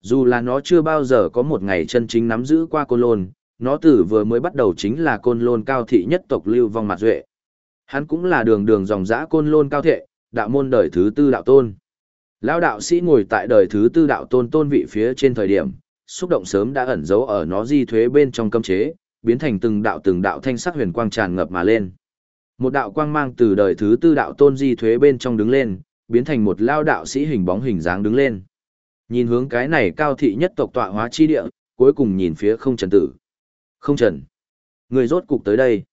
Dù là nó chưa bao giờ có một ngày chân chính nắm giữ qua côn lôn, nó từ vừa mới bắt đầu chính là côn lôn cao thị nhất tộc lưu vong mặt duệ. Hắn cũng là đường đường dòng dã côn lôn cao thệ, đạo môn đời thứ tư đạo tôn. Lão đạo sĩ ngồi tại đời thứ tư đạo tôn tôn vị phía trên thời điểm, xúc động sớm đã ẩn giấu ở nó di thuế bên trong cấm chế, biến thành từng đạo từng đạo thanh sắc huyền quang tràn ngập mà lên. Một đạo quang mang từ đời thứ tư đạo tôn di thuế bên trong đứng lên, biến thành một lao đạo sĩ hình bóng hình dáng đứng lên. Nhìn hướng cái này cao thị nhất tộc tọa hóa chi địa, cuối cùng nhìn phía không trần tử. Không trần. Người rốt cục tới đây.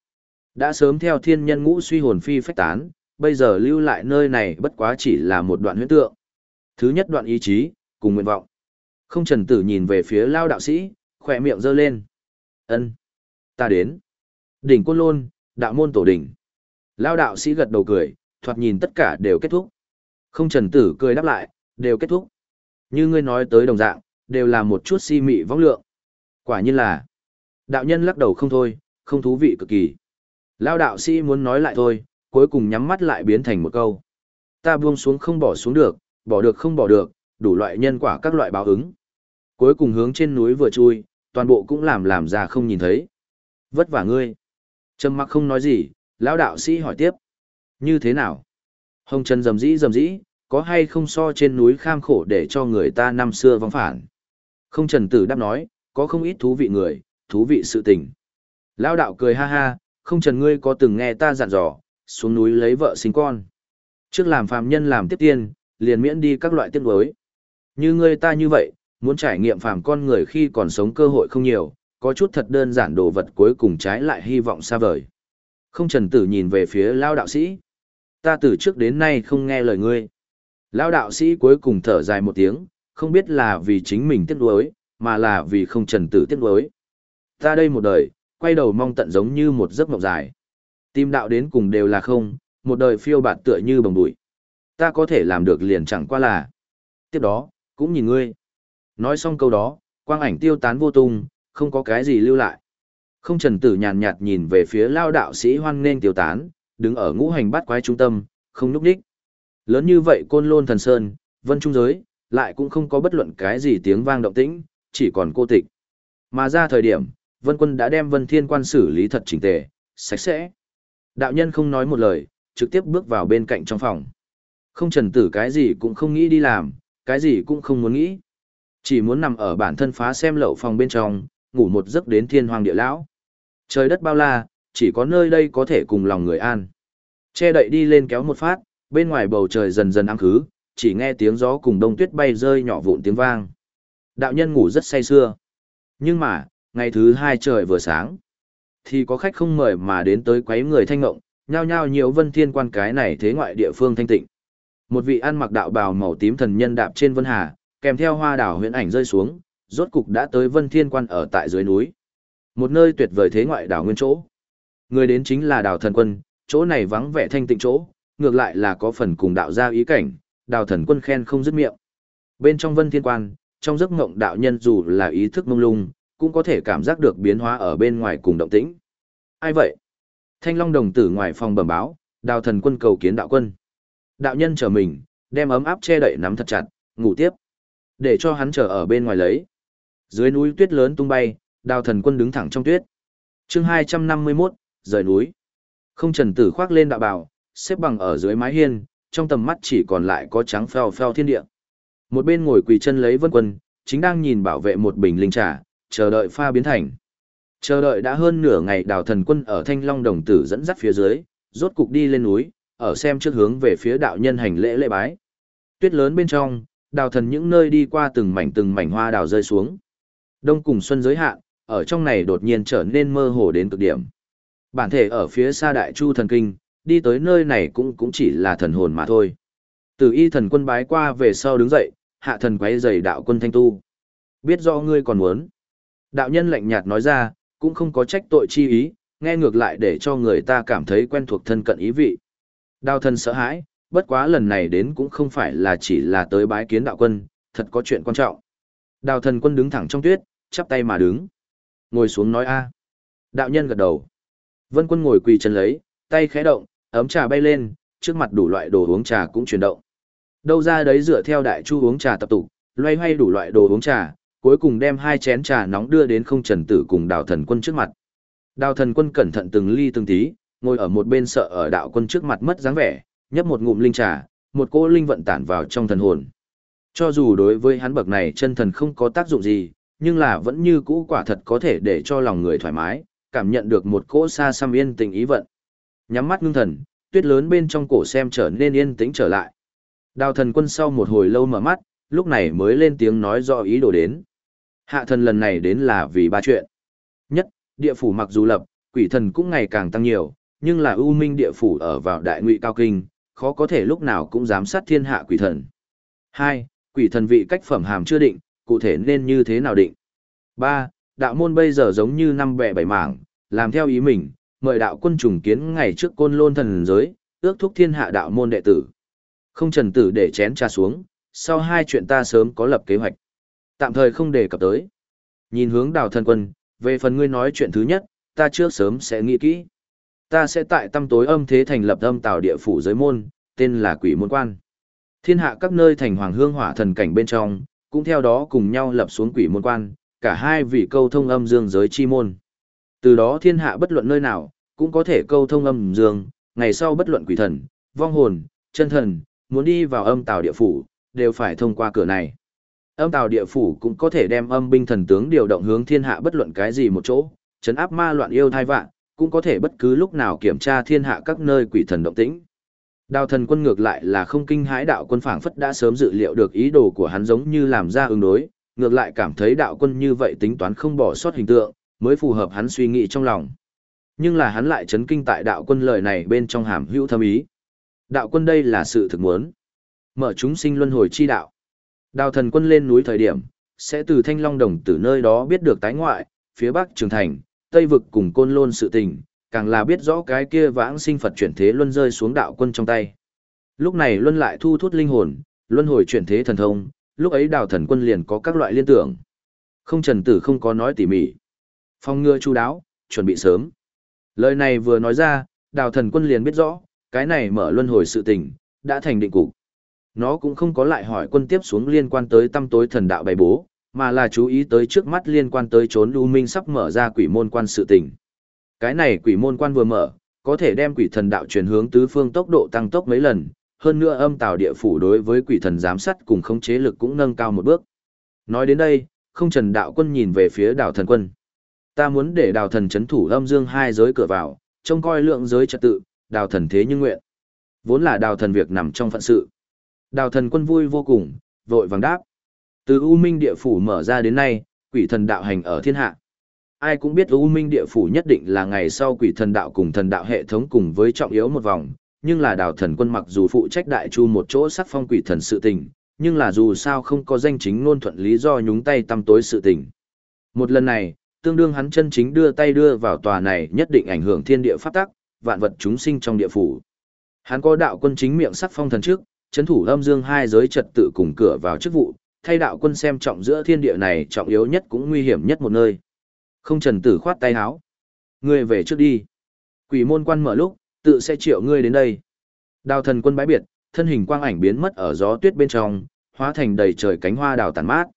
Đã sớm theo thiên nhân ngũ suy hồn phi phách tán, bây giờ lưu lại nơi này bất quá chỉ là một đoạn huyễn tượng. Thứ nhất đoạn ý chí, cùng nguyện vọng. Không trần tử nhìn về phía lao đạo sĩ, khỏe miệng giơ lên. ân Ta đến. Đỉnh côn lôn, đạo môn tổ đỉnh. Lao đạo sĩ gật đầu cười, thoạt nhìn tất cả đều kết thúc. Không trần tử cười đáp lại, đều kết thúc. Như ngươi nói tới đồng dạng, đều là một chút si mị vong lượng. Quả nhiên là. Đạo nhân lắc đầu không thôi, không thú vị cực kỳ. Lao đạo sĩ muốn nói lại thôi, cuối cùng nhắm mắt lại biến thành một câu. Ta buông xuống không bỏ xuống được, bỏ được không bỏ được, đủ loại nhân quả các loại báo ứng. Cuối cùng hướng trên núi vừa chui, toàn bộ cũng làm làm ra không nhìn thấy. Vất vả ngươi. Trầm mặc không nói gì, lão đạo sĩ hỏi tiếp. Như thế nào? Hồng Trần dầm dĩ dầm dĩ có hay không so trên núi kham khổ để cho người ta năm xưa vắng phản? Không Trần Tử đáp nói, có không ít thú vị người, thú vị sự tình. Lão đạo cười ha ha, không Trần ngươi có từng nghe ta dặn dò, xuống núi lấy vợ sinh con. Trước làm phàm nhân làm tiếp tiên, liền miễn đi các loại tiếc đối Như ngươi ta như vậy, muốn trải nghiệm phàm con người khi còn sống cơ hội không nhiều, có chút thật đơn giản đồ vật cuối cùng trái lại hy vọng xa vời. Không trần tử nhìn về phía lao đạo sĩ. Ta từ trước đến nay không nghe lời ngươi. Lao đạo sĩ cuối cùng thở dài một tiếng, không biết là vì chính mình tiếc nuối, mà là vì không trần tử tiếc nuối. Ta đây một đời, quay đầu mong tận giống như một giấc mộng dài. tim đạo đến cùng đều là không, một đời phiêu bạt tựa như bồng bụi. Ta có thể làm được liền chẳng qua là. Tiếp đó, cũng nhìn ngươi. Nói xong câu đó, quang ảnh tiêu tán vô tung, không có cái gì lưu lại. Không trần tử nhàn nhạt nhìn về phía lao đạo sĩ hoan nên tiêu tán, đứng ở ngũ hành bát quái trung tâm, không núp đích. Lớn như vậy côn lôn thần sơn, vân trung giới, lại cũng không có bất luận cái gì tiếng vang động tĩnh, chỉ còn cô tịch. Mà ra thời điểm, vân quân đã đem vân thiên quan xử lý thật chỉnh tề, sạch sẽ. Đạo nhân không nói một lời, trực tiếp bước vào bên cạnh trong phòng. Không trần tử cái gì cũng không nghĩ đi làm, cái gì cũng không muốn nghĩ. Chỉ muốn nằm ở bản thân phá xem lậu phòng bên trong, ngủ một giấc đến thiên hoàng địa lão. Trời đất bao la, chỉ có nơi đây có thể cùng lòng người an. Che đậy đi lên kéo một phát, bên ngoài bầu trời dần dần ám khứ, chỉ nghe tiếng gió cùng đông tuyết bay rơi nhỏ vụn tiếng vang. Đạo nhân ngủ rất say sưa. Nhưng mà, ngày thứ hai trời vừa sáng, thì có khách không mời mà đến tới quấy người thanh ngộng, nhao nhao nhiều vân thiên quan cái này thế ngoại địa phương thanh tịnh. Một vị ăn mặc đạo bào màu tím thần nhân đạp trên vân hà, kèm theo hoa đảo huyễn ảnh rơi xuống, rốt cục đã tới vân thiên quan ở tại dưới núi. Một nơi tuyệt vời thế ngoại đảo nguyên chỗ. Người đến chính là đảo thần quân, chỗ này vắng vẻ thanh tịnh chỗ, ngược lại là có phần cùng đạo gia ý cảnh, đào thần quân khen không dứt miệng. Bên trong vân thiên quan, trong giấc ngộng đạo nhân dù là ý thức mông lung, cũng có thể cảm giác được biến hóa ở bên ngoài cùng động tĩnh. Ai vậy? Thanh Long đồng tử ngoài phòng bẩm báo, đào thần quân cầu kiến đạo quân. Đạo nhân chờ mình, đem ấm áp che đậy nắm thật chặt, ngủ tiếp. Để cho hắn chờ ở bên ngoài lấy. Dưới núi tuyết lớn tung bay, đào thần quân đứng thẳng trong tuyết. chương 251, rời núi. Không trần tử khoác lên đạo bào, xếp bằng ở dưới mái hiên, trong tầm mắt chỉ còn lại có trắng phèo phèo thiên địa. Một bên ngồi quỳ chân lấy vân quân, chính đang nhìn bảo vệ một bình linh trà, chờ đợi pha biến thành. Chờ đợi đã hơn nửa ngày đào thần quân ở thanh long đồng tử dẫn dắt phía dưới, rốt cục đi lên núi, ở xem trước hướng về phía đạo nhân hành lễ lễ bái. Tuyết lớn bên trong, đào thần những nơi đi qua từng mảnh từng mảnh hoa đào rơi xuống. Đông cùng xuân giới hạn, ở trong này đột nhiên trở nên mơ hồ đến cực điểm. Bản thể ở phía xa đại chu thần kinh, đi tới nơi này cũng cũng chỉ là thần hồn mà thôi. Từ y thần quân bái qua về sau đứng dậy, hạ thần quấy giày đạo quân thanh tu. Biết rõ ngươi còn muốn. Đạo nhân lạnh nhạt nói ra, cũng không có trách tội chi ý, nghe ngược lại để cho người ta cảm thấy quen thuộc thân cận ý vị. đạo thần sợ hãi, bất quá lần này đến cũng không phải là chỉ là tới bái kiến đạo quân, thật có chuyện quan trọng. Đào thần quân đứng thẳng trong tuyết, chắp tay mà đứng. Ngồi xuống nói a. Đạo nhân gật đầu. Vân quân ngồi quỳ chân lấy, tay khẽ động, ấm trà bay lên, trước mặt đủ loại đồ uống trà cũng chuyển động. Đâu ra đấy dựa theo đại chu uống trà tập tục, loay hoay đủ loại đồ uống trà, cuối cùng đem hai chén trà nóng đưa đến không trần tử cùng đào thần quân trước mặt. Đào thần quân cẩn thận từng ly từng tí, ngồi ở một bên sợ ở đạo quân trước mặt mất dáng vẻ, nhấp một ngụm linh trà, một cỗ linh vận tản vào trong thần hồn. Cho dù đối với hắn bậc này chân thần không có tác dụng gì, nhưng là vẫn như cũ quả thật có thể để cho lòng người thoải mái, cảm nhận được một cỗ xa xăm yên tình ý vận. Nhắm mắt ngưng thần, tuyết lớn bên trong cổ xem trở nên yên tĩnh trở lại. Đào thần quân sau một hồi lâu mở mắt, lúc này mới lên tiếng nói rõ ý đồ đến. Hạ thần lần này đến là vì ba chuyện. Nhất, địa phủ mặc dù lập, quỷ thần cũng ngày càng tăng nhiều, nhưng là ưu minh địa phủ ở vào đại ngụy cao kinh, khó có thể lúc nào cũng giám sát thiên hạ quỷ thần. Hai, quỷ thần vị cách phẩm hàm chưa định, cụ thể nên như thế nào định. Ba, đạo môn bây giờ giống như năm bẻ bảy mảng, làm theo ý mình, mời đạo quân trùng kiến ngày trước côn lôn thần giới, ước thúc thiên hạ đạo môn đệ tử. Không trần tử để chén trà xuống, sau hai chuyện ta sớm có lập kế hoạch. Tạm thời không đề cập tới. Nhìn hướng đào thần quân, về phần ngươi nói chuyện thứ nhất, ta trước sớm sẽ nghĩ kỹ. Ta sẽ tại tâm tối âm thế thành lập âm tạo địa phủ giới môn, tên là quỷ môn quan. Thiên hạ các nơi thành hoàng hương hỏa thần cảnh bên trong, cũng theo đó cùng nhau lập xuống quỷ môn quan, cả hai vị câu thông âm dương giới chi môn. Từ đó thiên hạ bất luận nơi nào, cũng có thể câu thông âm dương, ngày sau bất luận quỷ thần, vong hồn, chân thần, muốn đi vào âm tào địa phủ, đều phải thông qua cửa này. Âm tào địa phủ cũng có thể đem âm binh thần tướng điều động hướng thiên hạ bất luận cái gì một chỗ, chấn áp ma loạn yêu thai vạn, cũng có thể bất cứ lúc nào kiểm tra thiên hạ các nơi quỷ thần động tĩnh. Đào thần quân ngược lại là không kinh hãi đạo quân phảng phất đã sớm dự liệu được ý đồ của hắn giống như làm ra ứng đối, ngược lại cảm thấy đạo quân như vậy tính toán không bỏ sót hình tượng, mới phù hợp hắn suy nghĩ trong lòng. Nhưng là hắn lại chấn kinh tại đạo quân lời này bên trong hàm hữu thâm ý. Đạo quân đây là sự thực muốn. Mở chúng sinh luân hồi chi đạo. Đào thần quân lên núi thời điểm, sẽ từ thanh long đồng từ nơi đó biết được tái ngoại, phía bắc trường thành, tây vực cùng côn lôn sự tình, càng là biết rõ cái kia vãng sinh Phật chuyển thế luân rơi xuống đạo quân trong tay. Lúc này luân lại thu thút linh hồn, luân hồi chuyển thế thần thông, lúc ấy đào thần quân liền có các loại liên tưởng. Không trần tử không có nói tỉ mỉ. Phong ngừa chu đáo, chuẩn bị sớm. Lời này vừa nói ra, đào thần quân liền biết rõ, cái này mở luân hồi sự tình, đã thành định cục. Nó cũng không có lại hỏi quân tiếp xuống liên quan tới tâm tối thần đạo bày bố, mà là chú ý tới trước mắt liên quan tới trốn lưu minh sắp mở ra quỷ môn quan sự tình. Cái này quỷ môn quan vừa mở, có thể đem quỷ thần đạo chuyển hướng tứ phương tốc độ tăng tốc mấy lần, hơn nữa âm tào địa phủ đối với quỷ thần giám sát cùng khống chế lực cũng nâng cao một bước. Nói đến đây, không trần đạo quân nhìn về phía đào thần quân. Ta muốn để đào thần chấn thủ âm dương hai giới cửa vào, trông coi lượng giới trật tự, đào thần thế như nguyện. Vốn là đào thần việc nằm trong phận sự. Đào thần quân vui vô cùng, vội vàng đáp. Từ U Minh địa phủ mở ra đến nay, quỷ thần đạo hành ở thiên hạ. Ai cũng biết U Minh địa phủ nhất định là ngày sau quỷ thần đạo cùng thần đạo hệ thống cùng với trọng yếu một vòng, nhưng là đào thần quân mặc dù phụ trách đại chu một chỗ sắc phong quỷ thần sự tình, nhưng là dù sao không có danh chính ngôn thuận lý do nhúng tay tăm tối sự tình. Một lần này, tương đương hắn chân chính đưa tay đưa vào tòa này nhất định ảnh hưởng thiên địa pháp tắc, vạn vật chúng sinh trong địa phủ. Hắn có đạo quân chính miệng sắc phong thần trước, chấn thủ âm dương hai giới trật tự cùng cửa vào chức vụ, thay đạo quân xem trọng giữa thiên địa này trọng yếu nhất cũng nguy hiểm nhất một nơi. Không trần tử khoát tay háo. Ngươi về trước đi. Quỷ môn quan mở lúc, tự sẽ triệu ngươi đến đây. Đào thần quân bái biệt, thân hình quang ảnh biến mất ở gió tuyết bên trong, hóa thành đầy trời cánh hoa đào tàn mát.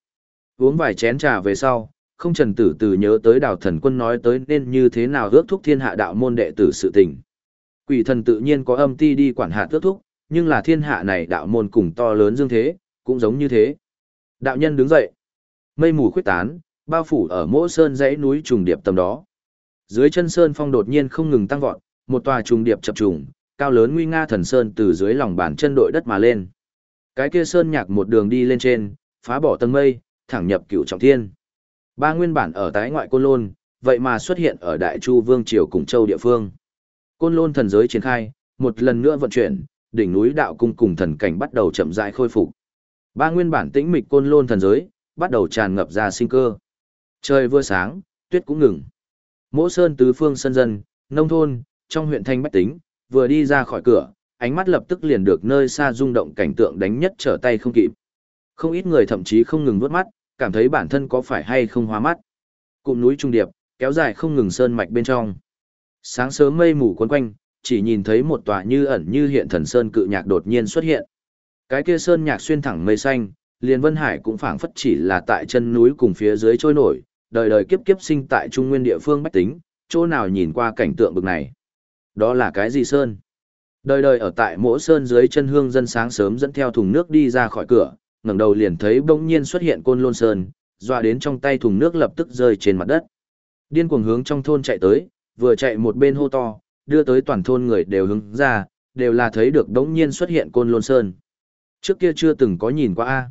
Uống vài chén trà về sau, không trần tử từ nhớ tới đào thần quân nói tới nên như thế nào ước thúc thiên hạ đạo môn đệ tử sự tình. Quỷ thần tự nhiên có âm ti đi quản hạ ước thúc, nhưng là thiên hạ này đạo môn cùng to lớn dương thế, cũng giống như thế. Đạo nhân đứng dậy. Mây mù khuyết tán, bao phủ ở mỗi sơn dãy núi trùng điệp tầm đó. Dưới chân sơn phong đột nhiên không ngừng tăng vọt, một tòa trùng điệp chập trùng, cao lớn nguy nga thần sơn từ dưới lòng bàn chân đội đất mà lên. Cái kia sơn nhạc một đường đi lên trên, phá bỏ tầng mây, thẳng nhập cửu trọng thiên. Ba nguyên bản ở tái ngoại côn lôn, vậy mà xuất hiện ở Đại Chu Vương triều cùng châu địa phương. Côn lôn thần giới triển khai, một lần nữa vận chuyển, đỉnh núi đạo cung cùng thần cảnh bắt đầu chậm rãi khôi phục. Ba nguyên bản tĩnh mịch côn lôn thần giới, bắt đầu tràn ngập ra sinh cơ. Trời vừa sáng, tuyết cũng ngừng. Mỗ sơn tứ phương sân dân, nông thôn, trong huyện thanh bách tính, vừa đi ra khỏi cửa, ánh mắt lập tức liền được nơi xa rung động cảnh tượng đánh nhất trở tay không kịp. Không ít người thậm chí không ngừng vớt mắt, cảm thấy bản thân có phải hay không hóa mắt. Cụm núi trung điệp, kéo dài không ngừng sơn mạch bên trong. Sáng sớm mây mù quấn quanh, chỉ nhìn thấy một tòa như ẩn như hiện thần sơn cự nhạc đột nhiên xuất hiện. Cái kia sơn nhạc xuyên thẳng mây xanh, liền Vân Hải cũng phảng phất chỉ là tại chân núi cùng phía dưới trôi nổi, đời đời kiếp kiếp sinh tại trung nguyên địa phương bách tính, chỗ nào nhìn qua cảnh tượng bực này. Đó là cái gì sơn? Đời đời ở tại mỗi sơn dưới chân hương dân sáng sớm dẫn theo thùng nước đi ra khỏi cửa, ngẩng đầu liền thấy bỗng nhiên xuất hiện côn lôn sơn, dọa đến trong tay thùng nước lập tức rơi trên mặt đất. Điên cuồng hướng trong thôn chạy tới, vừa chạy một bên hô to, đưa tới toàn thôn người đều hứng ra, đều là thấy được đống nhiên xuất hiện côn lôn sơn. Trước kia chưa từng có nhìn qua a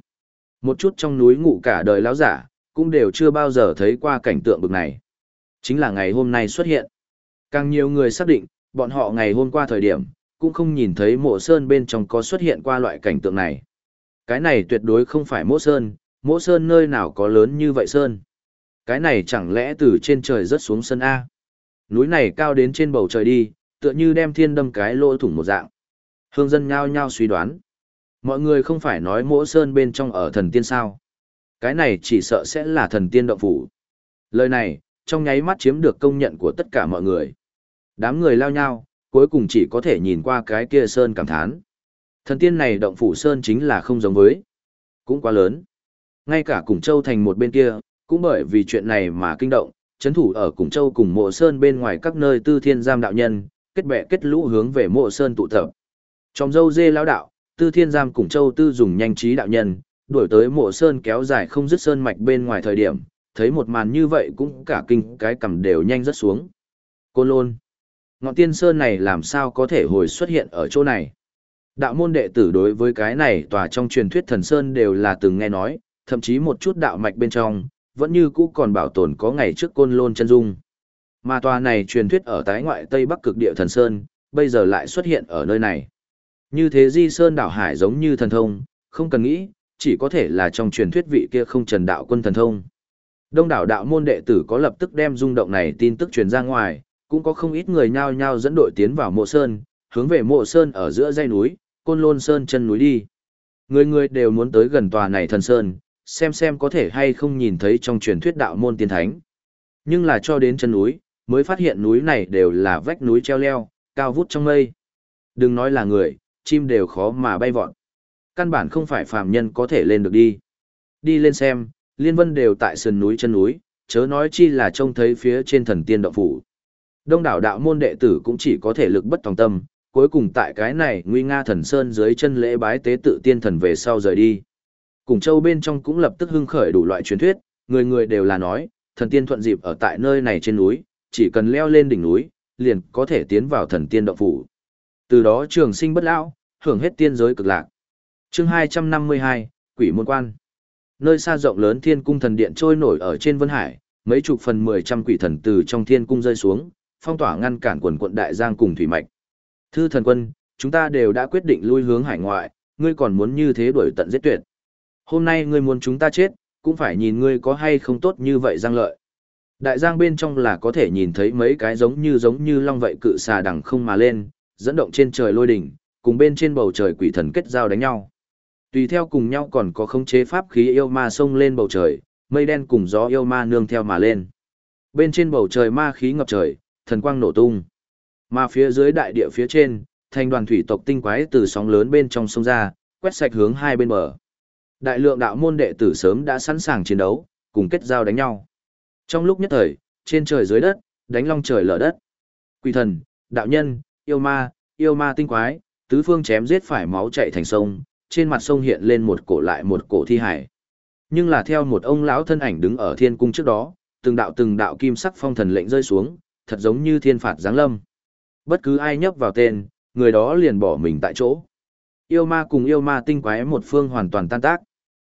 Một chút trong núi ngủ cả đời lão giả, cũng đều chưa bao giờ thấy qua cảnh tượng bực này. Chính là ngày hôm nay xuất hiện. Càng nhiều người xác định, bọn họ ngày hôm qua thời điểm, cũng không nhìn thấy mộ sơn bên trong có xuất hiện qua loại cảnh tượng này. Cái này tuyệt đối không phải mỗ sơn, mỗ sơn nơi nào có lớn như vậy sơn. Cái này chẳng lẽ từ trên trời rớt xuống sân A. Núi này cao đến trên bầu trời đi, tựa như đem thiên đâm cái lỗ thủng một dạng. Hương dân nhao nhao suy đoán. Mọi người không phải nói mỗ sơn bên trong ở thần tiên sao. Cái này chỉ sợ sẽ là thần tiên động phủ. Lời này, trong nháy mắt chiếm được công nhận của tất cả mọi người. Đám người lao nhau, cuối cùng chỉ có thể nhìn qua cái kia sơn cảm thán. Thần tiên này động phủ sơn chính là không giống với. Cũng quá lớn. Ngay cả cùng châu thành một bên kia, cũng bởi vì chuyện này mà kinh động, chấn thủ ở cùng châu cùng mộ sơn bên ngoài các nơi tư thiên giam đạo nhân, kết bè kết lũ hướng về mộ sơn tụ tập. Trong dâu dê lão đạo, tư thiên giam cùng châu tư dùng nhanh trí đạo nhân, đuổi tới mộ sơn kéo dài không dứt sơn mạch bên ngoài thời điểm, thấy một màn như vậy cũng cả kinh cái cầm đều nhanh rất xuống. Côn lôn. Ngọn tiên sơn này làm sao có thể hồi xuất hiện ở chỗ này? Đạo môn đệ tử đối với cái này tòa trong truyền thuyết thần sơn đều là từng nghe nói, thậm chí một chút đạo mạch bên trong, vẫn như cũ còn bảo tồn có ngày trước côn lôn chân dung. Mà tòa này truyền thuyết ở tái ngoại Tây Bắc cực địa thần sơn, bây giờ lại xuất hiện ở nơi này. Như thế di sơn đảo hải giống như thần thông, không cần nghĩ, chỉ có thể là trong truyền thuyết vị kia không trần đạo quân thần thông. Đông đảo đạo môn đệ tử có lập tức đem rung động này tin tức truyền ra ngoài, cũng có không ít người nhao nhao dẫn đội tiến vào mộ sơn, hướng về mộ sơn ở giữa dãy núi, côn lôn sơn chân núi đi. Người người đều muốn tới gần tòa này thần sơn, xem xem có thể hay không nhìn thấy trong truyền thuyết đạo môn tiên thánh. Nhưng là cho đến chân núi, mới phát hiện núi này đều là vách núi treo leo, cao vút trong mây. Đừng nói là người, chim đều khó mà bay vọt. Căn bản không phải phàm nhân có thể lên được đi. Đi lên xem, liên vân đều tại sườn núi chân núi, chớ nói chi là trông thấy phía trên thần tiên động phủ. Đông đảo đạo môn đệ tử cũng chỉ có thể lực bất tòng tâm, cuối cùng tại cái này nguy nga thần sơn dưới chân lễ bái tế tự tiên thần về sau rời đi. Cùng châu bên trong cũng lập tức hưng khởi đủ loại truyền thuyết, người người đều là nói, thần tiên thuận dịp ở tại nơi này trên núi, chỉ cần leo lên đỉnh núi, liền có thể tiến vào thần tiên động phủ. Từ đó trường sinh bất lão, hưởng hết tiên giới cực lạc. Chương 252, Quỷ môn quan. Nơi xa rộng lớn thiên cung thần điện trôi nổi ở trên vân hải, mấy chục phần mười trăm quỷ thần từ trong thiên cung rơi xuống, phong tỏa ngăn cản quần quận đại giang cùng thủy mạch. Thư thần quân, chúng ta đều đã quyết định lui hướng hải ngoại, ngươi còn muốn như thế đuổi tận giết tuyệt. Hôm nay ngươi muốn chúng ta chết, cũng phải nhìn ngươi có hay không tốt như vậy giang lợi. Đại giang bên trong là có thể nhìn thấy mấy cái giống như giống như long vậy cự xà đằng không mà lên, dẫn động trên trời lôi đỉnh, cùng bên trên bầu trời quỷ thần kết giao đánh nhau. Tùy theo cùng nhau còn có khống chế pháp khí yêu ma xông lên bầu trời, mây đen cùng gió yêu ma nương theo mà lên. Bên trên bầu trời ma khí ngập trời, thần quang nổ tung. Mà phía dưới đại địa phía trên, thành đoàn thủy tộc tinh quái từ sóng lớn bên trong sông ra, quét sạch hướng hai bên bờ. Đại lượng đạo môn đệ tử sớm đã sẵn sàng chiến đấu, cùng kết giao đánh nhau. Trong lúc nhất thời, trên trời dưới đất, đánh long trời lở đất. Quỷ thần, đạo nhân, yêu ma, yêu ma tinh quái, tứ phương chém giết phải máu chạy thành sông, trên mặt sông hiện lên một cổ lại một cổ thi hải. Nhưng là theo một ông lão thân ảnh đứng ở thiên cung trước đó, từng đạo từng đạo kim sắc phong thần lệnh rơi xuống, thật giống như thiên phạt giáng lâm. Bất cứ ai nhấp vào tên, người đó liền bỏ mình tại chỗ. Yêu ma cùng yêu ma tinh quái một phương hoàn toàn tan tác.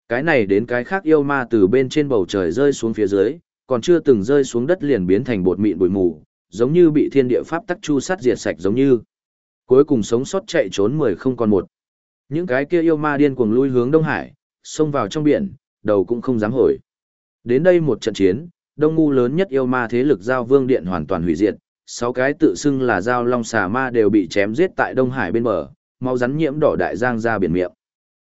Cái này đến cái khác yêu ma từ bên trên bầu trời rơi xuống phía dưới, còn chưa từng rơi xuống đất liền biến thành bột mịn bụi mù, giống như bị thiên địa pháp tắc chu sát diệt sạch giống như. Cuối cùng sống sót chạy trốn mười không còn một. Những cái kia yêu ma điên cuồng lui hướng Đông Hải, xông vào trong biển, đầu cũng không dám hồi. Đến đây một trận chiến, Đông ngu lớn nhất yêu ma thế lực giao vương điện hoàn toàn hủy diệt, sáu cái tự xưng là dao long xà ma đều bị chém giết tại Đông Hải bên bờ, máu rắn nhiễm đỏ đại giang ra biển miệng.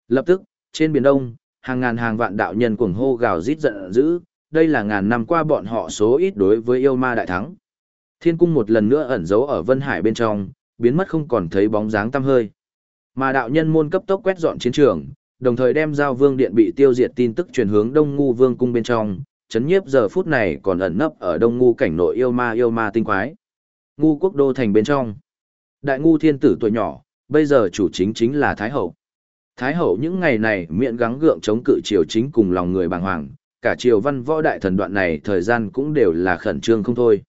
Lập tức, trên biển Đông, hàng ngàn hàng vạn đạo nhân cuồng hô gào rít giận dữ, đây là ngàn năm qua bọn họ số ít đối với yêu ma đại thắng. Thiên cung một lần nữa ẩn giấu ở Vân Hải bên trong, biến mất không còn thấy bóng dáng tăm hơi. Mà đạo nhân môn cấp tốc quét dọn chiến trường, đồng thời đem giao vương điện bị tiêu diệt tin tức truyền hướng Đông Ngu Vương cung bên trong, chấn nhiếp giờ phút này còn ẩn nấp ở Đông Ngu cảnh nội yêu ma yêu ma tinh quái. Ngu quốc đô thành bên trong. Đại ngu thiên tử tuổi nhỏ, bây giờ chủ chính chính là Thái Hậu. Thái Hậu những ngày này miệng gắng gượng chống cự triều chính cùng lòng người bàng hoàng, cả triều văn võ đại thần đoạn này thời gian cũng đều là khẩn trương không thôi.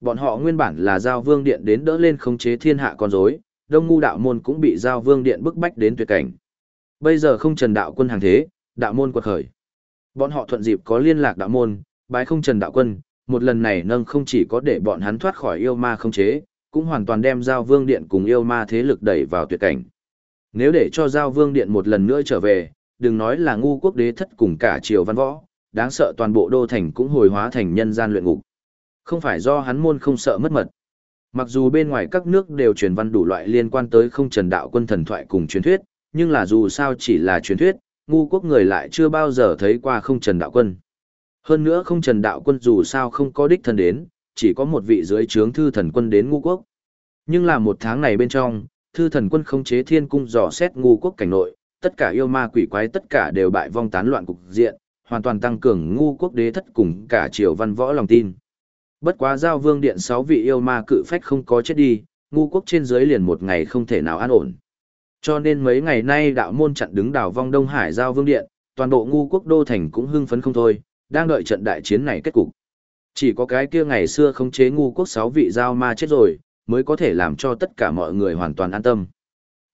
Bọn họ nguyên bản là giao vương điện đến đỡ lên khống chế thiên hạ con rối, đông ngu đạo môn cũng bị giao vương điện bức bách đến tuyệt cảnh. Bây giờ không trần đạo quân hàng thế, đạo môn quật khởi. Bọn họ thuận dịp có liên lạc đạo môn, bái không trần đạo quân, một lần này nâng không chỉ có để bọn hắn thoát khỏi yêu ma không chế, cũng hoàn toàn đem giao vương điện cùng yêu ma thế lực đẩy vào tuyệt cảnh. Nếu để cho giao vương điện một lần nữa trở về, đừng nói là ngu quốc đế thất cùng cả triều văn võ, đáng sợ toàn bộ đô thành cũng hồi hóa thành nhân gian luyện ngục. Không phải do hắn môn không sợ mất mật. Mặc dù bên ngoài các nước đều truyền văn đủ loại liên quan tới không trần đạo quân thần thoại cùng truyền thuyết, nhưng là dù sao chỉ là truyền thuyết, ngu quốc người lại chưa bao giờ thấy qua không trần đạo quân. Hơn nữa không trần đạo quân dù sao không có đích thân đến, chỉ có một vị dưới trướng thư thần quân đến ngu quốc. Nhưng là một tháng này bên trong, thư thần quân không chế thiên cung dò xét ngu quốc cảnh nội, tất cả yêu ma quỷ quái tất cả đều bại vong tán loạn cục diện, hoàn toàn tăng cường ngu quốc đế thất cùng cả triều văn võ lòng tin. Bất quá giao vương điện sáu vị yêu ma cự phách không có chết đi, ngu quốc trên dưới liền một ngày không thể nào an ổn. Cho nên mấy ngày nay đạo môn chặn đứng đảo vong Đông Hải giao vương điện, toàn bộ ngu quốc đô thành cũng hưng phấn không thôi, đang đợi trận đại chiến này kết cục. Chỉ có cái kia ngày xưa không chế ngu quốc sáu vị giao ma chết rồi, mới có thể làm cho tất cả mọi người hoàn toàn an tâm.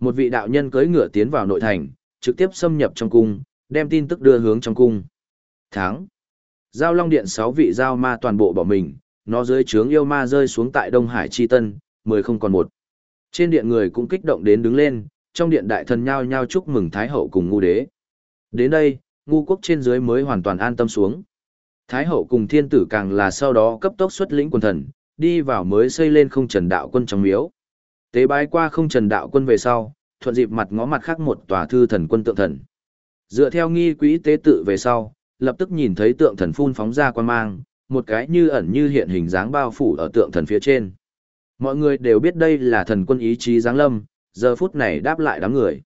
Một vị đạo nhân cưỡi ngựa tiến vào nội thành, trực tiếp xâm nhập trong cung, đem tin tức đưa hướng trong cung. Tháng. Giao Long Điện sáu vị giao ma toàn bộ bỏ mình, nó dưới trướng yêu ma rơi xuống tại Đông Hải Chi Tân, mười không còn một. Trên điện người cũng kích động đến đứng lên, trong điện đại thần nhao nhao chúc mừng Thái Hậu cùng ngu đế. Đến đây, ngu quốc trên dưới mới hoàn toàn an tâm xuống. Thái Hậu cùng thiên tử càng là sau đó cấp tốc xuất lĩnh quân thần, đi vào mới xây lên không trần đạo quân trong miếu. Tế bái qua không trần đạo quân về sau, thuận dịp mặt ngó mặt khác một tòa thư thần quân tượng thần. Dựa theo nghi quỹ tế tự về sau, lập tức nhìn thấy tượng thần phun phóng ra quan mang, một cái như ẩn như hiện hình dáng bao phủ ở tượng thần phía trên. Mọi người đều biết đây là thần quân ý chí giáng lâm, giờ phút này đáp lại đám người.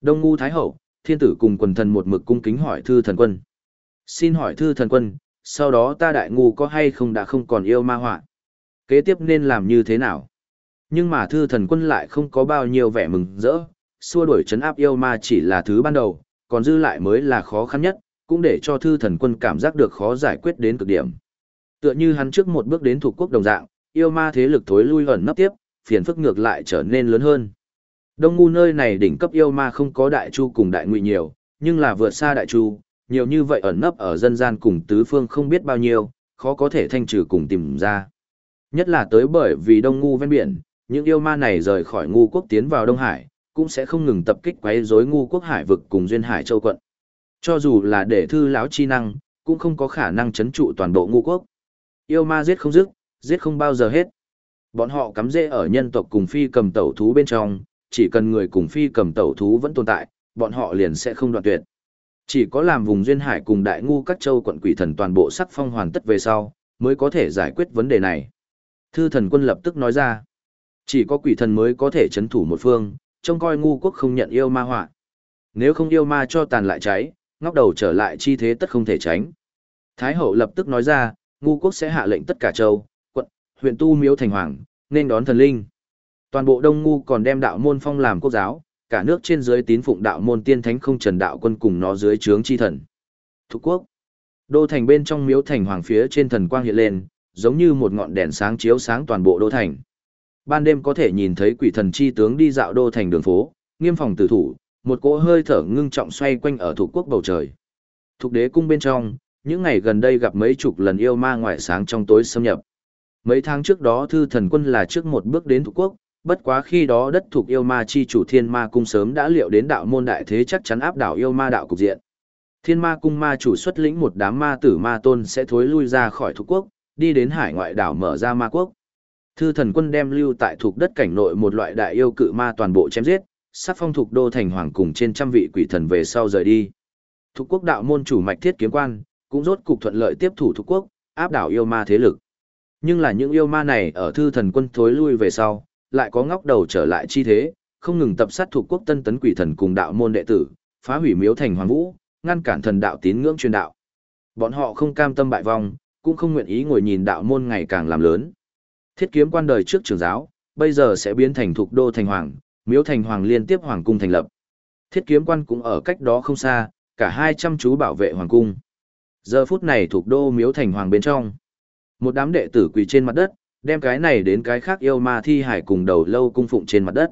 Đông ngu thái hậu, thiên tử cùng quần thần một mực cung kính hỏi thư thần quân. Xin hỏi thư thần quân, sau đó ta đại ngu có hay không đã không còn yêu ma họa Kế tiếp nên làm như thế nào? Nhưng mà thư thần quân lại không có bao nhiêu vẻ mừng rỡ, xua đuổi chấn áp yêu ma chỉ là thứ ban đầu, còn dư lại mới là khó khăn nhất, cũng để cho thư thần quân cảm giác được khó giải quyết đến cực điểm. Tựa như hắn trước một bước đến thuộc quốc đồng dạng, yêu ma thế lực thối lui ẩn nấp tiếp, phiền phức ngược lại trở nên lớn hơn. Đông ngu nơi này đỉnh cấp yêu ma không có đại chu cùng đại ngụy nhiều, nhưng là vượt xa đại chu, nhiều như vậy ẩn nấp ở dân gian cùng tứ phương không biết bao nhiêu, khó có thể thanh trừ cùng tìm ra. Nhất là tới bởi vì đông ngu ven biển, những yêu ma này rời khỏi ngu quốc tiến vào Đông Hải, cũng sẽ không ngừng tập kích quấy rối ngu quốc hải vực cùng duyên hải châu quận. Cho dù là để thư lão chi năng, cũng không có khả năng chấn trụ toàn bộ ngu quốc. Yêu ma giết không dứt, giết không bao giờ hết. Bọn họ cắm rễ ở nhân tộc cùng phi cầm tẩu thú bên trong, chỉ cần người cùng phi cầm tẩu thú vẫn tồn tại, bọn họ liền sẽ không đoạn tuyệt. Chỉ có làm vùng duyên hải cùng đại ngu các châu quận quỷ thần toàn bộ sắc phong hoàn tất về sau, mới có thể giải quyết vấn đề này. Thư thần quân lập tức nói ra, chỉ có quỷ thần mới có thể chấn thủ một phương, trông coi ngu quốc không nhận yêu ma họa. Nếu không yêu ma cho tàn lại cháy, ngóc đầu trở lại chi thế tất không thể tránh. Thái hậu lập tức nói ra, ngu quốc sẽ hạ lệnh tất cả châu, quận, huyện tu miếu thành hoàng, nên đón thần linh. Toàn bộ đông ngu còn đem đạo môn phong làm quốc giáo, cả nước trên dưới tín phụng đạo môn tiên thánh không trần đạo quân cùng nó dưới trướng chi thần. Thục quốc. Đô thành bên trong miếu thành hoàng phía trên thần quang hiện lên, giống như một ngọn đèn sáng chiếu sáng toàn bộ đô thành. Ban đêm có thể nhìn thấy quỷ thần chi tướng đi dạo đô thành đường phố, nghiêm phòng tử thủ, một cỗ hơi thở ngưng trọng xoay quanh ở Thục quốc bầu trời. Thục đế cung bên trong, những ngày gần đây gặp mấy chục lần yêu ma ngoại sáng trong tối xâm nhập. Mấy tháng trước đó thư thần quân là trước một bước đến thủ quốc, bất quá khi đó đất thuộc yêu ma chi chủ thiên ma cung sớm đã liệu đến đạo môn đại thế chắc chắn áp đảo yêu ma đạo cục diện. Thiên ma cung ma chủ xuất lĩnh một đám ma tử ma tôn sẽ thối lui ra khỏi thuộc quốc, đi đến hải ngoại đảo mở ra ma quốc. Thư thần quân đem lưu tại thuộc đất cảnh nội một loại đại yêu cự ma toàn bộ chém giết, sát phong thuộc đô thành hoàng cùng trên trăm vị quỷ thần về sau rời đi. Thuộc quốc đạo môn chủ mạch thiết kiếm quan, cũng rốt cục thuận lợi tiếp thủ thuộc quốc, áp đảo yêu ma thế lực. Nhưng là những yêu ma này ở thư thần quân thối lui về sau, lại có ngóc đầu trở lại chi thế, không ngừng tập sát thuộc quốc tân tấn quỷ thần cùng đạo môn đệ tử, phá hủy miếu thành hoàng vũ, ngăn cản thần đạo tín ngưỡng truyền đạo. Bọn họ không cam tâm bại vong, cũng không nguyện ý ngồi nhìn đạo môn ngày càng làm lớn. Thiết kiếm quan đời trước trường giáo, bây giờ sẽ biến thành thuộc đô thành hoàng, miếu thành hoàng liên tiếp hoàng cung thành lập. Thiết kiếm quan cũng ở cách đó không xa, cả hai trăm chú bảo vệ hoàng cung. Giờ phút này thuộc đô miếu thành hoàng bên trong. Một đám đệ tử quỳ trên mặt đất, đem cái này đến cái khác yêu ma thi hải cùng đầu lâu cung phụng trên mặt đất.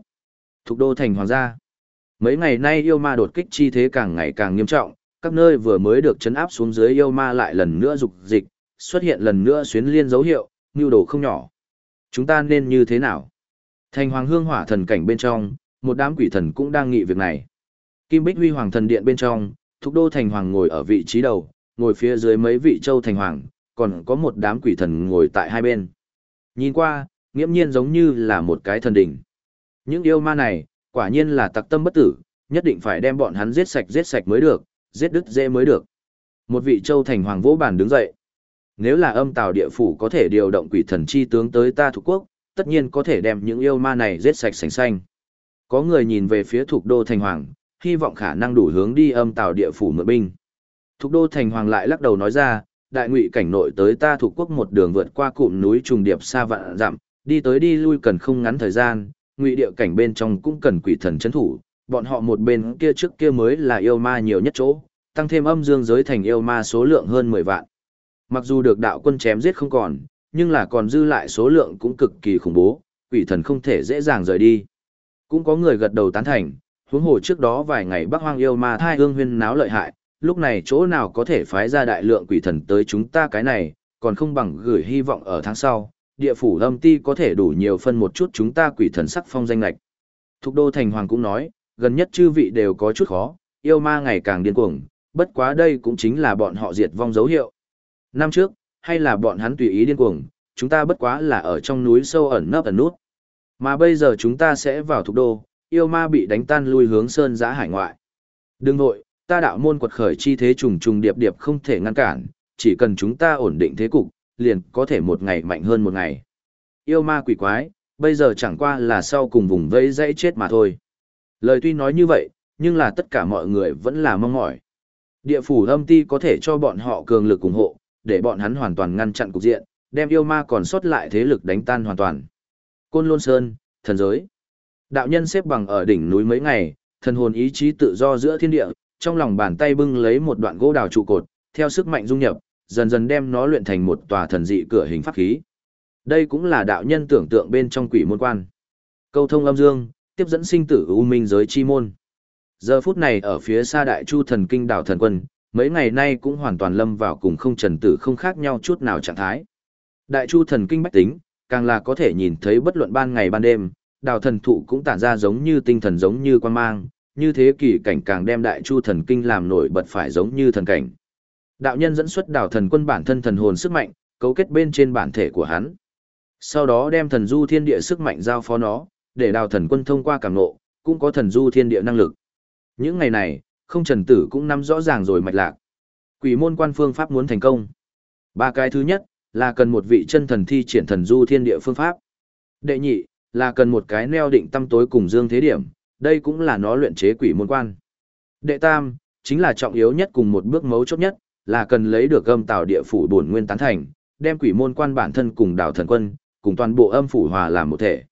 Thục đô thành hoàng gia. Mấy ngày nay yêu ma đột kích chi thế càng ngày càng nghiêm trọng, các nơi vừa mới được chấn áp xuống dưới yêu ma lại lần nữa dục dịch, xuất hiện lần nữa xuyến liên dấu hiệu, nhu đồ không nhỏ. Chúng ta nên như thế nào? Thành hoàng hương hỏa thần cảnh bên trong, một đám quỷ thần cũng đang nghị việc này. Kim Bích Huy Hoàng thần điện bên trong, Thục Đô Thành Hoàng ngồi ở vị trí đầu, ngồi phía dưới mấy vị châu Thành Hoàng, còn có một đám quỷ thần ngồi tại hai bên. Nhìn qua, nghiễm nhiên giống như là một cái thần đỉnh. Những yêu ma này, quả nhiên là tặc tâm bất tử, nhất định phải đem bọn hắn giết sạch giết sạch mới được, giết đứt dễ mới được. Một vị châu thành hoàng vỗ bàn đứng dậy. Nếu là âm tào địa phủ có thể điều động quỷ thần chi tướng tới ta thuộc quốc, tất nhiên có thể đem những yêu ma này giết sạch sành xanh. Có người nhìn về phía thuộc đô thành hoàng, hy vọng khả năng đủ hướng đi âm tào địa phủ mượn binh. Thuộc đô thành hoàng lại lắc đầu nói ra, đại ngụy cảnh nội tới ta thuộc quốc một đường vượt qua cụm núi trùng điệp xa vạn dặm, đi tới đi lui cần không ngắn thời gian, ngụy địa cảnh bên trong cũng cần quỷ thần chấn thủ, bọn họ một bên kia trước kia mới là yêu ma nhiều nhất chỗ, tăng thêm âm dương giới thành yêu ma số lượng hơn 10 vạn. Mặc dù được đạo quân chém giết không còn, nhưng là còn dư lại số lượng cũng cực kỳ khủng bố, quỷ thần không thể dễ dàng rời đi. Cũng có người gật đầu tán thành, huống hồ trước đó vài ngày Bắc Hoang yêu ma thai hương huyên náo lợi hại, lúc này chỗ nào có thể phái ra đại lượng quỷ thần tới chúng ta cái này, còn không bằng gửi hy vọng ở tháng sau, địa phủ âm ti có thể đủ nhiều phân một chút chúng ta quỷ thần sắc phong danh lạch. Thục đô thành hoàng cũng nói, gần nhất chư vị đều có chút khó, yêu ma ngày càng điên cuồng, bất quá đây cũng chính là bọn họ diệt vong dấu hiệu. Năm trước, hay là bọn hắn tùy ý điên cuồng, chúng ta bất quá là ở trong núi sâu ẩn nấp ẩn nút. Mà bây giờ chúng ta sẽ vào thục đô, yêu ma bị đánh tan lui hướng sơn giã hải ngoại. Đừng vội, ta đạo môn quật khởi chi thế trùng trùng điệp điệp không thể ngăn cản, chỉ cần chúng ta ổn định thế cục, liền có thể một ngày mạnh hơn một ngày. Yêu ma quỷ quái, bây giờ chẳng qua là sau cùng vùng vẫy dãy chết mà thôi. Lời tuy nói như vậy, nhưng là tất cả mọi người vẫn là mong mỏi. Địa phủ âm ti có thể cho bọn họ cường lực ủng hộ, để bọn hắn hoàn toàn ngăn chặn cục diện, đem yêu ma còn sót lại thế lực đánh tan hoàn toàn. Côn Lôn Sơn, thần giới. Đạo nhân xếp bằng ở đỉnh núi mấy ngày, thần hồn ý chí tự do giữa thiên địa, trong lòng bàn tay bưng lấy một đoạn gỗ đào trụ cột, theo sức mạnh dung nhập, dần dần đem nó luyện thành một tòa thần dị cửa hình pháp khí. Đây cũng là đạo nhân tưởng tượng bên trong quỷ môn quan. Câu thông âm dương, tiếp dẫn sinh tử u minh giới chi môn. Giờ phút này ở phía xa đại chu thần kinh đảo thần quân, mấy ngày nay cũng hoàn toàn lâm vào cùng không trần tử không khác nhau chút nào trạng thái. Đại chu thần kinh bách tính, càng là có thể nhìn thấy bất luận ban ngày ban đêm, đào thần thụ cũng tản ra giống như tinh thần giống như quan mang, như thế kỳ cảnh càng đem đại chu thần kinh làm nổi bật phải giống như thần cảnh. Đạo nhân dẫn xuất đào thần quân bản thân thần hồn sức mạnh, cấu kết bên trên bản thể của hắn. Sau đó đem thần du thiên địa sức mạnh giao phó nó, để đào thần quân thông qua cảm ngộ, cũng có thần du thiên địa năng lực. Những ngày này, không trần tử cũng nắm rõ ràng rồi mạch lạc. Quỷ môn quan phương pháp muốn thành công. Ba cái thứ nhất, là cần một vị chân thần thi triển thần du thiên địa phương pháp. Đệ nhị, là cần một cái neo định tâm tối cùng dương thế điểm, đây cũng là nó luyện chế quỷ môn quan. Đệ tam, chính là trọng yếu nhất cùng một bước mấu chốt nhất, là cần lấy được âm tạo địa phủ bổn nguyên tán thành, đem quỷ môn quan bản thân cùng đảo thần quân, cùng toàn bộ âm phủ hòa làm một thể.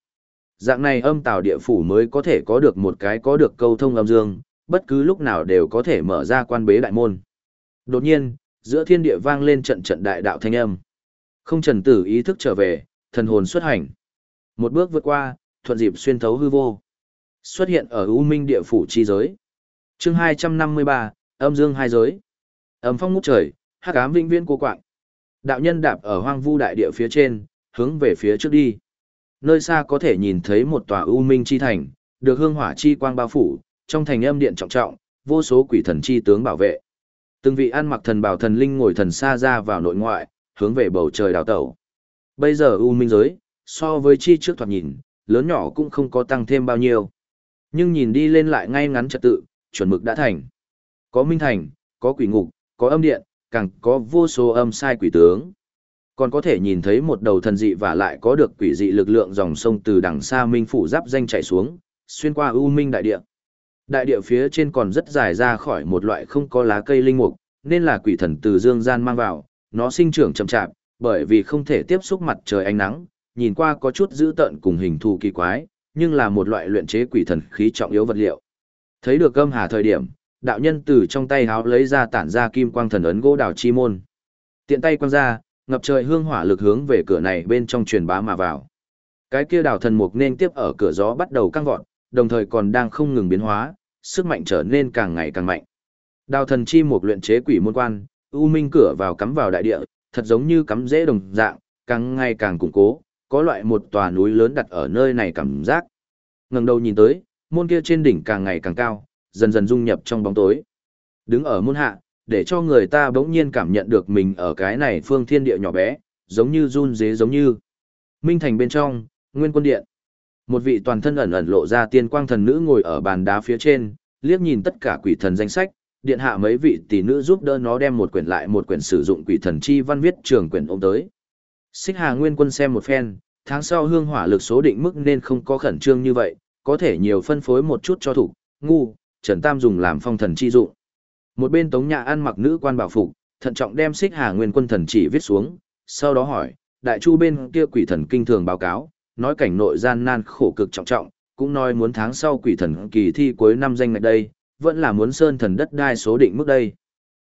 Dạng này âm tạo địa phủ mới có thể có được một cái có được câu thông âm dương, bất cứ lúc nào đều có thể mở ra quan bế đại môn. Đột nhiên, giữa thiên địa vang lên trận trận đại đạo thanh âm. Không trần tử ý thức trở về, thần hồn xuất hành. Một bước vượt qua, thuận dịp xuyên thấu hư vô. Xuất hiện ở U Minh địa phủ chi giới. chương 253, âm dương hai giới. Âm phong ngút trời, hắc ám vĩnh viễn cô quạng. Đạo nhân đạp ở hoang vu đại địa phía trên, hướng về phía trước đi. Nơi xa có thể nhìn thấy một tòa U Minh chi thành, được hương hỏa chi quang bao phủ, trong thành âm điện trọng trọng, vô số quỷ thần chi tướng bảo vệ. Từng vị ăn mặc thần bảo thần linh ngồi thần xa ra vào nội ngoại, hướng về bầu trời đào tẩu. Bây giờ U Minh giới, so với chi trước thoạt nhìn, lớn nhỏ cũng không có tăng thêm bao nhiêu. Nhưng nhìn đi lên lại ngay ngắn trật tự, chuẩn mực đã thành. Có minh thành, có quỷ ngục, có âm điện, càng có vô số âm sai quỷ tướng. Còn có thể nhìn thấy một đầu thần dị và lại có được quỷ dị lực lượng dòng sông từ đằng xa minh phủ giáp danh chạy xuống, xuyên qua u minh đại địa. Đại địa phía trên còn rất dài ra khỏi một loại không có lá cây linh mục, nên là quỷ thần từ dương gian mang vào, nó sinh trưởng chậm chạp, bởi vì không thể tiếp xúc mặt trời ánh nắng, nhìn qua có chút dữ tợn cùng hình thù kỳ quái, nhưng là một loại luyện chế quỷ thần khí trọng yếu vật liệu. Thấy được âm hà thời điểm, đạo nhân từ trong tay háo lấy ra tản ra kim quang thần ấn gỗ đào chi môn. Tiện tay quang ra, ngập trời hương hỏa lực hướng về cửa này bên trong truyền bá mà vào. Cái kia đào thần mục nên tiếp ở cửa gió bắt đầu căng vọt, đồng thời còn đang không ngừng biến hóa, sức mạnh trở nên càng ngày càng mạnh. Đào thần chi mục luyện chế quỷ môn quan, u minh cửa vào cắm vào đại địa, thật giống như cắm dễ đồng dạng, càng ngày càng củng cố, có loại một tòa núi lớn đặt ở nơi này cảm giác. Ngẩng đầu nhìn tới, môn kia trên đỉnh càng ngày càng cao, dần dần dung nhập trong bóng tối. Đứng ở môn hạ, để cho người ta bỗng nhiên cảm nhận được mình ở cái này phương thiên địa nhỏ bé, giống như run dế giống như. Minh thành bên trong, nguyên quân điện. Một vị toàn thân ẩn ẩn lộ ra tiên quang thần nữ ngồi ở bàn đá phía trên, liếc nhìn tất cả quỷ thần danh sách, điện hạ mấy vị tỷ nữ giúp đỡ nó đem một quyển lại một quyển sử dụng quỷ thần chi văn viết trường quyển ôm tới. Xích Hà Nguyên Quân xem một phen, tháng sau hương hỏa lực số định mức nên không có khẩn trương như vậy, có thể nhiều phân phối một chút cho thủ, ngu, Trần Tam dùng làm phong thần chi dụng. Một bên Tống Nhã ăn mặc nữ quan bảo phục, thận trọng đem Xích Hà Nguyên Quân thần chỉ viết xuống, sau đó hỏi, đại chu bên kia quỷ thần kinh thường báo cáo, nói cảnh nội gian nan khổ cực trọng trọng, cũng nói muốn tháng sau quỷ thần kỳ thi cuối năm danh ngạch đây, vẫn là muốn sơn thần đất đai số định mức đây.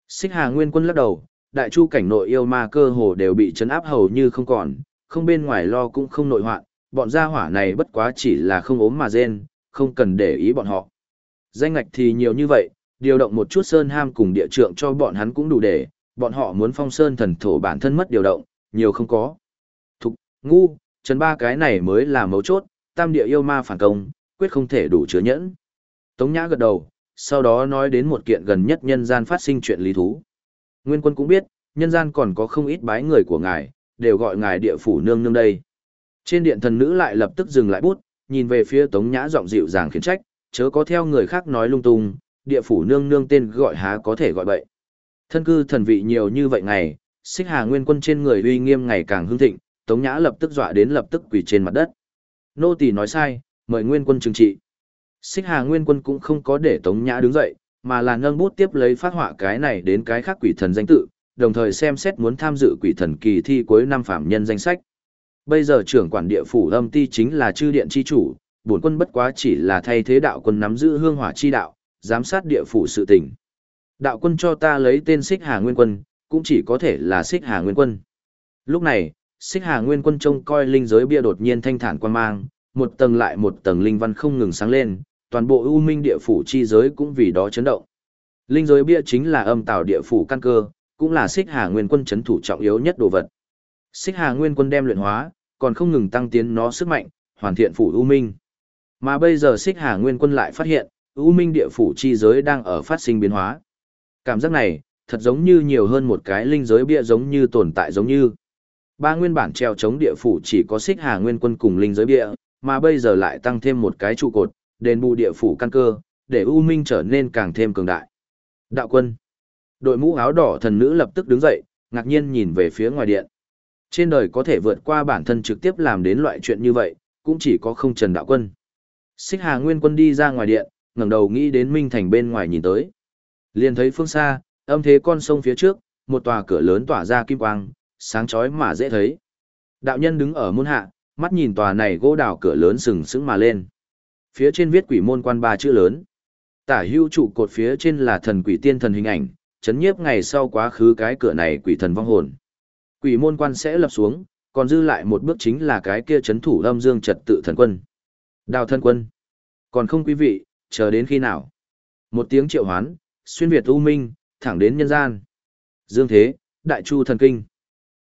Xích Hà Nguyên Quân lắc đầu, đại chu cảnh nội yêu ma cơ hồ đều bị chấn áp hầu như không còn, không bên ngoài lo cũng không nội hoạn, bọn gia hỏa này bất quá chỉ là không ốm mà rên, không cần để ý bọn họ. Danh ngạch thì nhiều như vậy, điều động một chút sơn ham cùng địa trượng cho bọn hắn cũng đủ để, bọn họ muốn phong sơn thần thổ bản thân mất điều động, nhiều không có. Thục, ngu, chấn ba cái này mới là mấu chốt, tam địa yêu ma phản công, quyết không thể đủ chứa nhẫn. Tống Nhã gật đầu, sau đó nói đến một kiện gần nhất nhân gian phát sinh chuyện lý thú. Nguyên quân cũng biết, nhân gian còn có không ít bái người của ngài, đều gọi ngài địa phủ nương nương đây. Trên điện thần nữ lại lập tức dừng lại bút, nhìn về phía Tống Nhã giọng dịu dàng khiển trách, chớ có theo người khác nói lung tung, địa phủ nương nương tên gọi há có thể gọi bậy. Thân cư thần vị nhiều như vậy ngày, xích hà nguyên quân trên người uy nghiêm ngày càng hưng thịnh, Tống Nhã lập tức dọa đến lập tức quỳ trên mặt đất. Nô tỳ nói sai, mời nguyên quân trừng trị. Xích hà nguyên quân cũng không có để Tống Nhã đứng dậy, mà là nâng bút tiếp lấy phát họa cái này đến cái khác quỷ thần danh tự, đồng thời xem xét muốn tham dự quỷ thần kỳ thi cuối năm phạm nhân danh sách. Bây giờ trưởng quản địa phủ âm ti chính là chư điện chi chủ, bổn quân bất quá chỉ là thay thế đạo quân nắm giữ hương hỏa chi đạo, giám sát địa phủ sự tình. Đạo quân cho ta lấy tên Xích Hà Nguyên Quân, cũng chỉ có thể là Xích Hà Nguyên Quân. Lúc này, Xích Hà Nguyên Quân trông coi linh giới bia đột nhiên thanh thản quan mang, một tầng lại một tầng linh văn không ngừng sáng lên, toàn bộ ưu minh địa phủ chi giới cũng vì đó chấn động. Linh giới bia chính là âm tạo địa phủ căn cơ, cũng là Xích Hà Nguyên Quân chấn thủ trọng yếu nhất đồ vật. Xích Hà Nguyên Quân đem luyện hóa, còn không ngừng tăng tiến nó sức mạnh, hoàn thiện phủ ưu minh. Mà bây giờ Xích Hà Nguyên Quân lại phát hiện, ưu minh địa phủ chi giới đang ở phát sinh biến hóa. Cảm giác này, thật giống như nhiều hơn một cái linh giới bia giống như tồn tại giống như. Ba nguyên bản treo chống địa phủ chỉ có Xích Hà Nguyên Quân cùng linh giới bia, mà bây giờ lại tăng thêm một cái trụ cột, đền bù địa phủ căn cơ, để u minh trở nên càng thêm cường đại. Đạo quân. Đội mũ áo đỏ thần nữ lập tức đứng dậy, ngạc nhiên nhìn về phía ngoài điện. Trên đời có thể vượt qua bản thân trực tiếp làm đến loại chuyện như vậy, cũng chỉ có không trần đạo quân. Xích Hà Nguyên Quân đi ra ngoài điện, ngẩng đầu nghĩ đến Minh Thành bên ngoài nhìn tới. Liền thấy phương xa, âm thế con sông phía trước, một tòa cửa lớn tỏa ra kim quang, sáng chói mà dễ thấy. Đạo nhân đứng ở môn hạ, mắt nhìn tòa này gỗ đào cửa lớn sừng sững mà lên. Phía trên viết quỷ môn quan ba chữ lớn. Tả hưu trụ cột phía trên là thần quỷ tiên thần hình ảnh, chấn nhiếp ngày sau quá khứ cái cửa này quỷ thần vong hồn. Quỷ môn quan sẽ lập xuống, còn dư lại một bước chính là cái kia chấn thủ âm dương trật tự thần quân. Đào thân quân. Còn không quý vị, chờ đến khi nào? Một tiếng triệu hoán, xuyên Việt u minh, thẳng đến nhân gian. Dương thế, đại chu thần kinh.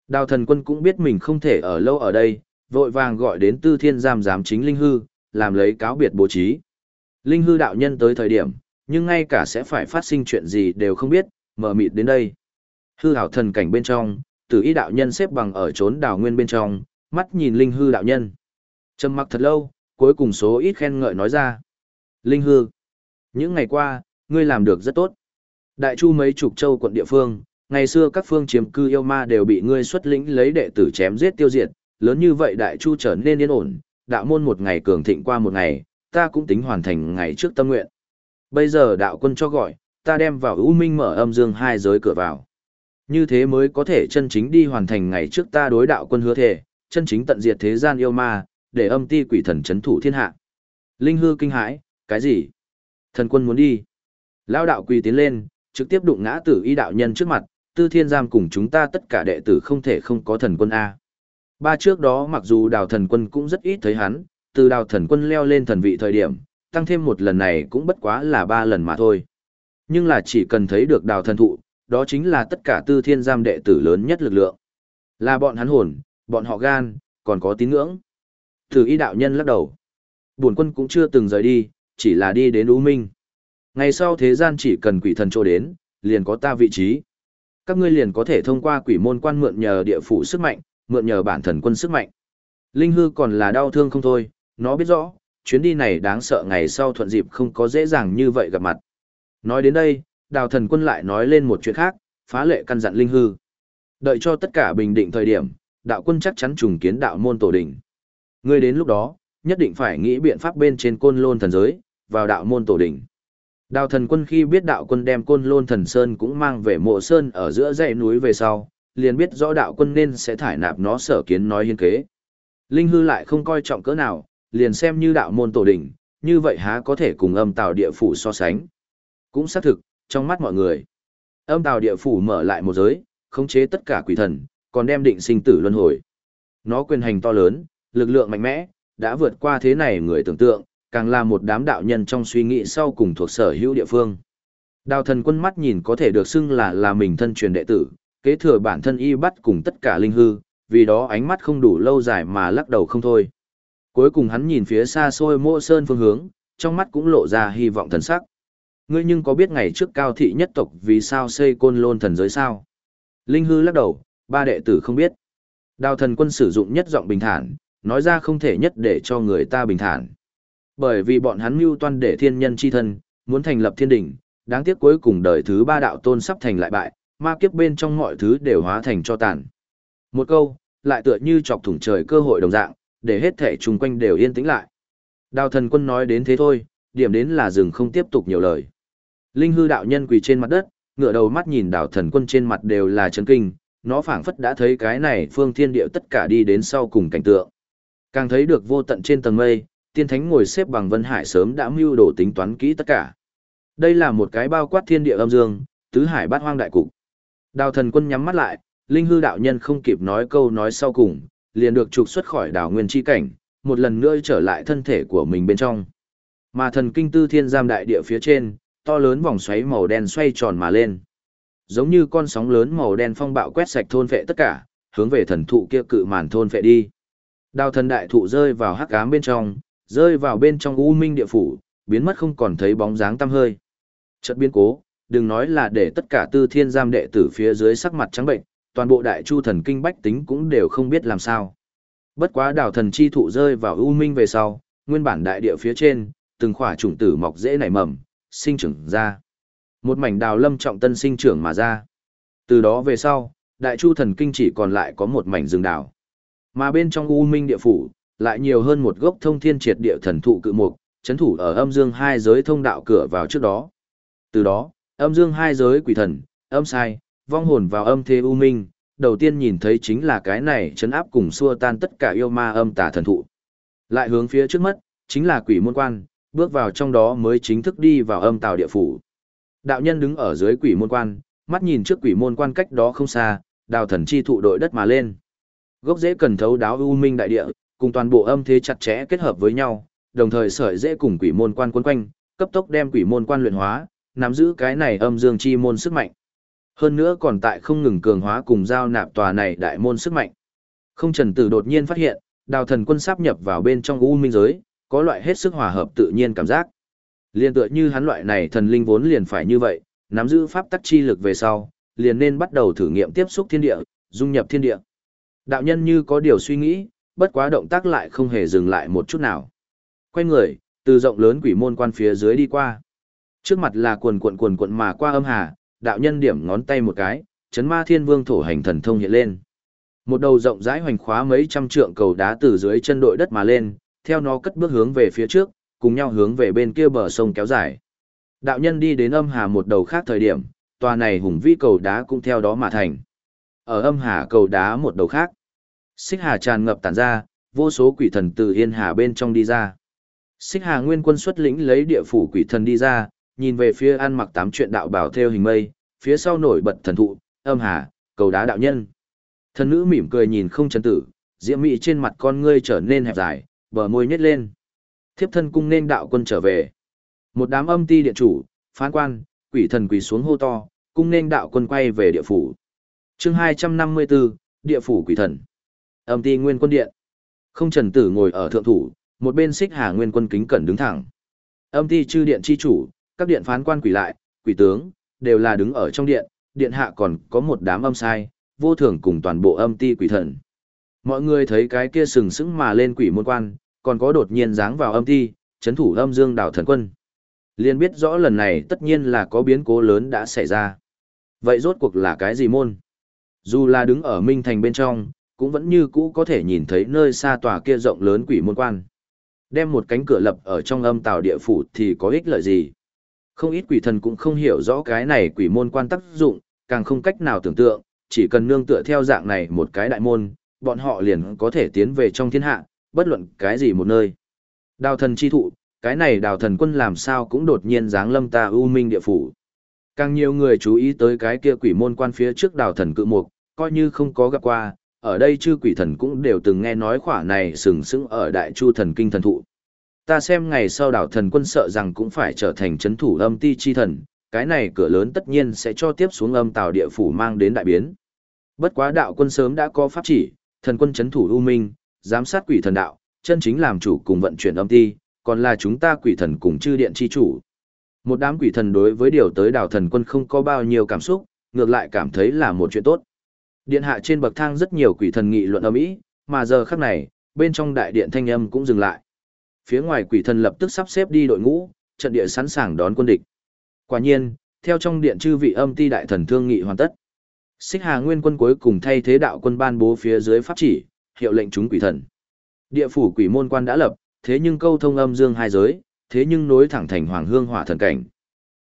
Đào thần quân cũng biết mình không thể ở lâu ở đây, vội vàng gọi đến tư thiên giam giám chính linh hư, làm lấy cáo biệt bố trí. Linh hư đạo nhân tới thời điểm, nhưng ngay cả sẽ phải phát sinh chuyện gì đều không biết, mở mịt đến đây. Hư hảo thần cảnh bên trong, tử y đạo nhân xếp bằng ở trốn đào nguyên bên trong, mắt nhìn linh hư đạo nhân. Trầm mặc thật lâu, cuối cùng số ít khen ngợi nói ra. Linh hư, những ngày qua, ngươi làm được rất tốt. Đại chu mấy chục châu quận địa phương, ngày xưa các phương chiếm cư yêu ma đều bị ngươi xuất lĩnh lấy đệ tử chém giết tiêu diệt, lớn như vậy đại chu trở nên yên ổn, đạo môn một ngày cường thịnh qua một ngày, ta cũng tính hoàn thành ngày trước tâm nguyện. Bây giờ đạo quân cho gọi, ta đem vào U Minh mở âm dương hai giới cửa vào. Như thế mới có thể chân chính đi hoàn thành ngày trước ta đối đạo quân hứa thể, chân chính tận diệt thế gian yêu ma, để âm ti quỷ thần chấn thủ thiên hạ. Linh hư kinh hãi, cái gì? Thần quân muốn đi. Lao đạo quỳ tiến lên, trực tiếp đụng ngã tử y đạo nhân trước mặt, tư thiên giam cùng chúng ta tất cả đệ tử không thể không có thần quân A. Ba trước đó mặc dù đào thần quân cũng rất ít thấy hắn, từ đào thần quân leo lên thần vị thời điểm, tăng thêm một lần này cũng bất quá là ba lần mà thôi. Nhưng là chỉ cần thấy được đào thần thụ, đó chính là tất cả tư thiên giam đệ tử lớn nhất lực lượng. Là bọn hắn hồn, bọn họ gan, còn có tín ngưỡng. Thử y đạo nhân lắc đầu. Bổn quân cũng chưa từng rời đi, chỉ là đi đến U Minh. Ngày sau thế gian chỉ cần quỷ thần trô đến, liền có ta vị trí. Các ngươi liền có thể thông qua quỷ môn quan mượn nhờ địa phủ sức mạnh, mượn nhờ bản thần quân sức mạnh. Linh hư còn là đau thương không thôi, nó biết rõ, chuyến đi này đáng sợ ngày sau thuận dịp không có dễ dàng như vậy gặp mặt. Nói đến đây, đào thần quân lại nói lên một chuyện khác, phá lệ căn dặn Linh hư. Đợi cho tất cả bình định thời điểm, đạo quân chắc chắn trùng kiến đạo môn tổ đỉnh. Ngươi đến lúc đó, nhất định phải nghĩ biện pháp bên trên côn lôn thần giới, vào đạo môn tổ đỉnh. Đào thần quân khi biết đạo quân đem côn lôn thần sơn cũng mang về mộ sơn ở giữa dãy núi về sau, liền biết rõ đạo quân nên sẽ thải nạp nó sở kiến nói hiên kế. Linh hư lại không coi trọng cỡ nào, liền xem như đạo môn tổ đỉnh, như vậy há có thể cùng âm tào địa phủ so sánh. Cũng xác thực, trong mắt mọi người, âm tào địa phủ mở lại một giới, khống chế tất cả quỷ thần, còn đem định sinh tử luân hồi. Nó quyền hành to lớn, lực lượng mạnh mẽ, đã vượt qua thế này người tưởng tượng, càng là một đám đạo nhân trong suy nghĩ sau cùng thuộc sở hữu địa phương. Đào thần quân mắt nhìn có thể được xưng là là mình thân truyền đệ tử, kế thừa bản thân y bắt cùng tất cả linh hư, vì đó ánh mắt không đủ lâu dài mà lắc đầu không thôi. Cuối cùng hắn nhìn phía xa xôi mộ sơn phương hướng, trong mắt cũng lộ ra hy vọng thần sắc. Ngươi nhưng có biết ngày trước cao thị nhất tộc vì sao xây côn lôn thần giới sao? Linh hư lắc đầu, ba đệ tử không biết. Đào thần quân sử dụng nhất giọng bình thản, nói ra không thể nhất để cho người ta bình thản. Bởi vì bọn hắn mưu toan để thiên nhân chi thân, muốn thành lập thiên đỉnh, đáng tiếc cuối cùng đời thứ ba đạo tôn sắp thành lại bại, ma kiếp bên trong mọi thứ đều hóa thành cho tàn. Một câu, lại tựa như chọc thủng trời cơ hội đồng dạng, để hết thể chung quanh đều yên tĩnh lại. Đào thần quân nói đến thế thôi, điểm đến là dừng không tiếp tục nhiều lời. Linh hư đạo nhân quỳ trên mặt đất, ngửa đầu mắt nhìn đào thần quân trên mặt đều là chấn kinh, nó phảng phất đã thấy cái này phương thiên địa tất cả đi đến sau cùng cảnh tượng. Càng thấy được vô tận trên tầng mây, tiên thánh ngồi xếp bằng vân hải sớm đã mưu đồ tính toán kỹ tất cả. Đây là một cái bao quát thiên địa âm dương, tứ hải bát hoang đại cục. Đào thần quân nhắm mắt lại, linh hư đạo nhân không kịp nói câu nói sau cùng, liền được trục xuất khỏi đảo nguyên chi cảnh, một lần nữa trở lại thân thể của mình bên trong. Mà thần kinh tư thiên giam đại địa phía trên, to lớn vòng xoáy màu đen xoay tròn mà lên. Giống như con sóng lớn màu đen phong bạo quét sạch thôn vệ tất cả, hướng về thần thụ kia cự màn thôn vệ đi. Đào thần đại thụ rơi vào hắc ám bên trong, rơi vào bên trong u minh địa phủ, biến mất không còn thấy bóng dáng tăm hơi. Chợt biến cố, đừng nói là để tất cả tư thiên giam đệ tử phía dưới sắc mặt trắng bệnh, toàn bộ đại chu thần kinh bách tính cũng đều không biết làm sao. Bất quá đào thần chi thụ rơi vào u minh về sau, nguyên bản đại địa phía trên, từng khỏa chủng tử mọc dễ nảy mầm, sinh trưởng ra. Một mảnh đào lâm trọng tân sinh trưởng mà ra. Từ đó về sau, đại chu thần kinh chỉ còn lại có một mảnh rừng đào. Mà bên trong u minh địa phủ, lại nhiều hơn một gốc thông thiên triệt địa thần thụ cự mục, chấn thủ ở âm dương hai giới thông đạo cửa vào trước đó. Từ đó, âm dương hai giới quỷ thần, âm sai, vong hồn vào âm thế u minh, đầu tiên nhìn thấy chính là cái này chấn áp cùng xua tan tất cả yêu ma âm tà thần thụ. Lại hướng phía trước mắt, chính là quỷ môn quan, bước vào trong đó mới chính thức đi vào âm tào địa phủ. Đạo nhân đứng ở dưới quỷ môn quan, mắt nhìn trước quỷ môn quan cách đó không xa, đào thần chi thụ đội đất mà lên. Gốc rễ cần thấu đáo u minh đại địa, cùng toàn bộ âm thế chặt chẽ kết hợp với nhau, đồng thời sợi dễ cùng quỷ môn quan quấn quanh, cấp tốc đem quỷ môn quan luyện hóa, nắm giữ cái này âm dương chi môn sức mạnh. Hơn nữa còn tại không ngừng cường hóa cùng giao nạp tòa này đại môn sức mạnh. Không trần tử đột nhiên phát hiện, đào thần quân sáp nhập vào bên trong u minh giới, có loại hết sức hòa hợp tự nhiên cảm giác. Liên tựa như hắn loại này thần linh vốn liền phải như vậy, nắm giữ pháp tắc chi lực về sau, liền nên bắt đầu thử nghiệm tiếp xúc thiên địa, dung nhập thiên địa. Đạo nhân như có điều suy nghĩ, bất quá động tác lại không hề dừng lại một chút nào. Quay người, từ rộng lớn quỷ môn quan phía dưới đi qua. Trước mặt là quần quần quần quần mà qua âm hà, đạo nhân điểm ngón tay một cái, chấn ma thiên vương thổ hành thần thông hiện lên. Một đầu rộng rãi hoành khóa mấy trăm trượng cầu đá từ dưới chân đội đất mà lên, theo nó cất bước hướng về phía trước, cùng nhau hướng về bên kia bờ sông kéo dài. Đạo nhân đi đến âm hà một đầu khác thời điểm, tòa này hùng vĩ cầu đá cũng theo đó mà thành. Ở âm hà cầu đá một đầu khác, xích hà tràn ngập tản ra, vô số quỷ thần từ yên hà bên trong đi ra. Xích hà nguyên quân xuất lĩnh lấy địa phủ quỷ thần đi ra, nhìn về phía ăn mặc tám chuyện đạo bảo theo hình mây, phía sau nổi bật thần thụ, âm hà, cầu đá đạo nhân. Thần nữ mỉm cười nhìn không chấn tử, diễm mị trên mặt con ngươi trở nên hẹp dài, bờ môi nhếch lên. Thiếp thân cung nên đạo quân trở về. Một đám âm ti điện chủ, phán quan, quỷ thần quỳ xuống hô to, cung nên đạo quân quay về địa phủ. chương 254, địa phủ quỷ thần. Âm ti nguyên quân điện. Không trần tử ngồi ở thượng thủ, một bên xích hà nguyên quân kính cẩn đứng thẳng. Âm ti chư điện chi chủ, các điện phán quan quỷ lại, quỷ tướng, đều là đứng ở trong điện, điện hạ còn có một đám âm sai, vô thường cùng toàn bộ âm ti quỷ thần. Mọi người thấy cái kia sừng sững mà lên quỷ môn quan, còn có đột nhiên dáng vào âm ti, chấn thủ âm dương đảo thần quân. Liên biết rõ lần này tất nhiên là có biến cố lớn đã xảy ra. Vậy rốt cuộc là cái gì môn? Dù là đứng ở Minh Thành bên trong, cũng vẫn như cũ có thể nhìn thấy nơi xa tòa kia rộng lớn quỷ môn quan. Đem một cánh cửa lập ở trong âm tàu địa phủ thì có ích lợi gì? Không ít quỷ thần cũng không hiểu rõ cái này quỷ môn quan tác dụng, càng không cách nào tưởng tượng, chỉ cần nương tựa theo dạng này một cái đại môn, bọn họ liền có thể tiến về trong thiên hạ, bất luận cái gì một nơi. Đào thần chi thụ, cái này đào thần quân làm sao cũng đột nhiên giáng lâm ta ưu minh địa phủ. Càng nhiều người chú ý tới cái kia quỷ môn quan phía trước đào thần cự mục, coi như không có gặp qua, ở đây chư quỷ thần cũng đều từng nghe nói khỏa này sừng sững ở đại chu thần kinh thần thụ. Ta xem ngày sau đảo thần quân sợ rằng cũng phải trở thành chấn thủ âm ti chi thần, cái này cửa lớn tất nhiên sẽ cho tiếp xuống âm tào địa phủ mang đến đại biến. Bất quá đạo quân sớm đã có pháp chỉ, thần quân chấn thủ u minh, giám sát quỷ thần đạo, chân chính làm chủ cùng vận chuyển âm ti, còn là chúng ta quỷ thần cùng chư điện chi chủ. Một đám quỷ thần đối với điều tới đảo thần quân không có bao nhiêu cảm xúc, ngược lại cảm thấy là một chuyện tốt. Điện hạ trên bậc thang rất nhiều quỷ thần nghị luận âm ý, mà giờ khắc này, bên trong đại điện thanh âm cũng dừng lại. Phía ngoài quỷ thần lập tức sắp xếp đi đội ngũ, trận địa sẵn sàng đón quân địch. Quả nhiên, theo trong điện chư vị âm ti đại thần thương nghị hoàn tất. Xích Hà Nguyên quân cuối cùng thay thế đạo quân ban bố phía dưới pháp chỉ, hiệu lệnh chúng quỷ thần. Địa phủ quỷ môn quan đã lập, thế nhưng câu thông âm dương hai giới, thế nhưng nối thẳng thành hoàng hương hỏa thần cảnh.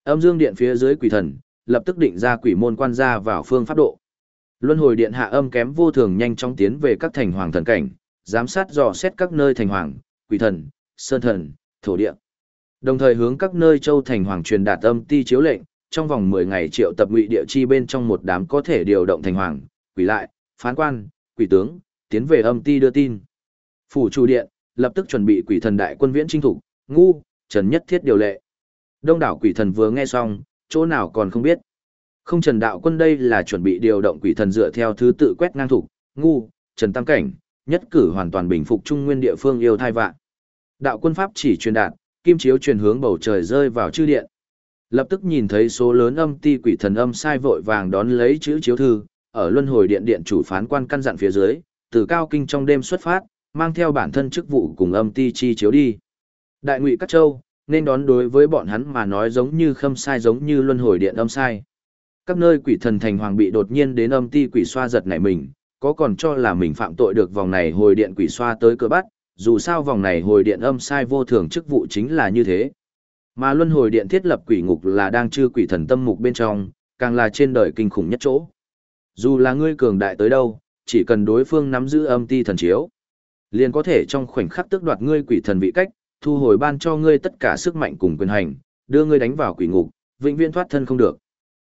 Âm dương điện phía dưới quỷ thần, lập tức định ra quỷ môn quan ra vào phương pháp độ. Luân hồi điện hạ âm kém vô thường nhanh chóng tiến về các thành hoàng thần cảnh, giám sát dò xét các nơi thành hoàng, quỷ thần, sơn thần, thổ địa. Đồng thời hướng các nơi châu thành hoàng truyền đạt âm ti chiếu lệnh, trong vòng 10 ngày triệu tập ngụy địa chi bên trong một đám có thể điều động thành hoàng, quỷ lại, phán quan, quỷ tướng, tiến về âm ti đưa tin. Phủ chủ điện, lập tức chuẩn bị quỷ thần đại quân viễn chinh thủ, ngu, trần nhất thiết điều lệ. Đông đảo quỷ thần vừa nghe xong, chỗ nào còn không biết. Không trần đạo quân đây là chuẩn bị điều động quỷ thần dựa theo thứ tự quét ngang thủ, ngu, trần tam cảnh, nhất cử hoàn toàn bình phục trung nguyên địa phương yêu thai vạn. Đạo quân pháp chỉ truyền đạt, kim chiếu truyền hướng bầu trời rơi vào chư điện. Lập tức nhìn thấy số lớn âm ti quỷ thần âm sai vội vàng đón lấy chữ chiếu thư, ở luân hồi điện điện chủ phán quan căn dặn phía dưới, từ cao kinh trong đêm xuất phát, mang theo bản thân chức vụ cùng âm ti chi chiếu đi. Đại ngụy Cát Châu, nên đón đối với bọn hắn mà nói giống như khâm sai giống như luân hồi điện âm sai. Các nơi quỷ thần thành hoàng bị đột nhiên đến âm ti quỷ xoa giật nảy mình, có còn cho là mình phạm tội được vòng này hồi điện quỷ xoa tới cơ bắt, dù sao vòng này hồi điện âm sai vô thường chức vụ chính là như thế. Mà luân hồi điện thiết lập quỷ ngục là đang chư quỷ thần tâm mục bên trong, càng là trên đời kinh khủng nhất chỗ. Dù là ngươi cường đại tới đâu, chỉ cần đối phương nắm giữ âm ti thần chiếu, liền có thể trong khoảnh khắc tước đoạt ngươi quỷ thần vị cách, thu hồi ban cho ngươi tất cả sức mạnh cùng quyền hành, đưa ngươi đánh vào quỷ ngục, vĩnh viễn thoát thân không được.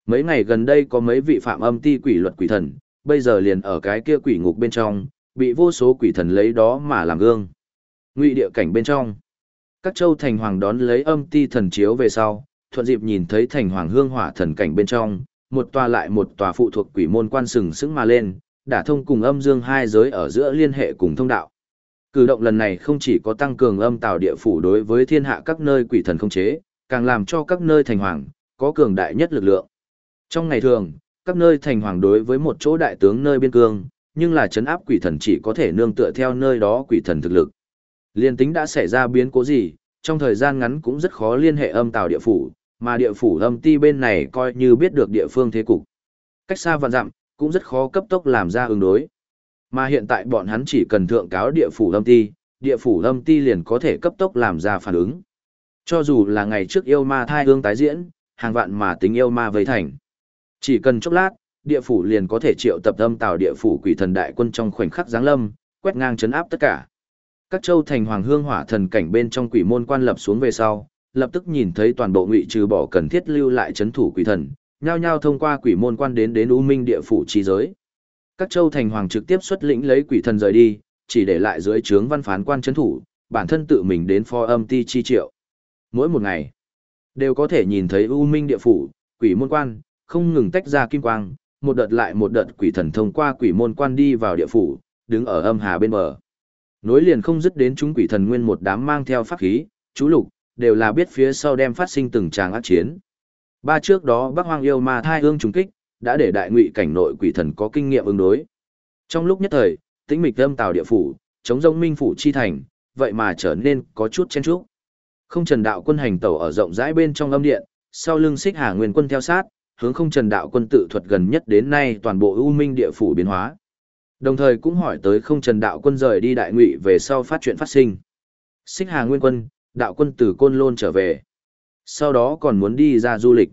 Mấy ngày gần đây có mấy vị phạm âm ti quỷ luật quỷ thần, bây giờ liền ở cái kia quỷ ngục bên trong, bị vô số quỷ thần lấy đó mà làm gương. Ngụy địa cảnh bên trong, các châu thành hoàng đón lấy âm ti thần chiếu về sau, thuận dịp nhìn thấy thành hoàng hương hỏa thần cảnh bên trong, một tòa lại một tòa phụ thuộc quỷ môn quan sừng sững mà lên, đã thông cùng âm dương hai giới ở giữa liên hệ cùng thông đạo. Cử động lần này không chỉ có tăng cường âm tạo địa phủ đối với thiên hạ các nơi quỷ thần không chế, càng làm cho các nơi thành hoàng có cường đại nhất lực lượng. Trong ngày thường, các nơi thành hoàng đối với một chỗ đại tướng nơi biên cương, nhưng là chấn áp quỷ thần chỉ có thể nương tựa theo nơi đó quỷ thần thực lực. Liên tính đã xảy ra biến cố gì, trong thời gian ngắn cũng rất khó liên hệ âm tào địa phủ, mà địa phủ âm ti bên này coi như biết được địa phương thế cục. Cách xa vạn dặm, cũng rất khó cấp tốc làm ra ứng đối. Mà hiện tại bọn hắn chỉ cần thượng cáo địa phủ âm ti, địa phủ âm ti liền có thể cấp tốc làm ra phản ứng. Cho dù là ngày trước yêu ma thai hương tái diễn, hàng vạn mà tính yêu ma vây thành. Chỉ cần chốc lát, địa phủ liền có thể triệu tập âm tạo địa phủ quỷ thần đại quân trong khoảnh khắc giáng lâm, quét ngang chấn áp tất cả. Các châu thành hoàng hương hỏa thần cảnh bên trong quỷ môn quan lập xuống về sau, lập tức nhìn thấy toàn bộ ngụy trừ bỏ cần thiết lưu lại chấn thủ quỷ thần, nhao nhao thông qua quỷ môn quan đến đến U Minh địa phủ chi giới. Các châu thành hoàng trực tiếp xuất lĩnh lấy quỷ thần rời đi, chỉ để lại dưới trướng văn phán quan chấn thủ, bản thân tự mình đến pho âm ti chi triệu. Mỗi một ngày, đều có thể nhìn thấy U Minh địa phủ, quỷ môn quan, không ngừng tách ra kim quang, một đợt lại một đợt quỷ thần thông qua quỷ môn quan đi vào địa phủ, đứng ở âm hà bên bờ. Nối liền không dứt đến chúng quỷ thần nguyên một đám mang theo pháp khí, chú lục, đều là biết phía sau đem phát sinh từng tràng ác chiến. Ba trước đó Bắc Hoang yêu ma thai hương trùng kích, đã để đại ngụy cảnh nội quỷ thần có kinh nghiệm ứng đối. Trong lúc nhất thời, tĩnh mịch âm tào địa phủ, chống rông minh phủ chi thành, vậy mà trở nên có chút chen chúc. Không Trần Đạo quân hành tẩu ở rộng rãi bên trong âm điện, sau lưng xích Hà Nguyên quân theo sát, hướng Không Trần Đạo quân tự thuật gần nhất đến nay toàn bộ ưu Minh địa phủ biến hóa. Đồng thời cũng hỏi tới Không Trần Đạo quân rời đi đại ngụy về sau phát chuyện phát sinh. Xích Hà Nguyên quân, đạo quân từ Côn Lôn trở về. Sau đó còn muốn đi ra du lịch.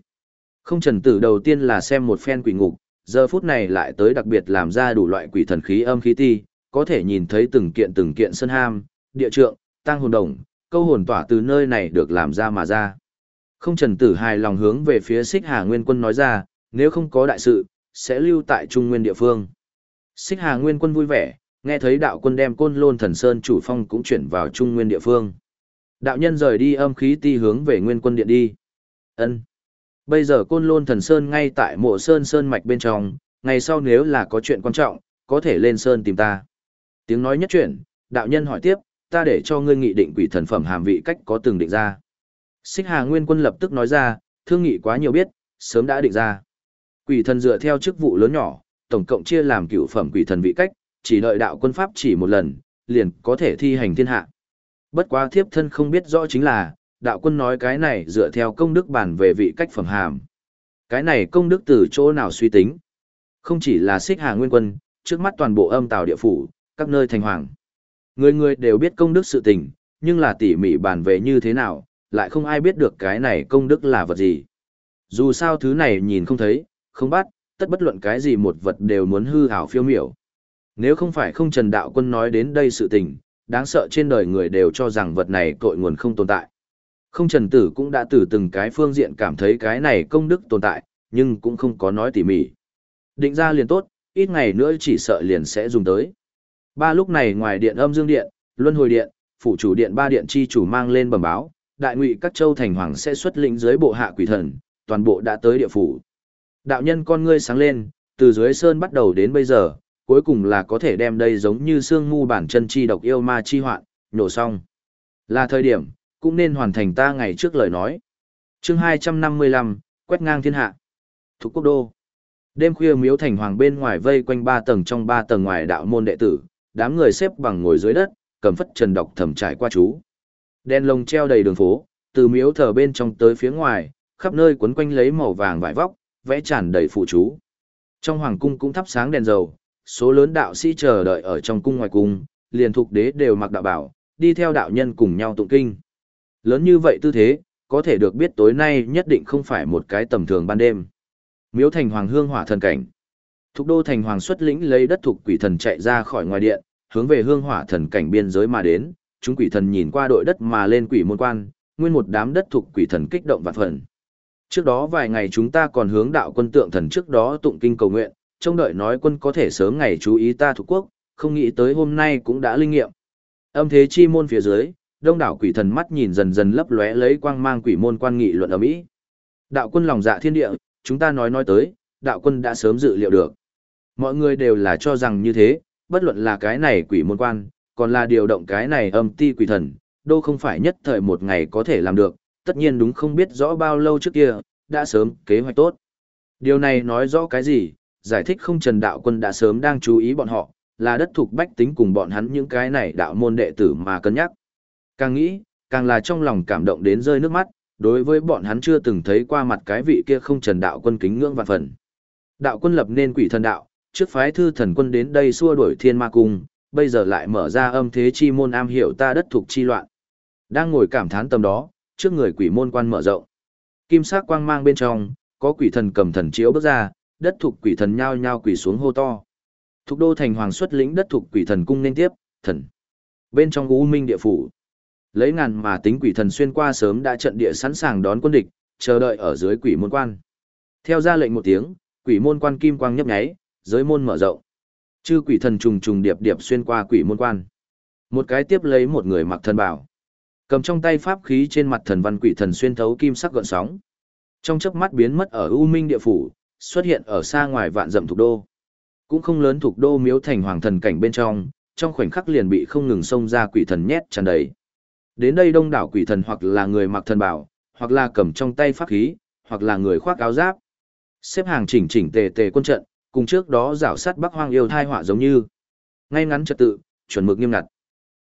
Không Trần Tử đầu tiên là xem một phen quỷ ngục, giờ phút này lại tới đặc biệt làm ra đủ loại quỷ thần khí âm khí ti, có thể nhìn thấy từng kiện từng kiện sân ham, địa trượng, tăng hồn đồng, câu hồn tỏa từ nơi này được làm ra mà ra. Không trần tử hài lòng hướng về phía xích hà nguyên quân nói ra, nếu không có đại sự, sẽ lưu tại trung nguyên địa phương. Xích hà nguyên quân vui vẻ, nghe thấy đạo quân đem côn lôn thần sơn chủ phong cũng chuyển vào trung nguyên địa phương. Đạo nhân rời đi âm khí ti hướng về nguyên quân điện đi. ân Bây giờ côn lôn thần sơn ngay tại mộ sơn sơn mạch bên trong, ngày sau nếu là có chuyện quan trọng, có thể lên sơn tìm ta. Tiếng nói nhất chuyển, đạo nhân hỏi tiếp, ta để cho ngươi nghị định quỷ thần phẩm hàm vị cách có từng định ra. Xích Hà Nguyên Quân lập tức nói ra, thương nghị quá nhiều biết, sớm đã định ra. Quỷ thần dựa theo chức vụ lớn nhỏ, tổng cộng chia làm cửu phẩm quỷ thần vị cách, chỉ đợi đạo quân pháp chỉ một lần, liền có thể thi hành thiên hạ. Bất quá thiếp thân không biết rõ chính là, đạo quân nói cái này dựa theo công đức bản về vị cách phẩm hàm. Cái này công đức từ chỗ nào suy tính? Không chỉ là xích hà nguyên quân, trước mắt toàn bộ âm tào địa phủ, các nơi thành hoàng. Người người đều biết công đức sự tình, nhưng là tỉ mỉ bản về như thế nào, lại không ai biết được cái này công đức là vật gì. Dù sao thứ này nhìn không thấy, không bắt, tất bất luận cái gì một vật đều muốn hư hảo phiêu miểu. Nếu không phải không trần đạo quân nói đến đây sự tình, đáng sợ trên đời người đều cho rằng vật này cội nguồn không tồn tại. Không trần tử cũng đã từ từng cái phương diện cảm thấy cái này công đức tồn tại, nhưng cũng không có nói tỉ mỉ. Định ra liền tốt, ít ngày nữa chỉ sợ liền sẽ dùng tới. Ba lúc này ngoài điện âm dương điện, luân hồi điện, phủ chủ điện ba điện chi chủ mang lên bẩm báo, đại ngụy các châu thành hoàng sẽ xuất lĩnh dưới bộ hạ quỷ thần, toàn bộ đã tới địa phủ. Đạo nhân con ngươi sáng lên, từ dưới sơn bắt đầu đến bây giờ, cuối cùng là có thể đem đây giống như xương mu bản chân chi độc yêu ma chi hoạn, nổ xong. Là thời điểm, cũng nên hoàn thành ta ngày trước lời nói. chương 255, quét ngang thiên hạ. Thục quốc đô. Đêm khuya miếu thành hoàng bên ngoài vây quanh ba tầng trong ba tầng ngoài đạo môn đệ tử, đám người xếp bằng ngồi dưới đất, cầm phất trần đọc thầm trải qua chú. Đèn lồng treo đầy đường phố, từ miếu thờ bên trong tới phía ngoài, khắp nơi quấn quanh lấy màu vàng vải vóc, vẽ tràn đầy phụ chú. Trong hoàng cung cũng thắp sáng đèn dầu, số lớn đạo sĩ chờ đợi ở trong cung ngoài cung, liền thuộc đế đều mặc đạo bảo, đi theo đạo nhân cùng nhau tụng kinh. Lớn như vậy tư thế, có thể được biết tối nay nhất định không phải một cái tầm thường ban đêm. Miếu thành hoàng hương hỏa thần cảnh. Thục đô thành hoàng xuất lĩnh lấy đất thuộc quỷ thần chạy ra khỏi ngoài điện, hướng về hương hỏa thần cảnh biên giới mà đến, chúng quỷ thần nhìn qua đội đất mà lên quỷ môn quan, nguyên một đám đất thuộc quỷ thần kích động vạn phần. Trước đó vài ngày chúng ta còn hướng đạo quân tượng thần trước đó tụng kinh cầu nguyện, trông đợi nói quân có thể sớm ngày chú ý ta thuộc quốc, không nghĩ tới hôm nay cũng đã linh nghiệm. Âm thế chi môn phía dưới, đông đảo quỷ thần mắt nhìn dần dần lấp lóe lấy quang mang quỷ môn quan nghị luận ở Mỹ. Đạo quân lòng dạ thiên địa, chúng ta nói nói tới, đạo quân đã sớm dự liệu được. Mọi người đều là cho rằng như thế, bất luận là cái này quỷ môn quan, còn là điều động cái này âm ti quỷ thần, đâu không phải nhất thời một ngày có thể làm được, tất nhiên đúng không biết rõ bao lâu trước kia, đã sớm kế hoạch tốt. Điều này nói rõ cái gì, giải thích không trần đạo quân đã sớm đang chú ý bọn họ, là đất thuộc bách tính cùng bọn hắn những cái này đạo môn đệ tử mà cân nhắc. Càng nghĩ, càng là trong lòng cảm động đến rơi nước mắt, đối với bọn hắn chưa từng thấy qua mặt cái vị kia không trần đạo quân kính ngưỡng vạn phần. Đạo quân lập nên quỷ thần đạo, trước phái thư thần quân đến đây xua đuổi thiên ma cung, bây giờ lại mở ra âm thế chi môn am hiểu ta đất thuộc chi loạn. Đang ngồi cảm thán tầm đó, trước người quỷ môn quan mở rộng. Kim sắc quang mang bên trong, có quỷ thần cầm thần chiếu bước ra, đất thuộc quỷ thần nhao nhao quỷ xuống hô to. Thục đô thành hoàng xuất lĩnh đất thuộc quỷ thần cung nên tiếp, thần. Bên trong U Minh địa phủ, lấy ngàn mà tính quỷ thần xuyên qua sớm đã trận địa sẵn sàng đón quân địch, chờ đợi ở dưới quỷ môn quan. Theo ra lệnh một tiếng, quỷ môn quan kim quang nhấp nháy, giới môn mở rộng. Chư quỷ thần trùng trùng điệp điệp xuyên qua quỷ môn quan. Một cái tiếp lấy một người mặc thần bảo. Cầm trong tay pháp khí trên mặt thần văn quỷ thần xuyên thấu kim sắc gợn sóng. Trong chớp mắt biến mất ở U Minh địa phủ, xuất hiện ở xa ngoài vạn dặm thuộc đô. Cũng không lớn thuộc đô miếu thành hoàng thần cảnh bên trong, trong khoảnh khắc liền bị không ngừng xông ra quỷ thần nhét tràn đầy. Đến đây đông đảo quỷ thần hoặc là người mặc thần bảo, hoặc là cầm trong tay pháp khí, hoặc là người khoác áo giáp. Xếp hàng chỉnh chỉnh tề tề quân trận, cùng trước đó rảo sát Bắc Hoang yêu thai họa giống như. Ngay ngắn trật tự, chuẩn mực nghiêm ngặt.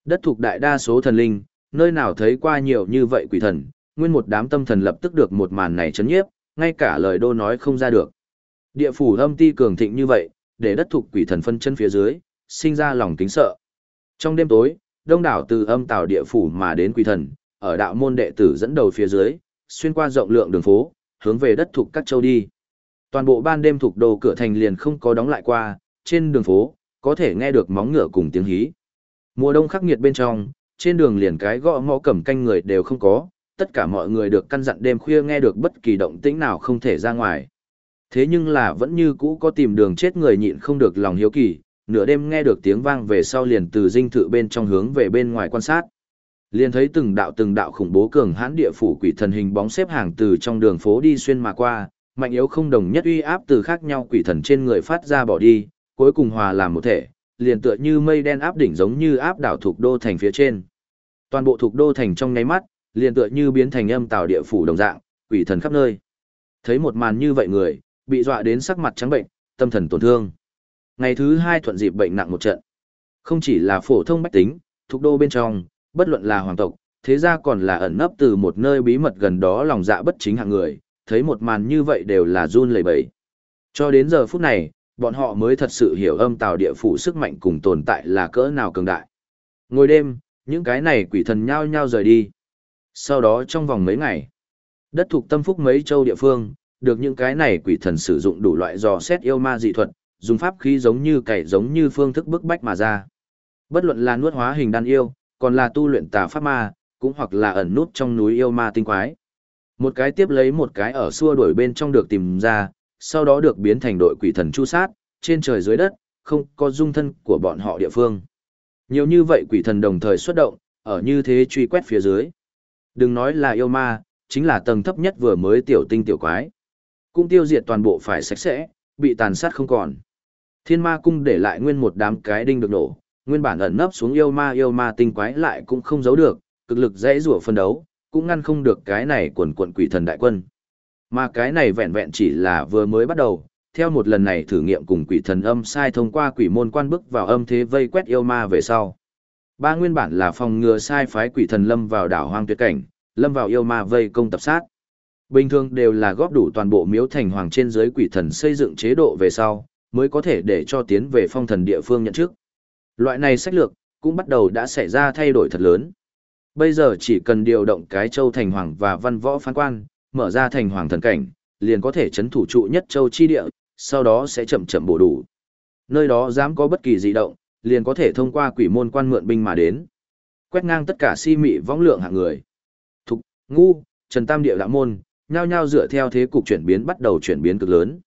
Đất thuộc đại đa số thần linh, nơi nào thấy qua nhiều như vậy quỷ thần, nguyên một đám tâm thần lập tức được một màn này chấn nhiếp, ngay cả lời đô nói không ra được. Địa phủ âm ti cường thịnh như vậy, để đất thuộc quỷ thần phân chân phía dưới, sinh ra lòng kính sợ. Trong đêm tối, đông đảo từ âm tào địa phủ mà đến quỷ thần, ở đạo môn đệ tử dẫn đầu phía dưới, xuyên qua rộng lượng đường phố, hướng về đất thuộc các châu đi. Toàn bộ ban đêm thuộc đồ cửa thành liền không có đóng lại qua, trên đường phố, có thể nghe được móng ngựa cùng tiếng hí. Mùa đông khắc nghiệt bên trong, trên đường liền cái gõ ngõ cầm canh người đều không có, tất cả mọi người được căn dặn đêm khuya nghe được bất kỳ động tĩnh nào không thể ra ngoài. Thế nhưng là vẫn như cũ có tìm đường chết người nhịn không được lòng hiếu kỳ, nửa đêm nghe được tiếng vang về sau liền từ dinh thự bên trong hướng về bên ngoài quan sát. Liền thấy từng đạo từng đạo khủng bố cường hãn địa phủ quỷ thần hình bóng xếp hàng từ trong đường phố đi xuyên mà qua, mạnh yếu không đồng nhất uy áp từ khác nhau quỷ thần trên người phát ra bỏ đi, cuối cùng hòa làm một thể, liền tựa như mây đen áp đỉnh giống như áp đảo thuộc đô thành phía trên. Toàn bộ thuộc đô thành trong nháy mắt, liền tựa như biến thành âm tào địa phủ đồng dạng, quỷ thần khắp nơi. Thấy một màn như vậy người, bị dọa đến sắc mặt trắng bệnh, tâm thần tổn thương. Ngày thứ hai thuận dịp bệnh nặng một trận. Không chỉ là phổ thông bách tính, thuộc đô bên trong, bất luận là hoàng tộc, thế ra còn là ẩn nấp từ một nơi bí mật gần đó lòng dạ bất chính hạng người, thấy một màn như vậy đều là run lẩy bẩy. Cho đến giờ phút này, bọn họ mới thật sự hiểu âm tào địa phủ sức mạnh cùng tồn tại là cỡ nào cường đại. Ngồi đêm, những cái này quỷ thần nhao nhao rời đi. Sau đó trong vòng mấy ngày, đất thuộc tâm phúc mấy châu địa phương, được những cái này quỷ thần sử dụng đủ loại dò xét yêu ma dị thuật, dùng pháp khí giống như cày giống như phương thức bức bách mà ra. Bất luận là nuốt hóa hình đan yêu, còn là tu luyện tà pháp ma, cũng hoặc là ẩn nút trong núi yêu ma tinh quái. Một cái tiếp lấy một cái ở xua đuổi bên trong được tìm ra, sau đó được biến thành đội quỷ thần chu sát, trên trời dưới đất, không có dung thân của bọn họ địa phương. Nhiều như vậy quỷ thần đồng thời xuất động, ở như thế truy quét phía dưới. Đừng nói là yêu ma, chính là tầng thấp nhất vừa mới tiểu tinh tiểu quái. Cung tiêu diệt toàn bộ phải sạch sẽ, bị tàn sát không còn. Thiên ma cung để lại nguyên một đám cái đinh được nổ, nguyên bản ẩn nấp xuống yêu ma yêu ma tinh quái lại cũng không giấu được, cực lực dễ rủa phân đấu, cũng ngăn không được cái này quần quận quỷ thần đại quân. Mà cái này vẹn vẹn chỉ là vừa mới bắt đầu, theo một lần này thử nghiệm cùng quỷ thần âm sai thông qua quỷ môn quan bức vào âm thế vây quét yêu ma về sau. Ba nguyên bản là phòng ngừa sai phái quỷ thần lâm vào đảo hoang tuyệt cảnh, lâm vào yêu ma vây công tập sát. Bình thường đều là góp đủ toàn bộ miếu thành hoàng trên dưới quỷ thần xây dựng chế độ về sau, mới có thể để cho tiến về phong thần địa phương nhận trước. Loại này sách lược, cũng bắt đầu đã xảy ra thay đổi thật lớn. Bây giờ chỉ cần điều động cái châu thành hoàng và văn võ phán quan, mở ra thành hoàng thần cảnh, liền có thể chấn thủ trụ nhất châu chi địa, sau đó sẽ chậm chậm bổ đủ. Nơi đó dám có bất kỳ dị động, liền có thể thông qua quỷ môn quan mượn binh mà đến. Quét ngang tất cả si mị võng lượng hạng người. Thục, ngu, trần tam địa đạo môn, nhao nhao dựa theo thế cục chuyển biến bắt đầu chuyển biến cực lớn.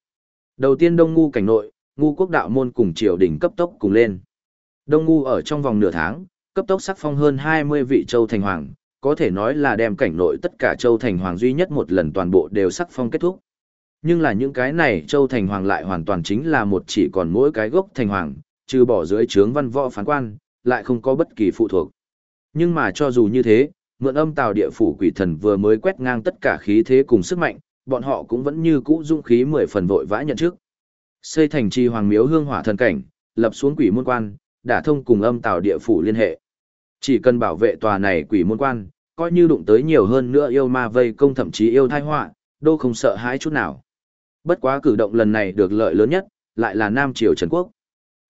Đầu tiên đông ngu cảnh nội, ngu quốc đạo môn cùng triều đình cấp tốc cùng lên. Đông ngu ở trong vòng nửa tháng, cấp tốc sắc phong hơn 20 vị châu thành hoàng, có thể nói là đem cảnh nội tất cả châu thành hoàng duy nhất một lần toàn bộ đều sắc phong kết thúc. Nhưng là những cái này châu thành hoàng lại hoàn toàn chính là một chỉ còn mỗi cái gốc thành hoàng, trừ bỏ dưới trướng văn võ phán quan, lại không có bất kỳ phụ thuộc. Nhưng mà cho dù như thế, mượn âm tào địa phủ quỷ thần vừa mới quét ngang tất cả khí thế cùng sức mạnh, bọn họ cũng vẫn như cũ dung khí mười phần vội vã nhận trước. Xây thành trì hoàng miếu hương hỏa thần cảnh, lập xuống quỷ môn quan, đả thông cùng âm tào địa phủ liên hệ. Chỉ cần bảo vệ tòa này quỷ môn quan, coi như đụng tới nhiều hơn nữa yêu ma vây công thậm chí yêu thai họa, đô không sợ hãi chút nào. Bất quá cử động lần này được lợi lớn nhất, lại là Nam Triều Trần Quốc.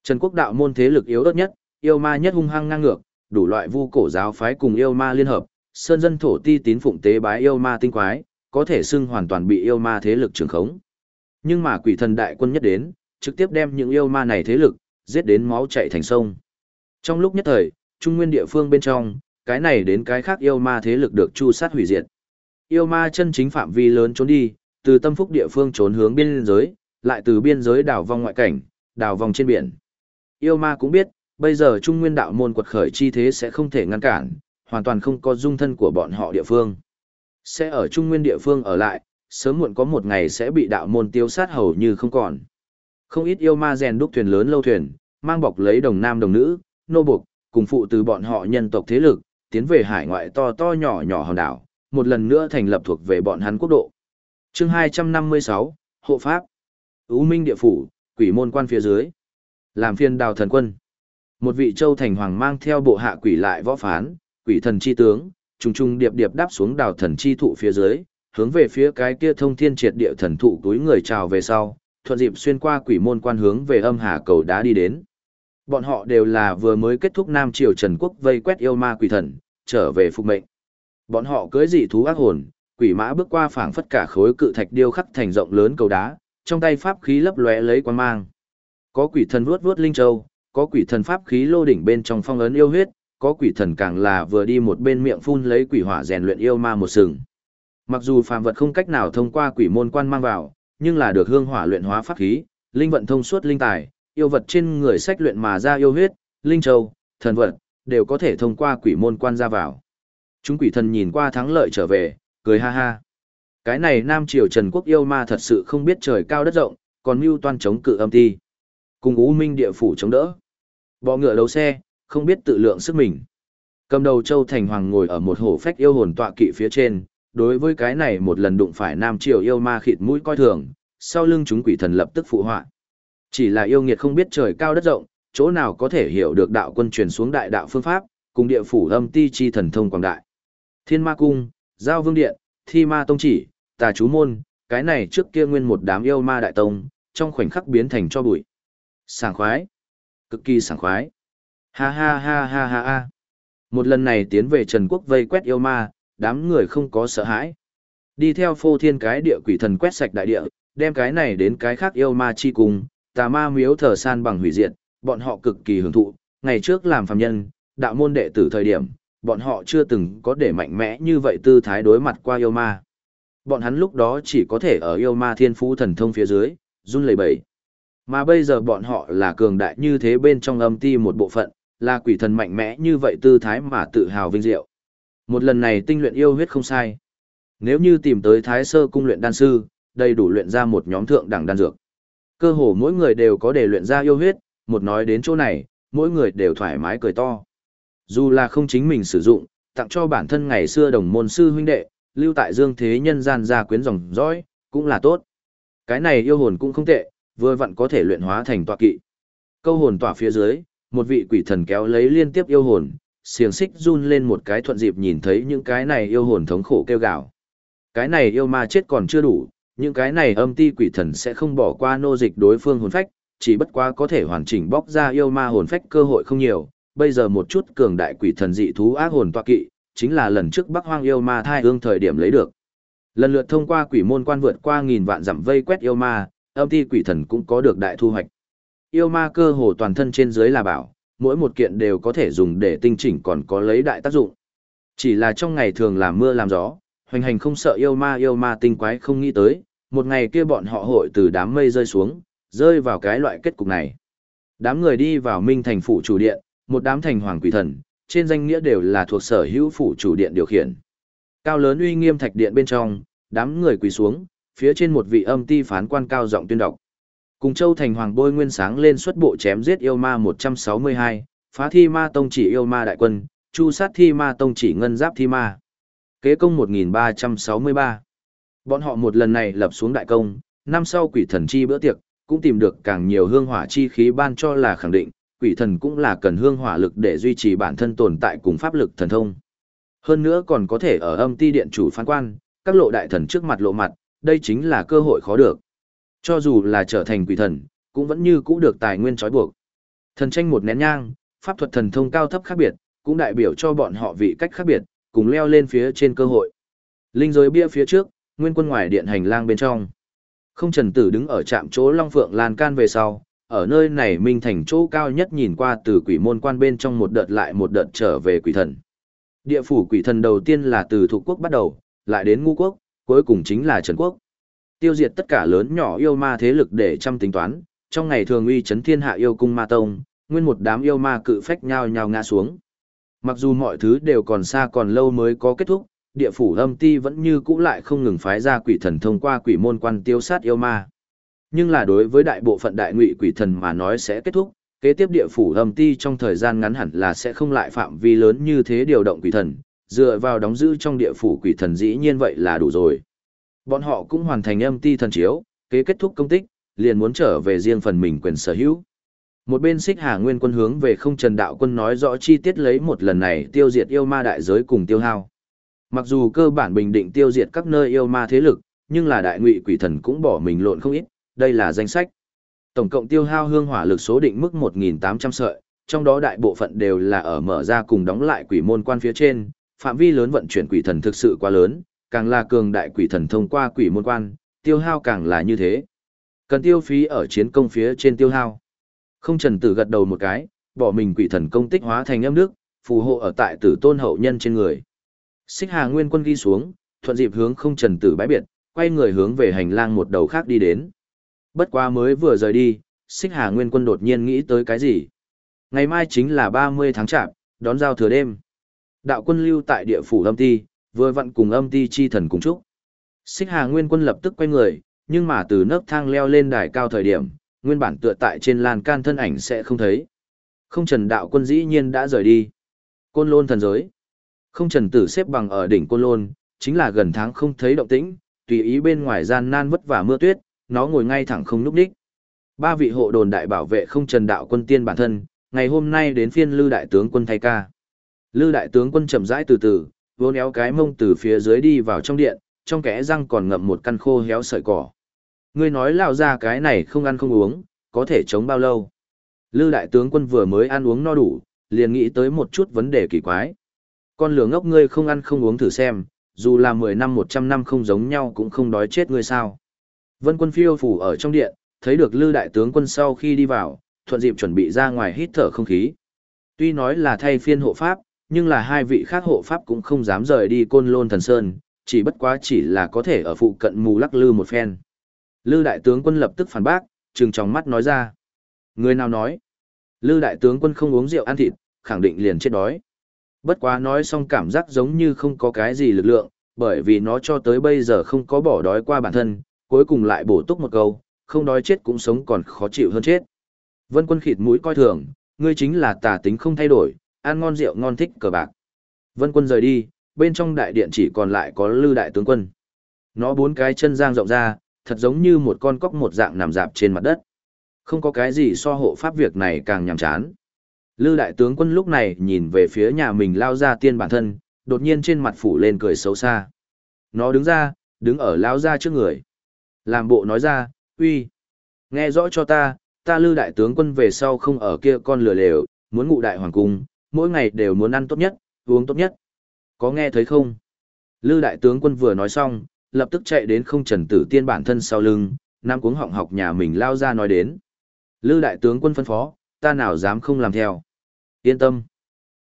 Trần Quốc đạo môn thế lực yếu ớt nhất, yêu ma nhất hung hăng ngang ngược, đủ loại vu cổ giáo phái cùng yêu ma liên hợp, Sơn dân thổ ti tín phụng tế bái yêu ma tinh quái, có thể xưng hoàn toàn bị yêu ma thế lực trường khống. Nhưng mà quỷ thần đại quân nhất đến, trực tiếp đem những yêu ma này thế lực, giết đến máu chảy thành sông. Trong lúc nhất thời, trung nguyên địa phương bên trong, cái này đến cái khác yêu ma thế lực được chu sát hủy diệt. Yêu ma chân chính phạm vi lớn trốn đi, từ tâm phúc địa phương trốn hướng biên giới, lại từ biên giới đảo vòng ngoại cảnh, đảo vòng trên biển. Yêu ma cũng biết, bây giờ trung nguyên đạo môn quật khởi chi thế sẽ không thể ngăn cản, hoàn toàn không có dung thân của bọn họ địa phương. Sẽ ở trung nguyên địa phương ở lại, sớm muộn có một ngày sẽ bị đạo môn tiêu sát hầu như không còn. Không ít yêu ma rèn đúc thuyền lớn lâu thuyền, mang bọc lấy đồng nam đồng nữ, nô buộc, cùng phụ từ bọn họ nhân tộc thế lực, tiến về hải ngoại to to nhỏ nhỏ hòn đảo, một lần nữa thành lập thuộc về bọn hắn quốc độ. Chương 256, Hộ Pháp Ú Minh địa phủ, quỷ môn quan phía dưới. Làm phiên đào thần quân. Một vị châu thành hoàng mang theo bộ hạ quỷ lại võ phán, quỷ thần chi tướng, trùng trùng điệp điệp đáp xuống đào thần chi thụ phía dưới, hướng về phía cái kia thông thiên triệt địa thần thụ túi người chào về sau, thuận dịp xuyên qua quỷ môn quan hướng về âm hà cầu đá đi đến. Bọn họ đều là vừa mới kết thúc Nam Triều Trần Quốc vây quét yêu ma quỷ thần, trở về phục mệnh. Bọn họ cưới dị thú ác hồn, quỷ mã bước qua phảng phất cả khối cự thạch điêu khắc thành rộng lớn cầu đá, trong tay pháp khí lấp lóe lấy quan mang. Có quỷ thần vuốt vuốt linh châu, có quỷ thần pháp khí lô đỉnh bên trong phong ấn yêu huyết, có quỷ thần càng là vừa đi một bên miệng phun lấy quỷ hỏa rèn luyện yêu ma một sừng. Mặc dù phàm vật không cách nào thông qua quỷ môn quan mang vào, nhưng là được hương hỏa luyện hóa pháp khí, linh vận thông suốt linh tài, yêu vật trên người sách luyện mà ra yêu huyết, linh châu, thần vật, đều có thể thông qua quỷ môn quan ra vào. Chúng quỷ thần nhìn qua thắng lợi trở về, cười ha ha. Cái này Nam Triều Trần Quốc yêu ma thật sự không biết trời cao đất rộng, còn mưu toan chống cự âm ti. Cùng U Minh địa phủ chống đỡ. Bọ ngựa đấu xe, không biết tự lượng sức mình. Cầm đầu Châu Thành Hoàng ngồi ở một hổ phách yêu hồn tọa kỵ phía trên, đối với cái này một lần đụng phải Nam Triều yêu ma khịt mũi coi thường, sau lưng chúng quỷ thần lập tức phụ họa. Chỉ là yêu nghiệt không biết trời cao đất rộng, chỗ nào có thể hiểu được đạo quân truyền xuống đại đạo phương pháp, cùng địa phủ âm ti chi thần thông quảng đại. Thiên Ma Cung, Giao Vương Điện, Thi Ma Tông Chỉ, Tà Chú Môn, cái này trước kia nguyên một đám yêu ma đại tông, trong khoảnh khắc biến thành cho bụi. Sảng khoái. Cực kỳ sảng khoái. Ha ha ha ha ha ha. Một lần này tiến về Trần Quốc vây quét yêu ma, đám người không có sợ hãi. Đi theo phô thiên cái địa quỷ thần quét sạch đại địa, đem cái này đến cái khác yêu ma chi cùng, tà ma miếu thờ san bằng hủy diệt, bọn họ cực kỳ hưởng thụ, ngày trước làm phàm nhân, đạo môn đệ tử thời điểm, bọn họ chưa từng có để mạnh mẽ như vậy tư thái đối mặt qua yêu ma. Bọn hắn lúc đó chỉ có thể ở yêu ma thiên phú thần thông phía dưới, run lẩy bẩy. Mà bây giờ bọn họ là cường đại như thế bên trong âm ti một bộ phận, là quỷ thần mạnh mẽ như vậy tư thái mà tự hào vinh diệu. Một lần này tinh luyện yêu huyết không sai. Nếu như tìm tới thái sơ cung luyện đan sư, đầy đủ luyện ra một nhóm thượng đẳng đan dược. Cơ hồ mỗi người đều có để luyện ra yêu huyết, một nói đến chỗ này, mỗi người đều thoải mái cười to. Dù là không chính mình sử dụng, tặng cho bản thân ngày xưa đồng môn sư huynh đệ, lưu tại dương thế nhân gian gia quyến dòng dõi, cũng là tốt. Cái này yêu hồn cũng không tệ, vừa vặn có thể luyện hóa thành tọa kỵ. Câu hồn tỏa phía dưới, một vị quỷ thần kéo lấy liên tiếp yêu hồn, xiềng xích run lên một cái thuận dịp nhìn thấy những cái này yêu hồn thống khổ kêu gào. Cái này yêu ma chết còn chưa đủ, những cái này âm ti quỷ thần sẽ không bỏ qua nô dịch đối phương hồn phách, chỉ bất quá có thể hoàn chỉnh bóc ra yêu ma hồn phách cơ hội không nhiều, bây giờ một chút cường đại quỷ thần dị thú ác hồn tọa kỵ, chính là lần trước Bắc Hoang yêu ma thai ương thời điểm lấy được. Lần lượt thông qua quỷ môn quan vượt qua nghìn vạn dặm vây quét yêu ma, âm ti quỷ thần cũng có được đại thu hoạch. Yêu ma cơ hồ toàn thân trên dưới là bảo, mỗi một kiện đều có thể dùng để tinh chỉnh còn có lấy đại tác dụng. Chỉ là trong ngày thường làm mưa làm gió, hoành hành không sợ yêu ma yêu ma tinh quái không nghĩ tới, một ngày kia bọn họ hội từ đám mây rơi xuống, rơi vào cái loại kết cục này. Đám người đi vào Minh thành phủ chủ điện, một đám thành hoàng quỷ thần, trên danh nghĩa đều là thuộc sở hữu phủ chủ điện điều khiển. Cao lớn uy nghiêm thạch điện bên trong, đám người quỳ xuống, phía trên một vị âm ti phán quan cao giọng tuyên đọc. Cùng Châu Thành Hoàng bôi nguyên sáng lên xuất bộ chém giết yêu ma 162, phá thi ma tông chỉ yêu ma đại quân, chu sát thi ma tông chỉ ngân giáp thi ma. Kế công 1363. Bọn họ một lần này lập xuống đại công, năm sau quỷ thần chi bữa tiệc, cũng tìm được càng nhiều hương hỏa chi khí ban cho là khẳng định, quỷ thần cũng là cần hương hỏa lực để duy trì bản thân tồn tại cùng pháp lực thần thông. Hơn nữa còn có thể ở âm ti điện chủ phán quan, các lộ đại thần trước mặt lộ mặt, đây chính là cơ hội khó được. Cho dù là trở thành quỷ thần, cũng vẫn như cũ được tài nguyên trói buộc. Thần tranh một nén nhang, pháp thuật thần thông cao thấp khác biệt, cũng đại biểu cho bọn họ vị cách khác biệt, cùng leo lên phía trên cơ hội. Linh giới bia phía trước, nguyên quân ngoài điện hành lang bên trong. Không trần tử đứng ở trạm chỗ Long Phượng lan can về sau, ở nơi này minh thành chỗ cao nhất nhìn qua từ quỷ môn quan bên trong một đợt lại một đợt trở về quỷ thần. Địa phủ quỷ thần đầu tiên là từ thuộc quốc bắt đầu, lại đến ngu quốc, cuối cùng chính là Trần quốc. Tiêu diệt tất cả lớn nhỏ yêu ma thế lực để chăm tính toán, trong ngày thường uy chấn thiên hạ yêu cung ma tông, nguyên một đám yêu ma cự phách nhau nhau ngã xuống. Mặc dù mọi thứ đều còn xa còn lâu mới có kết thúc, địa phủ âm ti vẫn như cũ lại không ngừng phái ra quỷ thần thông qua quỷ môn quan tiêu sát yêu ma. Nhưng là đối với đại bộ phận đại ngụy quỷ thần mà nói sẽ kết thúc, kế tiếp địa phủ âm ti trong thời gian ngắn hẳn là sẽ không lại phạm vi lớn như thế điều động quỷ thần, dựa vào đóng giữ trong địa phủ quỷ thần dĩ nhiên vậy là đủ rồi. Bọn họ cũng hoàn thành âm ti thần chiếu, kế kết thúc công tích, liền muốn trở về riêng phần mình quyền sở hữu. Một bên xích hà nguyên quân hướng về không trần đạo quân nói rõ chi tiết lấy một lần này tiêu diệt yêu ma đại giới cùng tiêu hao. Mặc dù cơ bản bình định tiêu diệt các nơi yêu ma thế lực, nhưng là đại ngụy quỷ thần cũng bỏ mình lộn không ít, đây là danh sách. Tổng cộng tiêu hao hương hỏa lực số định mức 1.800 sợi, trong đó đại bộ phận đều là ở mở ra cùng đóng lại quỷ môn quan phía trên, phạm vi lớn vận chuyển quỷ thần thực sự quá lớn, càng là cường đại quỷ thần thông qua quỷ môn quan, tiêu hao càng là như thế. Cần tiêu phí ở chiến công phía trên tiêu hao. Không trần tử gật đầu một cái, bỏ mình quỷ thần công tích hóa thành âm nước, phù hộ ở tại tử tôn hậu nhân trên người. Xích Hà Nguyên Quân ghi xuống, thuận dịp hướng không trần tử bãi biệt, quay người hướng về hành lang một đầu khác đi đến. Bất quá mới vừa rời đi, Xích Hà Nguyên Quân đột nhiên nghĩ tới cái gì. Ngày mai chính là 30 tháng chạp, đón giao thừa đêm. Đạo quân lưu tại địa phủ âm ti, vừa vặn cùng âm ti chi thần cùng chúc. Xích Hà Nguyên Quân lập tức quay người, nhưng mà từ nấc thang leo lên đài cao thời điểm, nguyên bản tựa tại trên lan can thân ảnh sẽ không thấy. Không trần đạo quân dĩ nhiên đã rời đi. Côn lôn thần giới. Không trần tử xếp bằng ở đỉnh côn lôn, chính là gần tháng không thấy động tĩnh, tùy ý bên ngoài gian nan vất vả mưa tuyết, nó ngồi ngay thẳng không núp đích. Ba vị hộ đồn đại bảo vệ không trần đạo quân tiên bản thân, ngày hôm nay đến phiên lư đại tướng quân thay ca. Lư đại tướng quân chậm rãi từ từ, vốn éo cái mông từ phía dưới đi vào trong điện, trong kẽ răng còn ngậm một căn khô héo sợi cỏ. Ngươi nói lao ra cái này không ăn không uống, có thể chống bao lâu. Lư đại tướng quân vừa mới ăn uống no đủ, liền nghĩ tới một chút vấn đề kỳ quái. Con lửa ngốc ngươi không ăn không uống thử xem, dù là 10 năm 100 năm không giống nhau cũng không đói chết ngươi sao. Vân quân phiêu phủ ở trong điện, thấy được lư đại tướng quân sau khi đi vào, thuận dịp chuẩn bị ra ngoài hít thở không khí. Tuy nói là thay phiên hộ pháp, nhưng là hai vị khác hộ pháp cũng không dám rời đi côn lôn thần sơn, chỉ bất quá chỉ là có thể ở phụ cận mù lắc lư một phen. Lư đại tướng quân lập tức phản bác, trừng trong mắt nói ra. Người nào nói? Lư đại tướng quân không uống rượu ăn thịt, khẳng định liền chết đói. Bất quá nói xong cảm giác giống như không có cái gì lực lượng, bởi vì nó cho tới bây giờ không có bỏ đói qua bản thân, cuối cùng lại bổ túc một câu, không đói chết cũng sống còn khó chịu hơn chết. Vân quân khịt mũi coi thường, ngươi chính là tà tính không thay đổi, ăn ngon rượu ngon thích cờ bạc. Vân quân rời đi, bên trong đại điện chỉ còn lại có lư đại tướng quân. Nó bốn cái chân giang rộng ra, thật giống như một con cóc một dạng nằm dạp trên mặt đất. Không có cái gì so hộ pháp việc này càng nhàm chán. Lư đại tướng quân lúc này nhìn về phía nhà mình lao ra tiên bản thân, đột nhiên trên mặt phủ lên cười xấu xa. Nó đứng ra, đứng ở lao ra trước người. Làm bộ nói ra, uy, nghe rõ cho ta, ta lư đại tướng quân về sau không ở kia con lừa lều, muốn ngụ đại hoàng cung, mỗi ngày đều muốn ăn tốt nhất, uống tốt nhất. Có nghe thấy không? Lư đại tướng quân vừa nói xong, lập tức chạy đến không trần tử tiên bản thân sau lưng, nam cuống họng học nhà mình lao ra nói đến. Lư đại tướng quân phân phó, ta nào dám không làm theo. Yên tâm.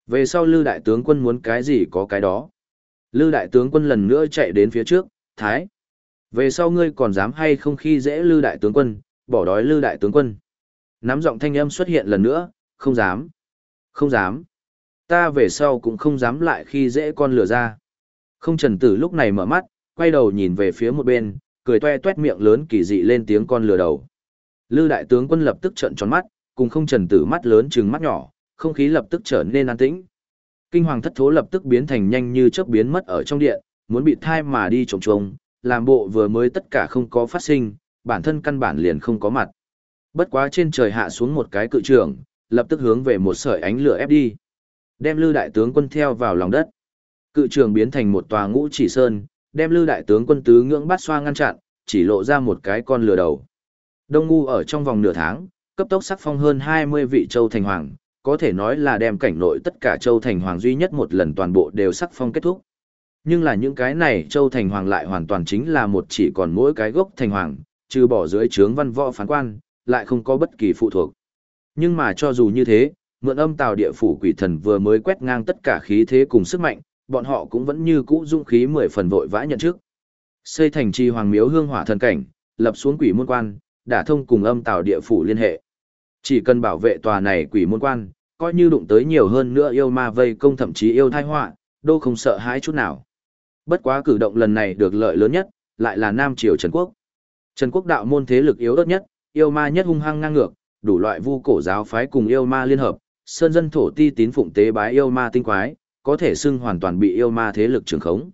Về sau Lư đại tướng quân muốn cái gì có cái đó. Lư đại tướng quân lần nữa chạy đến phía trước, thái. Về sau ngươi còn dám hay không khi dễ Lư đại tướng quân, bỏ đói Lư đại tướng quân. Nắm giọng thanh âm xuất hiện lần nữa, không dám. Không dám. Ta về sau cũng không dám lại khi dễ con lửa ra. Không trần tử lúc này mở mắt, quay đầu nhìn về phía một bên, cười toe toét miệng lớn kỳ dị lên tiếng con lừa đầu. Lư đại tướng quân lập tức trợn tròn mắt, cùng không trần tử mắt lớn trừng mắt nhỏ, không khí lập tức trở nên an tĩnh. Kinh hoàng thất thố lập tức biến thành nhanh như chớp biến mất ở trong điện, muốn bị thai mà đi trồng trồng, làm bộ vừa mới tất cả không có phát sinh, bản thân căn bản liền không có mặt. Bất quá trên trời hạ xuống một cái cự trường, lập tức hướng về một sợi ánh lửa ép đi. Đem Lư đại tướng quân theo vào lòng đất. Cự trường biến thành một tòa ngũ chỉ sơn, đem Lư đại tướng quân tứ ngưỡng bát xoa ngăn chặn, chỉ lộ ra một cái con lừa đầu. Đông ngu ở trong vòng nửa tháng, cấp tốc sắc phong hơn 20 vị châu thành hoàng, có thể nói là đem cảnh nội tất cả châu thành hoàng duy nhất một lần toàn bộ đều sắc phong kết thúc. Nhưng là những cái này châu thành hoàng lại hoàn toàn chính là một chỉ còn mỗi cái gốc thành hoàng, trừ bỏ dưới trướng văn võ phán quan, lại không có bất kỳ phụ thuộc. Nhưng mà cho dù như thế, mượn âm tào địa phủ quỷ thần vừa mới quét ngang tất cả khí thế cùng sức mạnh, bọn họ cũng vẫn như cũ dũng khí mười phần vội vã nhận trước. Xây thành trì hoàng miếu hương hỏa thần cảnh, lập xuống quỷ môn quan, đả thông cùng âm tạo địa phủ liên hệ. Chỉ cần bảo vệ tòa này quỷ môn quan, coi như đụng tới nhiều hơn nữa yêu ma vây công thậm chí yêu thai họa, đô không sợ hãi chút nào. Bất quá cử động lần này được lợi lớn nhất, lại là Nam Triều Trần Quốc. Trần Quốc đạo môn thế lực yếu ớt nhất, yêu ma nhất hung hăng ngang ngược, đủ loại vu cổ giáo phái cùng yêu ma liên hợp, sơn dân thổ ti tín phụng tế bái yêu ma tinh quái, có thể xưng hoàn toàn bị yêu ma thế lực trường khống.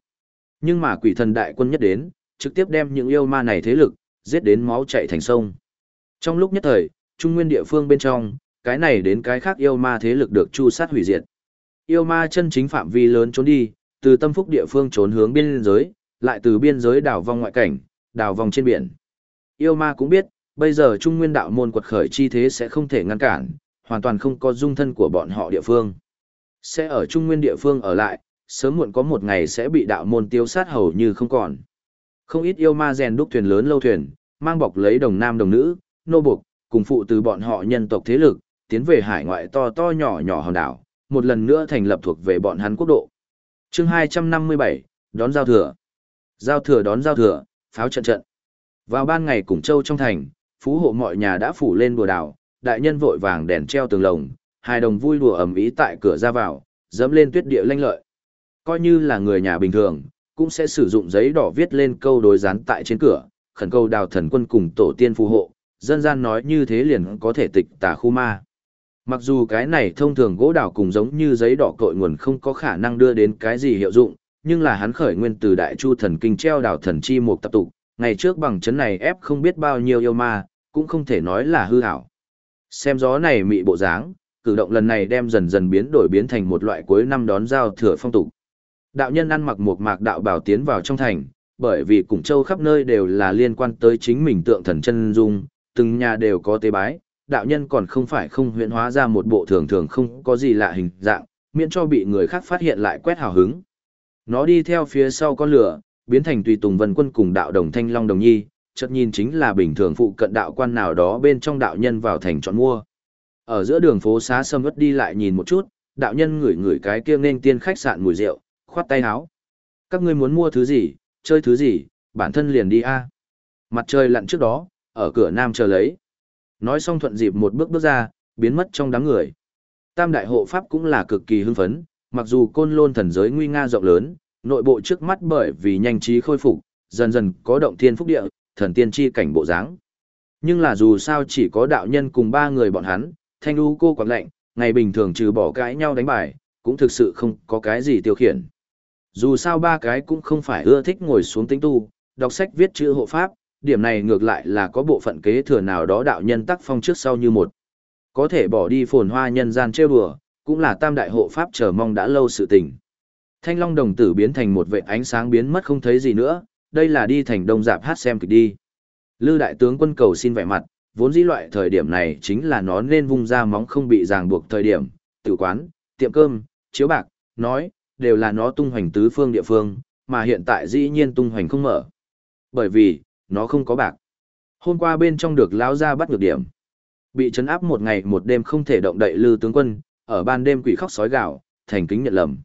Nhưng mà quỷ thần đại quân nhất đến, trực tiếp đem những yêu ma này thế lực, giết đến máu chạy thành sông. Trong lúc nhất thời, trung nguyên địa phương bên trong, cái này đến cái khác yêu ma thế lực được chu sát hủy diệt. Yêu ma chân chính phạm vi lớn trốn đi, từ tâm phúc địa phương trốn hướng biên giới, lại từ biên giới đảo vòng ngoại cảnh, đảo vòng trên biển. Yêu ma cũng biết, bây giờ trung nguyên đạo môn quật khởi chi thế sẽ không thể ngăn cản, hoàn toàn không có dung thân của bọn họ địa phương. Sẽ ở trung nguyên địa phương ở lại, sớm muộn có một ngày sẽ bị đạo môn tiêu sát hầu như không còn. Không ít yêu ma rèn đúc thuyền lớn lâu thuyền, mang bọc lấy đồng nam đồng nữ, nô buộc, cùng phụ từ bọn họ nhân tộc thế lực, tiến về hải ngoại to to nhỏ nhỏ hòn đảo, một lần nữa thành lập thuộc về bọn hắn quốc độ. chương 257, đón giao thừa. Giao thừa đón giao thừa, pháo trận trận. Vào ban ngày cùng châu trong thành, phú hộ mọi nhà đã phủ lên bùa đảo, đại nhân vội vàng đèn treo tường lồng, hai đồng vui đùa ẩm ý tại cửa ra vào, dẫm lên tuyết địa lanh lợi. Coi như là người nhà bình thường, cũng sẽ sử dụng giấy đỏ viết lên câu đối dán tại trên cửa, khẩn cầu đào thần quân cùng tổ tiên phù hộ, dân gian nói như thế liền có thể tịch tà khu ma. Mặc dù cái này thông thường gỗ đào cùng giống như giấy đỏ cội nguồn không có khả năng đưa đến cái gì hiệu dụng, nhưng là hắn khởi nguyên từ đại chu thần kinh treo đào thần chi một tập tục, ngày trước bằng chấn này ép không biết bao nhiêu yêu ma, cũng không thể nói là hư hảo. Xem gió này mị bộ dáng, cử động lần này đem dần dần biến đổi biến thành một loại cuối năm đón giao thừa phong tục. Đạo nhân ăn mặc một mạc đạo bảo tiến vào trong thành, bởi vì Củng Châu khắp nơi đều là liên quan tới chính mình tượng thần chân dung, từng nhà đều có tế bái, đạo nhân còn không phải không huyện hóa ra một bộ thường thường không có gì lạ hình dạng, miễn cho bị người khác phát hiện lại quét hào hứng. Nó đi theo phía sau con lửa, biến thành tùy tùng vân quân cùng đạo đồng thanh long đồng nhi, chợt nhìn chính là bình thường phụ cận đạo quan nào đó bên trong đạo nhân vào thành chọn mua. Ở giữa đường phố xá sâm ớt đi lại nhìn một chút, đạo nhân ngửi ngửi cái kia nên tiên khách sạn mùi rượu, khoát tay áo. Các ngươi muốn mua thứ gì, chơi thứ gì, bản thân liền đi a. Mặt trời lặn trước đó, ở cửa nam chờ lấy. Nói xong thuận dịp một bước bước ra, biến mất trong đám người. Tam đại hộ pháp cũng là cực kỳ hưng phấn, mặc dù côn lôn thần giới nguy nga rộng lớn, nội bộ trước mắt bởi vì nhanh trí khôi phục, dần dần có động thiên phúc địa, thần tiên chi cảnh bộ dáng. Nhưng là dù sao chỉ có đạo nhân cùng ba người bọn hắn, thanh u cô quảng lệnh, ngày bình thường trừ bỏ cãi nhau đánh bài, cũng thực sự không có cái gì tiêu khiển. Dù sao ba cái cũng không phải ưa thích ngồi xuống tính tu, đọc sách viết chữ hộ pháp, điểm này ngược lại là có bộ phận kế thừa nào đó đạo nhân tắc phong trước sau như một. Có thể bỏ đi phồn hoa nhân gian trêu đùa, cũng là tam đại hộ pháp chờ mong đã lâu sự tình. Thanh long đồng tử biến thành một vệ ánh sáng biến mất không thấy gì nữa, đây là đi thành đông dạp hát xem kịch đi. Lư đại tướng quân cầu xin vẻ mặt, vốn dĩ loại thời điểm này chính là nó nên vung ra móng không bị ràng buộc thời điểm, tử quán, tiệm cơm, chiếu bạc, nói, đều là nó tung hoành tứ phương địa phương, mà hiện tại dĩ nhiên tung hoành không mở. Bởi vì, nó không có bạc. Hôm qua bên trong được lão ra bắt ngược điểm. Bị chấn áp một ngày một đêm không thể động đậy lư tướng quân, ở ban đêm quỷ khóc sói gạo, thành kính nhận lầm.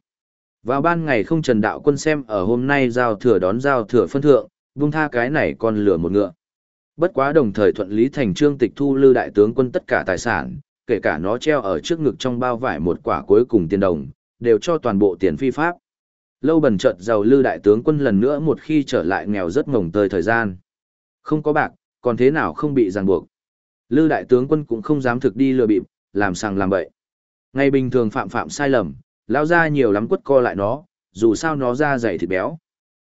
Vào ban ngày không trần đạo quân xem ở hôm nay giao thừa đón giao thừa phân thượng, vung tha cái này còn lửa một ngựa. Bất quá đồng thời thuận lý thành trương tịch thu lư đại tướng quân tất cả tài sản, kể cả nó treo ở trước ngực trong bao vải một quả cuối cùng tiền đồng, đều cho toàn bộ tiền phi pháp. Lâu bần chợt giàu lư đại tướng quân lần nữa một khi trở lại nghèo rất mồng tơi thời gian. Không có bạc, còn thế nào không bị ràng buộc. Lư đại tướng quân cũng không dám thực đi lừa bịp, làm sàng làm bậy. Ngày bình thường phạm phạm sai lầm, lao ra nhiều lắm quất co lại nó, dù sao nó ra dày thịt béo.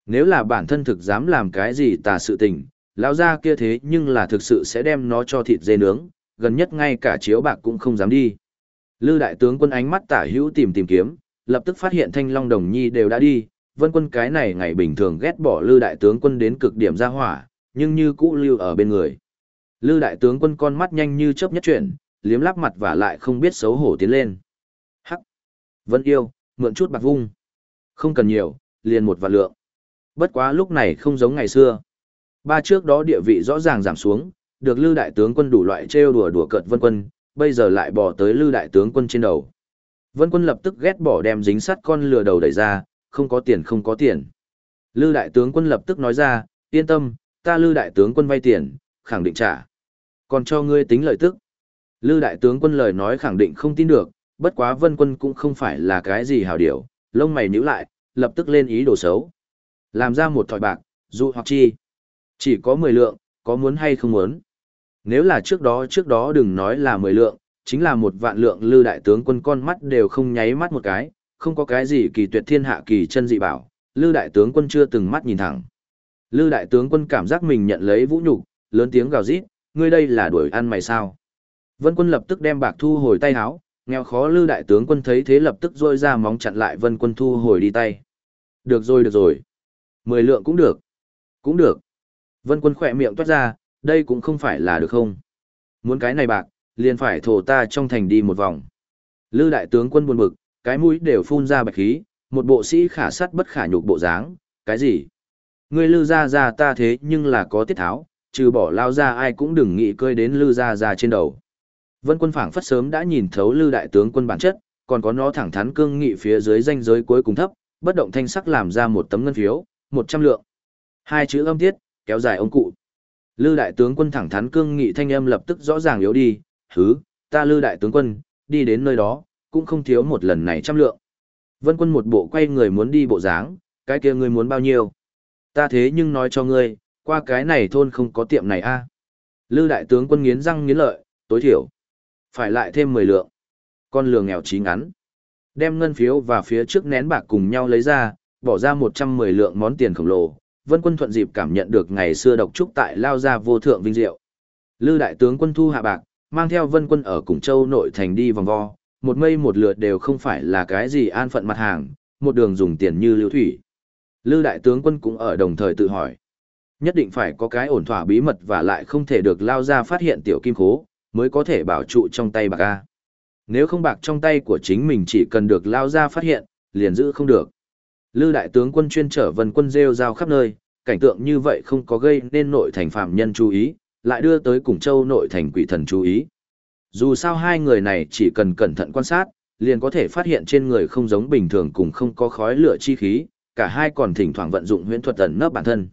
Nếu là bản thân thực dám làm cái gì tà sự tình, lão ra kia thế nhưng là thực sự sẽ đem nó cho thịt dê nướng, gần nhất ngay cả chiếu bạc cũng không dám đi. Lư đại tướng quân ánh mắt tả hữu tìm tìm kiếm, lập tức phát hiện thanh long đồng nhi đều đã đi, vân quân cái này ngày bình thường ghét bỏ lư đại tướng quân đến cực điểm ra hỏa, nhưng như cũ lưu ở bên người. Lư đại tướng quân con mắt nhanh như chớp nhất chuyển, liếm lắp mặt và lại không biết xấu hổ tiến lên. Hắc. Vân yêu, mượn chút bạc vung. Không cần nhiều, liền một vạn lượng. Bất quá lúc này không giống ngày xưa. Ba trước đó địa vị rõ ràng giảm xuống, được Lư đại tướng quân đủ loại trêu đùa đùa cợt Vân Quân, bây giờ lại bỏ tới Lư đại tướng quân trên đầu. Vân Quân lập tức ghét bỏ đem dính sắt con lừa đầu đẩy ra, không có tiền không có tiền. Lư đại tướng quân lập tức nói ra, yên tâm, ta Lư đại tướng quân vay tiền, khẳng định trả. Còn cho ngươi tính lợi tức. Lư đại tướng quân lời nói khẳng định không tin được, bất quá Vân Quân cũng không phải là cái gì hào điều, lông mày nhíu lại, lập tức lên ý đồ xấu. Làm ra một thỏi bạc, dụ hoặc chi. Chỉ có 10 lượng, có muốn hay không muốn. Nếu là trước đó trước đó đừng nói là 10 lượng, chính là một vạn lượng lư đại tướng quân con mắt đều không nháy mắt một cái, không có cái gì kỳ tuyệt thiên hạ kỳ chân dị bảo, lư đại tướng quân chưa từng mắt nhìn thẳng. Lư đại tướng quân cảm giác mình nhận lấy vũ nhục, lớn tiếng gào rít, ngươi đây là đuổi ăn mày sao? Vân quân lập tức đem bạc thu hồi tay háo, nghèo khó lư đại tướng quân thấy thế lập tức rôi ra móng chặn lại vân quân thu hồi đi tay. Được rồi được rồi. Mười lượng cũng được. Cũng được. Vân quân khỏe miệng toát ra, đây cũng không phải là được không. Muốn cái này bạc, liền phải thổ ta trong thành đi một vòng. Lư đại tướng quân buồn bực, cái mũi đều phun ra bạch khí, một bộ sĩ khả sắt bất khả nhục bộ dáng, cái gì? Ngươi lư ra ra ta thế nhưng là có tiết tháo, trừ bỏ lao ra ai cũng đừng nghĩ cơi đến lư ra ra trên đầu. Vân quân phảng phất sớm đã nhìn thấu lư đại tướng quân bản chất, còn có nó thẳng thắn cương nghị phía dưới danh giới cuối cùng thấp, bất động thanh sắc làm ra một tấm ngân phiếu, một trăm lượng. Hai chữ âm tiết, kéo dài ông cụ. Lư đại tướng quân thẳng thắn cương nghị thanh âm lập tức rõ ràng yếu đi, hứ, ta lư đại tướng quân, đi đến nơi đó, cũng không thiếu một lần này trăm lượng. Vân quân một bộ quay người muốn đi bộ dáng, cái kia ngươi muốn bao nhiêu? Ta thế nhưng nói cho ngươi, qua cái này thôn không có tiệm này a. Lư đại tướng quân nghiến răng nghiến lợi, tối thiểu. Phải lại thêm 10 lượng. Con lừa nghèo trí ngắn. Đem ngân phiếu và phía trước nén bạc cùng nhau lấy ra, bỏ ra 110 lượng món tiền khổng lồ. Vân quân thuận dịp cảm nhận được ngày xưa độc trúc tại lao gia vô thượng vinh diệu. Lư đại tướng quân thu hạ bạc, mang theo vân quân ở Củng Châu nội thành đi vòng vo, một mây một lượt đều không phải là cái gì an phận mặt hàng, một đường dùng tiền như lưu thủy. Lư đại tướng quân cũng ở đồng thời tự hỏi. Nhất định phải có cái ổn thỏa bí mật và lại không thể được lao gia phát hiện tiểu kim khố, mới có thể bảo trụ trong tay bạc A. Nếu không bạc trong tay của chính mình chỉ cần được lao gia phát hiện, liền giữ không được. Lư đại tướng quân chuyên trở vân quân rêu rao khắp nơi, cảnh tượng như vậy không có gây nên nội thành phạm nhân chú ý, lại đưa tới cùng châu nội thành quỷ thần chú ý. Dù sao hai người này chỉ cần cẩn thận quan sát, liền có thể phát hiện trên người không giống bình thường cùng không có khói lửa chi khí, cả hai còn thỉnh thoảng vận dụng huyễn thuật ẩn nấp bản thân.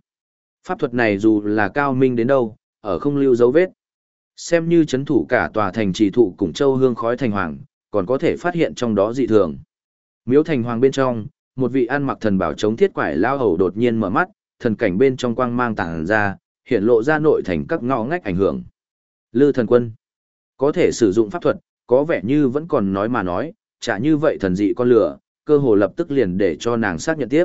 Pháp thuật này dù là cao minh đến đâu, ở không lưu dấu vết. Xem như chấn thủ cả tòa thành trì thụ cùng châu hương khói thành hoàng, còn có thể phát hiện trong đó dị thường. Miếu thành hoàng bên trong, một vị ăn mặc thần bảo chống thiết quải lao hầu đột nhiên mở mắt, thần cảnh bên trong quang mang tàng ra, hiện lộ ra nội thành các ngõ ngách ảnh hưởng. Lư thần quân, có thể sử dụng pháp thuật, có vẻ như vẫn còn nói mà nói, chả như vậy thần dị con lửa, cơ hồ lập tức liền để cho nàng xác nhận tiếp.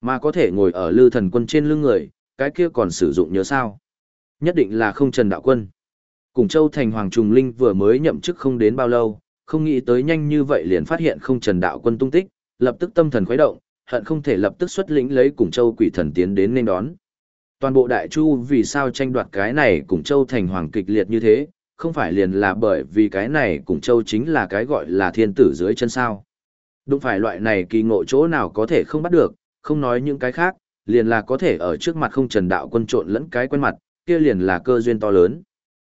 Mà có thể ngồi ở lư thần quân trên lưng người, cái kia còn sử dụng nhớ sao? Nhất định là không trần đạo quân. Cùng Châu Thành Hoàng Trùng Linh vừa mới nhậm chức không đến bao lâu, không nghĩ tới nhanh như vậy liền phát hiện không trần đạo quân tung tích, lập tức tâm thần khuấy động, hận không thể lập tức xuất lĩnh lấy cùng Châu quỷ thần tiến đến nên đón. Toàn bộ đại chu vì sao tranh đoạt cái này cùng Châu Thành Hoàng kịch liệt như thế, không phải liền là bởi vì cái này cùng Châu chính là cái gọi là thiên tử dưới chân sao. Đúng phải loại này kỳ ngộ chỗ nào có thể không bắt được, không nói những cái khác, liền là có thể ở trước mặt không trần đạo quân trộn lẫn cái quen mặt, kia liền là cơ duyên to lớn.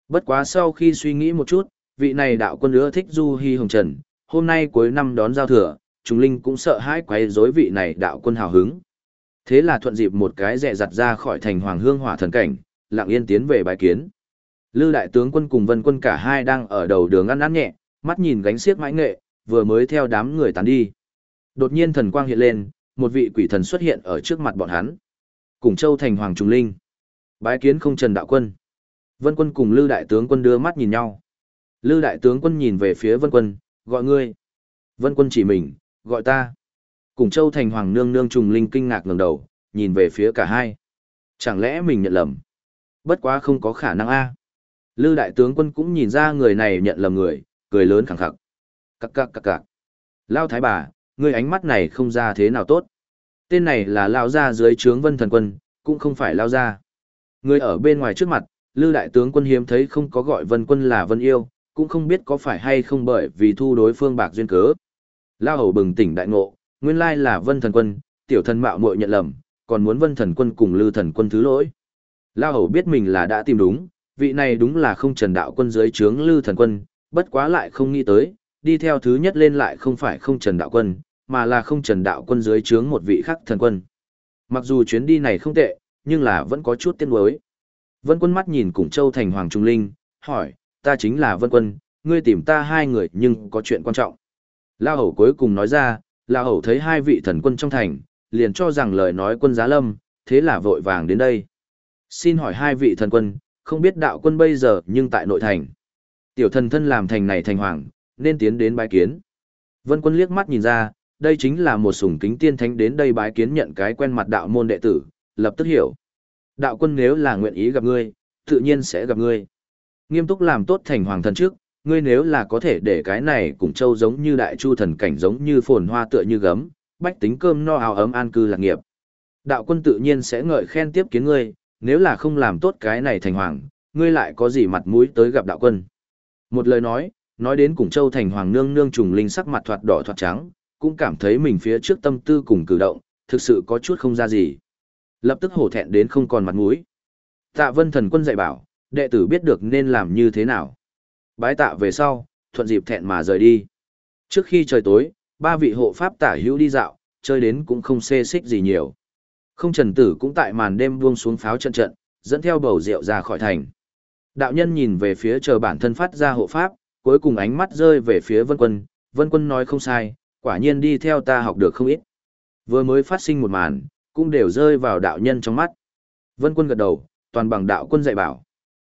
Bất quá sau khi suy nghĩ một chút, vị này đạo quân ưa thích Du Hi Hồng Trần, hôm nay cuối năm đón giao thừa, chúng linh cũng sợ hãi quấy rối vị này đạo quân hào hứng. Thế là thuận dịp một cái rẻ giặt ra khỏi thành hoàng hương hỏa thần cảnh, lặng yên tiến về bài kiến. Lư đại tướng quân cùng vân quân cả hai đang ở đầu đường ăn ăn nhẹ, mắt nhìn gánh xiếc mãi nghệ, vừa mới theo đám người tán đi. Đột nhiên thần quang hiện lên, một vị quỷ thần xuất hiện ở trước mặt bọn hắn. Cùng châu thành hoàng trùng linh. Bái kiến không trần đạo quân. Vân quân cùng Lư đại tướng quân đưa mắt nhìn nhau. Lư đại tướng quân nhìn về phía Vân quân, gọi ngươi. Vân quân chỉ mình, gọi ta. Cùng Châu Thành Hoàng nương nương trùng linh kinh ngạc ngẩng đầu, nhìn về phía cả hai. Chẳng lẽ mình nhận lầm? Bất quá không có khả năng a. Lư đại tướng quân cũng nhìn ra người này nhận lầm người, cười lớn khẳng khặc. Cặc cặc cặc cặc. Lao thái bà, ngươi ánh mắt này không ra thế nào tốt. Tên này là Lao gia dưới trướng Vân Thần Quân, cũng không phải Lao gia. Người ở bên ngoài trước mặt, Lư đại tướng quân hiếm thấy không có gọi Vân quân là Vân yêu, cũng không biết có phải hay không bởi vì thu đối phương bạc duyên cớ. Lao hầu bừng tỉnh đại ngộ, nguyên lai là vân thần quân, tiểu thần mạo muội nhận lầm, còn muốn vân thần quân cùng lư thần quân thứ lỗi. Lao hầu biết mình là đã tìm đúng, vị này đúng là không trần đạo quân dưới trướng lư thần quân, bất quá lại không nghĩ tới, đi theo thứ nhất lên lại không phải không trần đạo quân, mà là không trần đạo quân dưới trướng một vị khác thần quân. Mặc dù chuyến đi này không tệ, nhưng là vẫn có chút tiếc nuối. Vân quân mắt nhìn cùng châu thành hoàng trung linh, hỏi, ta chính là vân quân, ngươi tìm ta hai người nhưng có chuyện quan trọng. La hầu cuối cùng nói ra, La hầu thấy hai vị thần quân trong thành, liền cho rằng lời nói quân giá lâm, thế là vội vàng đến đây. Xin hỏi hai vị thần quân, không biết đạo quân bây giờ nhưng tại nội thành. Tiểu thần thân làm thành này thành hoàng, nên tiến đến bái kiến. Vân quân liếc mắt nhìn ra, đây chính là một sủng kính tiên thánh đến đây bái kiến nhận cái quen mặt đạo môn đệ tử, lập tức hiểu. Đạo quân nếu là nguyện ý gặp ngươi, tự nhiên sẽ gặp ngươi. Nghiêm túc làm tốt thành hoàng thần trước, ngươi nếu là có thể để cái này cùng châu giống như đại chu thần cảnh giống như phồn hoa tựa như gấm, bách tính cơm no áo ấm an cư lạc nghiệp. Đạo quân tự nhiên sẽ ngợi khen tiếp kiến ngươi, nếu là không làm tốt cái này thành hoàng, ngươi lại có gì mặt mũi tới gặp đạo quân. Một lời nói, nói đến cùng châu thành hoàng nương nương trùng linh sắc mặt thoạt đỏ thoạt trắng, cũng cảm thấy mình phía trước tâm tư cùng cử động, thực sự có chút không ra gì. Lập tức hổ thẹn đến không còn mặt mũi. Tạ vân thần quân dạy bảo, đệ tử biết được nên làm như thế nào. Bái tạ về sau, thuận dịp thẹn mà rời đi. Trước khi trời tối, ba vị hộ pháp tả hữu đi dạo, chơi đến cũng không xê xích gì nhiều. Không trần tử cũng tại màn đêm buông xuống pháo trận trận, dẫn theo bầu rượu ra khỏi thành. Đạo nhân nhìn về phía chờ bản thân phát ra hộ pháp, cuối cùng ánh mắt rơi về phía vân quân, vân quân nói không sai, quả nhiên đi theo ta học được không ít. Vừa mới phát sinh một màn, cũng đều rơi vào đạo nhân trong mắt. Vân quân gật đầu, toàn bằng đạo quân dạy bảo.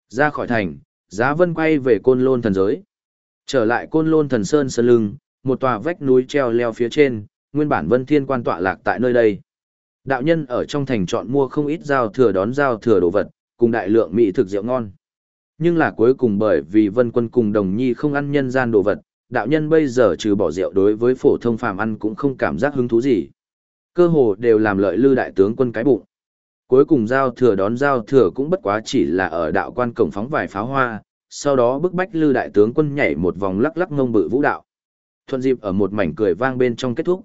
Ra khỏi thành, giá vân quay về côn lôn thần giới. Trở lại côn lôn thần sơn sơn lưng, một tòa vách núi treo leo phía trên, nguyên bản vân thiên quan tọa lạc tại nơi đây. Đạo nhân ở trong thành chọn mua không ít giao thừa đón giao thừa đồ vật, cùng đại lượng mỹ thực rượu ngon. Nhưng là cuối cùng bởi vì vân quân cùng đồng nhi không ăn nhân gian đồ vật, đạo nhân bây giờ trừ bỏ rượu đối với phổ thông phàm ăn cũng không cảm giác hứng thú gì. Cơ hồ đều làm lợi lư đại tướng quân cái bụng. Cuối cùng giao thừa đón giao thừa cũng bất quá chỉ là ở đạo quan cổng phóng vài pháo hoa, sau đó bức bách lư đại tướng quân nhảy một vòng lắc lắc ngông bự vũ đạo. Thuận dịp ở một mảnh cười vang bên trong kết thúc.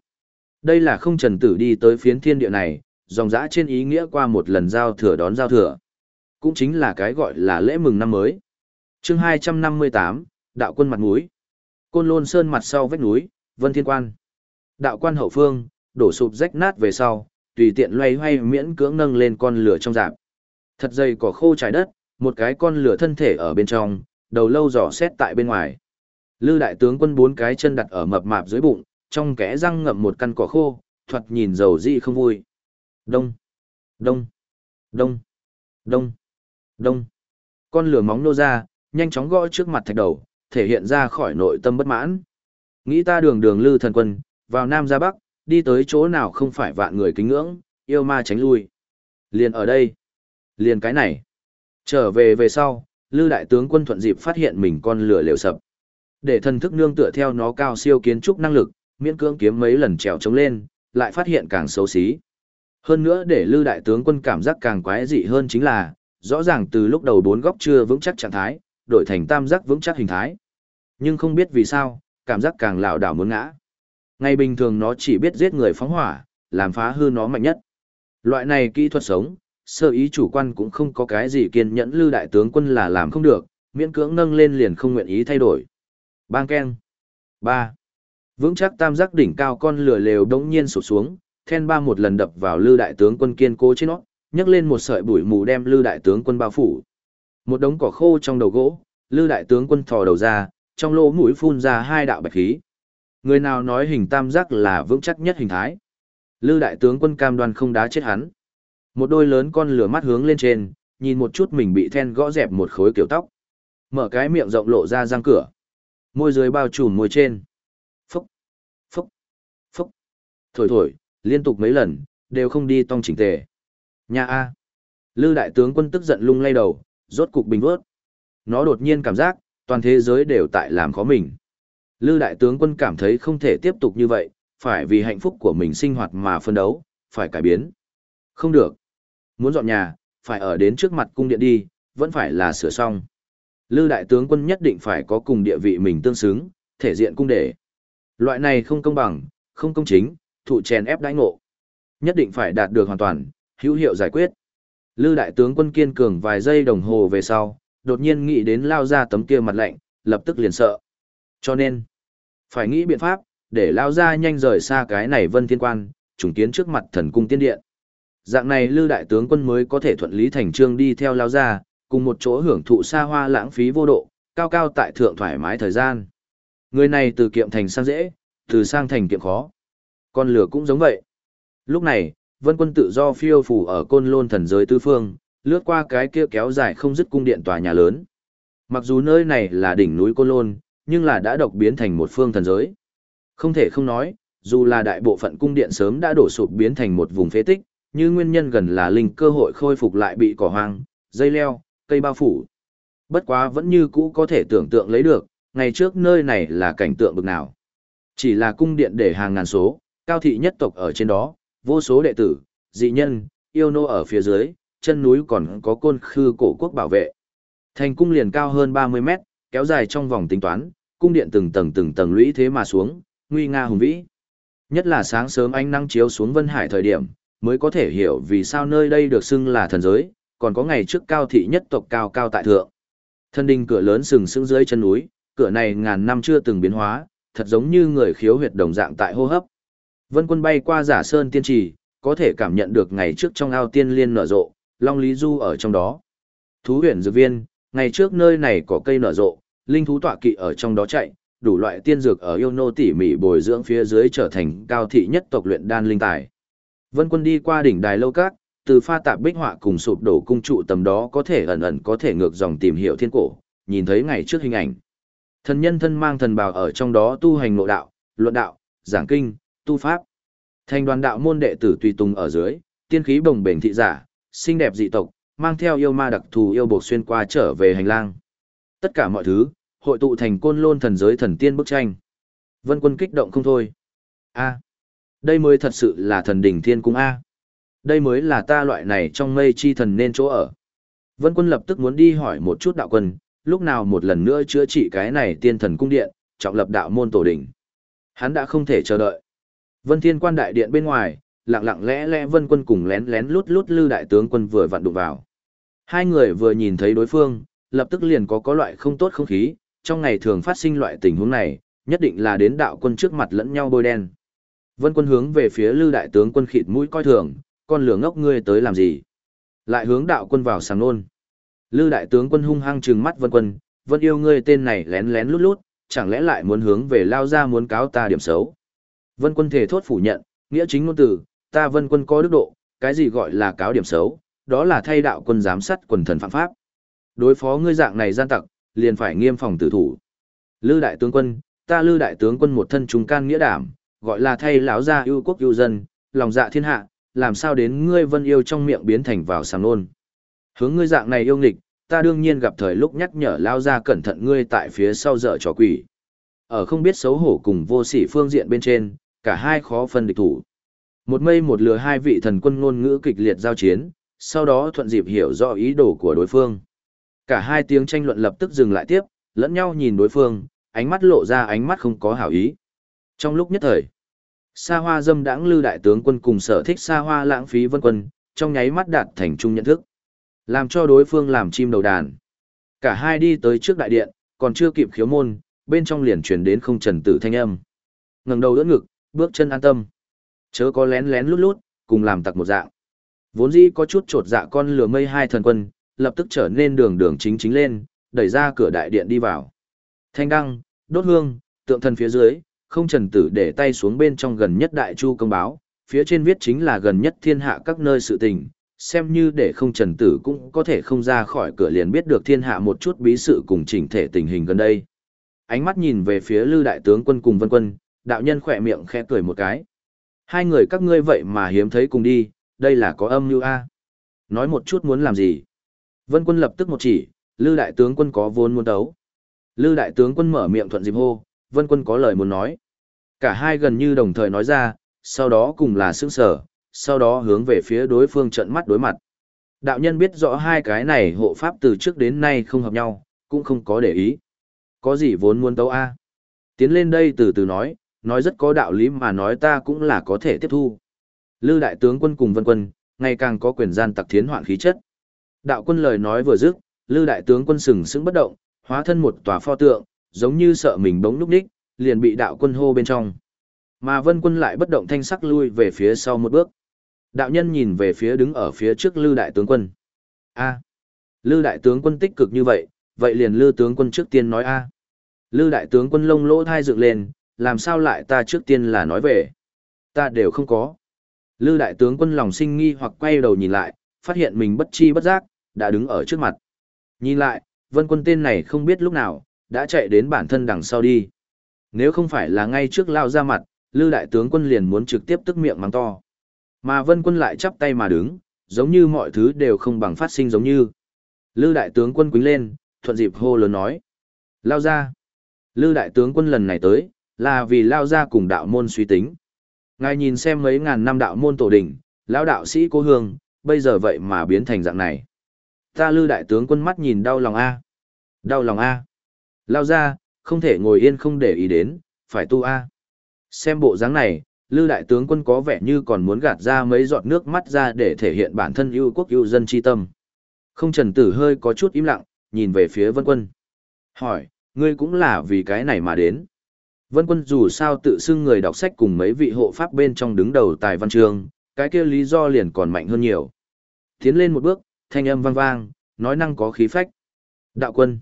Đây là không trần tử đi tới phiến thiên địa này, dòng dã trên ý nghĩa qua một lần giao thừa đón giao thừa. Cũng chính là cái gọi là lễ mừng năm mới. chương 258, đạo quân mặt mũi. Côn lôn sơn mặt sau vách núi, vân thiên quan. Đạo quan hậu phương, đổ sụp rách nát về sau, tùy tiện loay hoay miễn cưỡng nâng lên con lửa trong dạp. Thật dày cỏ khô trái đất, một cái con lửa thân thể ở bên trong, đầu lâu dò xét tại bên ngoài. Lư đại tướng quân bốn cái chân đặt ở mập mạp dưới bụng, trong kẽ răng ngậm một căn cỏ khô, thoạt nhìn dầu dị không vui. Đông, đông, đông, đông, đông. Con lửa móng nô ra, nhanh chóng gõ trước mặt thạch đầu, thể hiện ra khỏi nội tâm bất mãn. Nghĩ ta đường đường lư thần quân, vào Nam ra Bắc, đi tới chỗ nào không phải vạn người kính ngưỡng, yêu ma tránh lui. Liền ở đây. Liền cái này. Trở về về sau, Lư đại tướng quân thuận dịp phát hiện mình con lửa liều sập. Để thần thức nương tựa theo nó cao siêu kiến trúc năng lực, miễn cưỡng kiếm mấy lần trèo trống lên, lại phát hiện càng xấu xí. Hơn nữa để Lư đại tướng quân cảm giác càng quái dị hơn chính là, rõ ràng từ lúc đầu bốn góc chưa vững chắc trạng thái, đổi thành tam giác vững chắc hình thái. Nhưng không biết vì sao, cảm giác càng lảo đảo muốn ngã. Ngày bình thường nó chỉ biết giết người phóng hỏa, làm phá hư nó mạnh nhất. Loại này kỹ thuật sống, sơ ý chủ quan cũng không có cái gì kiên nhẫn lưu đại tướng quân là làm không được, miễn cưỡng nâng lên liền không nguyện ý thay đổi. Bang keng. ba Vững chắc tam giác đỉnh cao con lửa lều đống nhiên sụt xuống, then ba một lần đập vào lưu đại tướng quân kiên cố trên nó, nhấc lên một sợi bụi mù đem lưu đại tướng quân bao phủ. Một đống cỏ khô trong đầu gỗ, lưu đại tướng quân thò đầu ra, trong lỗ mũi phun ra hai đạo bạch khí. Người nào nói hình tam giác là vững chắc nhất hình thái. Lư đại tướng quân cam đoan không đá chết hắn. Một đôi lớn con lửa mắt hướng lên trên, nhìn một chút mình bị then gõ dẹp một khối kiểu tóc. Mở cái miệng rộng lộ ra răng cửa. Môi dưới bao trùm môi trên. Phúc, phúc, phúc. Thổi thổi, liên tục mấy lần, đều không đi tong chỉnh tề. Nhà A. Lư đại tướng quân tức giận lung lay đầu, rốt cục bình vớt. Nó đột nhiên cảm giác, toàn thế giới đều tại làm khó mình. Lư đại tướng quân cảm thấy không thể tiếp tục như vậy, phải vì hạnh phúc của mình sinh hoạt mà phân đấu, phải cải biến. Không được. Muốn dọn nhà, phải ở đến trước mặt cung điện đi, vẫn phải là sửa xong. Lư đại tướng quân nhất định phải có cùng địa vị mình tương xứng, thể diện cung để. Loại này không công bằng, không công chính, thụ chèn ép đãi ngộ. Nhất định phải đạt được hoàn toàn, hữu hiệu giải quyết. Lư đại tướng quân kiên cường vài giây đồng hồ về sau, đột nhiên nghĩ đến lao ra tấm kia mặt lạnh, lập tức liền sợ. Cho nên, phải nghĩ biện pháp, để lao ra nhanh rời xa cái này vân thiên quan, trùng kiến trước mặt thần cung tiên điện. Dạng này Lư đại tướng quân mới có thể thuận lý thành trương đi theo lao ra, cùng một chỗ hưởng thụ xa hoa lãng phí vô độ, cao cao tại thượng thoải mái thời gian. Người này từ kiệm thành sang dễ, từ sang thành kiệm khó. Con lửa cũng giống vậy. Lúc này, vân quân tự do phiêu phủ ở côn lôn thần giới tư phương, lướt qua cái kia kéo dài không dứt cung điện tòa nhà lớn. Mặc dù nơi này là đỉnh núi côn lôn, nhưng là đã độc biến thành một phương thần giới. Không thể không nói, dù là đại bộ phận cung điện sớm đã đổ sụp biến thành một vùng phế tích, như nguyên nhân gần là linh cơ hội khôi phục lại bị cỏ hoang, dây leo, cây bao phủ. Bất quá vẫn như cũ có thể tưởng tượng lấy được, ngày trước nơi này là cảnh tượng bực nào. Chỉ là cung điện để hàng ngàn số, cao thị nhất tộc ở trên đó, vô số đệ tử, dị nhân, yêu nô ở phía dưới, chân núi còn có côn khư cổ quốc bảo vệ. Thành cung liền cao hơn 30 mét, kéo dài trong vòng tính toán, cung điện từng tầng từng tầng lũy thế mà xuống, nguy nga hùng vĩ. Nhất là sáng sớm ánh nắng chiếu xuống Vân Hải thời điểm, mới có thể hiểu vì sao nơi đây được xưng là thần giới, còn có ngày trước cao thị nhất tộc cao cao tại thượng. Thân đình cửa lớn sừng sững dưới chân núi, cửa này ngàn năm chưa từng biến hóa, thật giống như người khiếu huyệt đồng dạng tại hô hấp. Vân quân bay qua giả sơn tiên trì, có thể cảm nhận được ngày trước trong ao tiên liên nở rộ, long lý du ở trong đó. Thú huyền dược viên, ngày trước nơi này có cây nở rộ, linh thú tọa kỵ ở trong đó chạy, đủ loại tiên dược ở yêu nô tỉ mỉ bồi dưỡng phía dưới trở thành cao thị nhất tộc luyện đan linh tài. Vân quân đi qua đỉnh đài lâu cát, từ pha tạp bích họa cùng sụp đổ cung trụ tầm đó có thể ẩn ẩn có thể ngược dòng tìm hiểu thiên cổ, nhìn thấy ngày trước hình ảnh. Thần nhân thân mang thần bào ở trong đó tu hành nội đạo, luận đạo, giảng kinh, tu pháp. Thành đoàn đạo môn đệ tử tùy tùng ở dưới, tiên khí bồng bềnh thị giả, xinh đẹp dị tộc, mang theo yêu ma đặc thù yêu buộc xuyên qua trở về hành lang. Tất cả mọi thứ, hội tụ thành côn lôn thần giới thần tiên bức tranh. Vân quân kích động không thôi. A. đây mới thật sự là thần đỉnh thiên cung A. Đây mới là ta loại này trong mây chi thần nên chỗ ở. Vân quân lập tức muốn đi hỏi một chút đạo quân, lúc nào một lần nữa chữa trị cái này tiên thần cung điện, trọng lập đạo môn tổ đỉnh. Hắn đã không thể chờ đợi. Vân Thiên Quan đại điện bên ngoài, lặng lặng lẽ lẽ Vân Quân cùng lén lén lút lút Lư đại tướng quân vừa vặn đụng vào. Hai người vừa nhìn thấy đối phương, lập tức liền có có loại không tốt không khí, trong ngày thường phát sinh loại tình huống này, nhất định là đến đạo quân trước mặt lẫn nhau bôi đen. Vân Quân hướng về phía Lư đại tướng quân khịt mũi coi thường, con lửa ngốc ngươi tới làm gì? Lại hướng đạo quân vào sàng nôn. Lư đại tướng quân hung hăng trừng mắt Vân Quân, Vân yêu ngươi tên này lén lén lút lút, chẳng lẽ lại muốn hướng về lao ra muốn cáo ta điểm xấu? Vân quân thể thốt phủ nhận, nghĩa chính ngôn từ, ta vân quân có đức độ, cái gì gọi là cáo điểm xấu, đó là thay đạo quân giám sát quần thần phạm pháp. Đối phó ngươi dạng này gian tặc, liền phải nghiêm phòng tử thủ. Lư đại tướng quân, ta lư đại tướng quân một thân trung can nghĩa đảm, gọi là thay lão gia yêu quốc yêu dân, lòng dạ thiên hạ, làm sao đến ngươi vân yêu trong miệng biến thành vào sàng nôn. Hướng ngươi dạng này yêu nghịch, ta đương nhiên gặp thời lúc nhắc nhở lao ra cẩn thận ngươi tại phía sau dở trò quỷ. Ở không biết xấu hổ cùng vô sỉ phương diện bên trên, cả hai khó phân địch thủ. Một mây một lừa hai vị thần quân ngôn ngữ kịch liệt giao chiến, sau đó thuận dịp hiểu rõ ý đồ của đối phương. Cả hai tiếng tranh luận lập tức dừng lại tiếp, lẫn nhau nhìn đối phương, ánh mắt lộ ra ánh mắt không có hảo ý. Trong lúc nhất thời, Sa Hoa dâm đãng lư đại tướng quân cùng sở thích Sa Hoa lãng phí vân quân, trong nháy mắt đạt thành chung nhận thức. Làm cho đối phương làm chim đầu đàn. Cả hai đi tới trước đại điện, còn chưa kịp khiếu môn, bên trong liền truyền đến không trần tử thanh âm. Ngẩng đầu đỡ ngực, bước chân an tâm. Chớ có lén lén lút lút, cùng làm tặc một dạng. Vốn dĩ có chút trột dạ con lừa mây hai thần quân, lập tức trở nên đường đường chính chính lên, đẩy ra cửa đại điện đi vào. Thanh đăng, đốt hương, tượng thần phía dưới, không trần tử để tay xuống bên trong gần nhất đại chu công báo, phía trên viết chính là gần nhất thiên hạ các nơi sự tình, xem như để không trần tử cũng có thể không ra khỏi cửa liền biết được thiên hạ một chút bí sự cùng chỉnh thể tình hình gần đây. Ánh mắt nhìn về phía lư đại tướng quân cùng vân quân, đạo nhân khỏe miệng khẽ cười một cái. Hai người các ngươi vậy mà hiếm thấy cùng đi, đây là có âm như a. Nói một chút muốn làm gì? Vân quân lập tức một chỉ, Lư đại tướng quân có vốn muốn đấu. Lư đại tướng quân mở miệng thuận dịp hô, Vân quân có lời muốn nói. Cả hai gần như đồng thời nói ra, sau đó cùng là sững sở, sau đó hướng về phía đối phương trận mắt đối mặt. Đạo nhân biết rõ hai cái này hộ pháp từ trước đến nay không hợp nhau, cũng không có để ý. Có gì vốn muốn tấu a? Tiến lên đây từ từ nói, nói rất có đạo lý mà nói ta cũng là có thể tiếp thu. Lư đại tướng quân cùng vân quân, ngày càng có quyền gian tặc thiến hoạn khí chất. Đạo quân lời nói vừa dứt, Lư đại tướng quân sừng sững bất động, hóa thân một tòa pho tượng, giống như sợ mình bỗng lúc đích, liền bị đạo quân hô bên trong. Mà vân quân lại bất động thanh sắc lui về phía sau một bước. Đạo nhân nhìn về phía đứng ở phía trước Lư đại tướng quân. A. Lư đại tướng quân tích cực như vậy, vậy liền Lư tướng quân trước tiên nói a. Lư đại tướng quân lông lỗ thai dựng lên, làm sao lại ta trước tiên là nói về. Ta đều không có. Lư đại tướng quân lòng sinh nghi hoặc quay đầu nhìn lại, phát hiện mình bất chi bất giác, đã đứng ở trước mặt. Nhìn lại, vân quân tên này không biết lúc nào, đã chạy đến bản thân đằng sau đi. Nếu không phải là ngay trước lao ra mặt, Lư đại tướng quân liền muốn trực tiếp tức miệng mắng to. Mà vân quân lại chắp tay mà đứng, giống như mọi thứ đều không bằng phát sinh giống như. Lư đại tướng quân quính lên, thuận dịp hô lớn nói. Lao ra. Lư đại tướng quân lần này tới, là vì lao ra cùng đạo môn suy tính. Ngài nhìn xem mấy ngàn năm đạo môn tổ đỉnh, lão đạo sĩ cố hương, bây giờ vậy mà biến thành dạng này. Ta lư đại tướng quân mắt nhìn đau lòng A. Đau lòng A. Lao ra, không thể ngồi yên không để ý đến, phải tu A. Xem bộ dáng này, lư đại tướng quân có vẻ như còn muốn gạt ra mấy giọt nước mắt ra để thể hiện bản thân yêu quốc yêu dân chi tâm. Không trần tử hơi có chút im lặng, nhìn về phía vân quân. Hỏi, ngươi cũng là vì cái này mà đến. Vân quân dù sao tự xưng người đọc sách cùng mấy vị hộ pháp bên trong đứng đầu tài văn chương, cái kia lý do liền còn mạnh hơn nhiều. Tiến lên một bước, thanh âm vang vang, nói năng có khí phách. Đạo quân,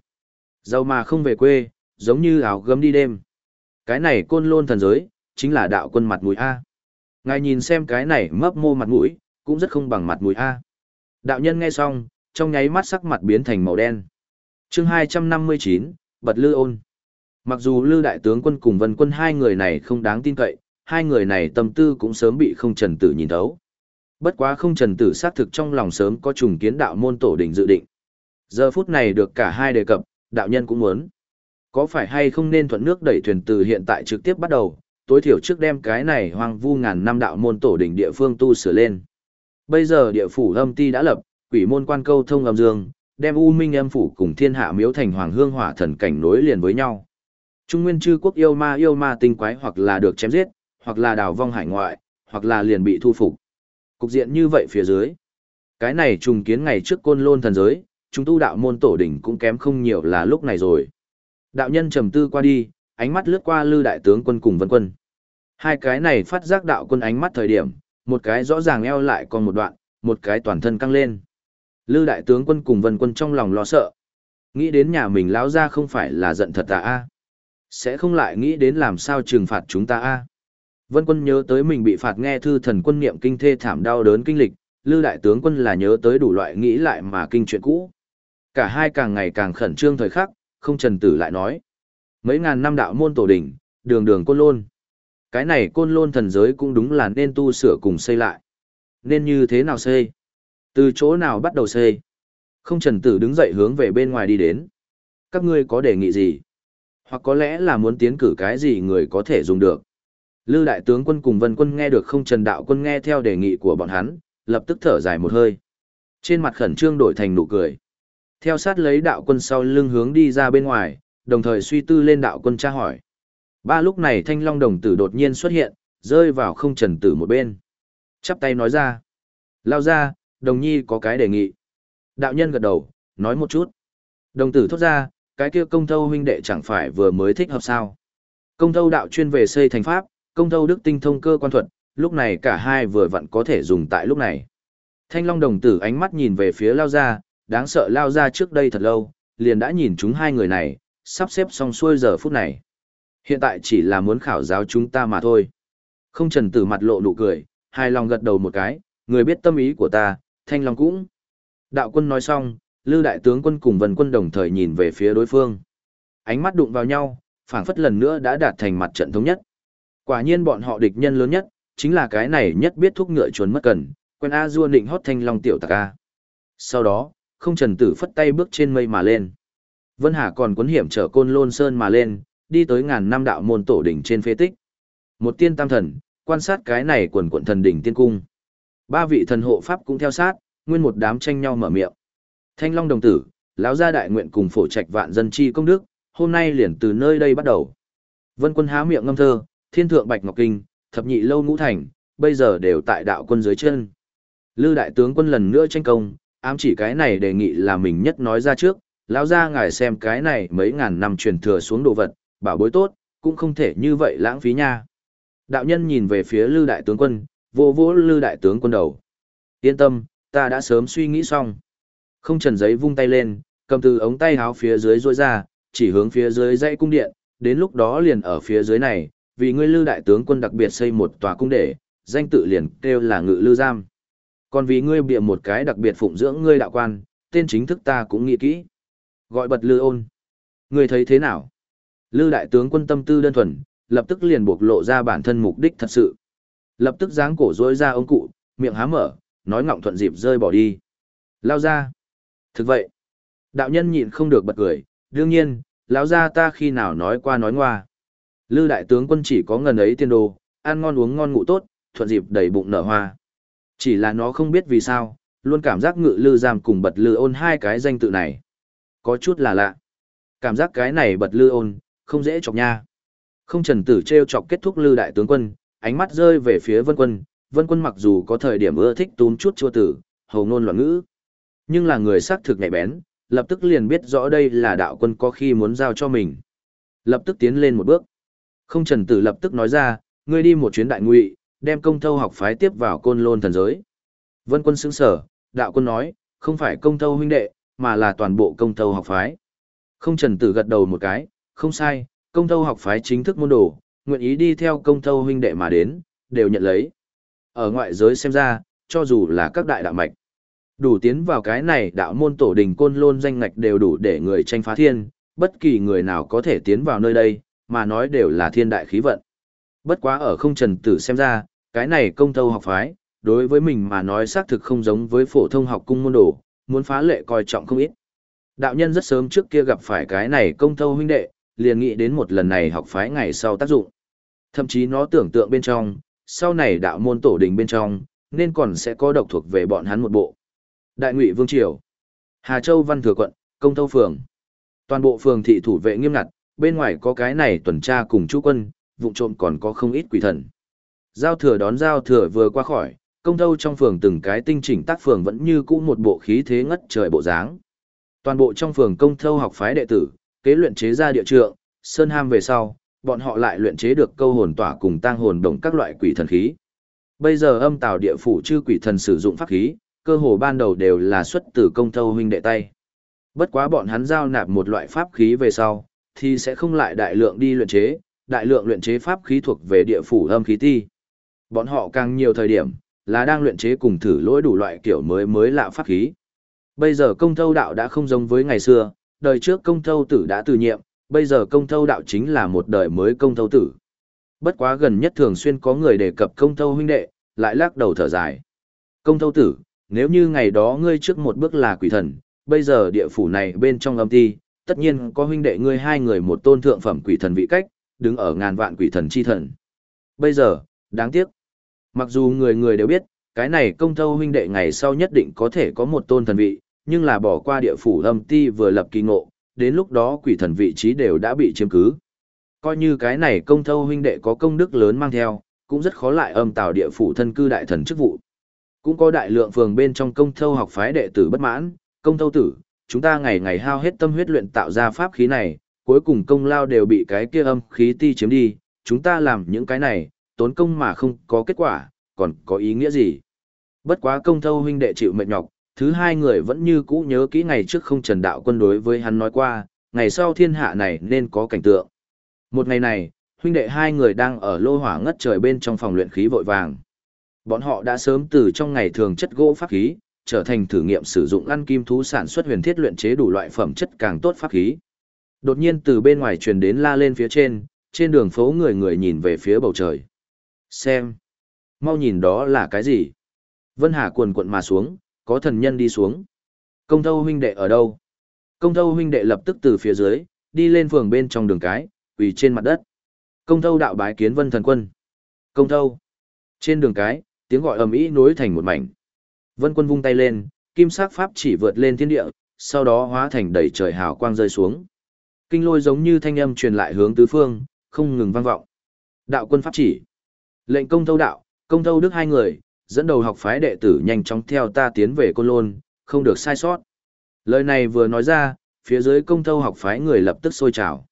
giàu mà không về quê, giống như áo gấm đi đêm. Cái này côn lôn thần giới, chính là đạo quân mặt mũi A. Ngài nhìn xem cái này mấp mô mặt mũi, cũng rất không bằng mặt mũi A. Đạo nhân nghe xong, trong nháy mắt sắc mặt biến thành màu đen. chương 259, Bật Lư ôn. Mặc dù Lư Đại Tướng quân cùng Vân quân hai người này không đáng tin cậy, hai người này tâm tư cũng sớm bị không trần tử nhìn thấu. Bất quá không trần tử xác thực trong lòng sớm có trùng kiến đạo môn tổ đỉnh dự định. Giờ phút này được cả hai đề cập, đạo nhân cũng muốn. Có phải hay không nên thuận nước đẩy thuyền từ hiện tại trực tiếp bắt đầu, tối thiểu trước đem cái này hoang vu ngàn năm đạo môn tổ đỉnh địa phương tu sửa lên. Bây giờ địa phủ âm ti đã lập, quỷ môn quan câu thông âm dương, đem U Minh âm phủ cùng thiên hạ miếu thành hoàng hương hỏa thần cảnh nối liền với nhau. Trung nguyên chư quốc yêu ma yêu ma tinh quái hoặc là được chém giết, hoặc là đào vong hải ngoại, hoặc là liền bị thu phục. Cục diện như vậy phía dưới. Cái này trùng kiến ngày trước côn lôn thần giới, chúng tu đạo môn tổ đỉnh cũng kém không nhiều là lúc này rồi. Đạo nhân trầm tư qua đi, ánh mắt lướt qua lư đại tướng quân cùng vân quân. Hai cái này phát giác đạo quân ánh mắt thời điểm, một cái rõ ràng eo lại còn một đoạn, một cái toàn thân căng lên. Lư đại tướng quân cùng vân quân trong lòng lo sợ. Nghĩ đến nhà mình lão ra không phải là giận thật à a Sẽ không lại nghĩ đến làm sao trừng phạt chúng ta a Vân quân nhớ tới mình bị phạt nghe thư thần quân niệm kinh thê thảm đau đớn kinh lịch, Lư đại tướng quân là nhớ tới đủ loại nghĩ lại mà kinh chuyện cũ. Cả hai càng ngày càng khẩn trương thời khắc, không trần tử lại nói. Mấy ngàn năm đạo môn tổ đỉnh, đường đường côn lôn. Cái này côn lôn thần giới cũng đúng là nên tu sửa cùng xây lại. Nên như thế nào xây? Từ chỗ nào bắt đầu xây? Không trần tử đứng dậy hướng về bên ngoài đi đến. Các ngươi có đề nghị gì? Hoặc có lẽ là muốn tiến cử cái gì người có thể dùng được? Lư đại tướng quân cùng vân quân nghe được không trần đạo quân nghe theo đề nghị của bọn hắn, lập tức thở dài một hơi. Trên mặt khẩn trương đổi thành nụ cười. Theo sát lấy đạo quân sau lưng hướng đi ra bên ngoài, đồng thời suy tư lên đạo quân tra hỏi. Ba lúc này thanh long đồng tử đột nhiên xuất hiện, rơi vào không trần tử một bên. Chắp tay nói ra. Lao ra, đồng nhi có cái đề nghị. Đạo nhân gật đầu, nói một chút. Đồng tử thốt ra, cái kia công thâu huynh đệ chẳng phải vừa mới thích hợp sao. Công thâu đạo chuyên về xây thành pháp, công thâu đức tinh thông cơ quan thuật, lúc này cả hai vừa vặn có thể dùng tại lúc này. Thanh long đồng tử ánh mắt nhìn về phía lao Gia, đáng sợ lao Gia trước đây thật lâu, liền đã nhìn chúng hai người này, sắp xếp xong xuôi giờ phút này. Hiện tại chỉ là muốn khảo giáo chúng ta mà thôi. Không trần tử mặt lộ nụ cười, hai lòng gật đầu một cái, người biết tâm ý của ta, thanh long cũng. Đạo quân nói xong, Lư đại tướng quân cùng Vân quân đồng thời nhìn về phía đối phương. Ánh mắt đụng vào nhau, phảng phất lần nữa đã đạt thành mặt trận thống nhất. Quả nhiên bọn họ địch nhân lớn nhất, chính là cái này nhất biết thúc ngựa chuồn mất cần, quen A Dua định hót thanh long tiểu tạc A. Sau đó, không trần tử phất tay bước trên mây mà lên. Vân Hà còn cuốn hiểm trở côn lôn sơn mà lên, đi tới ngàn năm đạo môn tổ đỉnh trên phế tích. Một tiên tam thần, quan sát cái này quần quận thần đỉnh tiên cung. Ba vị thần hộ pháp cũng theo sát, nguyên một đám tranh nhau mở miệng. Thanh Long đồng tử, lão gia đại nguyện cùng phổ trạch vạn dân chi công đức, hôm nay liền từ nơi đây bắt đầu. Vân quân há miệng ngâm thơ, thiên thượng bạch ngọc kinh, thập nhị lâu ngũ thành, bây giờ đều tại đạo quân dưới chân. Lư đại tướng quân lần nữa tranh công, ám chỉ cái này đề nghị là mình nhất nói ra trước, lão gia ngài xem cái này mấy ngàn năm truyền thừa xuống đồ vật, bảo bối tốt, cũng không thể như vậy lãng phí nha. Đạo nhân nhìn về phía Lư đại tướng quân, vô vỗ Lư đại tướng quân đầu. Yên tâm, ta đã sớm suy nghĩ xong. Không trần giấy vung tay lên, cầm từ ống tay háo phía dưới rôi ra, chỉ hướng phía dưới dãy cung điện, đến lúc đó liền ở phía dưới này, vì ngươi Lư đại tướng quân đặc biệt xây một tòa cung để, danh tự liền kêu là Ngự Lư Giam. Còn vì ngươi bịa một cái đặc biệt phụng dưỡng ngươi đạo quan, tên chính thức ta cũng nghĩ kỹ. Gọi bật Lư ôn. Ngươi thấy thế nào? Lư đại tướng quân tâm tư đơn thuần, lập tức liền buộc lộ ra bản thân mục đích thật sự. Lập tức giáng cổ rối ra ông cụ, miệng há mở, nói ngọng thuận dịp rơi bỏ đi. Lao ra. Thực vậy. Đạo nhân nhịn không được bật cười, đương nhiên, lão gia ta khi nào nói qua nói ngoa. Lư đại tướng quân chỉ có ngần ấy tiên đồ, ăn ngon uống ngon ngủ tốt, thuận dịp đầy bụng nở hoa. Chỉ là nó không biết vì sao, luôn cảm giác ngự lư giam cùng bật lư ôn hai cái danh tự này. Có chút là lạ. Cảm giác cái này bật lư ôn, không dễ chọc nha. Không trần tử treo chọc kết thúc lư đại tướng quân, ánh mắt rơi về phía vân quân. Vân quân mặc dù có thời điểm ưa thích túm chút chua tử, hầu ngôn loạn ngữ. Nhưng là người xác thực nhạy bén, lập tức liền biết rõ đây là đạo quân có khi muốn giao cho mình. Lập tức tiến lên một bước. Không trần tử lập tức nói ra, ngươi đi một chuyến đại ngụy, đem công thâu học phái tiếp vào côn lôn thần giới. Vân quân xứng sở, đạo quân nói, không phải công thâu huynh đệ, mà là toàn bộ công thâu học phái. Không trần tử gật đầu một cái, không sai, công thâu học phái chính thức môn đồ, nguyện ý đi theo công thâu huynh đệ mà đến, đều nhận lấy. Ở ngoại giới xem ra, cho dù là các đại đạo mạch, đủ tiến vào cái này đạo môn tổ đình côn lôn danh ngạch đều đủ để người tranh phá thiên, bất kỳ người nào có thể tiến vào nơi đây, mà nói đều là thiên đại khí vận. Bất quá ở không trần tử xem ra, cái này công thâu học phái, đối với mình mà nói xác thực không giống với phổ thông học cung môn đồ, muốn phá lệ coi trọng không ít. Đạo nhân rất sớm trước kia gặp phải cái này công thâu huynh đệ, liền nghĩ đến một lần này học phái ngày sau tác dụng. Thậm chí nó tưởng tượng bên trong, sau này đạo môn tổ đình bên trong, nên còn sẽ có độc thuộc về bọn hắn một bộ. Đại ngụy Vương Triều Hà Châu Văn Thừa Quận, Công Thâu Phường Toàn bộ phường thị thủ vệ nghiêm ngặt, bên ngoài có cái này tuần tra cùng chú quân, vụ trộm còn có không ít quỷ thần. Giao thừa đón giao thừa vừa qua khỏi, công thâu trong phường từng cái tinh chỉnh tác phường vẫn như cũ một bộ khí thế ngất trời bộ dáng. Toàn bộ trong phường công thâu học phái đệ tử, kế luyện chế ra địa trượng, sơn ham về sau, bọn họ lại luyện chế được câu hồn tỏa cùng tang hồn đồng các loại quỷ thần khí. Bây giờ âm tào địa phủ chư quỷ thần sử dụng pháp khí, cơ hồ ban đầu đều là xuất từ công thâu huynh đệ tay. Bất quá bọn hắn giao nạp một loại pháp khí về sau, thì sẽ không lại đại lượng đi luyện chế, đại lượng luyện chế pháp khí thuộc về địa phủ âm khí ti. Bọn họ càng nhiều thời điểm, là đang luyện chế cùng thử lỗi đủ loại kiểu mới mới lạ pháp khí. Bây giờ công thâu đạo đã không giống với ngày xưa, đời trước công thâu tử đã từ nhiệm, bây giờ công thâu đạo chính là một đời mới công thâu tử. Bất quá gần nhất thường xuyên có người đề cập công thâu huynh đệ, lại lắc đầu thở dài. Công thâu tử, nếu như ngày đó ngươi trước một bước là quỷ thần, bây giờ địa phủ này bên trong âm ti, tất nhiên có huynh đệ ngươi hai người một tôn thượng phẩm quỷ thần vị cách, đứng ở ngàn vạn quỷ thần chi thần. Bây giờ, đáng tiếc. Mặc dù người người đều biết, cái này công thâu huynh đệ ngày sau nhất định có thể có một tôn thần vị, nhưng là bỏ qua địa phủ âm ti vừa lập kỳ ngộ, đến lúc đó quỷ thần vị trí đều đã bị chiếm cứ. Coi như cái này công thâu huynh đệ có công đức lớn mang theo, cũng rất khó lại âm tạo địa phủ thân cư đại thần chức vụ. Cũng có đại lượng phường bên trong công thâu học phái đệ tử bất mãn, công thâu tử, chúng ta ngày ngày hao hết tâm huyết luyện tạo ra pháp khí này, cuối cùng công lao đều bị cái kia âm khí ti chiếm đi, chúng ta làm những cái này, tốn công mà không có kết quả, còn có ý nghĩa gì. Bất quá công thâu huynh đệ chịu mệt nhọc, thứ hai người vẫn như cũ nhớ kỹ ngày trước không trần đạo quân đối với hắn nói qua, ngày sau thiên hạ này nên có cảnh tượng. Một ngày này, huynh đệ hai người đang ở lô hỏa ngất trời bên trong phòng luyện khí vội vàng. Bọn họ đã sớm từ trong ngày thường chất gỗ pháp khí, trở thành thử nghiệm sử dụng ăn kim thú sản xuất huyền thiết luyện chế đủ loại phẩm chất càng tốt pháp khí. Đột nhiên từ bên ngoài truyền đến la lên phía trên, trên đường phố người người nhìn về phía bầu trời. Xem. Mau nhìn đó là cái gì? Vân Hà cuồn cuộn mà xuống, có thần nhân đi xuống. Công thâu huynh đệ ở đâu? Công thâu huynh đệ lập tức từ phía dưới, đi lên phường bên trong đường cái, quỳ trên mặt đất. Công thâu đạo bái kiến vân thần quân. Công thâu. Trên đường cái, tiếng gọi ầm ĩ nối thành một mảnh. Vân quân vung tay lên, kim sắc pháp chỉ vượt lên thiên địa, sau đó hóa thành đầy trời hào quang rơi xuống. Kinh lôi giống như thanh âm truyền lại hướng tứ phương, không ngừng vang vọng. Đạo quân pháp chỉ. Lệnh công thâu đạo, công thâu đức hai người, dẫn đầu học phái đệ tử nhanh chóng theo ta tiến về Côn Lôn, không được sai sót. Lời này vừa nói ra, phía dưới công thâu học phái người lập tức sôi trào.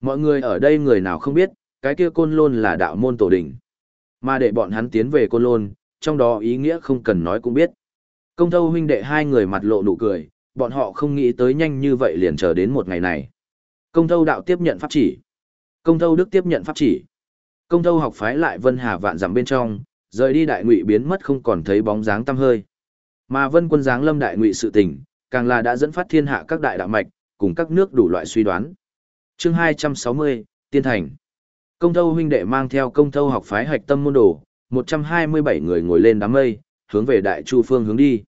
Mọi người ở đây người nào không biết, cái kia Côn Lôn là đạo môn tổ đỉnh. Mà để bọn hắn tiến về Côn Lôn, trong đó ý nghĩa không cần nói cũng biết. Công thâu huynh đệ hai người mặt lộ nụ cười, bọn họ không nghĩ tới nhanh như vậy liền chờ đến một ngày này. Công thâu đạo tiếp nhận pháp chỉ. Công thâu đức tiếp nhận pháp chỉ. Công thâu học phái lại Vân Hà vạn dặm bên trong, rời đi đại ngụy biến mất không còn thấy bóng dáng tăm hơi. Mà Vân quân dáng lâm đại ngụy sự tình, càng là đã dẫn phát thiên hạ các đại đạo mạch, cùng các nước đủ loại suy đoán. Chương 260, Tiên Thành. Công thâu huynh đệ mang theo công thâu học phái hạch tâm môn đồ, 127 người ngồi lên đám mây, hướng về đại chu phương hướng đi.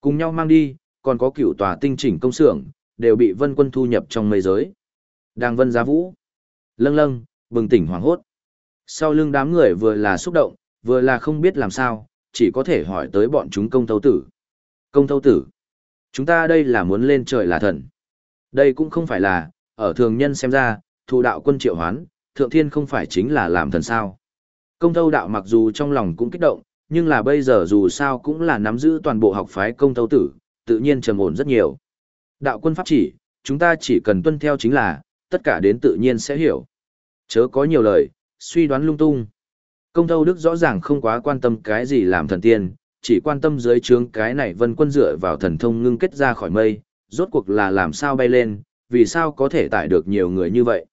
Cùng nhau mang đi, còn có cựu tòa tinh chỉnh công xưởng, đều bị vân quân thu nhập trong mây giới. Đang vân giá vũ. Lâng lâng, bừng tỉnh hoảng hốt. Sau lưng đám người vừa là xúc động, vừa là không biết làm sao, chỉ có thể hỏi tới bọn chúng công thâu tử. Công thâu tử. Chúng ta đây là muốn lên trời là thần. Đây cũng không phải là, ở thường nhân xem ra, thụ đạo quân triệu hoán, thượng thiên không phải chính là làm thần sao. Công thâu đạo mặc dù trong lòng cũng kích động, nhưng là bây giờ dù sao cũng là nắm giữ toàn bộ học phái công thâu tử, tự nhiên trầm ổn rất nhiều. Đạo quân pháp chỉ, chúng ta chỉ cần tuân theo chính là, tất cả đến tự nhiên sẽ hiểu. Chớ có nhiều lời, suy đoán lung tung. Công thâu đức rõ ràng không quá quan tâm cái gì làm thần tiên, chỉ quan tâm dưới trướng cái này vân quân dựa vào thần thông ngưng kết ra khỏi mây, rốt cuộc là làm sao bay lên, vì sao có thể tải được nhiều người như vậy.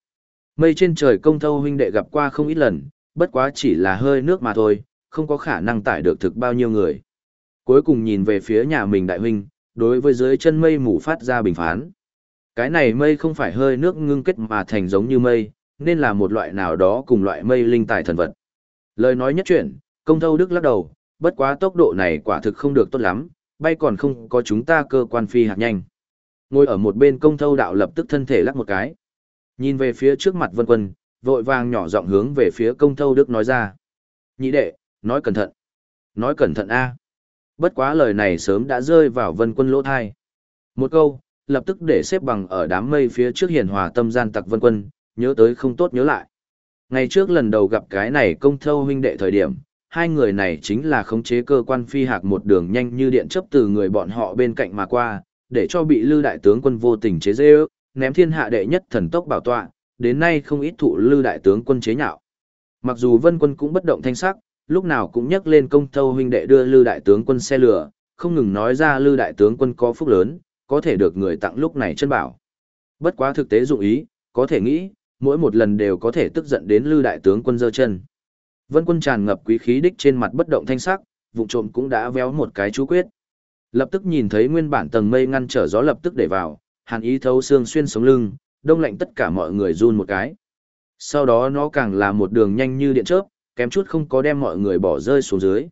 Mây trên trời công thâu huynh đệ gặp qua không ít lần, bất quá chỉ là hơi nước mà thôi, không có khả năng tải được thực bao nhiêu người. Cuối cùng nhìn về phía nhà mình đại huynh, đối với dưới chân mây mù phát ra bình phán. Cái này mây không phải hơi nước ngưng kết mà thành giống như mây, nên là một loại nào đó cùng loại mây linh tài thần vật. Lời nói nhất chuyển, công thâu đức lắc đầu, bất quá tốc độ này quả thực không được tốt lắm, bay còn không có chúng ta cơ quan phi hạt nhanh. Ngồi ở một bên công thâu đạo lập tức thân thể lắc một cái. Nhìn về phía trước mặt vân quân, vội vàng nhỏ giọng hướng về phía công thâu đức nói ra. Nhị đệ, nói cẩn thận. Nói cẩn thận a. Bất quá lời này sớm đã rơi vào vân quân lỗ thai. Một câu, lập tức để xếp bằng ở đám mây phía trước hiền hòa tâm gian tặc vân quân, nhớ tới không tốt nhớ lại. Ngày trước lần đầu gặp cái này công thâu huynh đệ thời điểm, hai người này chính là khống chế cơ quan phi hạc một đường nhanh như điện chấp từ người bọn họ bên cạnh mà qua, để cho bị lư đại tướng quân vô tình chế dê ước, ném thiên hạ đệ nhất thần tốc bảo tọa, đến nay không ít thụ lư đại tướng quân chế nhạo. Mặc dù vân quân cũng bất động thanh sắc, lúc nào cũng nhắc lên công thâu huynh đệ đưa lư đại tướng quân xe lửa, không ngừng nói ra lư đại tướng quân có phúc lớn, có thể được người tặng lúc này chân bảo. Bất quá thực tế dụng ý, có thể nghĩ, mỗi một lần đều có thể tức giận đến lư đại tướng quân giơ chân. Vân quân tràn ngập quý khí đích trên mặt bất động thanh sắc, vụ trộm cũng đã véo một cái chú quyết. Lập tức nhìn thấy nguyên bản tầng mây ngăn trở gió lập tức để vào, hàn ý thấu xương xuyên sống lưng, đông lạnh tất cả mọi người run một cái. Sau đó nó càng là một đường nhanh như điện chớp, kém chút không có đem mọi người bỏ rơi xuống dưới.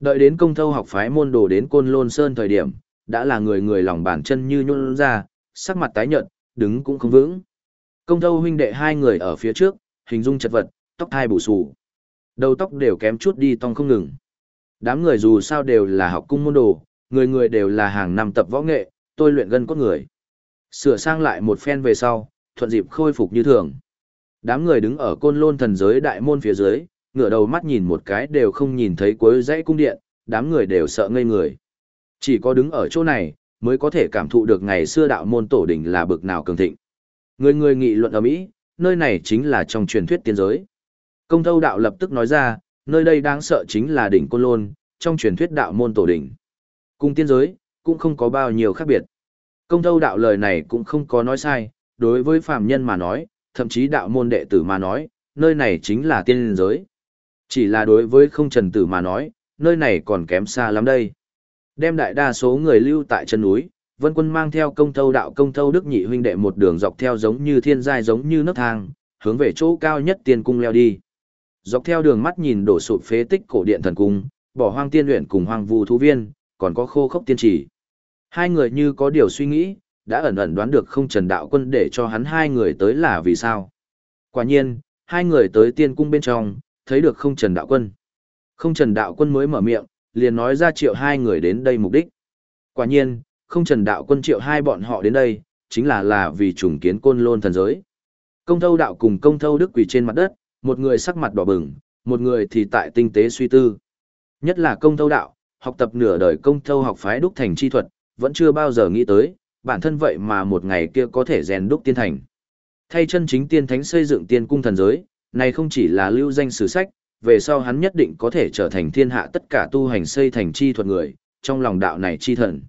Đợi đến công thâu học phái môn đồ đến côn lôn sơn thời điểm, đã là người người lòng bàn chân như nhún ra, sắc mặt tái nhợt, đứng cũng không vững. Công thâu huynh đệ hai người ở phía trước, hình dung chật vật, tóc hai bù xù. Đầu tóc đều kém chút đi tong không ngừng. Đám người dù sao đều là học cung môn đồ, người người đều là hàng năm tập võ nghệ, tôi luyện gân cốt người. Sửa sang lại một phen về sau, thuận dịp khôi phục như thường. Đám người đứng ở côn lôn thần giới đại môn phía dưới, ngửa đầu mắt nhìn một cái đều không nhìn thấy cuối dãy cung điện, đám người đều sợ ngây người. Chỉ có đứng ở chỗ này, mới có thể cảm thụ được ngày xưa đạo môn tổ đỉnh là bực nào cường thịnh. Người người nghị luận ở Mỹ, nơi này chính là trong truyền thuyết tiên giới. Công thâu đạo lập tức nói ra, nơi đây đáng sợ chính là đỉnh Côn Lôn, trong truyền thuyết đạo môn tổ đỉnh. Cùng tiên giới, cũng không có bao nhiêu khác biệt. Công thâu đạo lời này cũng không có nói sai, đối với phàm nhân mà nói, thậm chí đạo môn đệ tử mà nói, nơi này chính là tiên giới. Chỉ là đối với không trần tử mà nói, nơi này còn kém xa lắm đây. Đem đại đa số người lưu tại chân núi, vân quân mang theo công thâu đạo công thâu đức nhị huynh đệ một đường dọc theo giống như thiên giai giống như nấc thang, hướng về chỗ cao nhất tiên cung leo đi. Dọc theo đường mắt nhìn đổ sụp phế tích cổ điện thần cung, bỏ hoang tiên luyện cùng hoang vu thú viên, còn có khô khốc tiên trì. Hai người như có điều suy nghĩ, đã ẩn ẩn đoán được không trần đạo quân để cho hắn hai người tới là vì sao. Quả nhiên, hai người tới tiên cung bên trong, thấy được không trần đạo quân. Không trần đạo quân mới mở miệng, liền nói ra triệu hai người đến đây mục đích. Quả nhiên, không trần đạo quân triệu hai bọn họ đến đây, chính là là vì trùng kiến côn lôn thần giới. Công thâu đạo cùng công thâu đức quỳ trên mặt đất, một người sắc mặt đỏ bừng, một người thì tại tinh tế suy tư. Nhất là công thâu đạo, học tập nửa đời công thâu học phái đúc thành chi thuật, vẫn chưa bao giờ nghĩ tới, bản thân vậy mà một ngày kia có thể rèn đúc tiên thành. Thay chân chính tiên thánh xây dựng tiên cung thần giới, này không chỉ là lưu danh sử sách, về sau hắn nhất định có thể trở thành thiên hạ tất cả tu hành xây thành chi thuật người, trong lòng đạo này chi thần.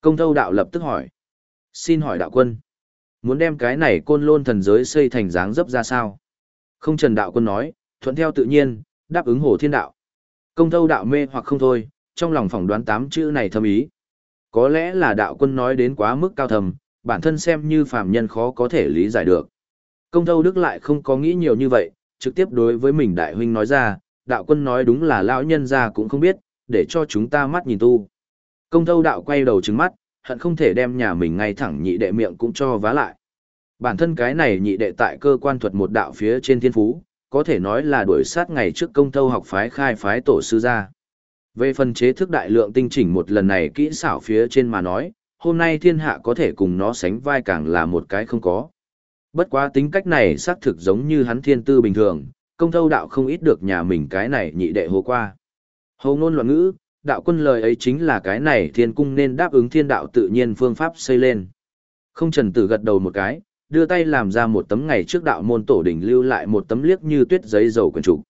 Công thâu đạo lập tức hỏi. Xin hỏi đạo quân. Muốn đem cái này côn lôn thần giới xây thành dáng dấp ra sao? Không trần đạo quân nói, thuận theo tự nhiên, đáp ứng hồ thiên đạo. Công thâu đạo mê hoặc không thôi, trong lòng phỏng đoán tám chữ này thâm ý. Có lẽ là đạo quân nói đến quá mức cao thầm, bản thân xem như phàm nhân khó có thể lý giải được. Công thâu đức lại không có nghĩ nhiều như vậy, trực tiếp đối với mình đại huynh nói ra, đạo quân nói đúng là lão nhân ra cũng không biết, để cho chúng ta mắt nhìn tu. Công thâu đạo quay đầu trứng mắt, hận không thể đem nhà mình ngay thẳng nhị đệ miệng cũng cho vá lại. Bản thân cái này nhị đệ tại cơ quan thuật một đạo phía trên thiên phú, có thể nói là đuổi sát ngày trước công thâu học phái khai phái tổ sư ra. Về phần chế thức đại lượng tinh chỉnh một lần này kỹ xảo phía trên mà nói, hôm nay thiên hạ có thể cùng nó sánh vai càng là một cái không có. Bất quá tính cách này xác thực giống như hắn thiên tư bình thường, công thâu đạo không ít được nhà mình cái này nhị đệ hồ qua. Hầu ngôn loạn ngữ, đạo quân lời ấy chính là cái này thiên cung nên đáp ứng thiên đạo tự nhiên phương pháp xây lên. Không trần tử gật đầu một cái, đưa tay làm ra một tấm ngày trước đạo môn tổ đỉnh lưu lại một tấm liếc như tuyết giấy dầu quyển trục.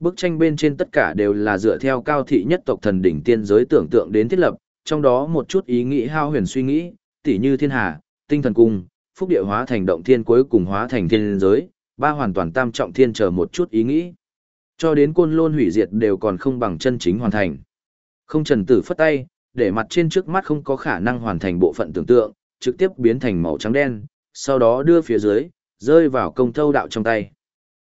Bức tranh bên trên tất cả đều là dựa theo cao thị nhất tộc thần đỉnh tiên giới tưởng tượng đến thiết lập, trong đó một chút ý nghĩ hao huyền suy nghĩ, tỉ như thiên hà, tinh thần cung, phúc địa hóa thành động thiên cuối cùng hóa thành thiên giới, ba hoàn toàn tam trọng thiên chờ một chút ý nghĩ. Cho đến côn lôn hủy diệt đều còn không bằng chân chính hoàn thành. Không trần tử phất tay, để mặt trên trước mắt không có khả năng hoàn thành bộ phận tưởng tượng, trực tiếp biến thành màu trắng đen, sau đó đưa phía dưới, rơi vào công thâu đạo trong tay.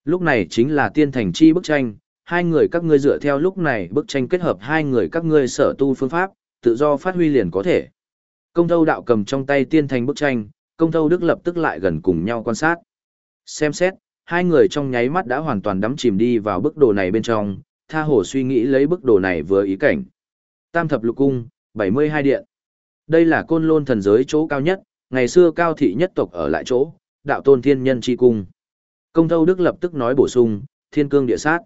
Lúc này chính là tiên thành chi bức tranh, hai người các ngươi dựa theo lúc này bức tranh kết hợp hai người các ngươi sở tu phương pháp, tự do phát huy liền có thể. Công thâu đạo cầm trong tay tiên thành bức tranh, công thâu đức lập tức lại gần cùng nhau quan sát. Xem xét, hai người trong nháy mắt đã hoàn toàn đắm chìm đi vào bức đồ này bên trong, tha hồ suy nghĩ lấy bức đồ này vừa ý cảnh. Tam thập lục cung, 72 điện. Đây là côn lôn thần giới chỗ cao nhất, ngày xưa cao thị nhất tộc ở lại chỗ, đạo tôn thiên nhân chi cung. Công thâu đức lập tức nói bổ sung, thiên cương địa sát.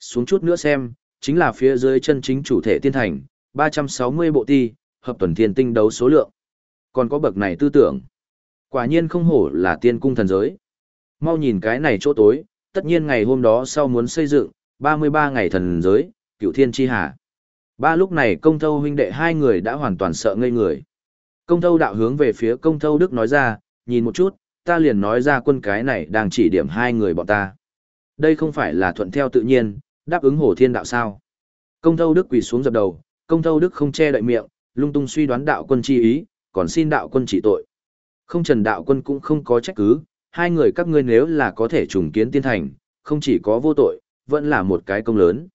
Xuống chút nữa xem, chính là phía dưới chân chính chủ thể tiên thành, 360 bộ ti, hợp tuần thiên tinh đấu số lượng. Còn có bậc này tư tưởng. Quả nhiên không hổ là tiên cung thần giới. Mau nhìn cái này chỗ tối, tất nhiên ngày hôm đó sau muốn xây dựng, 33 ngày thần giới, cựu thiên chi hà. Ba lúc này công thâu huynh đệ hai người đã hoàn toàn sợ ngây người. Công thâu đạo hướng về phía công thâu đức nói ra, nhìn một chút, ta liền nói ra quân cái này đang chỉ điểm hai người bọn ta. Đây không phải là thuận theo tự nhiên, đáp ứng hổ thiên đạo sao. Công thâu đức quỳ xuống dập đầu, công thâu đức không che đậy miệng, lung tung suy đoán đạo quân chi ý, còn xin đạo quân chỉ tội. Không trần đạo quân cũng không có trách cứ, hai người các ngươi nếu là có thể trùng kiến tiên thành, không chỉ có vô tội, vẫn là một cái công lớn.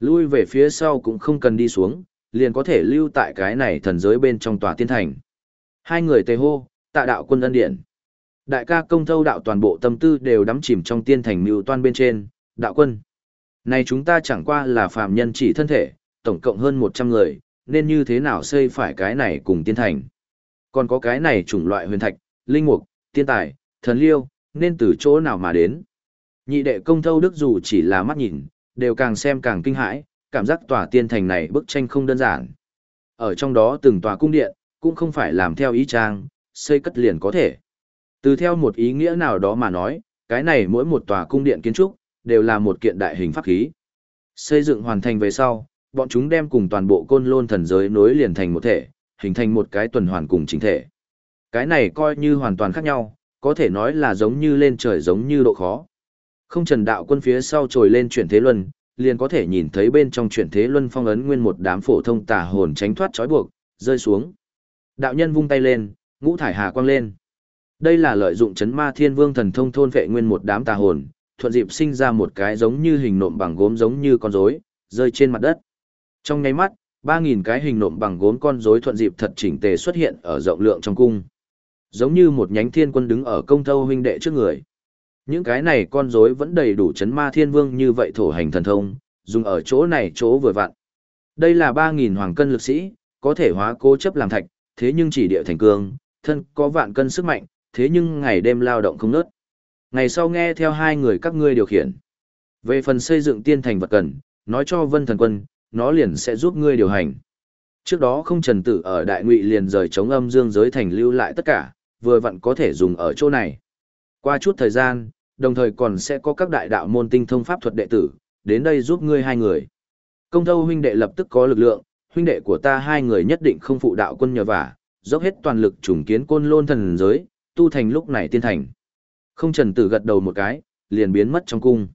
Lui về phía sau cũng không cần đi xuống, liền có thể lưu tại cái này thần giới bên trong tòa tiên thành. Hai người tề hô, tạ đạo quân ân điện. Đại ca công thâu đạo toàn bộ tâm tư đều đắm chìm trong tiên thành mưu toan bên trên, đạo quân. Này chúng ta chẳng qua là phàm nhân chỉ thân thể, tổng cộng hơn 100 người, nên như thế nào xây phải cái này cùng tiên thành. Còn có cái này chủng loại huyền thạch, linh mục, tiên tài, thần liêu, nên từ chỗ nào mà đến. Nhị đệ công thâu đức dù chỉ là mắt nhìn, đều càng xem càng kinh hãi, cảm giác tòa tiên thành này bức tranh không đơn giản. Ở trong đó từng tòa cung điện, cũng không phải làm theo ý trang, xây cất liền có thể. Từ theo một ý nghĩa nào đó mà nói, cái này mỗi một tòa cung điện kiến trúc, đều là một kiện đại hình pháp khí. Xây dựng hoàn thành về sau, bọn chúng đem cùng toàn bộ côn lôn thần giới nối liền thành một thể, hình thành một cái tuần hoàn cùng chính thể. Cái này coi như hoàn toàn khác nhau, có thể nói là giống như lên trời giống như độ khó. Không trần đạo quân phía sau trồi lên chuyển thế luân, liền có thể nhìn thấy bên trong chuyển thế luân phong ấn nguyên một đám phổ thông tà hồn tránh thoát trói buộc, rơi xuống. Đạo nhân vung tay lên, ngũ thải hà quang lên. Đây là lợi dụng chấn ma thiên vương thần thông thôn vệ nguyên một đám tà hồn, thuận dịp sinh ra một cái giống như hình nộm bằng gốm giống như con rối, rơi trên mặt đất. Trong nháy mắt, 3000 cái hình nộm bằng gốm con rối thuận dịp thật chỉnh tề xuất hiện ở rộng lượng trong cung. Giống như một nhánh thiên quân đứng ở công thâu huynh đệ trước người. Những cái này con rối vẫn đầy đủ chấn ma thiên vương như vậy thổ hành thần thông, dùng ở chỗ này chỗ vừa vặn. Đây là 3000 hoàng cân lực sĩ, có thể hóa cố chấp làm thạch, thế nhưng chỉ địa thành cương, thân có vạn cân sức mạnh, thế nhưng ngày đêm lao động không nớt. Ngày sau nghe theo hai người các ngươi điều khiển. Về phần xây dựng tiên thành vật cần, nói cho vân thần quân, nó liền sẽ giúp ngươi điều hành. Trước đó không trần tử ở đại ngụy liền rời chống âm dương giới thành lưu lại tất cả, vừa vặn có thể dùng ở chỗ này. Qua chút thời gian, đồng thời còn sẽ có các đại đạo môn tinh thông pháp thuật đệ tử, đến đây giúp ngươi hai người. Công thâu huynh đệ lập tức có lực lượng, huynh đệ của ta hai người nhất định không phụ đạo quân nhờ vả, dốc hết toàn lực trùng kiến côn lôn thần giới, tu thành lúc này tiên thành. Không trần tử gật đầu một cái, liền biến mất trong cung.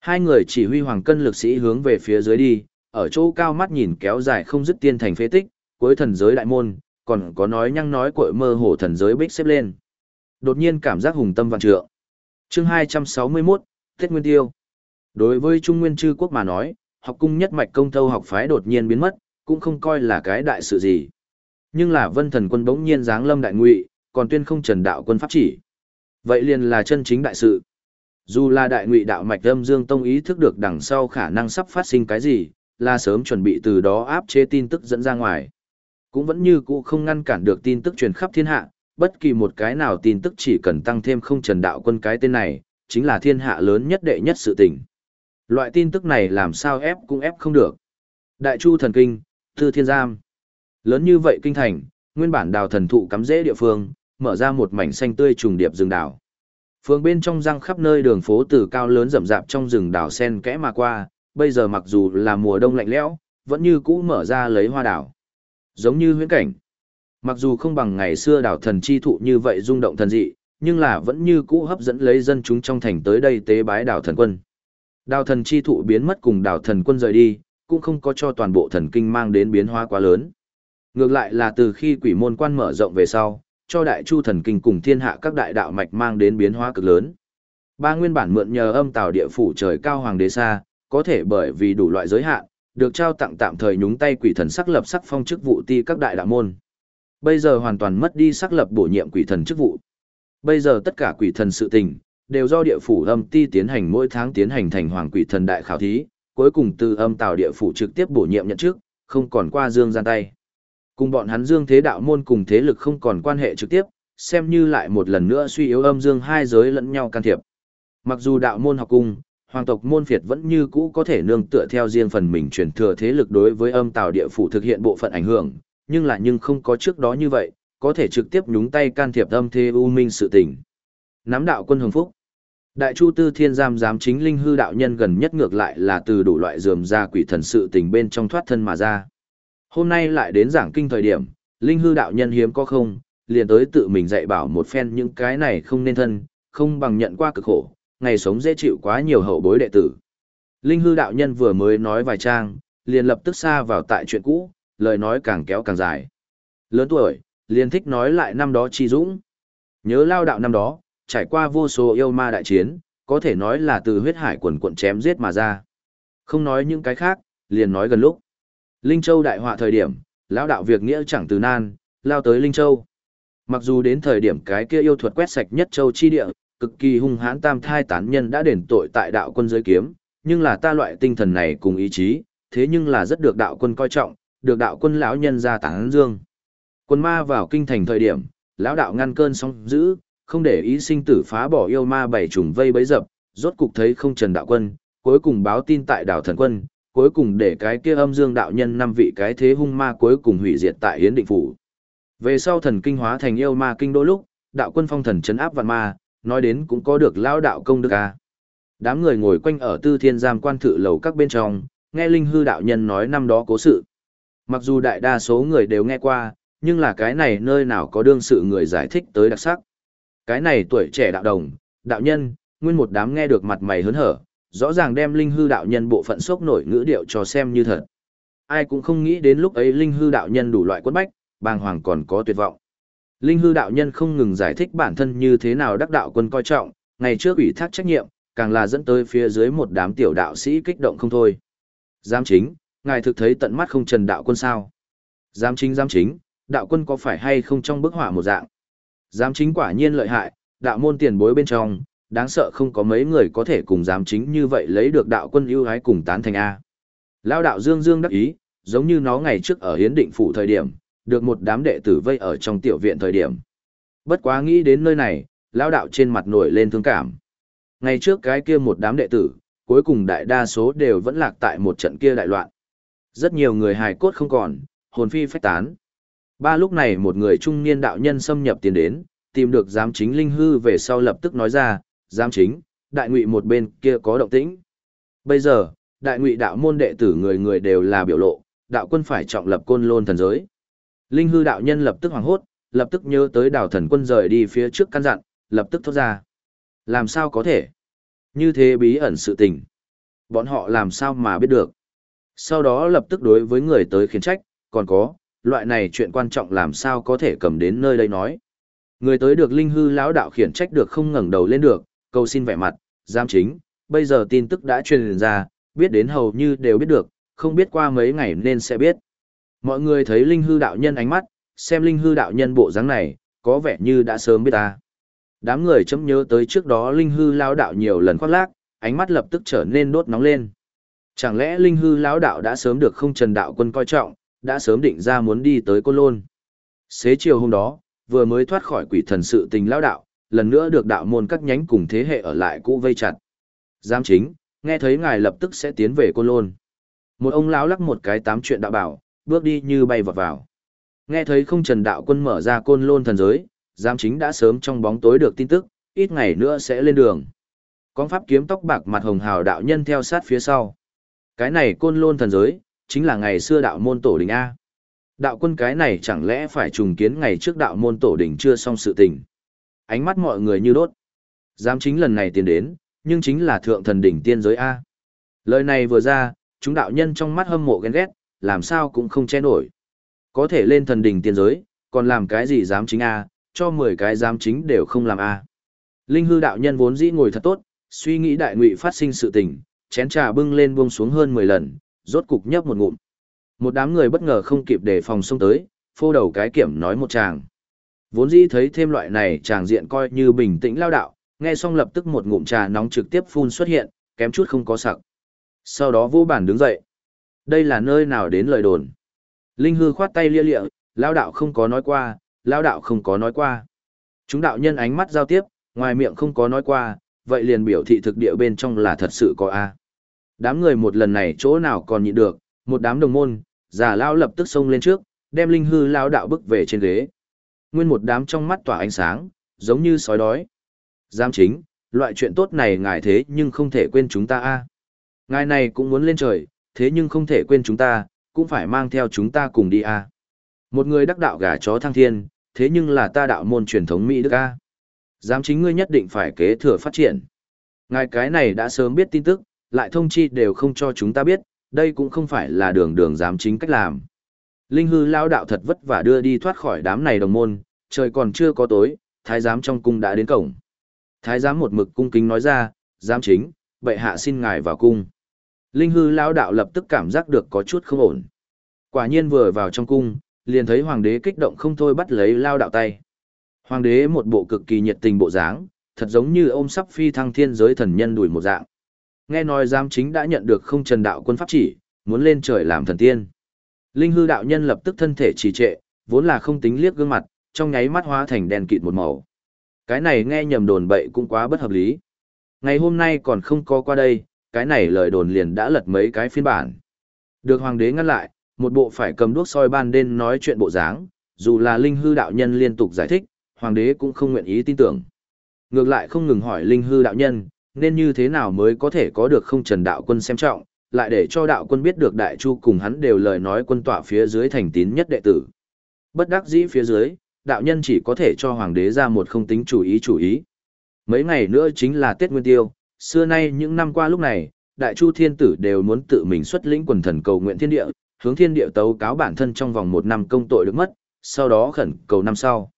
Hai người chỉ huy hoàng cân lực sĩ hướng về phía dưới đi, ở chỗ cao mắt nhìn kéo dài không dứt tiên thành phế tích, cuối thần giới đại môn, còn có nói nhăng nói cội mơ hồ thần giới bích xếp lên. Đột nhiên cảm giác hùng tâm vạn trượng. Chương 261, Tết Nguyên Tiêu. Đối với Trung Nguyên Trư Quốc mà nói, học cung nhất mạch công thâu học phái đột nhiên biến mất, cũng không coi là cái đại sự gì. Nhưng là vân thần quân bỗng nhiên giáng lâm đại ngụy, còn tuyên không trần đạo quân pháp chỉ. Vậy liền là chân chính đại sự. Dù là đại ngụy đạo mạch âm dương tông ý thức được đằng sau khả năng sắp phát sinh cái gì, là sớm chuẩn bị từ đó áp chế tin tức dẫn ra ngoài. Cũng vẫn như cũ không ngăn cản được tin tức truyền khắp thiên hạ, bất kỳ một cái nào tin tức chỉ cần tăng thêm không trần đạo quân cái tên này, chính là thiên hạ lớn nhất đệ nhất sự tình. Loại tin tức này làm sao ép cũng ép không được. Đại Chu thần kinh, Tư Thiên Giam. Lớn như vậy kinh thành, nguyên bản đào thần thụ cắm rễ địa phương, mở ra một mảnh xanh tươi trùng điệp rừng đào. Phương bên trong răng khắp nơi đường phố từ cao lớn rậm rạp trong rừng đào sen kẽ mà qua, bây giờ mặc dù là mùa đông lạnh lẽo, vẫn như cũ mở ra lấy hoa đào. Giống như huyễn cảnh. Mặc dù không bằng ngày xưa đảo thần chi thụ như vậy rung động thần dị, nhưng là vẫn như cũ hấp dẫn lấy dân chúng trong thành tới đây tế bái đảo thần quân. Đào thần chi thụ biến mất cùng đảo thần quân rời đi, cũng không có cho toàn bộ thần kinh mang đến biến hóa quá lớn. Ngược lại là từ khi quỷ môn quan mở rộng về sau, cho đại chu thần kinh cùng thiên hạ các đại đạo mạch mang đến biến hóa cực lớn. Ba nguyên bản mượn nhờ âm tào địa phủ trời cao hoàng đế xa, có thể bởi vì đủ loại giới hạn, được trao tặng tạm thời nhúng tay quỷ thần sắc lập sắc phong chức vụ ti các đại đạo môn. Bây giờ hoàn toàn mất đi sắc lập bổ nhiệm quỷ thần chức vụ. Bây giờ tất cả quỷ thần sự tình, đều do địa phủ âm ti tiến hành mỗi tháng tiến hành thành hoàng quỷ thần đại khảo thí, cuối cùng từ âm tào địa phủ trực tiếp bổ nhiệm nhận chức, không còn qua dương gian tay. Cùng bọn hắn dương thế đạo môn cùng thế lực không còn quan hệ trực tiếp, xem như lại một lần nữa suy yếu âm dương hai giới lẫn nhau can thiệp. Mặc dù đạo môn học cung, hoàng tộc môn phiệt vẫn như cũ có thể nương tựa theo riêng phần mình truyền thừa thế lực đối với âm tào địa phủ thực hiện bộ phận ảnh hưởng, nhưng là nhưng không có trước đó như vậy, có thể trực tiếp nhúng tay can thiệp âm thế u minh sự tình. Nắm đạo quân hồng phúc. Đại Chu Tư Thiên giam giám chính linh hư đạo nhân gần nhất ngược lại là từ đủ loại dườm ra quỷ thần sự tình bên trong thoát thân mà ra. Hôm nay lại đến giảng kinh thời điểm, linh hư đạo nhân hiếm có không, liền tới tự mình dạy bảo một phen những cái này không nên thân, không bằng nhận qua cực khổ, ngày sống dễ chịu quá nhiều hậu bối đệ tử. Linh hư đạo nhân vừa mới nói vài trang, liền lập tức xa vào tại chuyện cũ, lời nói càng kéo càng dài. Lớn tuổi, liền thích nói lại năm đó chi dũng. Nhớ lao đạo năm đó, trải qua vô số yêu ma đại chiến, có thể nói là từ huyết hải quần cuộn chém giết mà ra. Không nói những cái khác, liền nói gần lúc. Linh Châu đại họa thời điểm, lão đạo việc nghĩa chẳng từ nan, lao tới Linh Châu. Mặc dù đến thời điểm cái kia yêu thuật quét sạch nhất châu chi địa, cực kỳ hung hãn tam thai tán nhân đã đền tội tại đạo quân giới kiếm, nhưng là ta loại tinh thần này cùng ý chí, thế nhưng là rất được đạo quân coi trọng, được đạo quân lão nhân ra tán dương. Quân ma vào kinh thành thời điểm, lão đạo ngăn cơn sóng dữ, không để ý sinh tử phá bỏ yêu ma bảy trùng vây bấy dập, rốt cục thấy không trần đạo quân, cuối cùng báo tin tại đảo thần quân, cuối cùng để cái kia âm dương đạo nhân năm vị cái thế hung ma cuối cùng hủy diệt tại hiến định phủ. Về sau thần kinh hóa thành yêu ma kinh đô lúc, đạo quân phong thần chấn áp vạn ma, nói đến cũng có được lão đạo công đức a. Đám người ngồi quanh ở tư thiên giam quan thự lầu các bên trong, nghe linh hư đạo nhân nói năm đó cố sự. Mặc dù đại đa số người đều nghe qua, nhưng là cái này nơi nào có đương sự người giải thích tới đặc sắc. Cái này tuổi trẻ đạo đồng, đạo nhân, nguyên một đám nghe được mặt mày hớn hở, rõ ràng đem linh hư đạo nhân bộ phận sốc nổi ngữ điệu cho xem như thật. Ai cũng không nghĩ đến lúc ấy linh hư đạo nhân đủ loại quất bách, bàng hoàng còn có tuyệt vọng. Linh hư đạo nhân không ngừng giải thích bản thân như thế nào đắc đạo quân coi trọng, ngày trước ủy thác trách nhiệm, càng là dẫn tới phía dưới một đám tiểu đạo sĩ kích động không thôi. Giám chính, ngài thực thấy tận mắt không trần đạo quân sao? Giám chính giám chính, đạo quân có phải hay không trong bức họa một dạng? Giám chính quả nhiên lợi hại, đạo môn tiền bối bên trong, đáng sợ không có mấy người có thể cùng giám chính như vậy lấy được đạo quân ưu ái cùng tán thành A. Lao đạo Dương Dương đắc ý, giống như nó ngày trước ở hiến định phủ thời điểm, được một đám đệ tử vây ở trong tiểu viện thời điểm. Bất quá nghĩ đến nơi này, lão đạo trên mặt nổi lên thương cảm. Ngày trước cái kia một đám đệ tử, cuối cùng đại đa số đều vẫn lạc tại một trận kia đại loạn. Rất nhiều người hài cốt không còn, hồn phi phách tán. Ba lúc này một người trung niên đạo nhân xâm nhập tiến đến, tìm được giám chính linh hư về sau lập tức nói ra, giám chính, đại ngụy một bên kia có động tĩnh. Bây giờ, đại ngụy đạo môn đệ tử người người đều là biểu lộ, đạo quân phải trọng lập côn lôn thần giới. Linh hư đạo nhân lập tức hoảng hốt, lập tức nhớ tới đào thần quân rời đi phía trước căn dặn, lập tức thốt ra. Làm sao có thể? Như thế bí ẩn sự tình. Bọn họ làm sao mà biết được? Sau đó lập tức đối với người tới khiến trách, còn có, loại này chuyện quan trọng làm sao có thể cầm đến nơi đây nói. Người tới được linh hư lão đạo khiển trách được không ngẩng đầu lên được, cầu xin vẻ mặt, giam chính, bây giờ tin tức đã truyền ra, biết đến hầu như đều biết được, không biết qua mấy ngày nên sẽ biết. Mọi người thấy linh hư đạo nhân ánh mắt, xem linh hư đạo nhân bộ dáng này, có vẻ như đã sớm biết ta. Đám người chấm nhớ tới trước đó linh hư lão đạo nhiều lần khoác lác, ánh mắt lập tức trở nên đốt nóng lên. Chẳng lẽ linh hư lão đạo đã sớm được không trần đạo quân coi trọng, đã sớm định ra muốn đi tới Côn Lôn. Xế chiều hôm đó, vừa mới thoát khỏi quỷ thần sự tình lão đạo, lần nữa được đạo môn các nhánh cùng thế hệ ở lại cũ vây chặt. Giám chính, nghe thấy ngài lập tức sẽ tiến về Côn Lôn. Một ông lão lắc một cái tám chuyện đạo bảo, bước đi như bay vọt vào. Nghe thấy không trần đạo quân mở ra Côn Lôn thần giới, giám chính đã sớm trong bóng tối được tin tức, ít ngày nữa sẽ lên đường. Con pháp kiếm tóc bạc mặt hồng hào đạo nhân theo sát phía sau. Cái này Côn Lôn thần giới, chính là ngày xưa đạo môn tổ đình A. Đạo quân cái này chẳng lẽ phải trùng kiến ngày trước đạo môn tổ đình chưa xong sự tình. Ánh mắt mọi người như đốt. Giám chính lần này tiến đến, nhưng chính là thượng thần đỉnh tiên giới A. Lời này vừa ra, chúng đạo nhân trong mắt hâm mộ ghen ghét, làm sao cũng không che nổi. Có thể lên thần đỉnh tiên giới, còn làm cái gì dám chính A, cho 10 cái dám chính đều không làm A. Linh hư đạo nhân vốn dĩ ngồi thật tốt, suy nghĩ đại ngụy phát sinh sự tình, chén trà bưng lên buông xuống hơn 10 lần, rốt cục nhấp một ngụm. Một đám người bất ngờ không kịp để phòng xông tới, phô đầu cái kiểm nói một chàng. Vốn dĩ thấy thêm loại này chàng diện coi như bình tĩnh lao đạo, nghe xong lập tức một ngụm trà nóng trực tiếp phun xuất hiện, kém chút không có sặc. Sau đó vô bản đứng dậy. Đây là nơi nào đến lời đồn. Linh hư khoát tay lia lịa, lao đạo không có nói qua, lao đạo không có nói qua. Chúng đạo nhân ánh mắt giao tiếp, ngoài miệng không có nói qua, vậy liền biểu thị thực địa bên trong là thật sự có A. Đám người một lần này chỗ nào còn nhịn được, một đám đồng môn, giả lao lập tức xông lên trước, đem linh hư lao đạo bức về trên ghế. Nguyên một đám trong mắt tỏa ánh sáng, giống như sói đói. giám chính, loại chuyện tốt này ngài thế nhưng không thể quên chúng ta a. Ngài này cũng muốn lên trời, thế nhưng không thể quên chúng ta, cũng phải mang theo chúng ta cùng đi a. Một người đắc đạo gà chó thăng thiên, thế nhưng là ta đạo môn truyền thống Mỹ Đức a. Giám chính ngươi nhất định phải kế thừa phát triển. Ngài cái này đã sớm biết tin tức, lại thông chi đều không cho chúng ta biết, đây cũng không phải là đường đường dám chính cách làm. Linh hư lao đạo thật vất vả đưa đi thoát khỏi đám này đồng môn, trời còn chưa có tối, thái giám trong cung đã đến cổng. Thái giám một mực cung kính nói ra, giám chính, bệ hạ xin ngài vào cung. Linh hư Lão đạo lập tức cảm giác được có chút không ổn. Quả nhiên vừa vào trong cung, liền thấy hoàng đế kích động không thôi bắt lấy lao đạo tay. Hoàng đế một bộ cực kỳ nhiệt tình bộ dáng, thật giống như ôm sắp phi thăng thiên giới thần nhân đuổi một dạng. Nghe nói giám chính đã nhận được không trần đạo quân pháp chỉ, muốn lên trời làm thần tiên. Linh hư đạo nhân lập tức thân thể trì trệ, vốn là không tính liếc gương mặt, trong nháy mắt hóa thành đèn kịt một màu. Cái này nghe nhầm đồn bậy cũng quá bất hợp lý. Ngày hôm nay còn không có qua đây, cái này lời đồn liền đã lật mấy cái phiên bản. Được hoàng đế ngăn lại, một bộ phải cầm đuốc soi ban đêm nói chuyện bộ dáng, dù là linh hư đạo nhân liên tục giải thích, hoàng đế cũng không nguyện ý tin tưởng. Ngược lại không ngừng hỏi linh hư đạo nhân, nên như thế nào mới có thể có được không trần đạo quân xem trọng, lại để cho đạo quân biết được đại chu cùng hắn đều lời nói quân tỏa phía dưới thành tín nhất đệ tử. Bất đắc dĩ phía dưới, đạo nhân chỉ có thể cho hoàng đế ra một không tính chủ ý chủ ý. Mấy ngày nữa chính là Tết Nguyên Tiêu, xưa nay những năm qua lúc này, đại chu thiên tử đều muốn tự mình xuất lĩnh quần thần cầu nguyện thiên địa, hướng thiên địa tấu cáo bản thân trong vòng một năm công tội được mất, sau đó khẩn cầu năm sau.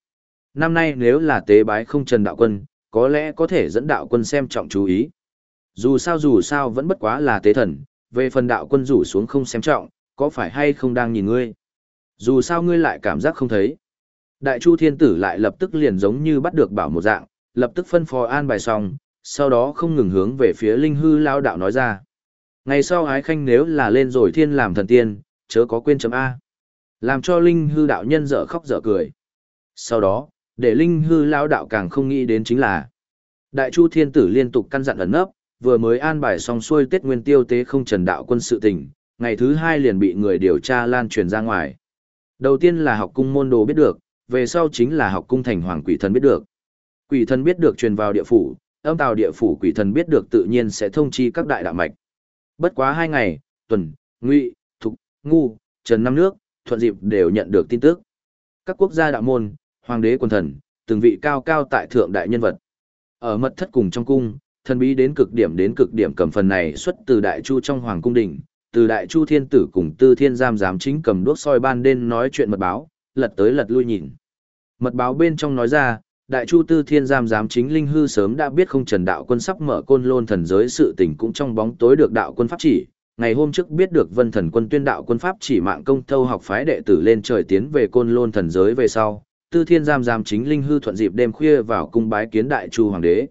Năm nay nếu là tế bái không trần đạo quân, có lẽ có thể dẫn đạo quân xem trọng chú ý. Dù sao dù sao vẫn bất quá là tế thần, về phần đạo quân rủ xuống không xem trọng, có phải hay không đang nhìn ngươi. Dù sao ngươi lại cảm giác không thấy. Đại Chu Thiên Tử lại lập tức liền giống như bắt được bảo một dạng, lập tức phân phó an bài xong, sau đó không ngừng hướng về phía linh hư lao đạo nói ra. Ngày sau ái khanh nếu là lên rồi thiên làm thần tiên, chớ có quên chấm A. Làm cho Linh hư đạo nhân dở khóc dở cười. Sau đó, để Linh hư lao đạo càng không nghĩ đến chính là Đại Chu Thiên Tử liên tục căn dặn ẩn nấp, vừa mới an bài xong xuôi Tết Nguyên Tiêu tế không trần đạo quân sự tình, ngày thứ hai liền bị người điều tra lan truyền ra ngoài. Đầu tiên là học cung môn đồ biết được, về sau chính là học cung thành hoàng quỷ thần biết được. Quỷ thần biết được truyền vào địa phủ, âm tào địa phủ quỷ thần biết được tự nhiên sẽ thông chi các đại đạo mạch. Bất quá hai ngày, tuần, ngụy, thục, ngu, trần năm nước, thuận dịp đều nhận được tin tức. Các quốc gia đạo môn, hoàng đế quần thần, từng vị cao cao tại thượng đại nhân vật. Ở mật thất cùng trong cung, thần bí đến cực điểm đến cực điểm cầm phần này xuất từ đại chu trong hoàng cung đình, từ đại chu thiên tử cùng tư thiên giam giám chính cầm đuốc soi ban đêm nói chuyện mật báo, lật tới lật lui nhìn. Mật báo bên trong nói ra, đại chu tư thiên giam giám chính linh hư sớm đã biết không trần đạo quân sắp mở côn lôn thần giới sự tình cũng trong bóng tối được đạo quân pháp chỉ. Ngày hôm trước biết được vân thần quân tuyên đạo quân pháp chỉ mạng công thâu học phái đệ tử lên trời tiến về côn lôn thần giới về sau, tư thiên giam giám chính linh hư thuận dịp đêm khuya vào cung bái kiến đại chu hoàng đế.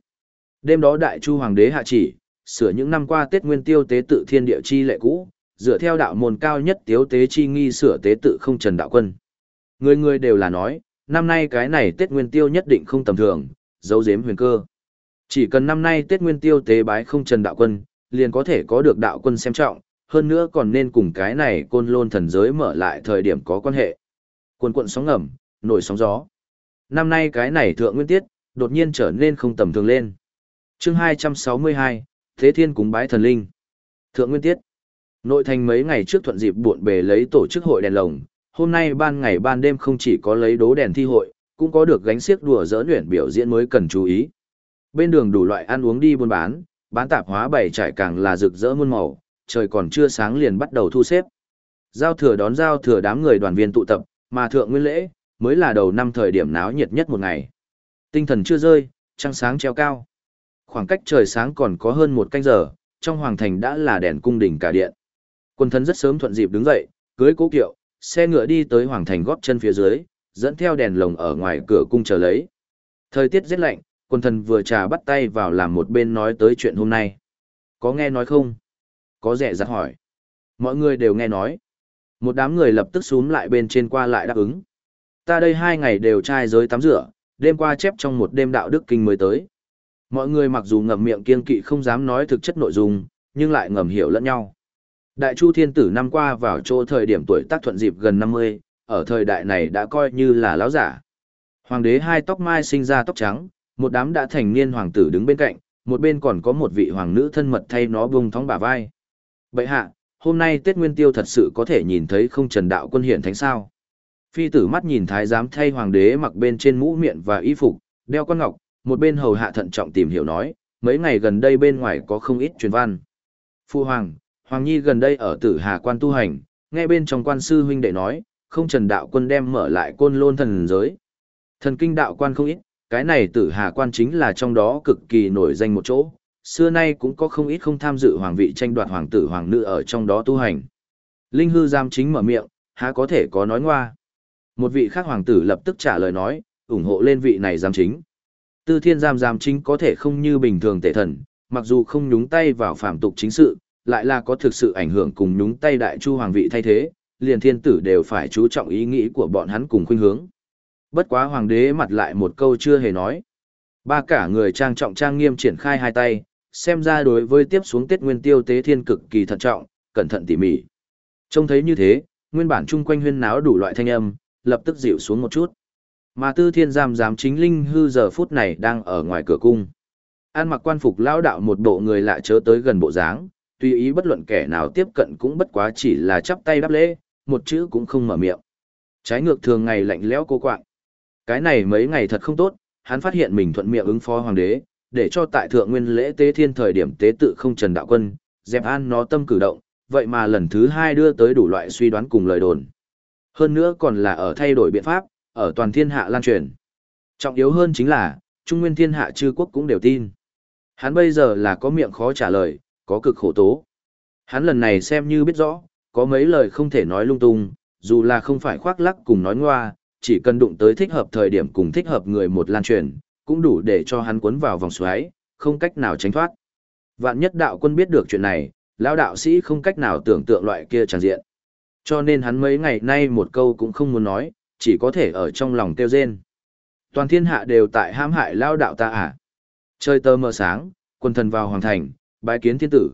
Đêm đó đại chu hoàng đế hạ chỉ, sửa những năm qua Tết Nguyên Tiêu tế tự thiên địa chi lệ cũ, dựa theo đạo môn cao nhất tiếu tế chi nghi sửa tế tự không trần đạo quân. Người người đều là nói, năm nay cái này Tết Nguyên Tiêu nhất định không tầm thường, dấu giếm huyền cơ. Chỉ cần năm nay Tết Nguyên Tiêu tế bái không trần đạo quân, liền có thể có được đạo quân xem trọng, hơn nữa còn nên cùng cái này côn lôn thần giới mở lại thời điểm có quan hệ. Cuồn cuộn sóng ngầm, nổi sóng gió. Năm nay cái này thượng nguyên tiết, đột nhiên trở nên không tầm thường lên. chương 262, Thế Thiên cúng bái thần linh. Thượng nguyên tiết. Nội thành mấy ngày trước thuận dịp buộn bề lấy tổ chức hội đèn lồng, hôm nay ban ngày ban đêm không chỉ có lấy đố đèn thi hội, cũng có được gánh xiếc đùa dỡ luyện biểu diễn mới cần chú ý. Bên đường đủ loại ăn uống đi buôn bán, bán tạp hóa bày trải càng là rực rỡ muôn màu, trời còn chưa sáng liền bắt đầu thu xếp. Giao thừa đón giao thừa đám người đoàn viên tụ tập, mà thượng nguyên lễ, mới là đầu năm thời điểm náo nhiệt nhất một ngày. Tinh thần chưa rơi, trăng sáng treo cao. Khoảng cách trời sáng còn có hơn một canh giờ, trong hoàng thành đã là đèn cung đỉnh cả điện. Quân thân rất sớm thuận dịp đứng dậy, cưới cố kiệu, xe ngựa đi tới hoàng thành góp chân phía dưới, dẫn theo đèn lồng ở ngoài cửa cung chờ lấy. Thời tiết rất lạnh, quân thần vừa trà bắt tay vào làm một bên nói tới chuyện hôm nay. Có nghe nói không? Có rẻ rặt hỏi. Mọi người đều nghe nói. Một đám người lập tức xuống lại bên trên qua lại đáp ứng. Ta đây hai ngày đều trai giới tắm rửa, đêm qua chép trong một đêm đạo đức kinh mới tới. Mọi người mặc dù ngậm miệng kiên kỵ không dám nói thực chất nội dung, nhưng lại ngầm hiểu lẫn nhau. Đại Chu Thiên Tử năm qua vào chỗ thời điểm tuổi tác thuận dịp gần 50, ở thời đại này đã coi như là lão giả. Hoàng đế hai tóc mai sinh ra tóc trắng, một đám đã thành niên hoàng tử đứng bên cạnh, một bên còn có một vị hoàng nữ thân mật thay nó bung thóng bả vai. Bệ hạ, hôm nay Tết Nguyên Tiêu thật sự có thể nhìn thấy không trần đạo quân hiển thánh sao. Phi tử mắt nhìn thái giám thay hoàng đế mặc bên trên mũ miệng và y phục, đeo quan ngọc, một bên hầu hạ thận trọng tìm hiểu nói, mấy ngày gần đây bên ngoài có không ít truyền văn. Phu hoàng, Hoàng Nhi gần đây ở tử hà quan tu hành, nghe bên trong quan sư huynh đệ nói, không trần đạo quân đem mở lại côn lôn thần giới. Thần kinh đạo quan không ít, cái này tử hà quan chính là trong đó cực kỳ nổi danh một chỗ, xưa nay cũng có không ít không tham dự hoàng vị tranh đoạt hoàng tử hoàng nữ ở trong đó tu hành. Linh hư giam chính mở miệng, há có thể có nói ngoa. Một vị khác hoàng tử lập tức trả lời nói, ủng hộ lên vị này giam chính. Tư thiên giam giam chính có thể không như bình thường tể thần, mặc dù không nhúng tay vào phạm tục chính sự, lại là có thực sự ảnh hưởng cùng nhúng tay đại chu hoàng vị thay thế, liền thiên tử đều phải chú trọng ý nghĩ của bọn hắn cùng khuynh hướng. Bất quá hoàng đế mặt lại một câu chưa hề nói. Ba cả người trang trọng trang nghiêm triển khai hai tay, xem ra đối với tiếp xuống Tết Nguyên Tiêu tế thiên cực kỳ thận trọng, cẩn thận tỉ mỉ. Trông thấy như thế, nguyên bản chung quanh huyên náo đủ loại thanh âm, lập tức dịu xuống một chút. Mà Tư Thiên giam giám chính linh hư giờ phút này đang ở ngoài cửa cung. An mặc quan phục lão đạo một bộ người lạ chớ tới gần bộ dáng, tùy ý bất luận kẻ nào tiếp cận cũng bất quá chỉ là chắp tay đáp lễ, một chữ cũng không mở miệng. Trái ngược thường ngày lạnh lẽo cô quạng. Cái này mấy ngày thật không tốt, hắn phát hiện mình thuận miệng ứng phó hoàng đế, để cho tại thượng nguyên lễ tế thiên thời điểm tế tự không trần đạo quân, dẹp an nó tâm cử động, vậy mà lần thứ hai đưa tới đủ loại suy đoán cùng lời đồn. Hơn nữa còn là ở thay đổi biện pháp, ở toàn thiên hạ lan truyền. Trọng yếu hơn chính là, Trung Nguyên thiên hạ chư quốc cũng đều tin. Hắn bây giờ là có miệng khó trả lời, có cực khổ tố. Hắn lần này xem như biết rõ, có mấy lời không thể nói lung tung, dù là không phải khoác lắc cùng nói ngoa, chỉ cần đụng tới thích hợp thời điểm cùng thích hợp người một lan truyền, cũng đủ để cho hắn cuốn vào vòng xoáy, không cách nào tránh thoát. Vạn nhất đạo quân biết được chuyện này, lão đạo sĩ không cách nào tưởng tượng loại kia tràn diện. Cho nên hắn mấy ngày nay một câu cũng không muốn nói, chỉ có thể ở trong lòng tiêu rên. Toàn thiên hạ đều tại ham hại lao đạo ta à. Trời tơ mờ sáng, quân thần vào hoàng thành, bái kiến thiên tử.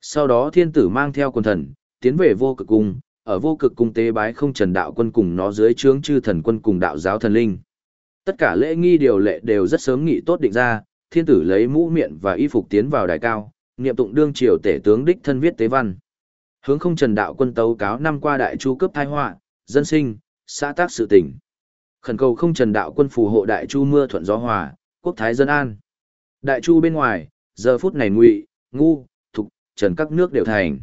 Sau đó thiên tử mang theo quân thần, tiến về vô cực cung, ở vô cực cung tế bái không trần đạo quân cùng nó dưới trướng chư thần quân cùng đạo giáo thần linh. Tất cả lễ nghi điều lệ đều rất sớm nghị tốt định ra, thiên tử lấy mũ miệng và y phục tiến vào đài cao, niệm tụng đương triều tể tướng đích thân viết tế văn. Hướng không trần đạo quân tấu cáo năm qua đại chu cấp thai họa, dân sinh, xã tác sự tỉnh. Khẩn cầu không trần đạo quân phù hộ đại chu mưa thuận gió hòa, quốc thái dân an. Đại chu bên ngoài, giờ phút này ngụy, ngu, thục, trần các nước đều thành.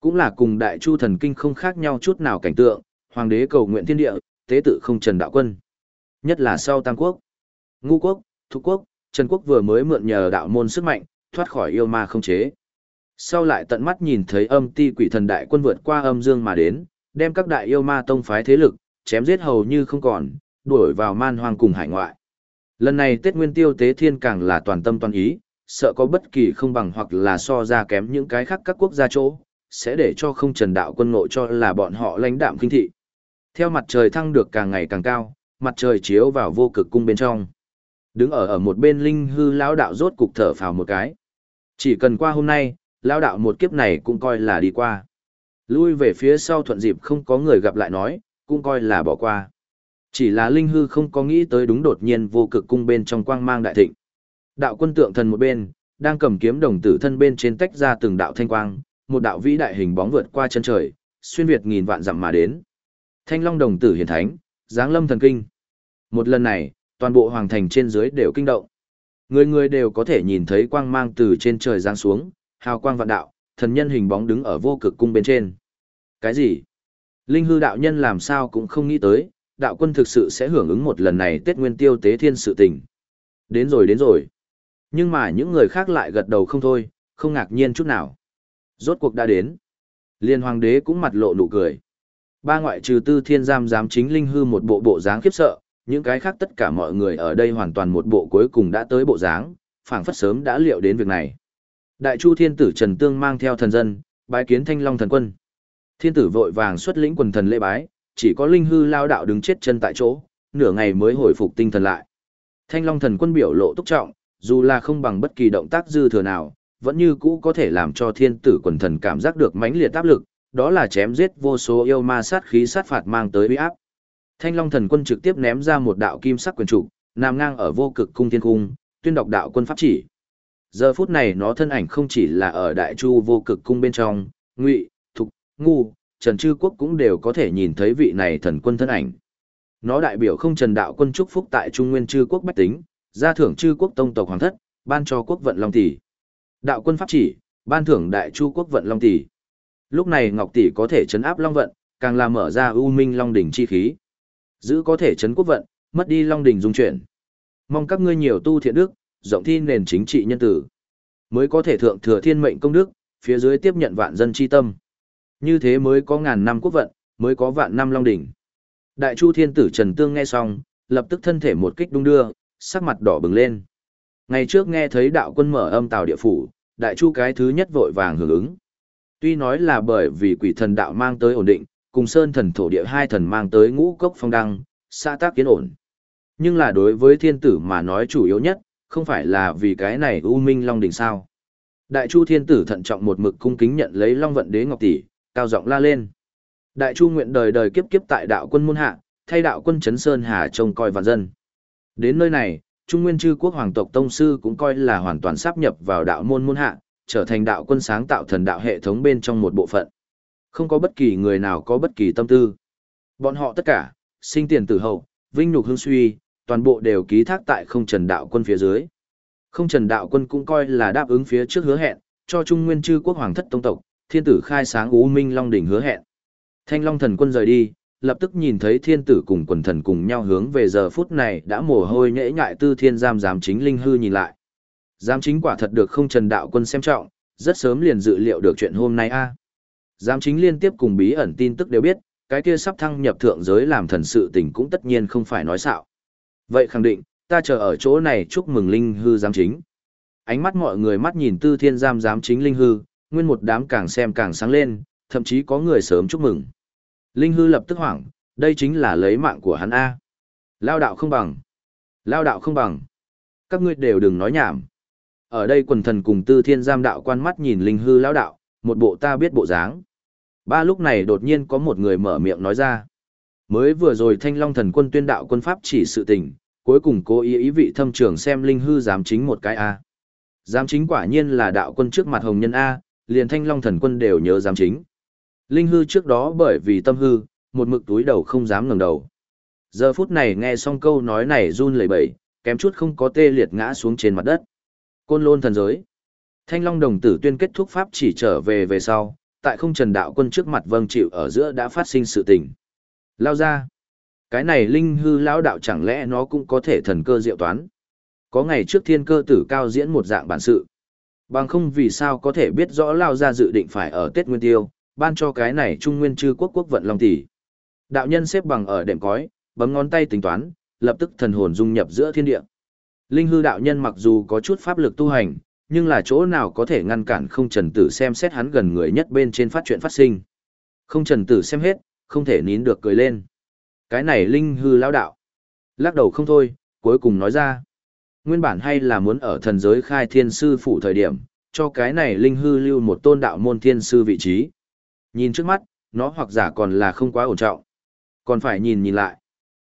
Cũng là cùng đại chu thần kinh không khác nhau chút nào cảnh tượng, hoàng đế cầu nguyện thiên địa, tế tự không trần đạo quân. Nhất là sau tam quốc. Ngu quốc, thục quốc, trần quốc vừa mới mượn nhờ đạo môn sức mạnh, thoát khỏi yêu ma không chế. Sau lại tận mắt nhìn thấy âm ti quỷ thần đại quân vượt qua âm dương mà đến, đem các đại yêu ma tông phái thế lực, chém giết hầu như không còn, đuổi vào man hoang cùng hải ngoại. Lần này Tết Nguyên Tiêu Tế Thiên càng là toàn tâm toàn ý, sợ có bất kỳ không bằng hoặc là so ra kém những cái khác các quốc gia chỗ, sẽ để cho không trần đạo quân ngộ cho là bọn họ lãnh đạm kinh thị. Theo mặt trời thăng được càng ngày càng cao, mặt trời chiếu vào vô cực cung bên trong. Đứng ở ở một bên linh hư lão đạo rốt cục thở phào một cái. Chỉ cần qua hôm nay, lão đạo một kiếp này cũng coi là đi qua. Lui về phía sau thuận dịp không có người gặp lại nói, cũng coi là bỏ qua. Chỉ là Linh Hư không có nghĩ tới đúng đột nhiên vô cực cung bên trong quang mang đại thịnh. Đạo quân tượng thần một bên, đang cầm kiếm đồng tử thân bên trên tách ra từng đạo thanh quang, một đạo vĩ đại hình bóng vượt qua chân trời, xuyên việt nghìn vạn dặm mà đến. Thanh long đồng tử hiển thánh, giáng lâm thần kinh. Một lần này, toàn bộ hoàng thành trên dưới đều kinh động. Người người đều có thể nhìn thấy quang mang từ trên trời giáng xuống, hào quang vạn đạo, thần nhân hình bóng đứng ở vô cực cung bên trên. Cái gì? Linh hư đạo nhân làm sao cũng không nghĩ tới, đạo quân thực sự sẽ hưởng ứng một lần này Tết Nguyên Tiêu tế thiên sự tình. Đến rồi đến rồi. Nhưng mà những người khác lại gật đầu không thôi, không ngạc nhiên chút nào. Rốt cuộc đã đến. Liên hoàng đế cũng mặt lộ nụ cười. Ba ngoại trừ tư thiên giam giám chính linh hư một bộ bộ dáng khiếp sợ, những cái khác tất cả mọi người ở đây hoàn toàn một bộ cuối cùng đã tới bộ dáng, phảng phất sớm đã liệu đến việc này. Đại chu thiên tử Trần Tương mang theo thần dân, bái kiến thanh long thần quân. Thiên tử vội vàng xuất lĩnh quần thần lễ bái, chỉ có linh hư lao đạo đứng chết chân tại chỗ, nửa ngày mới hồi phục tinh thần lại. Thanh long thần quân biểu lộ túc trọng, dù là không bằng bất kỳ động tác dư thừa nào, vẫn như cũ có thể làm cho thiên tử quần thần cảm giác được mãnh liệt áp lực, đó là chém giết vô số yêu ma sát khí sát phạt mang tới uy áp. Thanh Long thần quân trực tiếp ném ra một đạo kim sắc quyền trụ, nằm ngang ở vô cực cung thiên cung, tuyên đọc đạo quân pháp chỉ. Giờ phút này nó thân ảnh không chỉ là ở đại chu vô cực cung bên trong, ngụy, thục, ngu, trần chư quốc cũng đều có thể nhìn thấy vị này thần quân thân ảnh. Nó đại biểu không trần đạo quân chúc phúc tại trung nguyên chư quốc bách tính, gia thưởng chư quốc tông tộc hoàng thất, ban cho quốc vận long tỷ. Đạo quân pháp chỉ, ban thưởng đại chu quốc vận long tỷ. Lúc này Ngọc tỷ có thể chấn áp long vận, càng làm mở ra ưu minh long đỉnh chi khí. Giữ có thể chấn quốc vận, mất đi long đỉnh dung chuyển. Mong các ngươi nhiều tu thiện đức, rộng thi nền chính trị nhân tử. Mới có thể thượng thừa thiên mệnh công đức, phía dưới tiếp nhận vạn dân chi tâm. Như thế mới có ngàn năm quốc vận, mới có vạn năm long đỉnh. Đại Chu Thiên Tử Trần Tương nghe xong, lập tức thân thể một kích đung đưa, sắc mặt đỏ bừng lên. Ngày trước nghe thấy đạo quân mở âm tào địa phủ, Đại Chu cái thứ nhất vội vàng hưởng ứng. Tuy nói là bởi vì quỷ thần đạo mang tới ổn định, cùng sơn thần thổ địa hai thần mang tới ngũ cốc phong đăng, xa tác kiến ổn. Nhưng là đối với thiên tử mà nói chủ yếu nhất, không phải là vì cái này u minh long đỉnh sao. Đại Chu thiên tử thận trọng một mực cung kính nhận lấy long vận đế ngọc tỷ, cao giọng la lên. Đại Chu nguyện đời đời kiếp kiếp tại đạo quân môn hạ, thay đạo quân chấn sơn hà trông coi vạn dân. Đến nơi này, Trung Nguyên chư quốc hoàng tộc tông sư cũng coi là hoàn toàn sáp nhập vào đạo môn môn hạ, trở thành đạo quân sáng tạo thần đạo hệ thống bên trong một bộ phận. Không có bất kỳ người nào có bất kỳ tâm tư. Bọn họ tất cả, sinh tiền tử hậu, vinh nhục hương suy, toàn bộ đều ký thác tại không trần đạo quân phía dưới. Không trần đạo quân cũng coi là đáp ứng phía trước hứa hẹn, cho Trung Nguyên chư quốc hoàng thất tông tộc, thiên tử khai sáng U Minh Long đỉnh hứa hẹn. Thanh Long thần quân rời đi, lập tức nhìn thấy thiên tử cùng quần thần cùng nhau hướng về giờ phút này đã mồ hôi nhễ nhại tư thiên giam giám chính linh hư nhìn lại. Giám chính quả thật được không trần đạo quân xem trọng, rất sớm liền dự liệu được chuyện hôm nay a. Giám chính liên tiếp cùng bí ẩn tin tức đều biết, cái kia sắp thăng nhập thượng giới làm thần sự tình cũng tất nhiên không phải nói xạo. Vậy khẳng định, ta chờ ở chỗ này chúc mừng linh hư giám chính. Ánh mắt mọi người mắt nhìn tư thiên giam giám chính linh hư, nguyên một đám càng xem càng sáng lên, thậm chí có người sớm chúc mừng. Linh hư lập tức hoảng, đây chính là lấy mạng của hắn A. Lao đạo không bằng. Lao đạo không bằng. Các ngươi đều đừng nói nhảm. Ở đây quần thần cùng tư thiên giam đạo quan mắt nhìn linh hư lão đạo, một bộ ta biết bộ dáng. Ba lúc này đột nhiên có một người mở miệng nói ra. Mới vừa rồi thanh long thần quân tuyên đạo quân pháp chỉ sự tình, cuối cùng cố ý ý vị thâm trưởng xem linh hư dám chính một cái A. Giám chính quả nhiên là đạo quân trước mặt hồng nhân A, liền thanh long thần quân đều nhớ giám chính. Linh hư trước đó bởi vì tâm hư, một mực túi đầu không dám ngẩng đầu. Giờ phút này nghe xong câu nói này run lẩy bẩy, kém chút không có tê liệt ngã xuống trên mặt đất. Côn lôn thần giới. Thanh long đồng tử tuyên kết thúc pháp chỉ trở về về sau, tại không trần đạo quân trước mặt vâng chịu ở giữa đã phát sinh sự tình. Lao ra. Cái này linh hư lão đạo chẳng lẽ nó cũng có thể thần cơ diệu toán. Có ngày trước thiên cơ tử cao diễn một dạng bản sự. Bằng không vì sao có thể biết rõ Lao ra dự định phải ở Tết Nguyên Tiêu, ban cho cái này Trung Nguyên chư quốc quốc vận long tỷ. Đạo nhân xếp bằng ở đệm cói, bấm ngón tay tính toán, lập tức thần hồn dung nhập giữa thiên địa. Linh hư đạo nhân mặc dù có chút pháp lực tu hành, nhưng là chỗ nào có thể ngăn cản không trần tử xem xét hắn gần người nhất bên trên phát chuyện phát sinh. Không trần tử xem hết, không thể nín được cười lên. Cái này linh hư lão đạo. Lắc đầu không thôi, cuối cùng nói ra. Nguyên bản hay là muốn ở thần giới khai thiên sư phụ thời điểm, cho cái này linh hư lưu một tôn đạo môn thiên sư vị trí. Nhìn trước mắt, nó hoặc giả còn là không quá ổn trọng. Còn phải nhìn nhìn lại.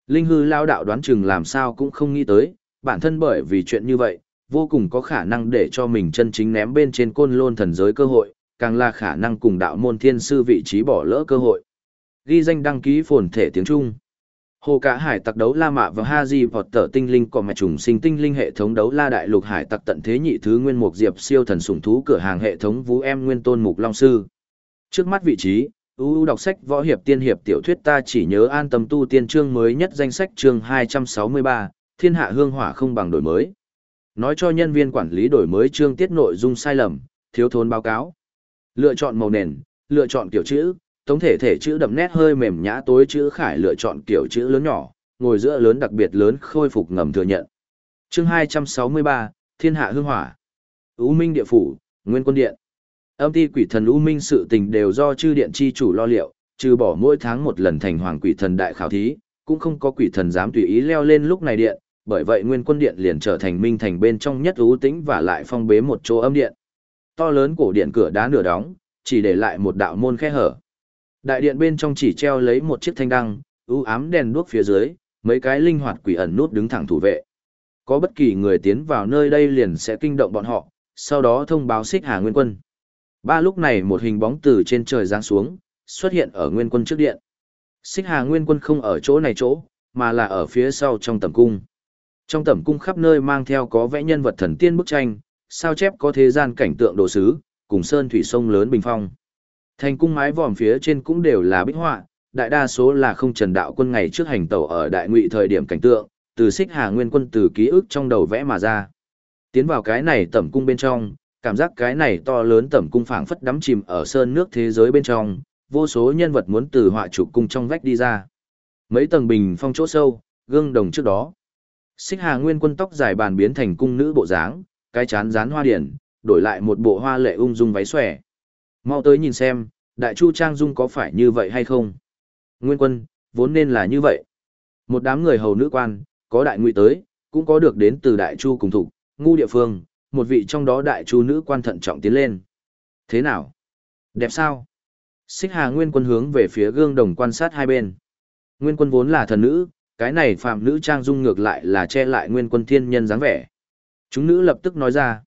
Linh hư lao đạo đoán chừng làm sao cũng không nghĩ tới, bản thân bởi vì chuyện như vậy, vô cùng có khả năng để cho mình chân chính ném bên trên côn lôn thần giới cơ hội, càng là khả năng cùng đạo môn thiên sư vị trí bỏ lỡ cơ hội. Ghi danh đăng ký phồn thể tiếng Trung. Hồ cả hải tặc đấu La Mạ và ha di vọt tở tinh linh còn mạch trùng sinh tinh linh hệ thống đấu La Đại Lục hải tặc tận thế nhị thứ nguyên mục diệp siêu thần sủng thú cửa hàng hệ thống vũ em nguyên tôn mục long sư. Trước mắt vị trí, uu đọc sách võ hiệp tiên hiệp tiểu thuyết ta chỉ nhớ an tâm tu tiên chương mới nhất danh sách chương 263, thiên hạ hương hỏa không bằng đổi mới. Nói cho nhân viên quản lý đổi mới chương tiết nội dung sai lầm, thiếu thốn báo cáo. Lựa chọn màu nền, lựa chọn kiểu chữ, tổng thể thể chữ đậm nét hơi mềm nhã tối chữ khải lựa chọn kiểu chữ lớn nhỏ, ngồi giữa lớn đặc biệt lớn khôi phục ngầm thừa nhận. Chương 263, Thiên hạ hương hỏa. U Minh địa phủ, Nguyên quân điện. Âm ti quỷ thần U Minh sự tình đều do chư điện chi chủ lo liệu, trừ bỏ mỗi tháng một lần thành hoàng quỷ thần đại khảo thí, cũng không có quỷ thần dám tùy ý leo lên lúc này điện, bởi vậy Nguyên quân điện liền trở thành minh thành bên trong nhất ưu tĩnh và lại phong bế một chỗ âm điện. To lớn cổ điện cửa đá nửa đóng, chỉ để lại một đạo môn khe hở. Đại điện bên trong chỉ treo lấy một chiếc thanh đăng, ưu ám đèn đuốc phía dưới, mấy cái linh hoạt quỷ ẩn nút đứng thẳng thủ vệ. Có bất kỳ người tiến vào nơi đây liền sẽ kinh động bọn họ, sau đó thông báo xích hà nguyên quân. Ba lúc này một hình bóng từ trên trời giáng xuống, xuất hiện ở nguyên quân trước điện. Xích hà nguyên quân không ở chỗ này chỗ, mà là ở phía sau trong tầm cung. Trong tầm cung khắp nơi mang theo có vẽ nhân vật thần tiên bức tranh, sao chép có thế gian cảnh tượng đồ sứ, cùng sơn thủy sông lớn bình phong. Thành cung mái vòm phía trên cũng đều là bích họa, đại đa số là không trần đạo quân ngày trước hành tẩu ở đại ngụy thời điểm cảnh tượng, từ xích hà nguyên quân từ ký ức trong đầu vẽ mà ra. Tiến vào cái này tẩm cung bên trong, cảm giác cái này to lớn tẩm cung phảng phất đắm chìm ở sơn nước thế giới bên trong, vô số nhân vật muốn từ họa trục cung trong vách đi ra. Mấy tầng bình phong chỗ sâu, gương đồng trước đó. Xích Hà Nguyên quân tóc dài bàn biến thành cung nữ bộ dáng, cái chán dán hoa điển, đổi lại một bộ hoa lệ ung dung váy xòe. Mau tới nhìn xem, Đại Chu Trang Dung có phải như vậy hay không? Nguyên quân, vốn nên là như vậy. Một đám người hầu nữ quan, có đại nguy tới, cũng có được đến từ Đại Chu cùng thủ, ngu địa phương, một vị trong đó Đại Chu nữ quan thận trọng tiến lên. Thế nào? Đẹp sao? Xích Hà Nguyên quân hướng về phía gương đồng quan sát hai bên. Nguyên quân vốn là thần nữ, cái này phạm nữ trang dung ngược lại là che lại nguyên quân thiên nhân dáng vẻ. Chúng nữ lập tức nói ra.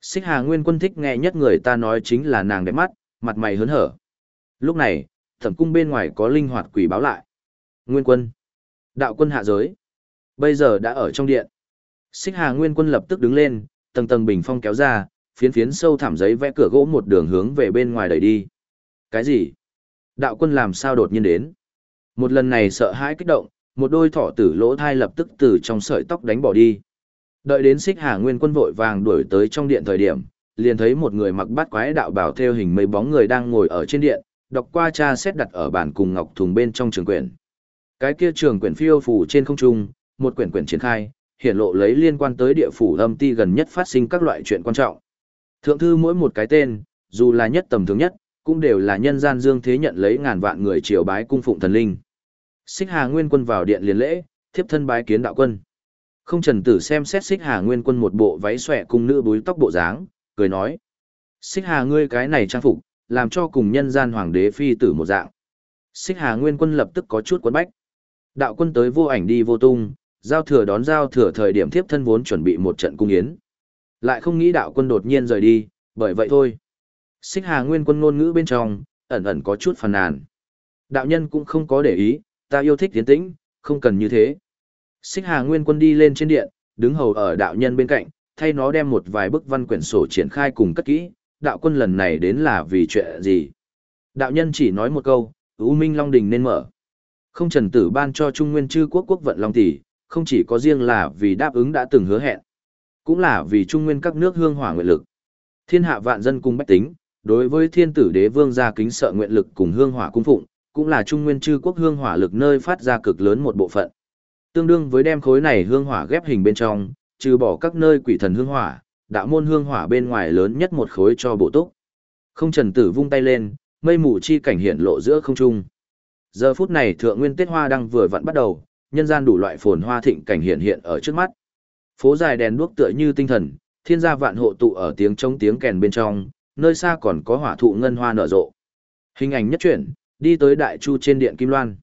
Xích hà nguyên quân thích nghe nhất người ta nói chính là nàng đẹp mắt, mặt mày hớn hở. Lúc này, thẩm cung bên ngoài có linh hoạt quỷ báo lại. Nguyên quân. Đạo quân hạ giới. Bây giờ đã ở trong điện. Xích hà nguyên quân lập tức đứng lên, tầng tầng bình phong kéo ra, phiến phiến sâu thảm giấy vẽ cửa gỗ một đường hướng về bên ngoài đẩy đi. Cái gì? Đạo quân làm sao đột nhiên đến? Một lần này sợ hãi kích động, một đôi thỏ tử lỗ thai lập tức từ trong sợi tóc đánh bỏ đi. Đợi đến xích hà nguyên quân vội vàng đuổi tới trong điện thời điểm, liền thấy một người mặc bát quái đạo bảo theo hình mây bóng người đang ngồi ở trên điện, đọc qua cha xét đặt ở bàn cùng ngọc thùng bên trong trường quyển. Cái kia trường quyển phiêu phủ trên không trung, một quyển quyển triển khai, hiện lộ lấy liên quan tới địa phủ âm ti gần nhất phát sinh các loại chuyện quan trọng. Thượng thư mỗi một cái tên, dù là nhất tầm thường nhất, cũng đều là nhân gian dương thế nhận lấy ngàn vạn người triều bái cung phụng thần linh. Xích Hà Nguyên Quân vào điện liền lễ, thiếp thân bái kiến đạo quân. Không trần tử xem xét Xích Hà Nguyên Quân một bộ váy xòe cùng nữ búi tóc bộ dáng, cười nói: "Xích Hà ngươi cái này trang phục, làm cho cùng nhân gian hoàng đế phi tử một dạng." Xích Hà Nguyên Quân lập tức có chút quấn bách. Đạo quân tới vô ảnh đi vô tung, giao thừa đón giao thừa thời điểm thiếp thân vốn chuẩn bị một trận cung yến. Lại không nghĩ đạo quân đột nhiên rời đi, bởi vậy thôi. Xích Hà Nguyên Quân ngôn ngữ bên trong, ẩn ẩn có chút phàn nàn. Đạo nhân cũng không có để ý, ta yêu thích tiến tĩnh, không cần như thế. Xích Hà Nguyên Quân đi lên trên điện, đứng hầu ở đạo nhân bên cạnh, thay nó đem một vài bức văn quyển sổ triển khai cùng cất kỹ, đạo quân lần này đến là vì chuyện gì. Đạo nhân chỉ nói một câu, U Minh Long Đình nên mở. Không trần tử ban cho Trung Nguyên chư quốc quốc vận Long Tỷ, không chỉ có riêng là vì đáp ứng đã từng hứa hẹn, cũng là vì Trung Nguyên các nước hương hỏa nguyện lực. Thiên hạ vạn dân cùng bách tính, đối với thiên tử đế vương gia kính sợ nguyện lực cùng hương hỏa cung phụng, cũng là Trung Nguyên chư quốc hương hỏa lực nơi phát ra cực lớn một bộ phận. Tương đương với đem khối này hương hỏa ghép hình bên trong, trừ bỏ các nơi quỷ thần hương hỏa, đạo môn hương hỏa bên ngoài lớn nhất một khối cho bộ túc. Không trần tử vung tay lên, mây mù chi cảnh hiện lộ giữa không trung. Giờ phút này thượng nguyên tiết hoa đang vừa vặn bắt đầu, nhân gian đủ loại phồn hoa thịnh cảnh hiện hiện ở trước mắt. Phố dài đèn đuốc tựa như tinh thần, thiên gia vạn hộ tụ ở tiếng trống tiếng kèn bên trong, nơi xa còn có hỏa thụ ngân hoa nở rộ. Hình ảnh nhất chuyển, đi tới đại chu trên điện Kim Loan.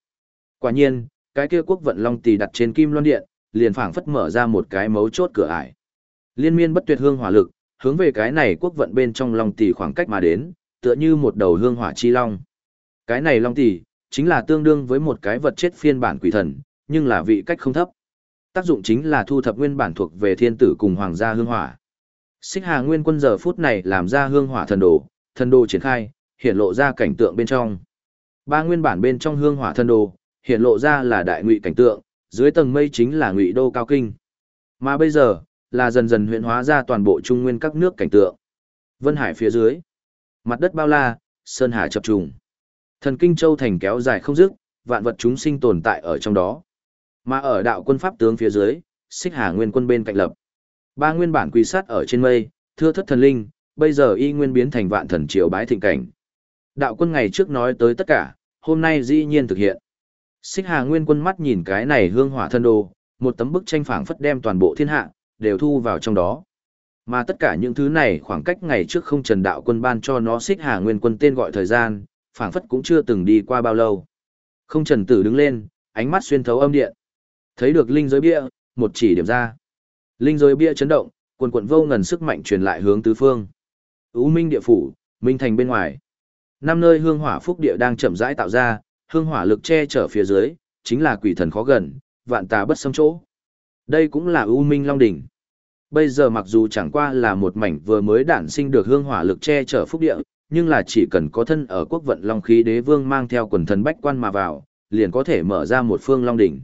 Quả nhiên, cái kia quốc vận long tỳ đặt trên Kim Loan điện, liền phảng phất mở ra một cái mấu chốt cửa ải. Liên miên bất tuyệt hương hỏa lực, hướng về cái này quốc vận bên trong long tỳ khoảng cách mà đến, tựa như một đầu hương hỏa chi long. Cái này long tỳ chính là tương đương với một cái vật chết phiên bản quỷ thần, nhưng là vị cách không thấp. Tác dụng chính là thu thập nguyên bản thuộc về thiên tử cùng hoàng gia hương hỏa. Xích Hà Nguyên Quân giờ phút này làm ra hương hỏa thần đồ, thần đồ triển khai, hiện lộ ra cảnh tượng bên trong. Ba nguyên bản bên trong hương hỏa thần đồ, hiện lộ ra là đại ngụy cảnh tượng, dưới tầng mây chính là ngụy đô cao kinh. Mà bây giờ, là dần dần huyện hóa ra toàn bộ trung nguyên các nước cảnh tượng. Vân Hải phía dưới, mặt đất bao la, sơn hà chập trùng. Thần kinh châu thành kéo dài không dứt, vạn vật chúng sinh tồn tại ở trong đó. Mà ở đạo quân pháp tướng phía dưới, xích hà nguyên quân bên cạnh lập. Ba nguyên bản quy sát ở trên mây, thưa thất thần linh, bây giờ y nguyên biến thành vạn thần triều bái thịnh cảnh. Đạo quân ngày trước nói tới tất cả, hôm nay dĩ nhiên thực hiện. Xích hà nguyên quân mắt nhìn cái này hương hỏa thân đồ, một tấm bức tranh phảng phất đem toàn bộ thiên hạ, đều thu vào trong đó. Mà tất cả những thứ này khoảng cách ngày trước không trần đạo quân ban cho nó xích hà nguyên quân tên gọi thời gian, phảng phất cũng chưa từng đi qua bao lâu. Không trần tử đứng lên, ánh mắt xuyên thấu âm điện. Thấy được linh giới bia, một chỉ điểm ra. Linh giới bia chấn động, quần quần vô ngần sức mạnh truyền lại hướng tứ phương. Ú Minh địa phủ, Minh thành bên ngoài. Năm nơi hương hỏa phúc địa đang chậm rãi tạo ra, hương hỏa lực che chở phía dưới, chính là quỷ thần khó gần, vạn tà bất xâm chỗ. Đây cũng là U Minh Long đỉnh. Bây giờ mặc dù chẳng qua là một mảnh vừa mới đản sinh được hương hỏa lực che chở phúc địa, nhưng là chỉ cần có thân ở quốc vận Long khí đế vương mang theo quần thần bách quan mà vào, liền có thể mở ra một phương Long đỉnh.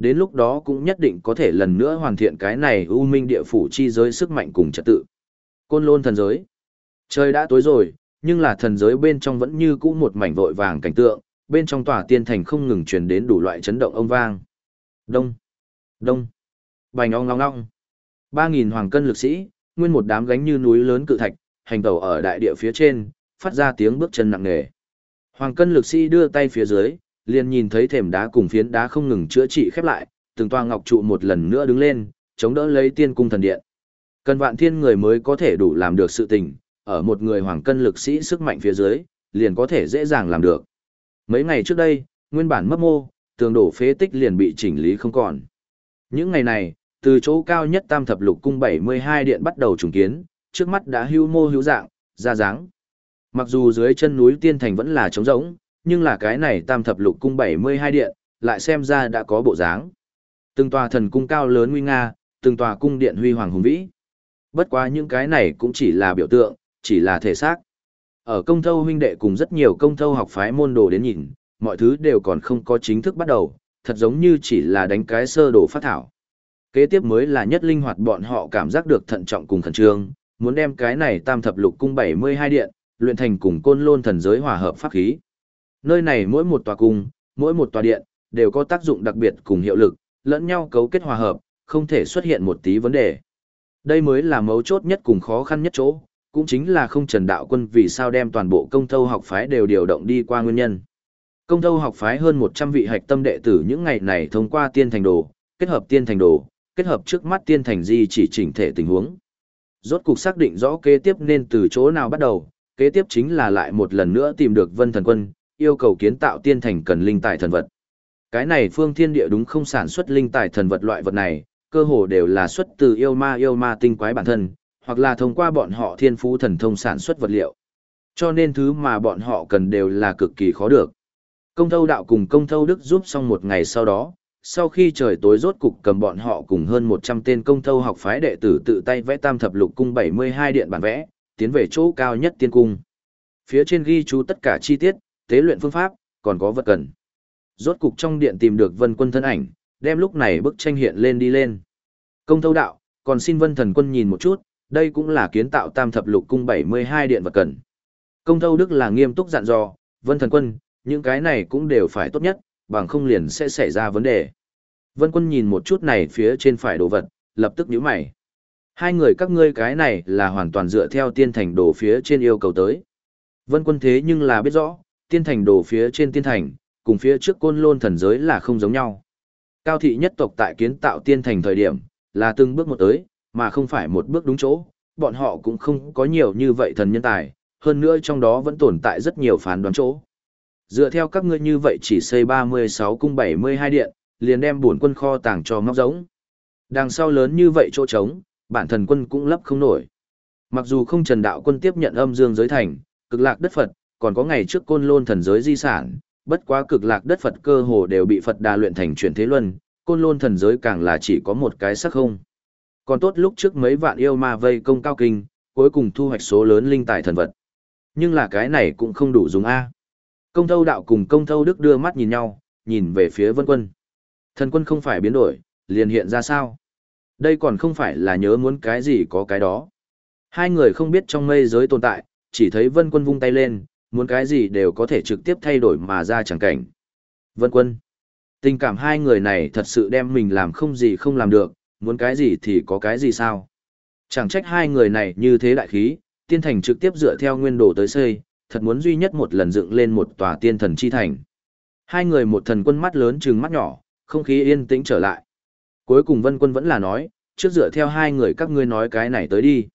Đến lúc đó cũng nhất định có thể lần nữa hoàn thiện cái này U Minh địa phủ chi giới sức mạnh cùng trật tự. Côn lôn thần giới. Trời đã tối rồi, nhưng là thần giới bên trong vẫn như cũ một mảnh vội vàng cảnh tượng, bên trong tòa tiên thành không ngừng truyền đến đủ loại chấn động ông vang. Đông, đông, bành ong ong ong. Ba nghìn hoàng cân lực sĩ, nguyên một đám gánh như núi lớn cự thạch, hành tẩu ở đại địa phía trên, phát ra tiếng bước chân nặng nề. Hoàng cân lực sĩ đưa tay phía dưới, liền nhìn thấy thềm đá cùng phiến đá không ngừng chữa trị khép lại, từng toa ngọc trụ một lần nữa đứng lên, chống đỡ lấy tiên cung thần điện. Cần vạn thiên người mới có thể đủ làm được sự tình, ở một người hoàng cân lực sĩ sức mạnh phía dưới, liền có thể dễ dàng làm được. Mấy ngày trước đây, nguyên bản mất mô, tường đổ phế tích liền bị chỉnh lý không còn. Những ngày này, từ chỗ cao nhất tam thập lục cung 72 điện bắt đầu trùng kiến, trước mắt đã hưu mô hữu dạng, ra dáng. Mặc dù dưới chân núi tiên thành vẫn là trống rỗng, nhưng là cái này tam thập lục cung 72 điện, lại xem ra đã có bộ dáng. Từng tòa thần cung cao lớn nguy nga, từng tòa cung điện huy hoàng hùng vĩ. Bất quá những cái này cũng chỉ là biểu tượng, chỉ là thể xác. Ở công thâu huynh đệ cùng rất nhiều công thâu học phái môn đồ đến nhìn, mọi thứ đều còn không có chính thức bắt đầu, thật giống như chỉ là đánh cái sơ đồ phát thảo. Kế tiếp mới là nhất linh hoạt bọn họ cảm giác được thận trọng cùng khẩn trương, muốn đem cái này tam thập lục cung 72 điện, luyện thành cùng côn lôn thần giới hòa hợp pháp khí. Nơi này mỗi một tòa cung, mỗi một tòa điện, đều có tác dụng đặc biệt cùng hiệu lực, lẫn nhau cấu kết hòa hợp, không thể xuất hiện một tí vấn đề. Đây mới là mấu chốt nhất cùng khó khăn nhất chỗ, cũng chính là không trần đạo quân vì sao đem toàn bộ công thâu học phái đều điều động đi qua nguyên nhân. Công thâu học phái hơn 100 vị hạch tâm đệ tử những ngày này thông qua tiên thành đồ, kết hợp tiên thành đồ, kết hợp trước mắt tiên thành di chỉ chỉnh thể tình huống. Rốt cục xác định rõ kế tiếp nên từ chỗ nào bắt đầu, kế tiếp chính là lại một lần nữa tìm được vân thần quân, yêu cầu kiến tạo tiên thành cần linh tài thần vật. Cái này phương thiên địa đúng không sản xuất linh tài thần vật loại vật này, cơ hồ đều là xuất từ yêu ma yêu ma tinh quái bản thân, hoặc là thông qua bọn họ thiên phú thần thông sản xuất vật liệu. Cho nên thứ mà bọn họ cần đều là cực kỳ khó được. Công thâu đạo cùng công thâu đức giúp xong một ngày sau đó, sau khi trời tối rốt cục cầm bọn họ cùng hơn 100 tên công thâu học phái đệ tử tự tay vẽ tam thập lục cung 72 điện bản vẽ, tiến về chỗ cao nhất tiên cung. Phía trên ghi chú tất cả chi tiết, tế luyện phương pháp, còn có vật cần. Rốt cục trong điện tìm được vân quân thân ảnh, đem lúc này bức tranh hiện lên đi lên. Công thâu đạo, còn xin vân thần quân nhìn một chút, đây cũng là kiến tạo tam thập lục cung 72 điện vật cần. Công thâu đức là nghiêm túc dặn dò, vân thần quân, những cái này cũng đều phải tốt nhất, bằng không liền sẽ xảy ra vấn đề. Vân quân nhìn một chút này phía trên phải đồ vật, lập tức nhíu mày. Hai người các ngươi cái này là hoàn toàn dựa theo tiên thành đồ phía trên yêu cầu tới. Vân quân thế nhưng là biết rõ, tiên thành đồ phía trên tiên thành, cùng phía trước côn lôn thần giới là không giống nhau. Cao thị nhất tộc tại kiến tạo tiên thành thời điểm, là từng bước một tới, mà không phải một bước đúng chỗ, bọn họ cũng không có nhiều như vậy thần nhân tài, hơn nữa trong đó vẫn tồn tại rất nhiều phán đoán chỗ. Dựa theo các ngươi như vậy chỉ xây 36 cung 72 điện, liền đem bổn quân kho tàng cho móc giống. Đằng sau lớn như vậy chỗ trống, bản thần quân cũng lấp không nổi. Mặc dù không trần đạo quân tiếp nhận âm dương giới thành, cực lạc đất Phật, còn có ngày trước côn lôn thần giới di sản, bất quá cực lạc đất Phật cơ hồ đều bị Phật đà luyện thành chuyển thế luân, côn lôn thần giới càng là chỉ có một cái sắc không. Còn tốt lúc trước mấy vạn yêu ma vây công cao kinh, cuối cùng thu hoạch số lớn linh tài thần vật. Nhưng là cái này cũng không đủ dùng A. Công thâu đạo cùng công thâu đức đưa mắt nhìn nhau, nhìn về phía vân quân. Thần quân không phải biến đổi, liền hiện ra sao? Đây còn không phải là nhớ muốn cái gì có cái đó. Hai người không biết trong mây giới tồn tại, chỉ thấy vân quân vung tay lên, muốn cái gì đều có thể trực tiếp thay đổi mà ra chẳng cảnh. Vân quân. Tình cảm hai người này thật sự đem mình làm không gì không làm được, muốn cái gì thì có cái gì sao. Chẳng trách hai người này như thế đại khí, tiên thành trực tiếp dựa theo nguyên đồ tới xây, thật muốn duy nhất một lần dựng lên một tòa tiên thần chi thành. Hai người một thần quân mắt lớn trừng mắt nhỏ, không khí yên tĩnh trở lại. Cuối cùng vân quân vẫn là nói, trước dựa theo hai người các ngươi nói cái này tới đi.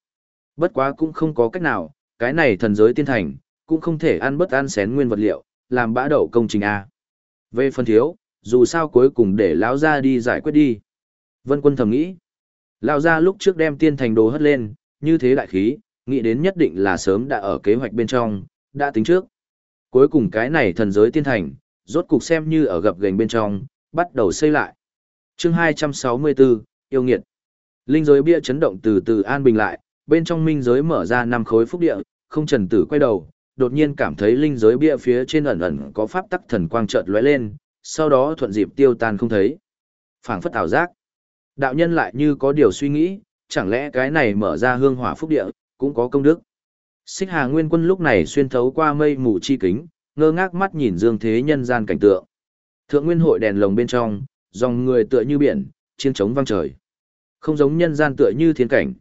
Bất quá cũng không có cách nào, cái này thần giới tiên thành, cũng không thể ăn bất ăn xén nguyên vật liệu, làm bã đậu công trình A. Về phần thiếu, dù sao cuối cùng để lão ra đi giải quyết đi. Vân quân thầm nghĩ. Lão ra lúc trước đem tiên thành đồ hất lên, như thế đại khí, nghĩ đến nhất định là sớm đã ở kế hoạch bên trong, đã tính trước. Cuối cùng cái này thần giới tiên thành, rốt cục xem như ở gập gành bên trong, bắt đầu xây lại. chương 264, yêu nghiệt. Linh giới bia chấn động từ từ an bình lại, bên trong minh giới mở ra năm khối phúc địa, không trần tử quay đầu, đột nhiên cảm thấy linh giới bia phía trên ẩn ẩn có pháp tắc thần quang chợt lóe lên, sau đó thuận dịp tiêu tan không thấy. phảng phất ảo giác. Đạo nhân lại như có điều suy nghĩ, chẳng lẽ cái này mở ra hương hỏa phúc địa, cũng có công đức. Xích Hà Nguyên Quân lúc này xuyên thấu qua mây mù chi kính, ngơ ngác mắt nhìn dương thế nhân gian cảnh tượng. Thượng Nguyên hội đèn lồng bên trong, dòng người tựa như biển, chiến trống vang trời. Không giống nhân gian tựa như thiên cảnh.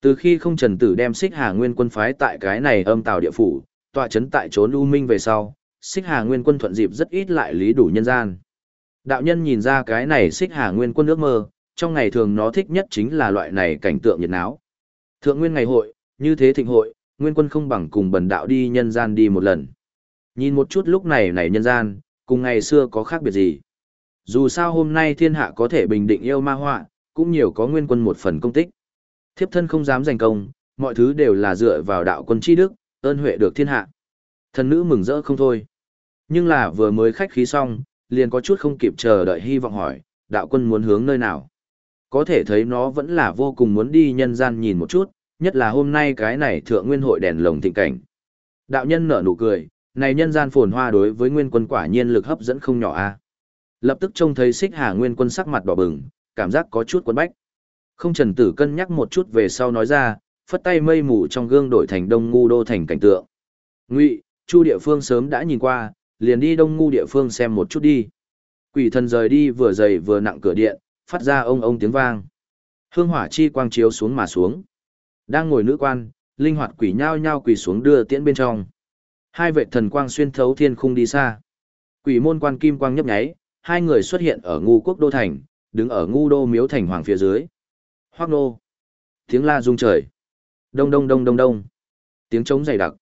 Từ khi không trần tử đem Xích Hà Nguyên Quân phái tại cái này âm tào địa phủ, tọa chấn tại trốn u minh về sau, Xích Hà Nguyên Quân thuận dịp rất ít lại lý đủ nhân gian. Đạo nhân nhìn ra cái này Xích Hà Nguyên Quân ước mơ, trong ngày thường nó thích nhất chính là loại này cảnh tượng nhiệt náo. Thượng Nguyên ngày hội, như thế thịnh hội, nguyên quân không bằng cùng bần đạo đi nhân gian đi một lần. Nhìn một chút lúc này này nhân gian, cùng ngày xưa có khác biệt gì. Dù sao hôm nay thiên hạ có thể bình định yêu ma họa, cũng nhiều có nguyên quân một phần công tích. Thiếp thân không dám giành công, mọi thứ đều là dựa vào đạo quân chi đức, ơn huệ được thiên hạ. Thần nữ mừng rỡ không thôi. Nhưng là vừa mới khách khí xong, liền có chút không kịp chờ đợi hy vọng hỏi, đạo quân muốn hướng nơi nào. Có thể thấy nó vẫn là vô cùng muốn đi nhân gian nhìn một chút, nhất là hôm nay cái này thượng nguyên hội đèn lồng thịnh cảnh. Đạo nhân nở nụ cười, này nhân gian phồn hoa đối với nguyên quân quả nhiên lực hấp dẫn không nhỏ a. Lập tức trông thấy xích hà nguyên quân sắc mặt đỏ bừng, cảm giác có chút quấn bách. Không trần tử cân nhắc một chút về sau nói ra, phất tay mây mù trong gương đổi thành đông ngu đô thành cảnh tượng. Ngụy, chu địa phương sớm đã nhìn qua, liền đi đông ngu địa phương xem một chút đi. Quỷ thần rời đi vừa dày vừa nặng cửa điện, phát ra ông ông tiếng vang. Hương hỏa chi quang chiếu xuống mà xuống. Đang ngồi nữ quan, linh hoạt quỷ nhao nhao quỳ xuống đưa tiễn bên trong. Hai vệ thần quang xuyên thấu thiên khung đi xa. Quỷ môn quan kim quang nhấp nháy, hai người xuất hiện ở ngu quốc đô thành, đứng ở ngu đô miếu thành hoàng phía dưới. Hoác nô. Tiếng la rung trời. Đông đông đông đông đông. Tiếng trống dày đặc.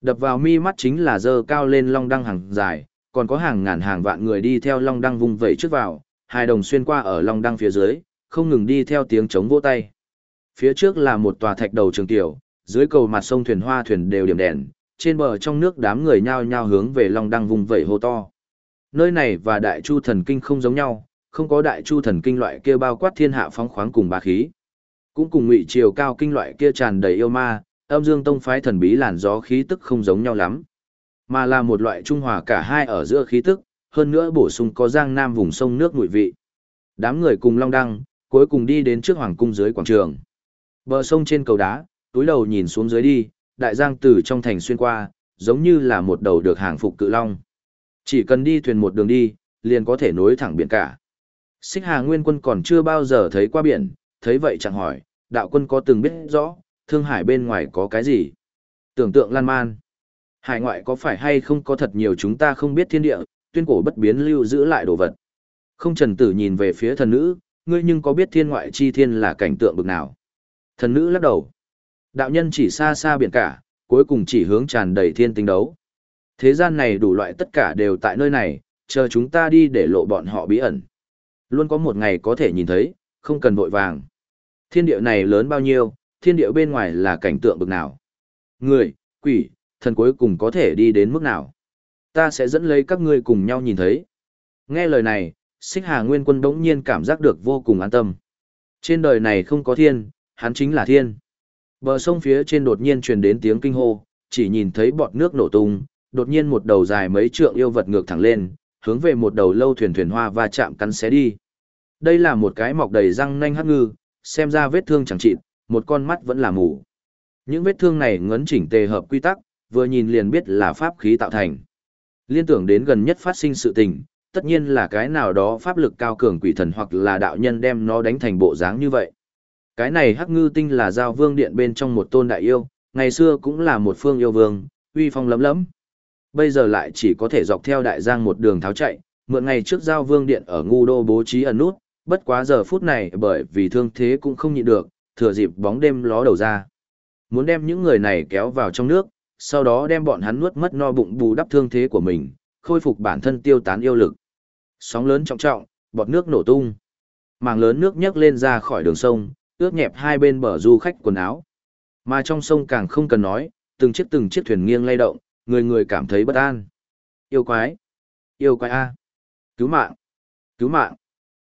Đập vào mi mắt chính là dơ cao lên long đăng hàng dài, còn có hàng ngàn hàng vạn người đi theo long đăng vùng vẩy trước vào, hai đồng xuyên qua ở long đăng phía dưới, không ngừng đi theo tiếng trống vỗ tay. Phía trước là một tòa thạch đầu trường tiểu, dưới cầu mặt sông thuyền hoa thuyền đều điểm đèn, trên bờ trong nước đám người nhao nhao hướng về long đăng vùng vẩy hô to. Nơi này và đại chu thần kinh không giống nhau, không có đại chu thần kinh loại kia bao quát thiên hạ phóng khoáng cùng bá khí. Cũng cùng ngụy triều cao kinh loại kia tràn đầy yêu ma, âm dương tông phái thần bí làn gió khí tức không giống nhau lắm. Mà là một loại trung hòa cả hai ở giữa khí tức, hơn nữa bổ sung có giang nam vùng sông nước ngụy vị. Đám người cùng long đăng, cuối cùng đi đến trước hoàng cung dưới quảng trường. Bờ sông trên cầu đá, túi đầu nhìn xuống dưới đi, đại giang từ trong thành xuyên qua, giống như là một đầu được hàng phục cự long. Chỉ cần đi thuyền một đường đi, liền có thể nối thẳng biển cả. Xích Hà Nguyên quân còn chưa bao giờ thấy qua biển, thấy vậy chẳng hỏi, đạo quân có từng biết rõ, Thương Hải bên ngoài có cái gì? Tưởng tượng lan man. Hải ngoại có phải hay không có thật nhiều chúng ta không biết thiên địa, tuyên cổ bất biến lưu giữ lại đồ vật. Không trần tử nhìn về phía thần nữ, ngươi nhưng có biết thiên ngoại chi thiên là cảnh tượng bực nào? Thần nữ lắc đầu. Đạo nhân chỉ xa xa biển cả, cuối cùng chỉ hướng tràn đầy thiên tinh đấu. Thế gian này đủ loại tất cả đều tại nơi này, chờ chúng ta đi để lộ bọn họ bí ẩn. Luôn có một ngày có thể nhìn thấy, không cần vội vàng. Thiên địa này lớn bao nhiêu, thiên địa bên ngoài là cảnh tượng bực nào. Người, quỷ, thần cuối cùng có thể đi đến mức nào. Ta sẽ dẫn lấy các ngươi cùng nhau nhìn thấy. Nghe lời này, xích hà nguyên quân đống nhiên cảm giác được vô cùng an tâm. Trên đời này không có thiên, hắn chính là thiên. Bờ sông phía trên đột nhiên truyền đến tiếng kinh hô, chỉ nhìn thấy bọt nước nổ tung, đột nhiên một đầu dài mấy trượng yêu vật ngược thẳng lên, hướng về một đầu lâu thuyền thuyền hoa và chạm cắn xé đi. Đây là một cái mọc đầy răng nanh hắc ngư, xem ra vết thương chẳng chịt, một con mắt vẫn là mù. Những vết thương này ngấn chỉnh tề hợp quy tắc, vừa nhìn liền biết là pháp khí tạo thành. Liên tưởng đến gần nhất phát sinh sự tình, tất nhiên là cái nào đó pháp lực cao cường quỷ thần hoặc là đạo nhân đem nó đánh thành bộ dáng như vậy. Cái này hắc ngư tinh là giao vương điện bên trong một tôn đại yêu, ngày xưa cũng là một phương yêu vương, uy phong lấm lấm. Bây giờ lại chỉ có thể dọc theo đại giang một đường tháo chạy, mượn ngày trước giao vương điện ở ngu đô bố trí ẩn nút, bất quá giờ phút này bởi vì thương thế cũng không nhịn được, thừa dịp bóng đêm ló đầu ra. Muốn đem những người này kéo vào trong nước, sau đó đem bọn hắn nuốt mất no bụng bù đắp thương thế của mình, khôi phục bản thân tiêu tán yêu lực. Sóng lớn trọng trọng, bọt nước nổ tung. Màng lớn nước nhấc lên ra khỏi đường sông, ướt nhẹp hai bên bờ du khách quần áo. Mà trong sông càng không cần nói, từng chiếc từng chiếc thuyền nghiêng lay động, người người cảm thấy bất an. Yêu quái! Yêu quái A! Cứu mạng! Cứu mạng!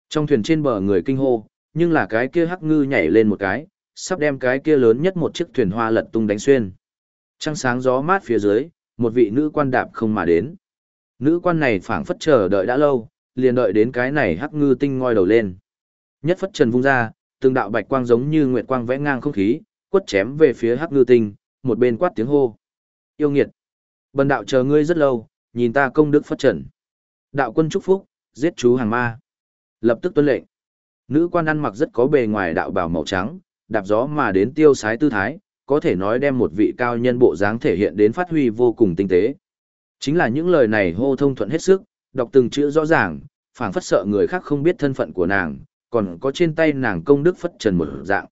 Trong thuyền trên bờ người kinh hô, nhưng là cái kia hắc ngư nhảy lên một cái, sắp đem cái kia lớn nhất một chiếc thuyền hoa lật tung đánh xuyên. Trăng sáng gió mát phía dưới, một vị nữ quan đạp không mà đến. Nữ quan này phảng phất chờ đợi đã lâu, liền đợi đến cái này hắc ngư tinh ngoi đầu lên. Nhất phất trần vung ra, từng đạo bạch quang giống như nguyệt quang vẽ ngang không khí, quất chém về phía hắc ngư tinh, một bên quát tiếng hô. Yêu nghiệt! Bần đạo chờ ngươi rất lâu, nhìn ta công đức phất trần. Đạo quân chúc phúc, giết chú hàng ma. Lập tức tuân lệnh. Nữ quan ăn mặc rất có bề ngoài đạo bào màu trắng, đạp gió mà đến tiêu sái tư thái, có thể nói đem một vị cao nhân bộ dáng thể hiện đến phát huy vô cùng tinh tế. Chính là những lời này hô thông thuận hết sức, đọc từng chữ rõ ràng, phảng phất sợ người khác không biết thân phận của nàng, còn có trên tay nàng công đức phất trần một dạng.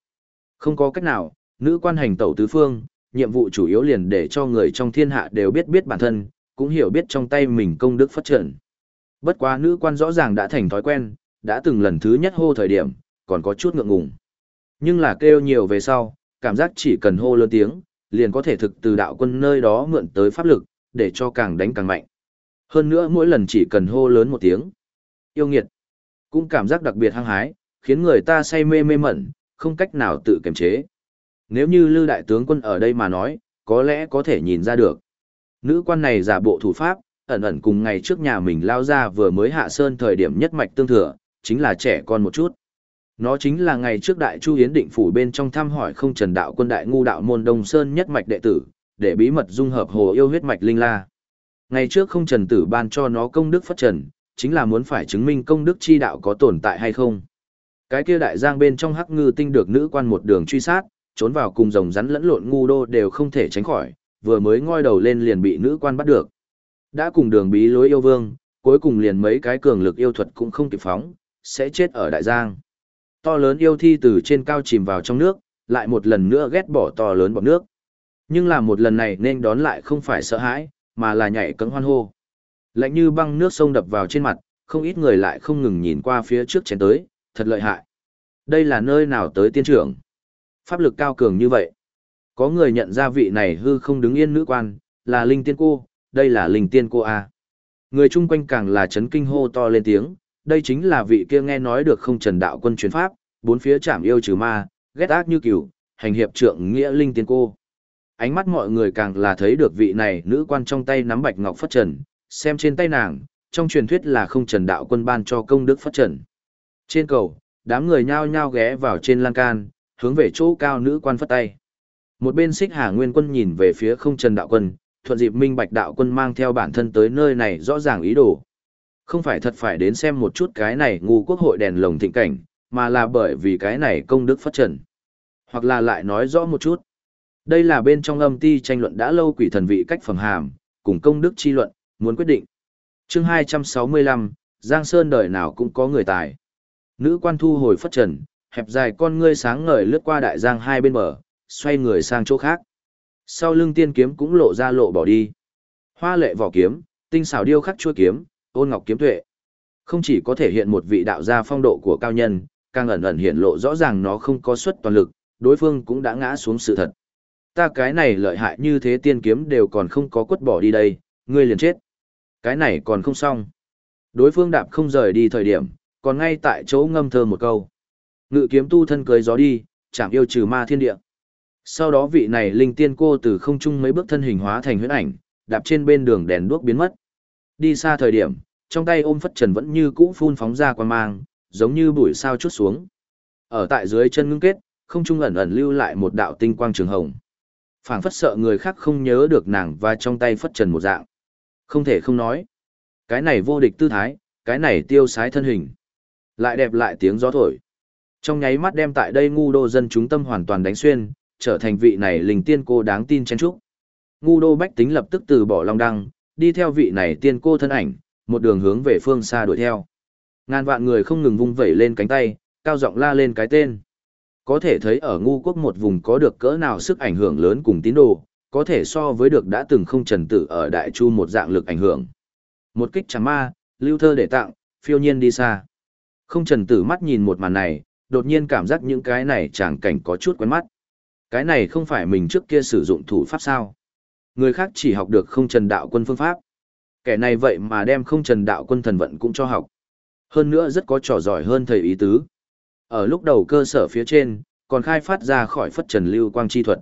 Không có cách nào, nữ quan hành tẩu tứ phương, nhiệm vụ chủ yếu liền để cho người trong thiên hạ đều biết biết bản thân, cũng hiểu biết trong tay mình công đức phất trần. Bất quá nữ quan rõ ràng đã thành thói quen, đã từng lần thứ nhất hô thời điểm, còn có chút ngượng ngùng. Nhưng là kêu nhiều về sau, cảm giác chỉ cần hô lớn tiếng, liền có thể thực từ đạo quân nơi đó mượn tới pháp lực, để cho càng đánh càng mạnh. Hơn nữa mỗi lần chỉ cần hô lớn một tiếng. Yêu nghiệt, cũng cảm giác đặc biệt hăng hái, khiến người ta say mê mê mẩn, không cách nào tự kiềm chế. Nếu như Lư Đại Tướng quân ở đây mà nói, có lẽ có thể nhìn ra được. Nữ quan này giả bộ thủ pháp, ẩn ẩn cùng ngày trước nhà mình lao ra vừa mới hạ sơn thời điểm nhất mạch tương thừa, chính là trẻ con một chút. Nó chính là ngày trước đại chu hiến định phủ bên trong thăm hỏi không trần đạo quân đại ngu đạo môn đông sơn nhất mạch đệ tử, để bí mật dung hợp hồ yêu huyết mạch linh la. Ngày trước không trần tử ban cho nó công đức phát trần, chính là muốn phải chứng minh công đức chi đạo có tồn tại hay không. Cái kia đại giang bên trong hắc ngư tinh được nữ quan một đường truy sát, trốn vào cùng rồng rắn lẫn lộn ngu đô đều không thể tránh khỏi, vừa mới ngoi đầu lên liền bị nữ quan bắt được. Đã cùng đường bí lối yêu vương, cuối cùng liền mấy cái cường lực yêu thuật cũng không kịp phóng, sẽ chết ở đại giang. To lớn yêu thi từ trên cao chìm vào trong nước, lại một lần nữa ghét bỏ to lớn bọt nước. Nhưng là một lần này nên đón lại không phải sợ hãi, mà là nhảy cẫng hoan hô. Lạnh như băng nước sông đập vào trên mặt, không ít người lại không ngừng nhìn qua phía trước chén tới, thật lợi hại. Đây là nơi nào tới tiên trưởng? Pháp lực cao cường như vậy. Có người nhận ra vị này hư không đứng yên nữ quan, là linh tiên cô, đây là linh tiên cô A. Người chung quanh càng là chấn kinh hô to lên tiếng, đây chính là vị kia nghe nói được không trần đạo quân truyền pháp, bốn phía chạm yêu trừ ma, ghét ác như cửu, hành hiệp trượng nghĩa linh tiên cô. Ánh mắt mọi người càng là thấy được vị này nữ quan trong tay nắm bạch ngọc phất trần, xem trên tay nàng, trong truyền thuyết là không trần đạo quân ban cho công đức phất trần. Trên cầu, đám người nhao nhao ghé vào trên lan can, hướng về chỗ cao nữ quan phất tay. Một bên xích hà nguyên quân nhìn về phía không trần đạo quân, thuận dịp minh bạch đạo quân mang theo bản thân tới nơi này rõ ràng ý đồ. Không phải thật phải đến xem một chút cái này ngu quốc hội đèn lồng thịnh cảnh, mà là bởi vì cái này công đức phát trần. Hoặc là lại nói rõ một chút. Đây là bên trong âm ti tranh luận đã lâu quỷ thần vị cách phẩm hàm, cùng công đức chi luận, muốn quyết định. chương 265, Giang Sơn đời nào cũng có người tài. Nữ quan thu hồi phất trần, hẹp dài con ngươi sáng ngời lướt qua đại giang hai bên bờ, xoay người sang chỗ khác. Sau lưng tiên kiếm cũng lộ ra lộ bỏ đi. Hoa lệ vỏ kiếm, tinh xảo điêu khắc chuôi kiếm, ôn ngọc kiếm tuệ. Không chỉ có thể hiện một vị đạo gia phong độ của cao nhân, càng ẩn ẩn hiện lộ rõ ràng nó không có suất toàn lực, đối phương cũng đã ngã xuống sự thật. Ta cái này lợi hại như thế tiên kiếm đều còn không có quất bỏ đi đây, ngươi liền chết. Cái này còn không xong. Đối phương đạp không rời đi thời điểm, còn ngay tại chỗ ngâm thơ một câu. Ngự kiếm tu thân cưới gió đi, chẳng yêu trừ ma thiên địa. Sau đó vị này linh tiên cô từ không trung mấy bước thân hình hóa thành huyễn ảnh, đạp trên bên đường đèn đuốc biến mất. Đi xa thời điểm, trong tay ôm phất trần vẫn như cũ phun phóng ra quan mang, giống như bụi sao chút xuống. Ở tại dưới chân ngưng kết, không trung ẩn ẩn lưu lại một đạo tinh quang trường hồng. Phảng phất sợ người khác không nhớ được nàng và trong tay phất trần một dạng. Không thể không nói. Cái này vô địch tư thái, cái này tiêu sái thân hình. Lại đẹp lại tiếng gió thổi. Trong nháy mắt đem tại đây ngu đô dân chúng tâm hoàn toàn đánh xuyên, trở thành vị này linh tiên cô đáng tin chen trúc. Ngu đô bách tính lập tức từ bỏ long đăng, đi theo vị này tiên cô thân ảnh, một đường hướng về phương xa đuổi theo. Ngàn vạn người không ngừng vung vẩy lên cánh tay, cao giọng la lên cái tên. Có thể thấy ở ngu quốc một vùng có được cỡ nào sức ảnh hưởng lớn cùng tín đồ, có thể so với được đã từng không trần tử ở đại chu một dạng lực ảnh hưởng. Một kích chẳng ma, lưu thơ để tặng, phiêu nhiên đi xa. Không trần tử mắt nhìn một màn này, đột nhiên cảm giác những cái này chẳng cảnh có chút quen mắt. Cái này không phải mình trước kia sử dụng thủ pháp sao. Người khác chỉ học được không trần đạo quân phương pháp. Kẻ này vậy mà đem không trần đạo quân thần vận cũng cho học. Hơn nữa rất có trò giỏi hơn thầy ý tứ. Ở lúc đầu cơ sở phía trên, còn khai phát ra khỏi phất trần lưu quang chi thuật.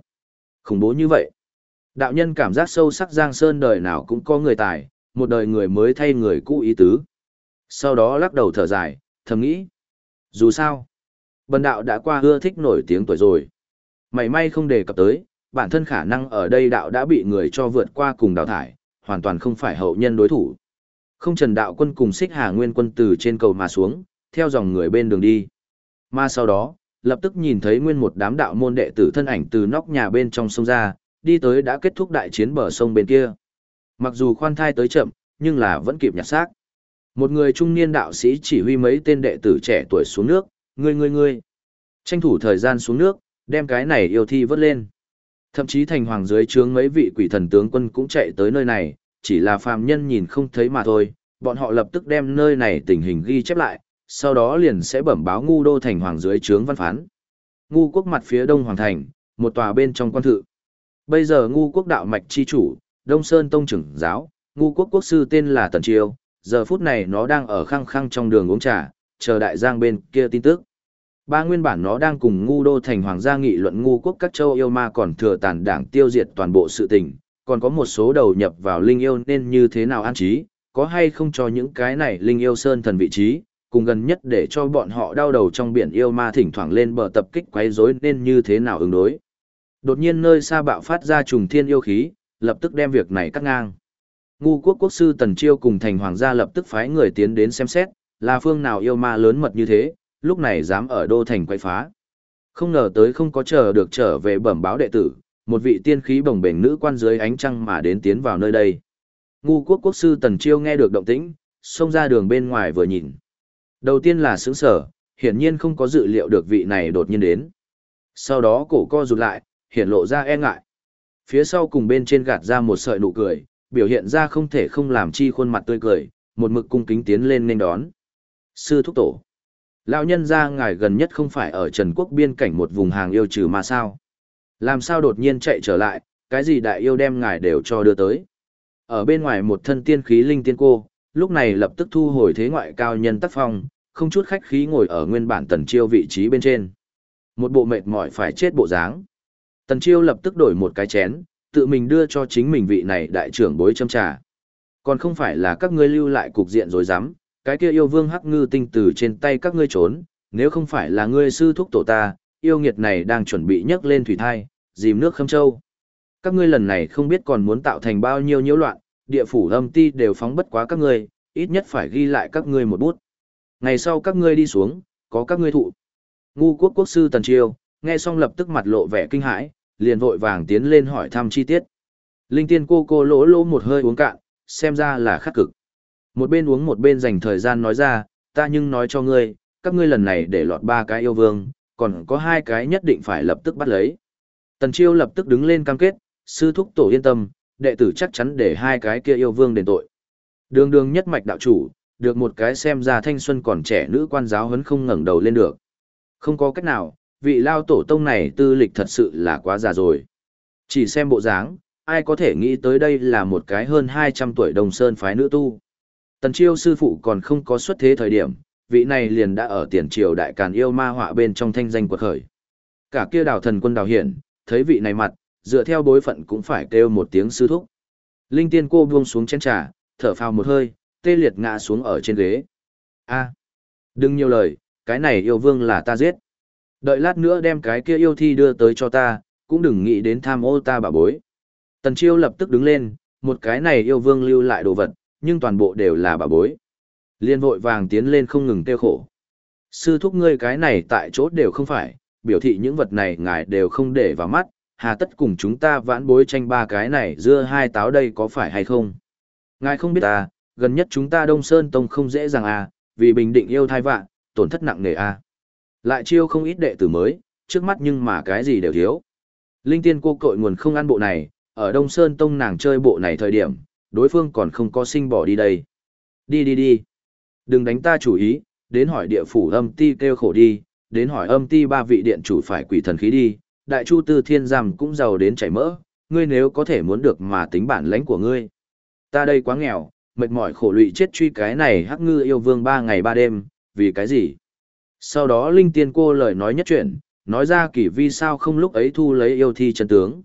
Khủng bố như vậy. Đạo nhân cảm giác sâu sắc Giang Sơn đời nào cũng có người tài, một đời người mới thay người cũ ý tứ. Sau đó lắc đầu thở dài, thầm nghĩ. Dù sao, bần đạo đã qua ưa thích nổi tiếng tuổi rồi. Mày may không đề cập tới, bản thân khả năng ở đây đạo đã bị người cho vượt qua cùng đào thải, hoàn toàn không phải hậu nhân đối thủ. Không trần đạo quân cùng xích hà nguyên quân từ trên cầu mà xuống, theo dòng người bên đường đi. Mà sau đó, lập tức nhìn thấy nguyên một đám đạo môn đệ tử thân ảnh từ nóc nhà bên trong sông ra, đi tới đã kết thúc đại chiến bờ sông bên kia. Mặc dù khoan thai tới chậm, nhưng là vẫn kịp nhặt xác. Một người trung niên đạo sĩ chỉ huy mấy tên đệ tử trẻ tuổi xuống nước, ngươi ngươi ngươi. Tranh thủ thời gian xuống nước, đem cái này yêu thi vớt lên. Thậm chí thành hoàng dưới trướng mấy vị quỷ thần tướng quân cũng chạy tới nơi này, chỉ là phàm nhân nhìn không thấy mà thôi, bọn họ lập tức đem nơi này tình hình ghi chép lại, sau đó liền sẽ bẩm báo ngu đô thành hoàng dưới trướng văn phán. Ngu quốc mặt phía đông hoàng thành, một tòa bên trong quan thự. Bây giờ ngu quốc đạo mạch chi chủ, Đông Sơn Tông trưởng giáo, ngu quốc quốc sư tên là Tần Chiêu, giờ phút này nó đang ở khăng khăng trong đường uống trà, chờ đại giang bên kia tin tức. Ba nguyên bản nó đang cùng ngu đô thành hoàng gia nghị luận ngu quốc các châu yêu ma còn thừa tàn đảng tiêu diệt toàn bộ sự tình, còn có một số đầu nhập vào linh yêu nên như thế nào an trí, có hay không cho những cái này linh yêu sơn thần vị trí, cùng gần nhất để cho bọn họ đau đầu trong biển yêu ma thỉnh thoảng lên bờ tập kích quấy rối nên như thế nào ứng đối. Đột nhiên nơi xa bạo phát ra trùng thiên yêu khí, lập tức đem việc này cắt ngang. Ngu quốc quốc sư Tần Chiêu cùng thành hoàng gia lập tức phái người tiến đến xem xét, là phương nào yêu ma lớn mật như thế, lúc này dám ở đô thành quay phá. Không ngờ tới không có chờ được trở về bẩm báo đệ tử, một vị tiên khí bồng bềnh nữ quan dưới ánh trăng mà đến tiến vào nơi đây. Ngu quốc quốc sư Tần Chiêu nghe được động tĩnh, xông ra đường bên ngoài vừa nhìn. Đầu tiên là sướng sở, hiển nhiên không có dự liệu được vị này đột nhiên đến. Sau đó cổ co rụt lại, hiển lộ ra e ngại. Phía sau cùng bên trên gạt ra một sợi nụ cười, biểu hiện ra không thể không làm chi khuôn mặt tươi cười, một mực cung kính tiến lên nên đón. Sư thúc tổ. Lão nhân ra ngài gần nhất không phải ở Trần Quốc biên cảnh một vùng hàng yêu trừ mà sao? Làm sao đột nhiên chạy trở lại, cái gì đại yêu đem ngài đều cho đưa tới. Ở bên ngoài một thân tiên khí linh tiên cô, lúc này lập tức thu hồi thế ngoại cao nhân tác phong, không chút khách khí ngồi ở nguyên bản tần chiêu vị trí bên trên. Một bộ mệt mỏi phải chết bộ dáng. Tần chiêu lập tức đổi một cái chén, tự mình đưa cho chính mình vị này đại trưởng bối châm trà. Còn không phải là các ngươi lưu lại cục diện rồi dám, cái kia yêu vương hắc ngư tinh từ trên tay các ngươi trốn, nếu không phải là ngươi sư thúc tổ ta, yêu nghiệt này đang chuẩn bị nhấc lên thủy thai, dìm nước khâm châu. Các ngươi lần này không biết còn muốn tạo thành bao nhiêu nhiễu loạn, địa phủ âm ti đều phóng bất quá các ngươi, ít nhất phải ghi lại các ngươi một bút. Ngày sau các ngươi đi xuống, có các ngươi thụ. Ngu quốc quốc sư Tần Chiêu, nghe xong lập tức mặt lộ vẻ kinh hãi, liền vội vàng tiến lên hỏi thăm chi tiết. Linh tiên cô cô lỗ lỗ một hơi uống cạn, xem ra là khắc cực. Một bên uống một bên dành thời gian nói ra, ta nhưng nói cho ngươi, các ngươi lần này để lọt ba cái yêu vương, còn có hai cái nhất định phải lập tức bắt lấy. Tần Chiêu lập tức đứng lên cam kết, sư thúc tổ yên tâm, đệ tử chắc chắn để hai cái kia yêu vương đền tội. Đường đường nhất mạch đạo chủ, được một cái xem ra thanh xuân còn trẻ nữ quan giáo hấn không ngẩng đầu lên được. Không có cách nào, vị lao tổ tông này tư lịch thật sự là quá già rồi. Chỉ xem bộ dáng, ai có thể nghĩ tới đây là một cái hơn 200 tuổi đồng sơn phái nữ tu. Tần chiêu sư phụ còn không có xuất thế thời điểm, vị này liền đã ở tiền triều đại càn yêu ma họa bên trong thanh danh quật khởi. Cả kia đào thần quân đào hiển, thấy vị này mặt, dựa theo bối phận cũng phải kêu một tiếng sư thúc. Linh tiên cô buông xuống chén trà, thở phào một hơi, tê liệt ngã xuống ở trên ghế. A, đừng nhiều lời, cái này yêu vương là ta giết. Đợi lát nữa đem cái kia yêu thi đưa tới cho ta, cũng đừng nghĩ đến tham ô ta bà bối. Tần chiêu lập tức đứng lên, một cái này yêu vương lưu lại đồ vật, nhưng toàn bộ đều là bà bối. Liên vội vàng tiến lên không ngừng tiêu khổ. Sư thúc ngươi cái này tại chỗ đều không phải, biểu thị những vật này ngài đều không để vào mắt, hà tất cùng chúng ta vãn bối tranh ba cái này dưa hai táo đây có phải hay không? Ngài không biết ta, gần nhất chúng ta Đông Sơn Tông không dễ dàng à, vì bình định yêu thai vạn, tổn thất nặng nề à. Lại chiêu không ít đệ tử mới, trước mắt nhưng mà cái gì đều thiếu. Linh tiên cô cội nguồn không ăn bộ này, ở Đông Sơn Tông nàng chơi bộ này thời điểm, đối phương còn không có sinh bỏ đi đây. Đi đi đi. Đừng đánh ta chủ ý, đến hỏi địa phủ âm ti kêu khổ đi, đến hỏi âm ti ba vị điện chủ phải quỷ thần khí đi, đại chu tư thiên giam cũng giàu đến chảy mỡ, ngươi nếu có thể muốn được mà tính bản lãnh của ngươi. Ta đây quá nghèo, mệt mỏi khổ lụy chết truy cái này hắc ngư yêu vương ba ngày ba đêm, vì cái gì? Sau đó linh tiên cô lời nói nhất chuyện, nói ra kỳ vi sao không lúc ấy thu lấy yêu thi chân tướng.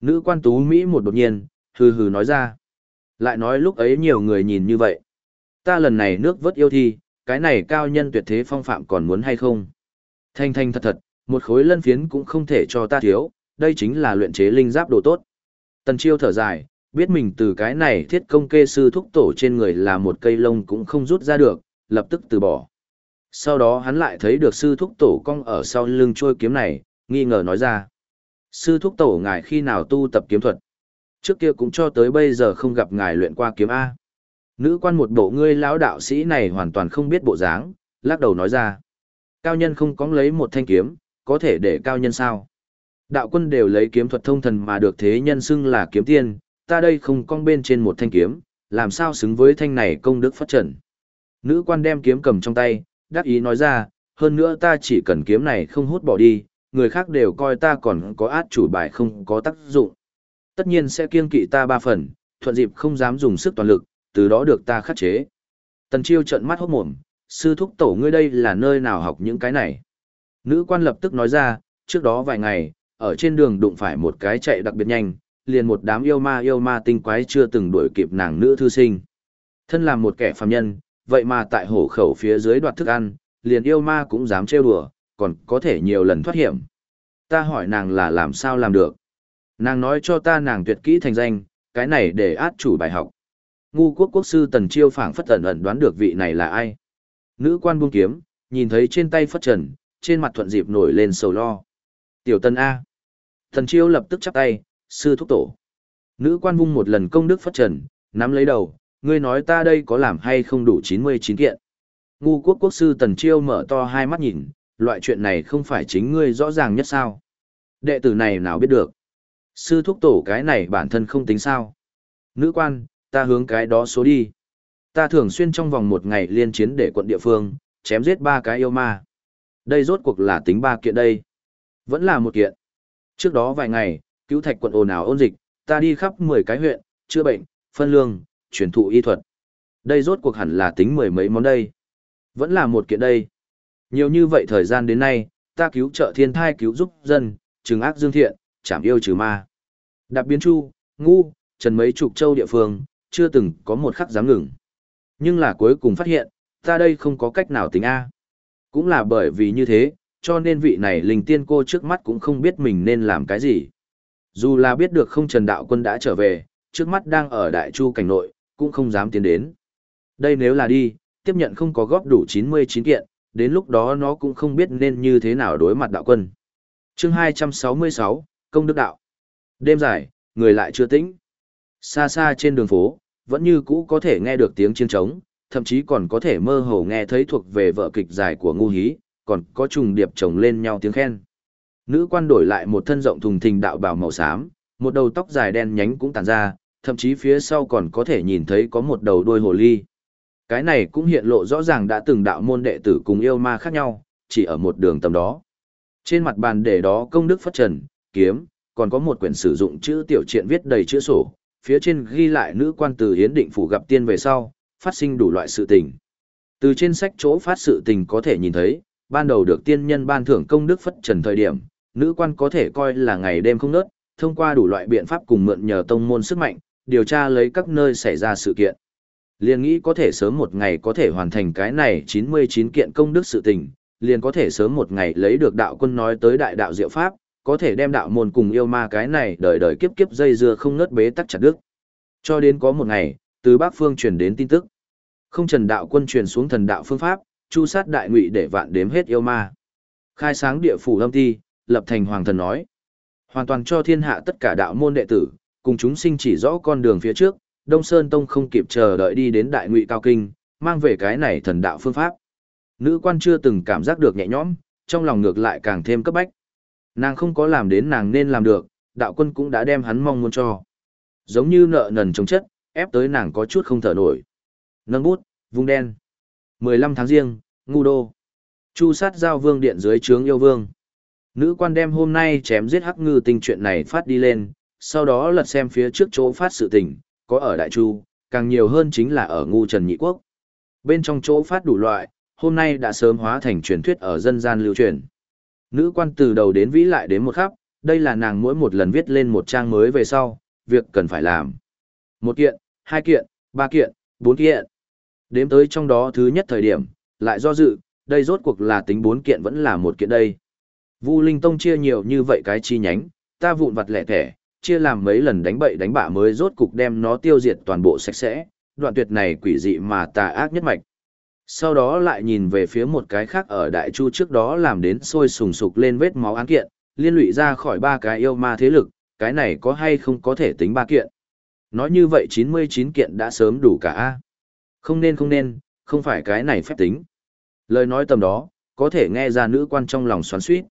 Nữ quan tú Mỹ một đột nhiên, hừ hừ nói ra. Lại nói lúc ấy nhiều người nhìn như vậy. Ta lần này nước vớt yêu thi, cái này cao nhân tuyệt thế phong phạm còn muốn hay không? Thanh thanh thật thật, một khối lân phiến cũng không thể cho ta thiếu, đây chính là luyện chế linh giáp đồ tốt. Tần chiêu thở dài, biết mình từ cái này thiết công kê sư thúc tổ trên người là một cây lông cũng không rút ra được, lập tức từ bỏ. Sau đó hắn lại thấy được sư thúc tổ cong ở sau lưng trôi kiếm này, nghi ngờ nói ra. Sư thúc tổ ngài khi nào tu tập kiếm thuật? Trước kia cũng cho tới bây giờ không gặp ngài luyện qua kiếm A. Nữ quan một bộ ngươi lão đạo sĩ này hoàn toàn không biết bộ dáng, lắc đầu nói ra. Cao nhân không có lấy một thanh kiếm, có thể để cao nhân sao? Đạo quân đều lấy kiếm thuật thông thần mà được thế nhân xưng là kiếm tiên, ta đây không cong bên trên một thanh kiếm, làm sao xứng với thanh này công đức phát trần. Nữ quan đem kiếm cầm trong tay, đắc ý nói ra, hơn nữa ta chỉ cần kiếm này không hút bỏ đi, người khác đều coi ta còn có át chủ bài không có tác dụng. Tất nhiên sẽ kiên kỵ ta ba phần, thuận dịp không dám dùng sức toàn lực, từ đó được ta khắc chế. Tần chiêu trợn mắt hốt mồm, sư thúc tổ ngươi đây là nơi nào học những cái này. Nữ quan lập tức nói ra, trước đó vài ngày, ở trên đường đụng phải một cái chạy đặc biệt nhanh, liền một đám yêu ma yêu ma tinh quái chưa từng đuổi kịp nàng nữ thư sinh. Thân làm một kẻ phàm nhân, vậy mà tại hổ khẩu phía dưới đoạt thức ăn, liền yêu ma cũng dám trêu đùa, còn có thể nhiều lần thoát hiểm. Ta hỏi nàng là làm sao làm được. Nàng nói cho ta nàng tuyệt kỹ thành danh, cái này để át chủ bài học. Ngu quốc quốc sư tần chiêu phảng phất ẩn ẩn đoán được vị này là ai. Nữ quan buông kiếm, nhìn thấy trên tay phất trần, trên mặt thuận dịp nổi lên sầu lo. Tiểu tân A. Tần chiêu lập tức chắp tay, sư thúc tổ. Nữ quan vung một lần công đức phất trần, nắm lấy đầu, ngươi nói ta đây có làm hay không đủ 99 kiện. Ngu quốc quốc sư tần chiêu mở to hai mắt nhìn, loại chuyện này không phải chính ngươi rõ ràng nhất sao. Đệ tử này nào biết được. Sư thúc tổ cái này bản thân không tính sao. Nữ quan, ta hướng cái đó số đi. Ta thường xuyên trong vòng một ngày liên chiến để quận địa phương, chém giết ba cái yêu ma. Đây rốt cuộc là tính ba kiện đây. Vẫn là một kiện. Trước đó vài ngày, cứu thạch quận ồn ào ôn dịch, ta đi khắp 10 cái huyện, chữa bệnh, phân lương, truyền thụ y thuật. Đây rốt cuộc hẳn là tính mười mấy món đây. Vẫn là một kiện đây. Nhiều như vậy thời gian đến nay, ta cứu trợ thiên thai cứu giúp dân, trừng ác dương thiện, chảm yêu trừ ma. Đạp biến chu, ngu, trần mấy chục châu địa phương, chưa từng có một khắc dám ngừng. Nhưng là cuối cùng phát hiện, ta đây không có cách nào tính A. Cũng là bởi vì như thế, cho nên vị này linh tiên cô trước mắt cũng không biết mình nên làm cái gì. Dù là biết được không Trần Đạo Quân đã trở về, trước mắt đang ở Đại Chu cảnh nội, cũng không dám tiến đến. Đây nếu là đi, tiếp nhận không có góp đủ 99 kiện, đến lúc đó nó cũng không biết nên như thế nào đối mặt đạo quân. chương 266, Công Đức Đạo. Đêm dài, người lại chưa tĩnh. Xa xa trên đường phố, vẫn như cũ có thể nghe được tiếng chiến trống, thậm chí còn có thể mơ hồ nghe thấy thuộc về vợ kịch dài của ngu hí, còn có trùng điệp chồng lên nhau tiếng khen. Nữ quan đổi lại một thân rộng thùng thình đạo bào màu xám, một đầu tóc dài đen nhánh cũng tàn ra, thậm chí phía sau còn có thể nhìn thấy có một đầu đuôi hồ ly. Cái này cũng hiện lộ rõ ràng đã từng đạo môn đệ tử cùng yêu ma khác nhau, chỉ ở một đường tầm đó. Trên mặt bàn để đó công đức phất trần, kiếm, còn có một quyển sử dụng chữ tiểu truyện viết đầy chữ sổ, phía trên ghi lại nữ quan từ hiến định phủ gặp tiên về sau, phát sinh đủ loại sự tình. Từ trên sách chỗ phát sự tình có thể nhìn thấy, ban đầu được tiên nhân ban thưởng công đức phất trần thời điểm, nữ quan có thể coi là ngày đêm không nớt, thông qua đủ loại biện pháp cùng mượn nhờ tông môn sức mạnh, điều tra lấy các nơi xảy ra sự kiện. Liền nghĩ có thể sớm một ngày có thể hoàn thành cái này 99 kiện công đức sự tình, liền có thể sớm một ngày lấy được đạo quân nói tới đại đạo diệu pháp, có thể đem đạo môn cùng yêu ma cái này đời đời kiếp kiếp dây dưa không ngớt bế tắc chặt đức. Cho đến có một ngày, từ Bắc Phương truyền đến tin tức. Không trần đạo quân truyền xuống thần đạo phương pháp, chu sát đại ngụy để vạn đếm hết yêu ma. Khai sáng địa phủ lâm ti, lập thành hoàng thần nói. Hoàn toàn cho thiên hạ tất cả đạo môn đệ tử, cùng chúng sinh chỉ rõ con đường phía trước, Đông Sơn Tông không kịp chờ đợi đi đến đại ngụy cao kinh, mang về cái này thần đạo phương pháp. Nữ quan chưa từng cảm giác được nhẹ nhõm, trong lòng ngược lại càng thêm cấp bách. Nàng không có làm đến nàng nên làm được, đạo quân cũng đã đem hắn mong muốn cho. Giống như nợ nần chống chất, ép tới nàng có chút không thở nổi. Nâng bút, vung đen. 15 tháng riêng, ngu đô. Chu sát giao vương điện dưới trướng yêu vương. Nữ quan đem hôm nay chém giết hắc ngư tình chuyện này phát đi lên, sau đó lật xem phía trước chỗ phát sự tình, có ở Đại Chu, càng nhiều hơn chính là ở ngu trần nhị quốc. Bên trong chỗ phát đủ loại, hôm nay đã sớm hóa thành truyền thuyết ở dân gian lưu truyền. Nữ quan từ đầu đến vĩ lại đến một khắp, đây là nàng mỗi một lần viết lên một trang mới về sau, việc cần phải làm. Một kiện, hai kiện, ba kiện, bốn kiện. Đếm tới trong đó thứ nhất thời điểm, lại do dự, đây rốt cuộc là tính bốn kiện vẫn là một kiện đây. Vu Linh Tông chia nhiều như vậy cái chi nhánh, ta vụn vặt lẻ thẻ, chia làm mấy lần đánh bậy đánh bạ mới rốt cục đem nó tiêu diệt toàn bộ sạch sẽ, đoạn tuyệt này quỷ dị mà tà ác nhất mạch. Sau đó lại nhìn về phía một cái khác ở Đại Chu trước đó làm đến sôi sùng sục lên vết máu án kiện, liên lụy ra khỏi ba cái yêu ma thế lực, cái này có hay không có thể tính ba kiện. Nói như vậy 99 kiện đã sớm đủ cả A. Không nên không nên, không phải cái này phép tính. Lời nói tầm đó, có thể nghe ra nữ quan trong lòng xoắn suýt.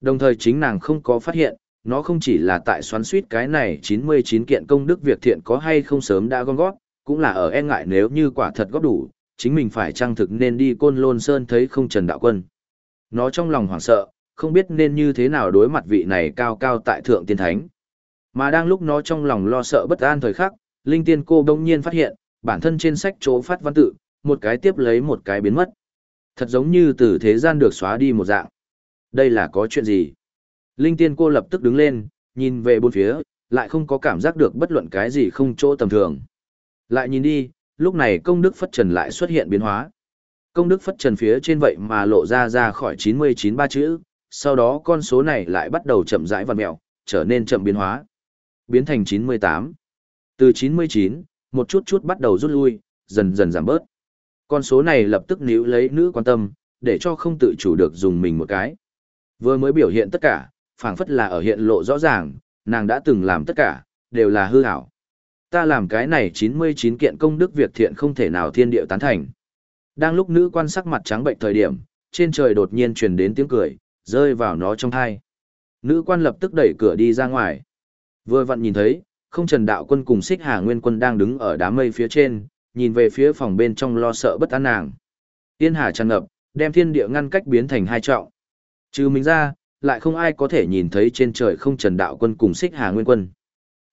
Đồng thời chính nàng không có phát hiện, nó không chỉ là tại xoắn suýt cái này 99 kiện công đức việc thiện có hay không sớm đã gom gót, cũng là ở e ngại nếu như quả thật góp đủ, chính mình phải trang thực nên đi côn lôn sơn thấy không trần đạo quân. Nó trong lòng hoảng sợ, không biết nên như thế nào đối mặt vị này cao cao tại thượng tiên thánh. Mà đang lúc nó trong lòng lo sợ bất an thời khắc, linh tiên cô đông nhiên phát hiện, bản thân trên sách chỗ phát văn tự, một cái tiếp lấy một cái biến mất. Thật giống như từ thế gian được xóa đi một dạng. Đây là có chuyện gì? Linh tiên cô lập tức đứng lên, nhìn về bốn phía, lại không có cảm giác được bất luận cái gì không chỗ tầm thường. Lại nhìn đi, lúc này công đức phất trần lại xuất hiện biến hóa. Công đức phất trần phía trên vậy mà lộ ra ra khỏi 99 ba chữ, sau đó con số này lại bắt đầu chậm rãi vặn mẹo, trở nên chậm biến hóa. Biến thành 98. Từ 99, một chút chút bắt đầu rút lui, dần dần giảm bớt. Con số này lập tức níu lấy nữ quan tâm, để cho không tự chủ được dùng mình một cái. Vừa mới biểu hiện tất cả, phảng phất là ở hiện lộ rõ ràng, nàng đã từng làm tất cả, đều là hư ảo. Ta làm cái này 99 kiện công đức việc thiện không thể nào thiên điệu tán thành. Đang lúc nữ quan sắc mặt trắng bệnh thời điểm, trên trời đột nhiên truyền đến tiếng cười, rơi vào nó trong thai. Nữ quan lập tức đẩy cửa đi ra ngoài. Vừa vặn nhìn thấy, không trần đạo quân cùng xích hà nguyên quân đang đứng ở đám mây phía trên, nhìn về phía phòng bên trong lo sợ bất an nàng. Tiên hà tràn ngập, đem thiên địa ngăn cách biến thành hai trọng. Trừ mình ra, lại không ai có thể nhìn thấy trên trời không trần đạo quân cùng xích hà nguyên quân.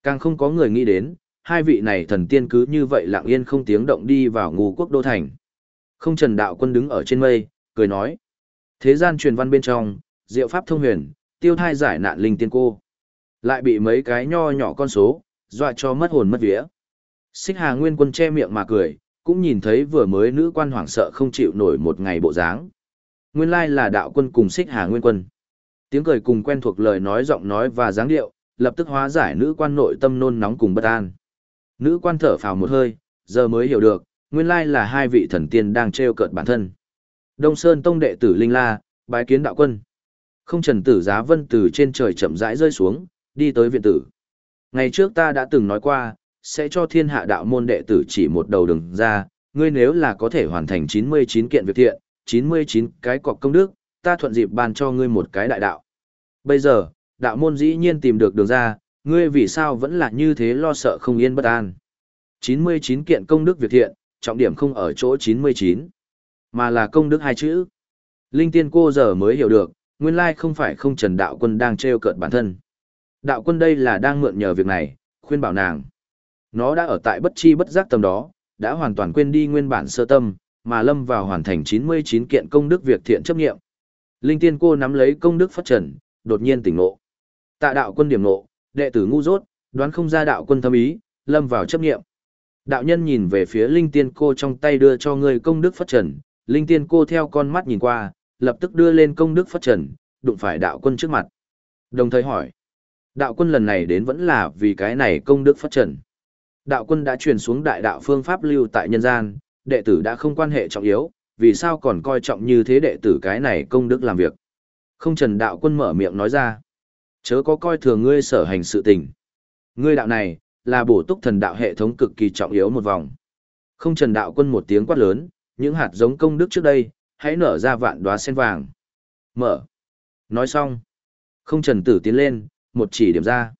Càng không có người nghĩ đến, hai vị này thần tiên cứ như vậy lặng yên không tiếng động đi vào ngu quốc đô thành. Không trần đạo quân đứng ở trên mây, cười nói. Thế gian truyền văn bên trong, diệu pháp thông huyền, tiêu thai giải nạn linh tiên cô. Lại bị mấy cái nho nhỏ con số, dọa cho mất hồn mất vía. Xích Hà Nguyên Quân che miệng mà cười, cũng nhìn thấy vừa mới nữ quan hoảng sợ không chịu nổi một ngày bộ dáng. Nguyên lai là đạo quân cùng Xích Hà Nguyên Quân. Tiếng cười cùng quen thuộc lời nói giọng nói và dáng điệu, lập tức hóa giải nữ quan nội tâm nôn nóng cùng bất an. Nữ quan thở phào một hơi, giờ mới hiểu được, nguyên lai là hai vị thần tiên đang treo cợt bản thân. Đông Sơn Tông đệ tử Linh La, bái kiến đạo quân. Không trần tử giá vân từ trên trời chậm rãi rơi xuống, đi tới viện tử. Ngày trước ta đã từng nói qua, sẽ cho thiên hạ đạo môn đệ tử chỉ một đầu đường ra, ngươi nếu là có thể hoàn thành 99 kiện việc thiện, 99 cái cọc công đức, ta thuận dịp ban cho ngươi một cái đại đạo. Bây giờ, đạo môn dĩ nhiên tìm được đường ra, ngươi vì sao vẫn là như thế lo sợ không yên bất an. 99 kiện công đức việc thiện, trọng điểm không ở chỗ 99, mà là công đức hai chữ. Linh tiên cô giờ mới hiểu được, nguyên lai không phải không trần đạo quân đang trêu cợt bản thân. Đạo quân đây là đang mượn nhờ việc này, khuyên bảo nàng. Nó đã ở tại bất chi bất giác tâm đó, đã hoàn toàn quên đi nguyên bản sơ tâm, mà lâm vào hoàn thành 99 kiện công đức việc thiện chấp nghiệm. Linh tiên cô nắm lấy công đức phát trần, đột nhiên tỉnh ngộ. Tạ đạo quân điểm ngộ, đệ tử ngu dốt, đoán không ra đạo quân thâm ý, lâm vào chấp nghiệm. Đạo nhân nhìn về phía linh tiên cô trong tay đưa cho người công đức phát trần, linh tiên cô theo con mắt nhìn qua, lập tức đưa lên công đức phát trần, đụng phải đạo quân trước mặt. Đồng thời hỏi, đạo quân lần này đến vẫn là vì cái này công đức phát trần. Đạo quân đã truyền xuống đại đạo phương pháp lưu tại nhân gian, đệ tử đã không quan hệ trọng yếu, vì sao còn coi trọng như thế đệ tử cái này công đức làm việc. Không trần đạo quân mở miệng nói ra. Chớ có coi thường ngươi sở hành sự tình. Ngươi đạo này, là bổ túc thần đạo hệ thống cực kỳ trọng yếu một vòng. Không trần đạo quân một tiếng quát lớn, những hạt giống công đức trước đây, hãy nở ra vạn đóa sen vàng. Mở. Nói xong. Không trần tử tiến lên, một chỉ điểm ra.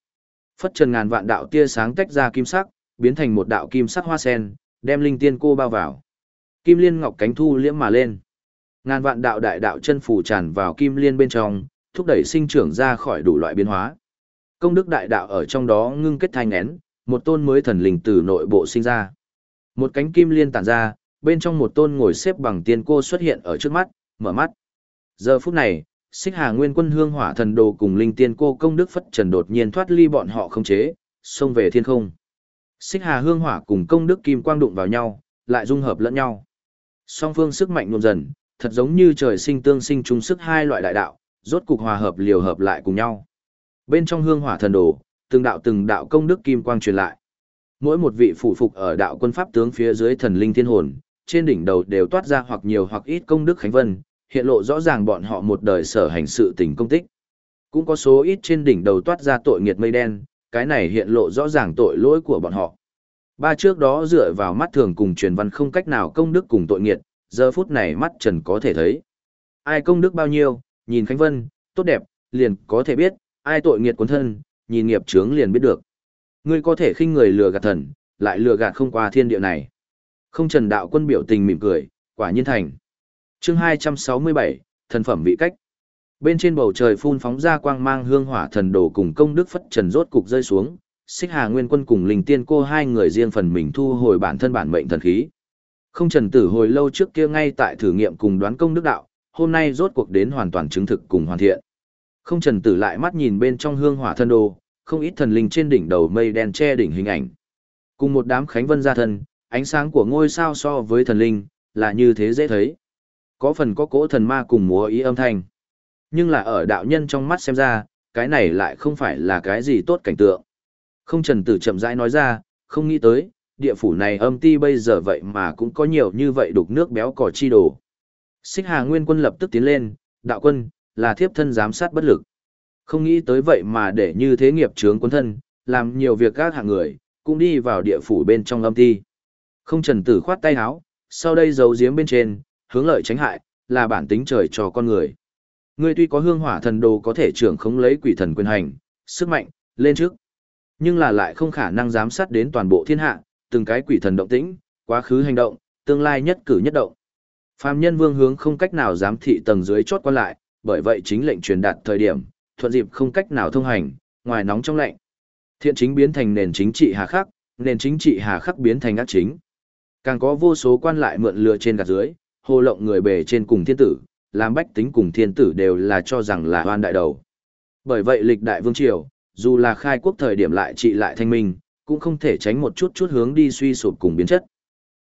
Phất trần ngàn vạn đạo tia sáng tách ra kim sắc, biến thành một đạo kim sắc hoa sen, đem linh tiên cô bao vào. Kim liên ngọc cánh thu liễm mà lên. Ngàn vạn đạo đại đạo chân phủ tràn vào kim liên bên trong, thúc đẩy sinh trưởng ra khỏi đủ loại biến hóa. Công đức đại đạo ở trong đó ngưng kết thành nén, một tôn mới thần linh từ nội bộ sinh ra. Một cánh kim liên tản ra, bên trong một tôn ngồi xếp bằng tiên cô xuất hiện ở trước mắt, mở mắt. Giờ phút này, Xích Hà Nguyên Quân Hương Hỏa Thần Đồ cùng Linh Tiên Cô công đức phất trần đột nhiên thoát ly bọn họ không chế, xông về thiên không. Xích Hà Hương Hỏa cùng công đức kim quang đụng vào nhau, lại dung hợp lẫn nhau. Song phương sức mạnh nhuộm dần, thật giống như trời sinh tương sinh chung sức hai loại đại đạo, rốt cục hòa hợp liều hợp lại cùng nhau. Bên trong Hương Hỏa Thần Đồ, từng đạo từng đạo công đức kim quang truyền lại. Mỗi một vị phụ phục ở đạo quân pháp tướng phía dưới thần linh thiên hồn, trên đỉnh đầu đều toát ra hoặc nhiều hoặc ít công đức khánh vân, hiện lộ rõ ràng bọn họ một đời sở hành sự tình công tích. Cũng có số ít trên đỉnh đầu toát ra tội nghiệt mây đen, cái này hiện lộ rõ ràng tội lỗi của bọn họ. Ba trước đó dựa vào mắt thường cùng truyền văn không cách nào công đức cùng tội nghiệt, giờ phút này mắt trần có thể thấy. Ai công đức bao nhiêu, nhìn Khánh Vân, tốt đẹp, liền có thể biết, ai tội nghiệt cuốn thân, nhìn nghiệp chướng liền biết được. Ngươi có thể khinh người lừa gạt thần, lại lừa gạt không qua thiên địa này. Không trần đạo quân biểu tình mỉm cười, quả nhiên thành. chương 267, thần phẩm vị cách. Bên trên bầu trời phun phóng ra quang mang hương hỏa thần đồ cùng công đức phất trần rốt cục rơi xuống, xích hà nguyên quân cùng linh tiên cô hai người riêng phần mình thu hồi bản thân bản mệnh thần khí. Không trần tử hồi lâu trước kia ngay tại thử nghiệm cùng đoán công đức đạo, hôm nay rốt cuộc đến hoàn toàn chứng thực cùng hoàn thiện. Không trần tử lại mắt nhìn bên trong hương hỏa thần đồ, không ít thần linh trên đỉnh đầu mây đen che đỉnh hình ảnh. Cùng một đám khánh vân gia thân, ánh sáng của ngôi sao so với thần linh, là như thế dễ thấy. Có phần có cỗ thần ma cùng múa ý âm thanh. Nhưng là ở đạo nhân trong mắt xem ra, cái này lại không phải là cái gì tốt cảnh tượng. Không trần tử chậm rãi nói ra, không nghĩ tới, địa phủ này âm ti bây giờ vậy mà cũng có nhiều như vậy đục nước béo cỏ chi đồ. Xích Hà Nguyên quân lập tức tiến lên, đạo quân, là thiếp thân giám sát bất lực. Không nghĩ tới vậy mà để như thế nghiệp trướng quân thân, làm nhiều việc các hạng người, cũng đi vào địa phủ bên trong âm ti. Không trần tử khoát tay háo, sau đây giấu giếm bên trên, hướng lợi tránh hại, là bản tính trời cho con người. Ngươi tuy có hương hỏa thần đồ có thể trưởng khống lấy quỷ thần quyền hành, sức mạnh, lên trước. Nhưng là lại không khả năng giám sát đến toàn bộ thiên hạ, từng cái quỷ thần động tĩnh, quá khứ hành động, tương lai nhất cử nhất động. Phạm nhân vương hướng không cách nào giám thị tầng dưới chốt quan lại, bởi vậy chính lệnh truyền đạt thời điểm, thuận dịp không cách nào thông hành, ngoài nóng trong lạnh. Thiện chính biến thành nền chính trị hà khắc, nền chính trị hà khắc biến thành ác chính. Càng có vô số quan lại mượn lừa trên gạt dưới, hồ lộng người bề trên cùng thiên tử, làm bách tính cùng thiên tử đều là cho rằng là hoan đại đầu. Bởi vậy lịch đại vương triều, dù là khai quốc thời điểm lại trị lại thanh minh, cũng không thể tránh một chút chút hướng đi suy sụp cùng biến chất.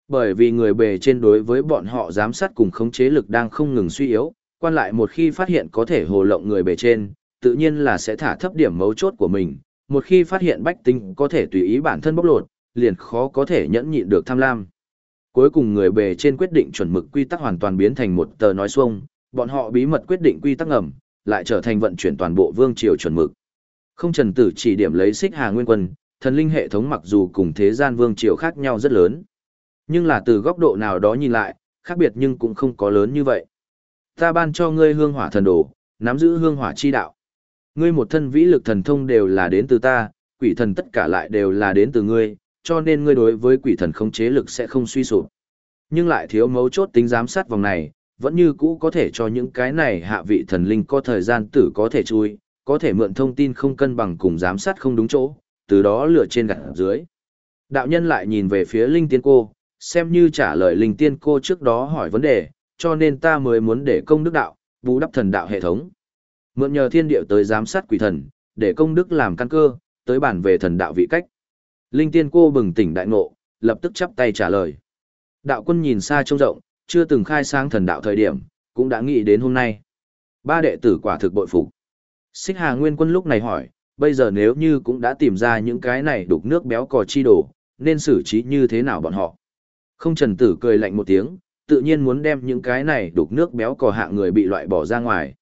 Bởi vì người bề trên đối với bọn họ giám sát cùng khống chế lực đang không ngừng suy yếu, quan lại một khi phát hiện có thể hồ lộng người bề trên, tự nhiên là sẽ thả thấp điểm mấu chốt của mình, một khi phát hiện bách tính có thể tùy ý bản thân bóc lột, liền khó có thể nhẫn nhịn được tham lam. Cuối cùng người bề trên quyết định chuẩn mực quy tắc hoàn toàn biến thành một tờ nói xuông, bọn họ bí mật quyết định quy tắc ngầm, lại trở thành vận chuyển toàn bộ vương triều chuẩn mực. Không trần tử chỉ điểm lấy xích hà nguyên quân, thần linh hệ thống mặc dù cùng thế gian vương triều khác nhau rất lớn. Nhưng là từ góc độ nào đó nhìn lại, khác biệt nhưng cũng không có lớn như vậy. Ta ban cho ngươi hương hỏa thần đồ, nắm giữ hương hỏa chi đạo. Ngươi một thân vĩ lực thần thông đều là đến từ ta, quỷ thần tất cả lại đều là đến từ ngươi, cho nên ngươi đối với quỷ thần không chế lực sẽ không suy sụp. Nhưng lại thiếu mấu chốt tính giám sát vòng này, vẫn như cũ có thể cho những cái này hạ vị thần linh có thời gian tử có thể chui, có thể mượn thông tin không cân bằng cùng giám sát không đúng chỗ, từ đó lựa trên gặt dưới. Đạo nhân lại nhìn về phía linh tiên cô, xem như trả lời linh tiên cô trước đó hỏi vấn đề, cho nên ta mới muốn để công đức đạo, bù đắp thần đạo hệ thống. Mượn nhờ thiên điệu tới giám sát quỷ thần, để công đức làm căn cơ, tới bản về thần đạo vị cách. Linh tiên cô bừng tỉnh đại ngộ, lập tức chắp tay trả lời. Đạo quân nhìn xa trông rộng, chưa từng khai sáng thần đạo thời điểm, cũng đã nghĩ đến hôm nay. Ba đệ tử quả thực bội phục. Xích Hà Nguyên Quân lúc này hỏi, bây giờ nếu như cũng đã tìm ra những cái này đục nước béo cò chi đồ, nên xử trí như thế nào bọn họ? Không trần tử cười lạnh một tiếng, tự nhiên muốn đem những cái này đục nước béo cò hạ người bị loại bỏ ra ngoài.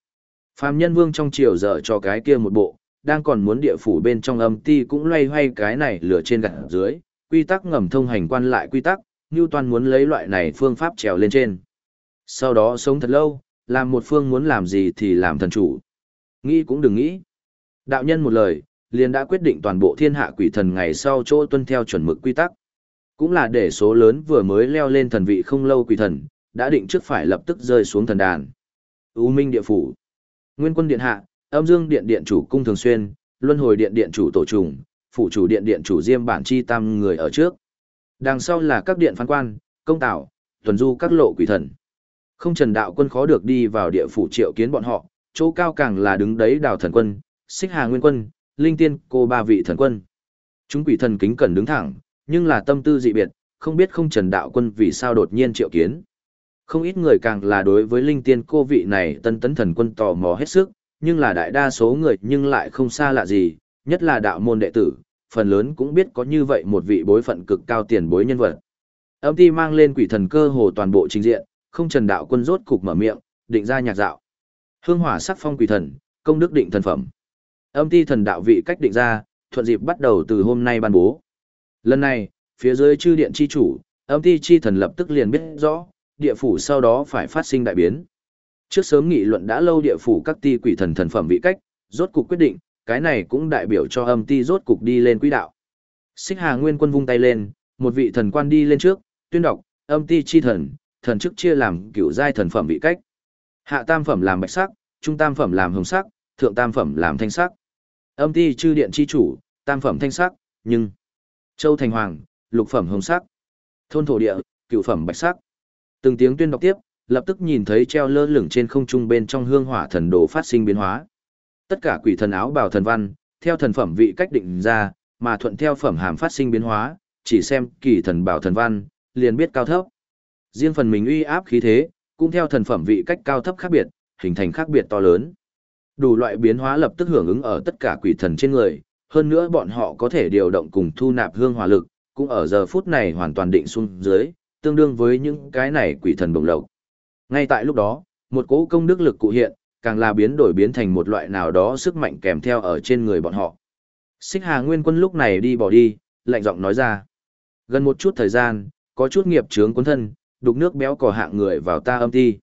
Phạm nhân vương trong chiều dở cho cái kia một bộ, đang còn muốn địa phủ bên trong âm ti cũng loay hoay cái này lửa trên gặt dưới, quy tắc ngầm thông hành quan lại quy tắc, Newton muốn lấy loại này phương pháp trèo lên trên. Sau đó sống thật lâu, làm một phương muốn làm gì thì làm thần chủ. Nghĩ cũng đừng nghĩ. Đạo nhân một lời, liền đã quyết định toàn bộ thiên hạ quỷ thần ngày sau chỗ tuân theo chuẩn mực quy tắc. Cũng là để số lớn vừa mới leo lên thần vị không lâu quỷ thần, đã định trước phải lập tức rơi xuống thần đàn. U Minh địa phủ. Nguyên quân điện hạ, âm dương điện điện chủ cung thường xuyên, luân hồi điện điện chủ tổ trùng, phủ chủ điện điện chủ diêm bản chi tam người ở trước. Đằng sau là các điện phán quan, công tảo tuần du các lộ quỷ thần. Không trần đạo quân khó được đi vào địa phủ triệu kiến bọn họ, chỗ cao càng là đứng đấy đào thần quân, xích hà nguyên quân, linh tiên cô ba vị thần quân. Chúng quỷ thần kính cẩn đứng thẳng, nhưng là tâm tư dị biệt, không biết không trần đạo quân vì sao đột nhiên triệu kiến. Không ít người càng là đối với linh tiên cô vị này tân tấn thần quân tò mò hết sức, nhưng là đại đa số người nhưng lại không xa lạ gì, nhất là đạo môn đệ tử, phần lớn cũng biết có như vậy một vị bối phận cực cao tiền bối nhân vật. Âm ti mang lên quỷ thần cơ hồ toàn bộ trình diện, không trần đạo quân rốt cục mở miệng, định ra nhạc dạo. Hương hỏa sắc phong quỷ thần, công đức định thần phẩm. Âm ti thần đạo vị cách định ra, thuận dịp bắt đầu từ hôm nay ban bố. Lần này, phía dưới chư điện chi chủ, âm ti chi thần lập tức liền biết rõ, địa phủ sau đó phải phát sinh đại biến. Trước sớm nghị luận đã lâu địa phủ các ti quỷ thần thần phẩm vị cách, rốt cục quyết định, cái này cũng đại biểu cho âm ti rốt cục đi lên quỹ đạo. Xích Hà Nguyên Quân vung tay lên, một vị thần quan đi lên trước, tuyên đọc, âm ti chi thần, thần chức chia làm cửu giai thần phẩm vị cách. Hạ tam phẩm làm bạch sắc, trung tam phẩm làm hồng sắc, thượng tam phẩm làm thanh sắc. Âm ti chư điện chi chủ, tam phẩm thanh sắc, nhưng Châu thành hoàng, lục phẩm hồng sắc. Thôn thổ địa, cựu phẩm bạch sắc. Từng tiếng tuyên đọc tiếp, lập tức nhìn thấy treo lơ lửng trên không trung bên trong hương hỏa thần đồ phát sinh biến hóa. Tất cả quỷ thần áo bào thần văn, theo thần phẩm vị cách định ra, mà thuận theo phẩm hàm phát sinh biến hóa, chỉ xem kỳ thần bảo thần văn, liền biết cao thấp. Riêng phần mình uy áp khí thế, cũng theo thần phẩm vị cách cao thấp khác biệt, hình thành khác biệt to lớn. Đủ loại biến hóa lập tức hưởng ứng ở tất cả quỷ thần trên người, hơn nữa bọn họ có thể điều động cùng thu nạp hương hỏa lực, cũng ở giờ phút này hoàn toàn định xuống dưới, tương đương với những cái này quỷ thần bồng lộc. Ngay tại lúc đó, một cỗ công đức lực cụ hiện, càng là biến đổi biến thành một loại nào đó sức mạnh kèm theo ở trên người bọn họ. Xích Hà Nguyên Quân lúc này đi bỏ đi, lạnh giọng nói ra. Gần một chút thời gian, có chút nghiệp chướng cuốn thân, đục nước béo cò hạng người vào ta âm ti.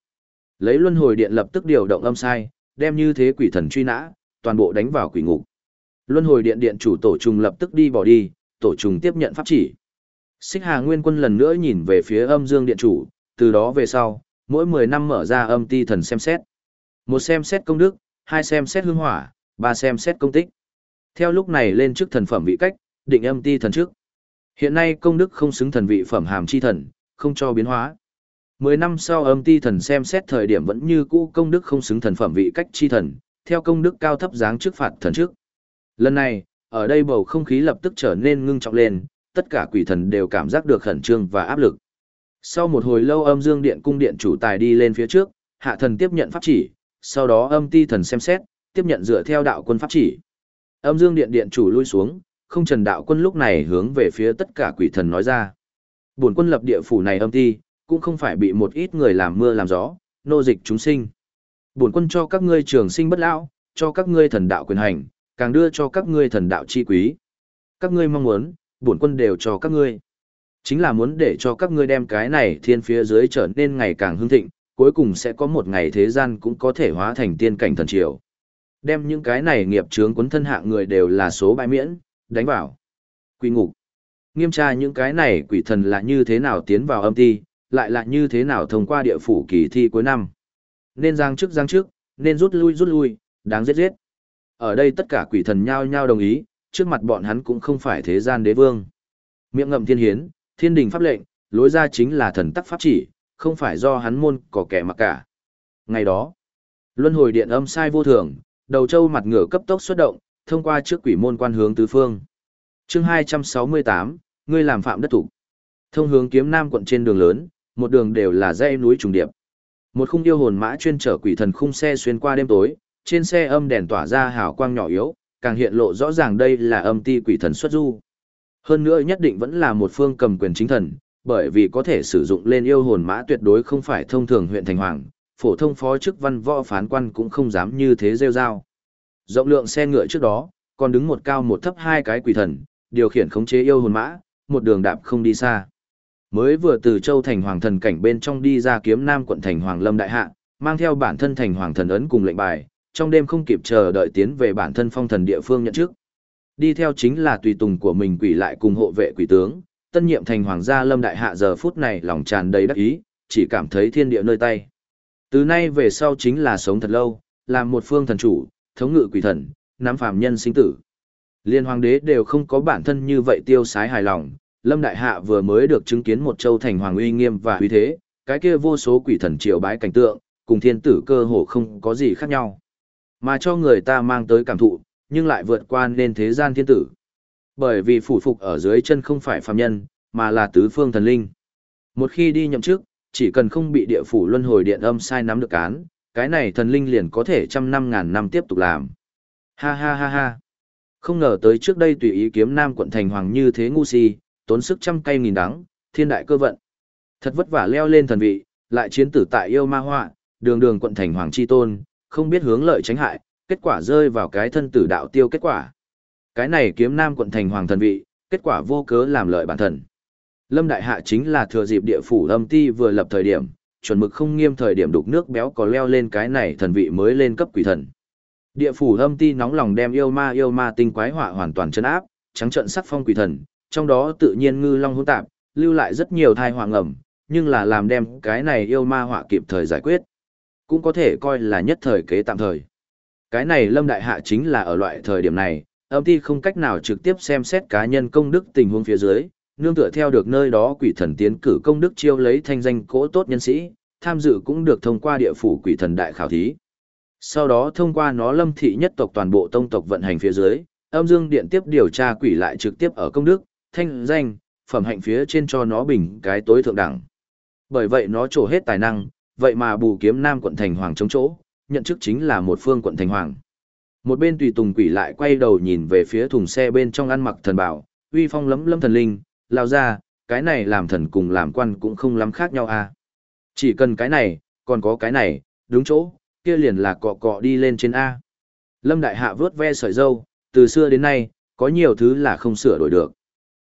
Lấy luân hồi điện lập tức điều động âm sai, đem như thế quỷ thần truy nã, toàn bộ đánh vào quỷ ngục. Luân hồi điện điện chủ tổ trùng lập tức đi bỏ đi, tổ trùng tiếp nhận pháp chỉ. Xích Hà Nguyên Quân lần nữa nhìn về phía âm dương điện chủ, từ đó về sau, mỗi 10 năm mở ra âm ti thần xem xét. Một xem xét công đức, hai xem xét hương hỏa, ba xem xét công tích. Theo lúc này lên trước thần phẩm vị cách, định âm ti thần trước. Hiện nay công đức không xứng thần vị phẩm hàm chi thần, không cho biến hóa. Mười năm sau âm ti thần xem xét thời điểm vẫn như cũ công đức không xứng thần phẩm vị cách chi thần, theo công đức cao thấp dáng trước phạt thần trước. Lần này, ở đây bầu không khí lập tức trở nên ngưng trọng lên, tất cả quỷ thần đều cảm giác được khẩn trương và áp lực. Sau một hồi lâu âm dương điện cung điện chủ tài đi lên phía trước, hạ thần tiếp nhận pháp chỉ, sau đó âm ti thần xem xét, tiếp nhận dựa theo đạo quân pháp chỉ. Âm dương điện điện chủ lui xuống, không trần đạo quân lúc này hướng về phía tất cả quỷ thần nói ra. Bổn quân lập địa phủ này âm ti, cũng không phải bị một ít người làm mưa làm gió, nô dịch chúng sinh. Bổn quân cho các ngươi trường sinh bất lão, cho các ngươi thần đạo quyền hành, càng đưa cho các ngươi thần đạo chi quý. Các ngươi mong muốn, bổn quân đều cho các ngươi. Chính là muốn để cho các ngươi đem cái này thiên phía dưới trở nên ngày càng hưng thịnh, cuối cùng sẽ có một ngày thế gian cũng có thể hóa thành tiên cảnh thần triều. Đem những cái này nghiệp chướng quấn thân hạng người đều là số bãi miễn, đánh vào. Quỷ ngục. Nghiêm tra những cái này quỷ thần là như thế nào tiến vào âm ti, lại là như thế nào thông qua địa phủ kỳ thi cuối năm. Nên giang trước giang trước, nên rút lui rút lui, đáng giết giết. Ở đây tất cả quỷ thần nhao nhao đồng ý, trước mặt bọn hắn cũng không phải thế gian đế vương. Miệng ngậm thiên hiến, thiên đình pháp lệnh, lối ra chính là thần tắc pháp chỉ, không phải do hắn môn có kẻ mặc cả. Ngày đó, luân hồi điện âm sai vô thường, đầu châu mặt ngửa cấp tốc xuất động, thông qua trước quỷ môn quan hướng tứ phương. chương 268, ngươi làm phạm đất thủ. Thông hướng kiếm nam quận trên đường lớn, một đường đều là dãy núi trùng điệp. Một khung yêu hồn mã chuyên chở quỷ thần khung xe xuyên qua đêm tối, trên xe âm đèn tỏa ra hào quang nhỏ yếu, càng hiện lộ rõ ràng đây là âm ti quỷ thần xuất du. Hơn nữa nhất định vẫn là một phương cầm quyền chính thần, bởi vì có thể sử dụng lên yêu hồn mã tuyệt đối không phải thông thường huyện thành hoàng, phổ thông phó chức văn võ phán quan cũng không dám như thế rêu rao. Rộng lượng xe ngựa trước đó, còn đứng một cao một thấp hai cái quỷ thần, điều khiển khống chế yêu hồn mã, một đường đạp không đi xa. Mới vừa từ châu thành hoàng thần cảnh bên trong đi ra kiếm nam quận thành hoàng lâm đại hạ, mang theo bản thân thành hoàng thần ấn cùng lệnh bài, trong đêm không kịp chờ đợi tiến về bản thân phong thần địa phương nhận trước. Đi theo chính là tùy tùng của mình quỷ lại cùng hộ vệ quỷ tướng, tân nhiệm thành hoàng gia lâm đại hạ giờ phút này lòng tràn đầy đắc ý, chỉ cảm thấy thiên địa nơi tay. Từ nay về sau chính là sống thật lâu, làm một phương thần chủ, thống ngự quỷ thần, nắm phàm nhân sinh tử. Liên hoàng đế đều không có bản thân như vậy tiêu sái hài lòng, Lâm Đại Hạ vừa mới được chứng kiến một châu thành hoàng uy nghiêm và uy thế, cái kia vô số quỷ thần triều bái cảnh tượng, cùng thiên tử cơ hồ không có gì khác nhau. Mà cho người ta mang tới cảm thụ, nhưng lại vượt qua nên thế gian thiên tử. Bởi vì phủ phục ở dưới chân không phải phàm nhân, mà là tứ phương thần linh. Một khi đi nhậm chức, chỉ cần không bị địa phủ luân hồi điện âm sai nắm được cán, cái này thần linh liền có thể trăm năm ngàn năm tiếp tục làm. Ha ha ha ha. Không ngờ tới trước đây tùy ý kiếm nam quận thành hoàng như thế ngu si, tốn sức trăm cây nghìn đắng, thiên đại cơ vận. Thật vất vả leo lên thần vị, lại chiến tử tại yêu ma họa, đường đường quận thành hoàng chi tôn, không biết hướng lợi tránh hại, kết quả rơi vào cái thân tử đạo tiêu kết quả. Cái này kiếm nam quận thành hoàng thần vị, kết quả vô cớ làm lợi bản thân. Lâm Đại Hạ chính là thừa dịp địa phủ âm ti vừa lập thời điểm, chuẩn mực không nghiêm thời điểm đục nước béo có leo lên cái này thần vị mới lên cấp quỷ thần. Địa phủ âm ti nóng lòng đem yêu ma yêu ma tinh quái họa hoàn toàn chân áp, trắng trận sắc phong quỷ thần, trong đó tự nhiên ngư long hỗn tạp, lưu lại rất nhiều thai hoàng ngầm, nhưng là làm đem cái này yêu ma họa kịp thời giải quyết. Cũng có thể coi là nhất thời kế tạm thời. Cái này Lâm Đại Hạ chính là ở loại thời điểm này, âm ti không cách nào trực tiếp xem xét cá nhân công đức tình huống phía dưới, nương tựa theo được nơi đó quỷ thần tiến cử công đức chiêu lấy thanh danh cỗ tốt nhân sĩ, tham dự cũng được thông qua địa phủ quỷ thần đại khảo thí. Sau đó thông qua nó lâm thị nhất tộc toàn bộ tông tộc vận hành phía dưới, âm dương điện tiếp điều tra quỷ lại trực tiếp ở công đức, thanh danh, phẩm hạnh phía trên cho nó bình cái tối thượng đẳng. Bởi vậy nó trổ hết tài năng, vậy mà bù kiếm nam quận thành hoàng chống chỗ, nhận chức chính là một phương quận thành hoàng. Một bên tùy tùng quỷ lại quay đầu nhìn về phía thùng xe bên trong ăn mặc thần bảo, uy phong lấm lấm thần linh, lao ra, cái này làm thần cùng làm quan cũng không lắm khác nhau à. Chỉ cần cái này, còn có cái này, đúng chỗ, kia liền là cọ cọ đi lên trên A. Lâm Đại Hạ vớt ve sợi dâu, từ xưa đến nay, có nhiều thứ là không sửa đổi được.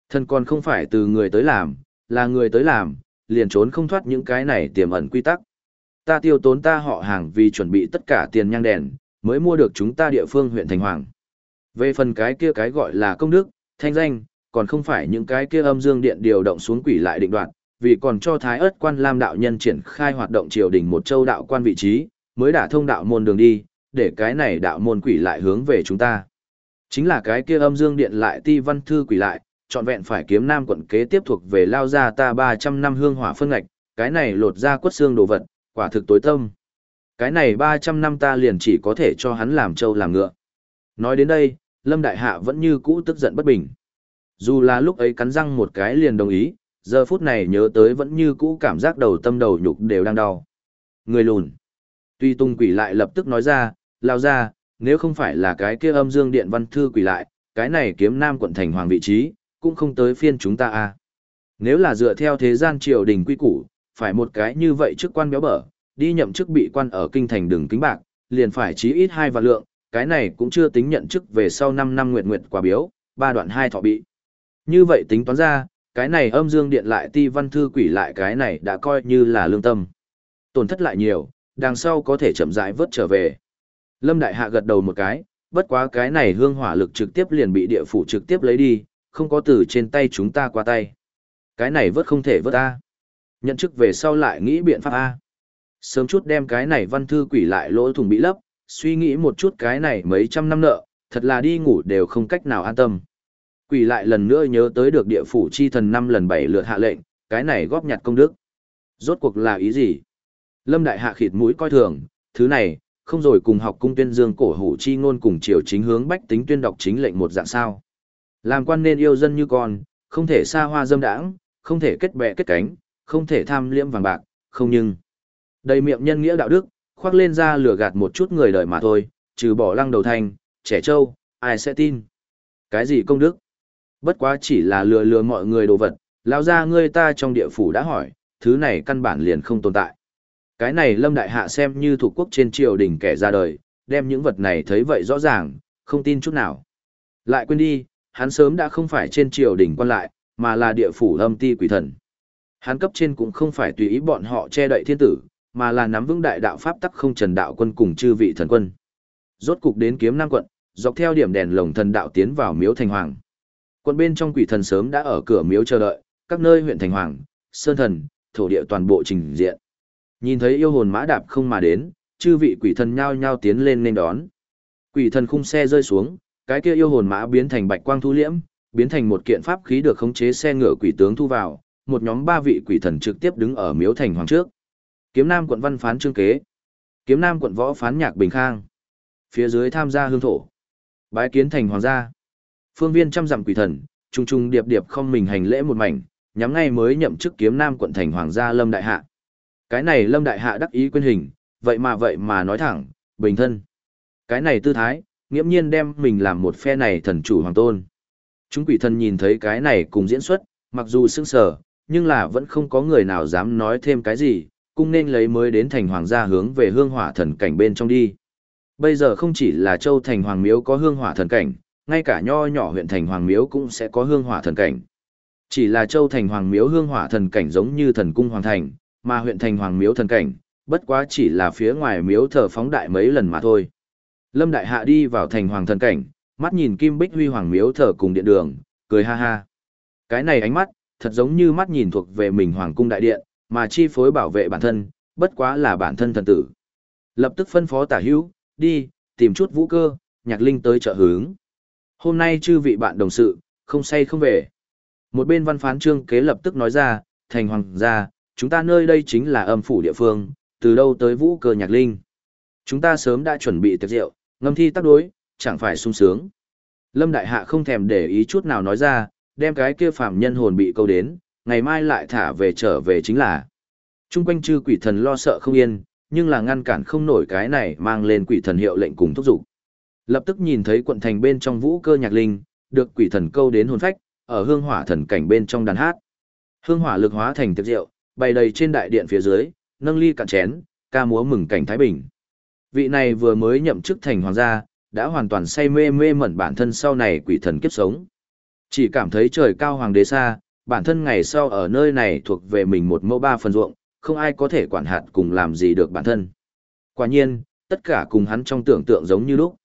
Thân còn không phải từ người tới làm, là người tới làm, liền trốn không thoát những cái này tiềm ẩn quy tắc. Ta tiêu tốn ta họ hàng vì chuẩn bị tất cả tiền nhang đèn, mới mua được chúng ta địa phương huyện Thành Hoàng. Về phần cái kia cái gọi là công đức, thanh danh, còn không phải những cái kia âm dương điện điều động xuống quỷ lại định đoạn. vì còn cho Thái ớt quan Lam đạo nhân triển khai hoạt động triều đình một châu đạo quan vị trí, mới đả thông đạo môn đường đi, để cái này đạo môn quỷ lại hướng về chúng ta. Chính là cái kia âm dương điện lại ti văn thư quỷ lại, trọn vẹn phải kiếm nam quận kế tiếp thuộc về lao ra ta 300 năm hương hỏa phân ngạch, cái này lột ra quất xương đồ vật, quả thực tối tâm. Cái này 300 năm ta liền chỉ có thể cho hắn làm trâu làm ngựa. Nói đến đây, Lâm Đại Hạ vẫn như cũ tức giận bất bình. Dù là lúc ấy cắn răng một cái liền đồng ý, giờ phút này nhớ tới vẫn như cũ cảm giác đầu tâm đầu nhục đều đang đau. Người lùn. Tuy tung quỷ lại lập tức nói ra, lao ra, nếu không phải là cái kia âm dương điện văn thư quỷ lại, cái này kiếm nam quận thành hoàng vị trí, cũng không tới phiên chúng ta à. Nếu là dựa theo thế gian triều đình quy củ, phải một cái như vậy chức quan béo bở, đi nhậm chức bị quan ở kinh thành đường kính bạc, liền phải chí ít hai vạn lượng, cái này cũng chưa tính nhận chức về sau 5 năm nguyện nguyện quả biếu, ba đoạn hai thọ bị. Như vậy tính toán ra, cái này âm dương điện lại ti văn thư quỷ lại cái này đã coi như là lương tâm. Tổn thất lại nhiều, đằng sau có thể chậm rãi vớt trở về. Lâm Đại Hạ gật đầu một cái, bất quá cái này hương hỏa lực trực tiếp liền bị địa phủ trực tiếp lấy đi, không có từ trên tay chúng ta qua tay. Cái này vớt không thể vớt ta. Nhận chức về sau lại nghĩ biện pháp A. Sớm chút đem cái này văn thư quỷ lại lỗ thủng bị lấp, suy nghĩ một chút cái này mấy trăm năm nợ, thật là đi ngủ đều không cách nào an tâm. Quỷ lại lần nữa nhớ tới được địa phủ chi thần năm lần bảy lượt hạ lệnh, cái này góp nhặt công đức. Rốt cuộc là ý gì? Lâm Đại Hạ khịt mũi coi thường, thứ này, không rồi cùng học cung tuyên dương cổ hủ chi ngôn cùng triều chính hướng bách tính tuyên đọc chính lệnh một dạng sao. Làm quan nên yêu dân như con, không thể xa hoa dâm đãng, không thể kết bè kết cánh, không thể tham liễm vàng bạc, không nhưng. Đầy miệng nhân nghĩa đạo đức, khoác lên ra lừa gạt một chút người đời mà thôi, trừ bỏ lăng đầu thanh, trẻ trâu, ai sẽ tin. Cái gì công đức? Bất quá chỉ là lừa lừa mọi người đồ vật, lao ra ngươi ta trong địa phủ đã hỏi, thứ này căn bản liền không tồn tại. Cái này lâm đại hạ xem như thuộc quốc trên triều đình kẻ ra đời, đem những vật này thấy vậy rõ ràng, không tin chút nào. Lại quên đi, hắn sớm đã không phải trên triều đình quan lại, mà là địa phủ âm ti quỷ thần. Hắn cấp trên cũng không phải tùy ý bọn họ che đậy thiên tử, mà là nắm vững đại đạo pháp tắc không trần đạo quân cùng chư vị thần quân. Rốt cục đến kiếm Nam quận, dọc theo điểm đèn lồng thần đạo tiến vào miếu thành hoàng. Quận bên trong quỷ thần sớm đã ở cửa miếu chờ đợi, các nơi huyện thành hoàng, sơn thần, thổ địa toàn bộ trình diện. Nhìn thấy yêu hồn mã đạp không mà đến, chư vị quỷ thần nhao nhao tiến lên nên đón. Quỷ thần khung xe rơi xuống, cái kia yêu hồn mã biến thành bạch quang thu liễm, biến thành một kiện pháp khí được khống chế xe ngựa quỷ tướng thu vào, một nhóm ba vị quỷ thần trực tiếp đứng ở miếu thành hoàng trước. Kiếm Nam quận văn phán trương kế, Kiếm Nam quận võ phán nhạc bình khang. Phía dưới tham gia hương thổ. Bái kiến thành hoàng gia. Phương viên trăm dặm quỷ thần, trung trung điệp điệp không mình hành lễ một mảnh, nhắm ngay mới nhậm chức Kiếm Nam quận thành hoàng gia Lâm đại hạ. Cái này Lâm đại hạ đắc ý quên hình, vậy mà vậy mà nói thẳng, bình thân. Cái này tư thái, nghiễm nhiên đem mình làm một phe này thần chủ hoàng tôn. Chúng quỷ thần nhìn thấy cái này cùng diễn xuất, mặc dù sững sờ, nhưng là vẫn không có người nào dám nói thêm cái gì, cũng nên lấy mới đến thành hoàng gia hướng về hương hỏa thần cảnh bên trong đi. Bây giờ không chỉ là châu thành hoàng miếu có hương hỏa thần cảnh, ngay cả nho nhỏ huyện thành hoàng miếu cũng sẽ có hương hỏa thần cảnh. Chỉ là châu thành hoàng miếu hương hỏa thần cảnh giống như thần cung hoàng thành, mà huyện thành hoàng miếu thần cảnh, bất quá chỉ là phía ngoài miếu thờ phóng đại mấy lần mà thôi. Lâm Đại Hạ đi vào thành hoàng thần cảnh, mắt nhìn Kim Bích Huy hoàng miếu thờ cùng điện đường, cười ha ha. Cái này ánh mắt, thật giống như mắt nhìn thuộc về mình hoàng cung đại điện, mà chi phối bảo vệ bản thân, bất quá là bản thân thần tử. Lập tức phân phó tả hữu, đi, tìm chút vũ cơ, nhạc linh tới trợ hướng. Hôm nay chư vị bạn đồng sự, không say không về. Một bên văn phán trương kế lập tức nói ra, thành hoàng gia, chúng ta nơi đây chính là âm phủ địa phương, từ đâu tới vũ cơ nhạc linh. Chúng ta sớm đã chuẩn bị tiệc rượu, ngâm thi tác đối, chẳng phải sung sướng. Lâm Đại Hạ không thèm để ý chút nào nói ra, đem cái kia phạm nhân hồn bị câu đến, ngày mai lại thả về trở về chính là. Trung quanh chư quỷ thần lo sợ không yên, nhưng là ngăn cản không nổi cái này mang lên quỷ thần hiệu lệnh cùng thúc giục. Lập tức nhìn thấy quận thành bên trong vũ cơ nhạc linh, được quỷ thần câu đến hồn phách, ở hương hỏa thần cảnh bên trong đàn hát. Hương hỏa lực hóa thành tiệc rượu, bày đầy trên đại điện phía dưới, nâng ly cạn chén, ca múa mừng cảnh Thái Bình. Vị này vừa mới nhậm chức thành hoàng gia, đã hoàn toàn say mê mê mẩn bản thân sau này quỷ thần kiếp sống. Chỉ cảm thấy trời cao hoàng đế xa, bản thân ngày sau ở nơi này thuộc về mình một mẫu ba phần ruộng, không ai có thể quản hạt cùng làm gì được bản thân. Quả nhiên, tất cả cùng hắn trong tưởng tượng giống như lúc.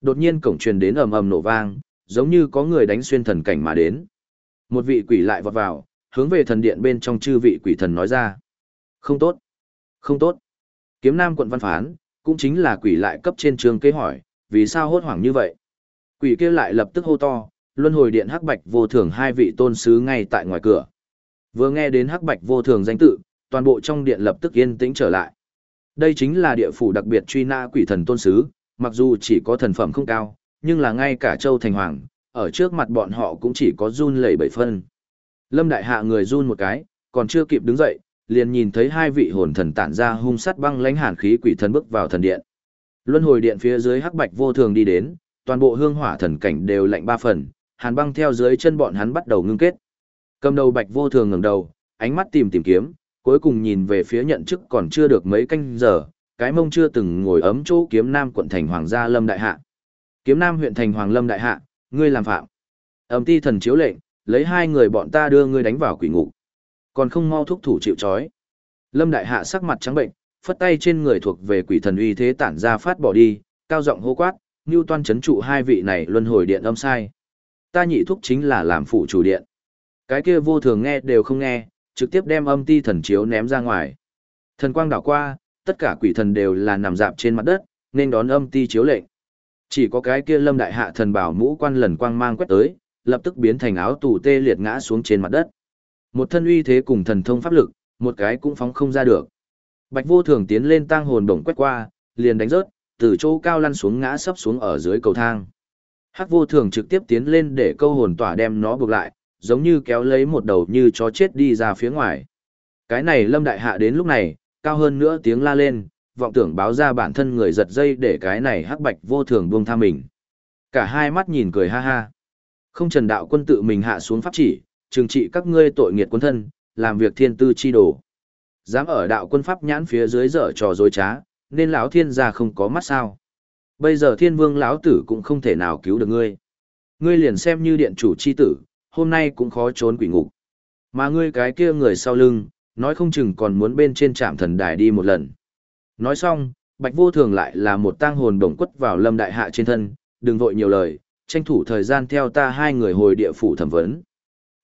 Đột nhiên cổng truyền đến ầm ầm nổ vang, giống như có người đánh xuyên thần cảnh mà đến. Một vị quỷ lại vọt vào, hướng về thần điện bên trong chư vị quỷ thần nói ra. Không tốt, không tốt. Kiếm Nam quận văn phán, cũng chính là quỷ lại cấp trên trường kế hỏi, vì sao hốt hoảng như vậy? Quỷ kia lại lập tức hô to, luân hồi điện hắc bạch vô thường hai vị tôn sứ ngay tại ngoài cửa. Vừa nghe đến hắc bạch vô thường danh tự, toàn bộ trong điện lập tức yên tĩnh trở lại. Đây chính là địa phủ đặc biệt truy nã quỷ thần tôn sứ, mặc dù chỉ có thần phẩm không cao, nhưng là ngay cả châu thành hoàng, ở trước mặt bọn họ cũng chỉ có run lẩy bảy phân. Lâm đại hạ người run một cái, còn chưa kịp đứng dậy, liền nhìn thấy hai vị hồn thần tản ra hung sắt băng lãnh hàn khí quỷ thần bước vào thần điện. Luân hồi điện phía dưới hắc bạch vô thường đi đến, toàn bộ hương hỏa thần cảnh đều lạnh ba phần, hàn băng theo dưới chân bọn hắn bắt đầu ngưng kết. Cầm đầu bạch vô thường ngẩng đầu, ánh mắt tìm tìm kiếm, cuối cùng nhìn về phía nhận chức còn chưa được mấy canh giờ, cái mông chưa từng ngồi ấm chỗ kiếm nam quận thành hoàng gia lâm đại hạ. Kiếm nam huyện thành hoàng lâm đại hạ, ngươi làm phạm. Ẩm ti thần chiếu lệnh, lấy hai người bọn ta đưa ngươi đánh vào quỷ ngục. Còn không mau thúc thủ chịu trói. Lâm đại hạ sắc mặt trắng bệnh, phất tay trên người thuộc về quỷ thần uy thế tản ra phát bỏ đi, cao giọng hô quát, Ngưu toan chấn trụ hai vị này luân hồi điện âm sai. Ta nhị thúc chính là làm phụ chủ điện. Cái kia vô thường nghe đều không nghe, trực tiếp đem âm ti thần chiếu ném ra ngoài. Thần quang đảo qua, tất cả quỷ thần đều là nằm dạp trên mặt đất, nên đón âm ti chiếu lệnh. Chỉ có cái kia lâm đại hạ thần bảo mũ quan lần quang mang quét tới, lập tức biến thành áo tù tê liệt ngã xuống trên mặt đất. Một thân uy thế cùng thần thông pháp lực, một cái cũng phóng không ra được. Bạch vô thường tiến lên tang hồn đồng quét qua, liền đánh rớt, từ chỗ cao lăn xuống ngã sấp xuống ở dưới cầu thang. Hắc vô thường trực tiếp tiến lên để câu hồn tỏa đem nó buộc lại, giống như kéo lấy một đầu như chó chết đi ra phía ngoài. Cái này lâm đại hạ đến lúc này, cao hơn nữa tiếng la lên, vọng tưởng báo ra bản thân người giật dây để cái này hắc bạch vô thường buông tha mình. Cả hai mắt nhìn cười ha ha. Không trần đạo quân tự mình hạ xuống pháp chỉ, trừng trị các ngươi tội nghiệt quân thân, làm việc thiên tư chi đồ. Dám ở đạo quân pháp nhãn phía dưới dở trò dối trá, nên lão thiên gia không có mắt sao. Bây giờ thiên vương lão tử cũng không thể nào cứu được ngươi. Ngươi liền xem như điện chủ chi tử, hôm nay cũng khó trốn quỷ ngục. Mà ngươi cái kia người sau lưng, nói không chừng còn muốn bên trên trạm thần đài đi một lần. Nói xong, Bạch Vô Thường lại là một tang hồn đồng quất vào Lâm Đại Hạ trên thân, đừng vội nhiều lời, tranh thủ thời gian theo ta hai người hồi địa phủ thẩm vấn.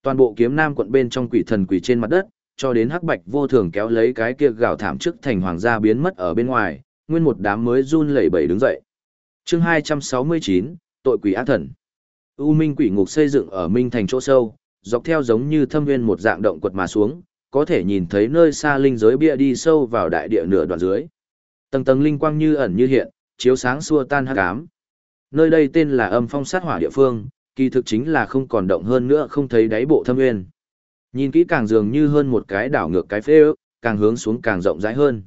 Toàn bộ kiếm nam quận bên trong quỷ thần quỷ trên mặt đất, cho đến hắc bạch vô thường kéo lấy cái kia gào thảm trước thành hoàng gia biến mất ở bên ngoài, nguyên một đám mới run lẩy bẩy đứng dậy. Chương 269, tội quỷ ác thần. U Minh quỷ ngục xây dựng ở Minh thành chỗ sâu, dọc theo giống như thâm viên một dạng động quật mà xuống, có thể nhìn thấy nơi xa linh giới bia đi sâu vào đại địa nửa đoạn dưới. Tầng tầng linh quang như ẩn như hiện, chiếu sáng xua tan hắc ám. Nơi đây tên là Âm Phong sát hỏa địa phương, kỳ thực chính là không còn động hơn nữa không thấy đáy bộ thâm nguyên. Nhìn kỹ càng dường như hơn một cái đảo ngược cái phê ước, càng hướng xuống càng rộng rãi hơn.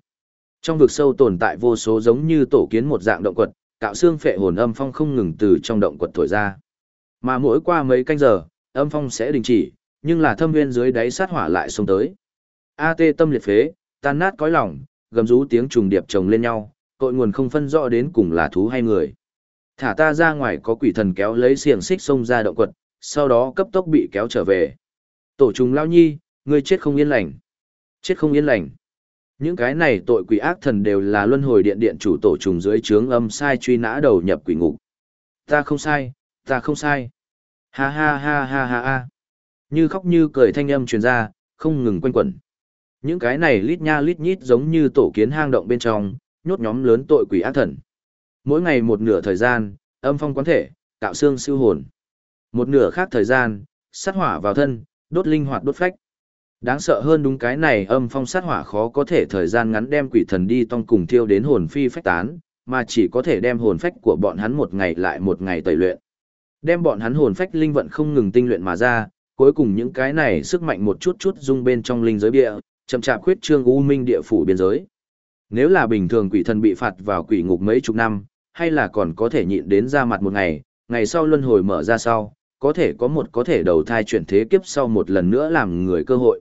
Trong vực sâu tồn tại vô số giống như tổ kiến một dạng động quật, cạo xương phệ hồn âm phong không ngừng từ trong động quật thổi ra. Mà mỗi qua mấy canh giờ, âm phong sẽ đình chỉ, nhưng là thâm nguyên dưới đáy sát hỏa lại xông tới. A tê tâm liệt phế, tan nát cõi lòng, gầm rú tiếng trùng điệp chồng lên nhau, tội nguồn không phân rõ đến cùng là thú hay người. Thả ta ra ngoài có quỷ thần kéo lấy xiềng xích xông ra động quật, sau đó cấp tốc bị kéo trở về. Tổ trùng lao nhi, ngươi chết không yên lành. Chết không yên lành. Những cái này tội quỷ ác thần đều là luân hồi điện điện chủ tổ trùng dưới trướng âm sai truy nã đầu nhập quỷ ngục. Ta không sai, ta không sai. Ha ha ha ha ha ha. Như khóc như cười thanh âm truyền ra, không ngừng quanh quẩn. Những cái này lít nha lít nhít giống như tổ kiến hang động bên trong, nhốt nhóm lớn tội quỷ ác thần. Mỗi ngày một nửa thời gian, âm phong quán thể, tạo xương siêu hồn. Một nửa khác thời gian, sát hỏa vào thân, đốt linh hoạt đốt phách. Đáng sợ hơn đúng cái này âm phong sát hỏa khó có thể thời gian ngắn đem quỷ thần đi tông cùng thiêu đến hồn phi phách tán, mà chỉ có thể đem hồn phách của bọn hắn một ngày lại một ngày tẩy luyện. Đem bọn hắn hồn phách linh vận không ngừng tinh luyện mà ra, cuối cùng những cái này sức mạnh một chút chút dung bên trong linh giới địa, chậm chạp khuyết trương u minh địa phủ biên giới. Nếu là bình thường quỷ thần bị phạt vào quỷ ngục mấy chục năm, hay là còn có thể nhịn đến ra mặt một ngày, ngày sau luân hồi mở ra sau, có thể có một có thể đầu thai chuyển thế kiếp sau một lần nữa làm người cơ hội.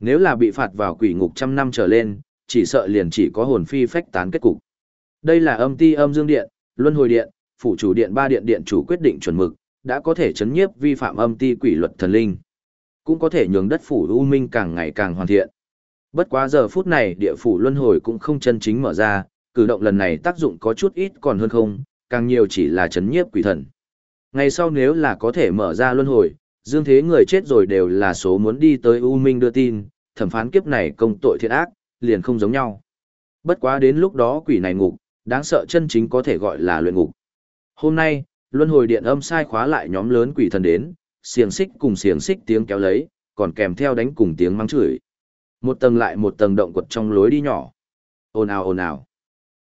Nếu là bị phạt vào quỷ ngục trăm năm trở lên, chỉ sợ liền chỉ có hồn phi phách tán kết cục. Đây là âm ti âm dương điện, luân hồi điện, phủ chủ điện ba điện điện chủ quyết định chuẩn mực, đã có thể chấn nhiếp vi phạm âm ti quỷ luật thần linh. Cũng có thể nhường đất phủ u minh càng ngày càng hoàn thiện. Bất quá giờ phút này địa phủ luân hồi cũng không chân chính mở ra, cử động lần này tác dụng có chút ít còn hơn không, càng nhiều chỉ là chấn nhiếp quỷ thần. Ngày sau nếu là có thể mở ra luân hồi, dương thế người chết rồi đều là số muốn đi tới U Minh đưa tin, thẩm phán kiếp này công tội thiện ác, liền không giống nhau. Bất quá đến lúc đó quỷ này ngục, đáng sợ chân chính có thể gọi là luyện ngục. Hôm nay, luân hồi điện âm sai khóa lại nhóm lớn quỷ thần đến, xiềng xích cùng xiềng xích tiếng kéo lấy, còn kèm theo đánh cùng tiếng mắng chửi. Một tầng lại một tầng động quật trong lối đi nhỏ. Ồn ào ồn ào.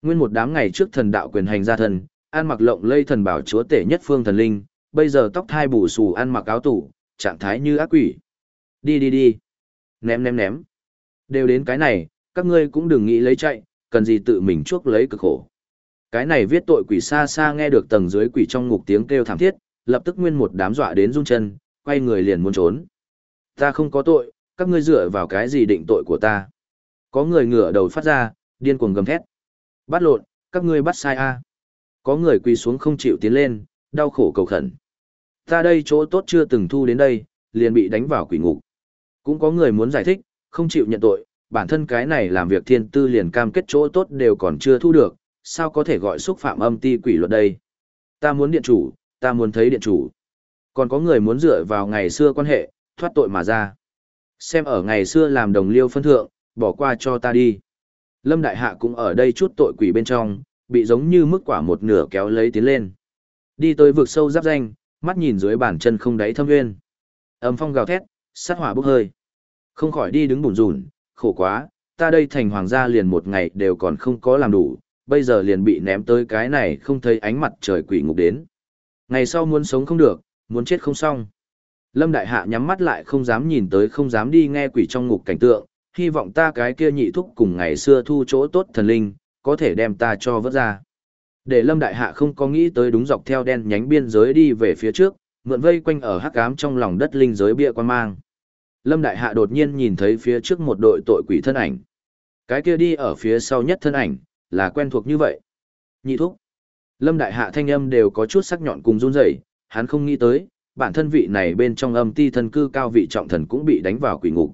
Nguyên một đám ngày trước thần đạo quyền hành gia thần, an mặc lộng lây thần bảo chúa tể nhất phương thần linh, bây giờ tóc thai bù xù ăn mặc áo tủ, trạng thái như ác quỷ. Đi đi đi. Ném ném ném. Đều đến cái này, các ngươi cũng đừng nghĩ lấy chạy, cần gì tự mình chuốc lấy cực khổ. Cái này viết tội quỷ xa xa nghe được tầng dưới quỷ trong ngục tiếng kêu thảm thiết, lập tức nguyên một đám dọa đến run chân, quay người liền muốn trốn. Ta không có tội, các ngươi dựa vào cái gì định tội của ta. Có người ngửa đầu phát ra, điên cuồng gầm thét. Bắt lộn, các ngươi bắt sai a. Có người quỳ xuống không chịu tiến lên, đau khổ cầu khẩn. Ta đây chỗ tốt chưa từng thu đến đây, liền bị đánh vào quỷ ngục. Cũng có người muốn giải thích, không chịu nhận tội, bản thân cái này làm việc thiên tư liền cam kết chỗ tốt đều còn chưa thu được, sao có thể gọi xúc phạm âm ti quỷ luật đây. Ta muốn điện chủ, ta muốn thấy điện chủ. Còn có người muốn dựa vào ngày xưa quan hệ, thoát tội mà ra. Xem ở ngày xưa làm đồng liêu phân thượng, bỏ qua cho ta đi. Lâm Đại Hạ cũng ở đây chút tội quỷ bên trong, bị giống như mức quả một nửa kéo lấy tiến lên. Đi tới vực sâu giáp danh, mắt nhìn dưới bàn chân không đáy thâm nguyên. Âm phong gào thét, sát hỏa bốc hơi. Không khỏi đi đứng bùn rùn, khổ quá, ta đây thành hoàng gia liền một ngày đều còn không có làm đủ, bây giờ liền bị ném tới cái này không thấy ánh mặt trời quỷ ngục đến. Ngày sau muốn sống không được, muốn chết không xong. Lâm Đại Hạ nhắm mắt lại không dám nhìn tới không dám đi nghe quỷ trong ngục cảnh tượng, hy vọng ta cái kia nhị thúc cùng ngày xưa thu chỗ tốt thần linh, có thể đem ta cho vớt ra. Để Lâm Đại Hạ không có nghĩ tới đúng dọc theo đen nhánh biên giới đi về phía trước, mượn vây quanh ở hắc ám trong lòng đất linh giới bia quan mang. Lâm Đại Hạ đột nhiên nhìn thấy phía trước một đội tội quỷ thân ảnh. Cái kia đi ở phía sau nhất thân ảnh, là quen thuộc như vậy. Nhị thúc. Lâm Đại Hạ thanh âm đều có chút sắc nhọn cùng run rẩy, hắn không nghĩ tới, bản thân vị này bên trong âm ti thân cư cao vị trọng thần cũng bị đánh vào quỷ ngục.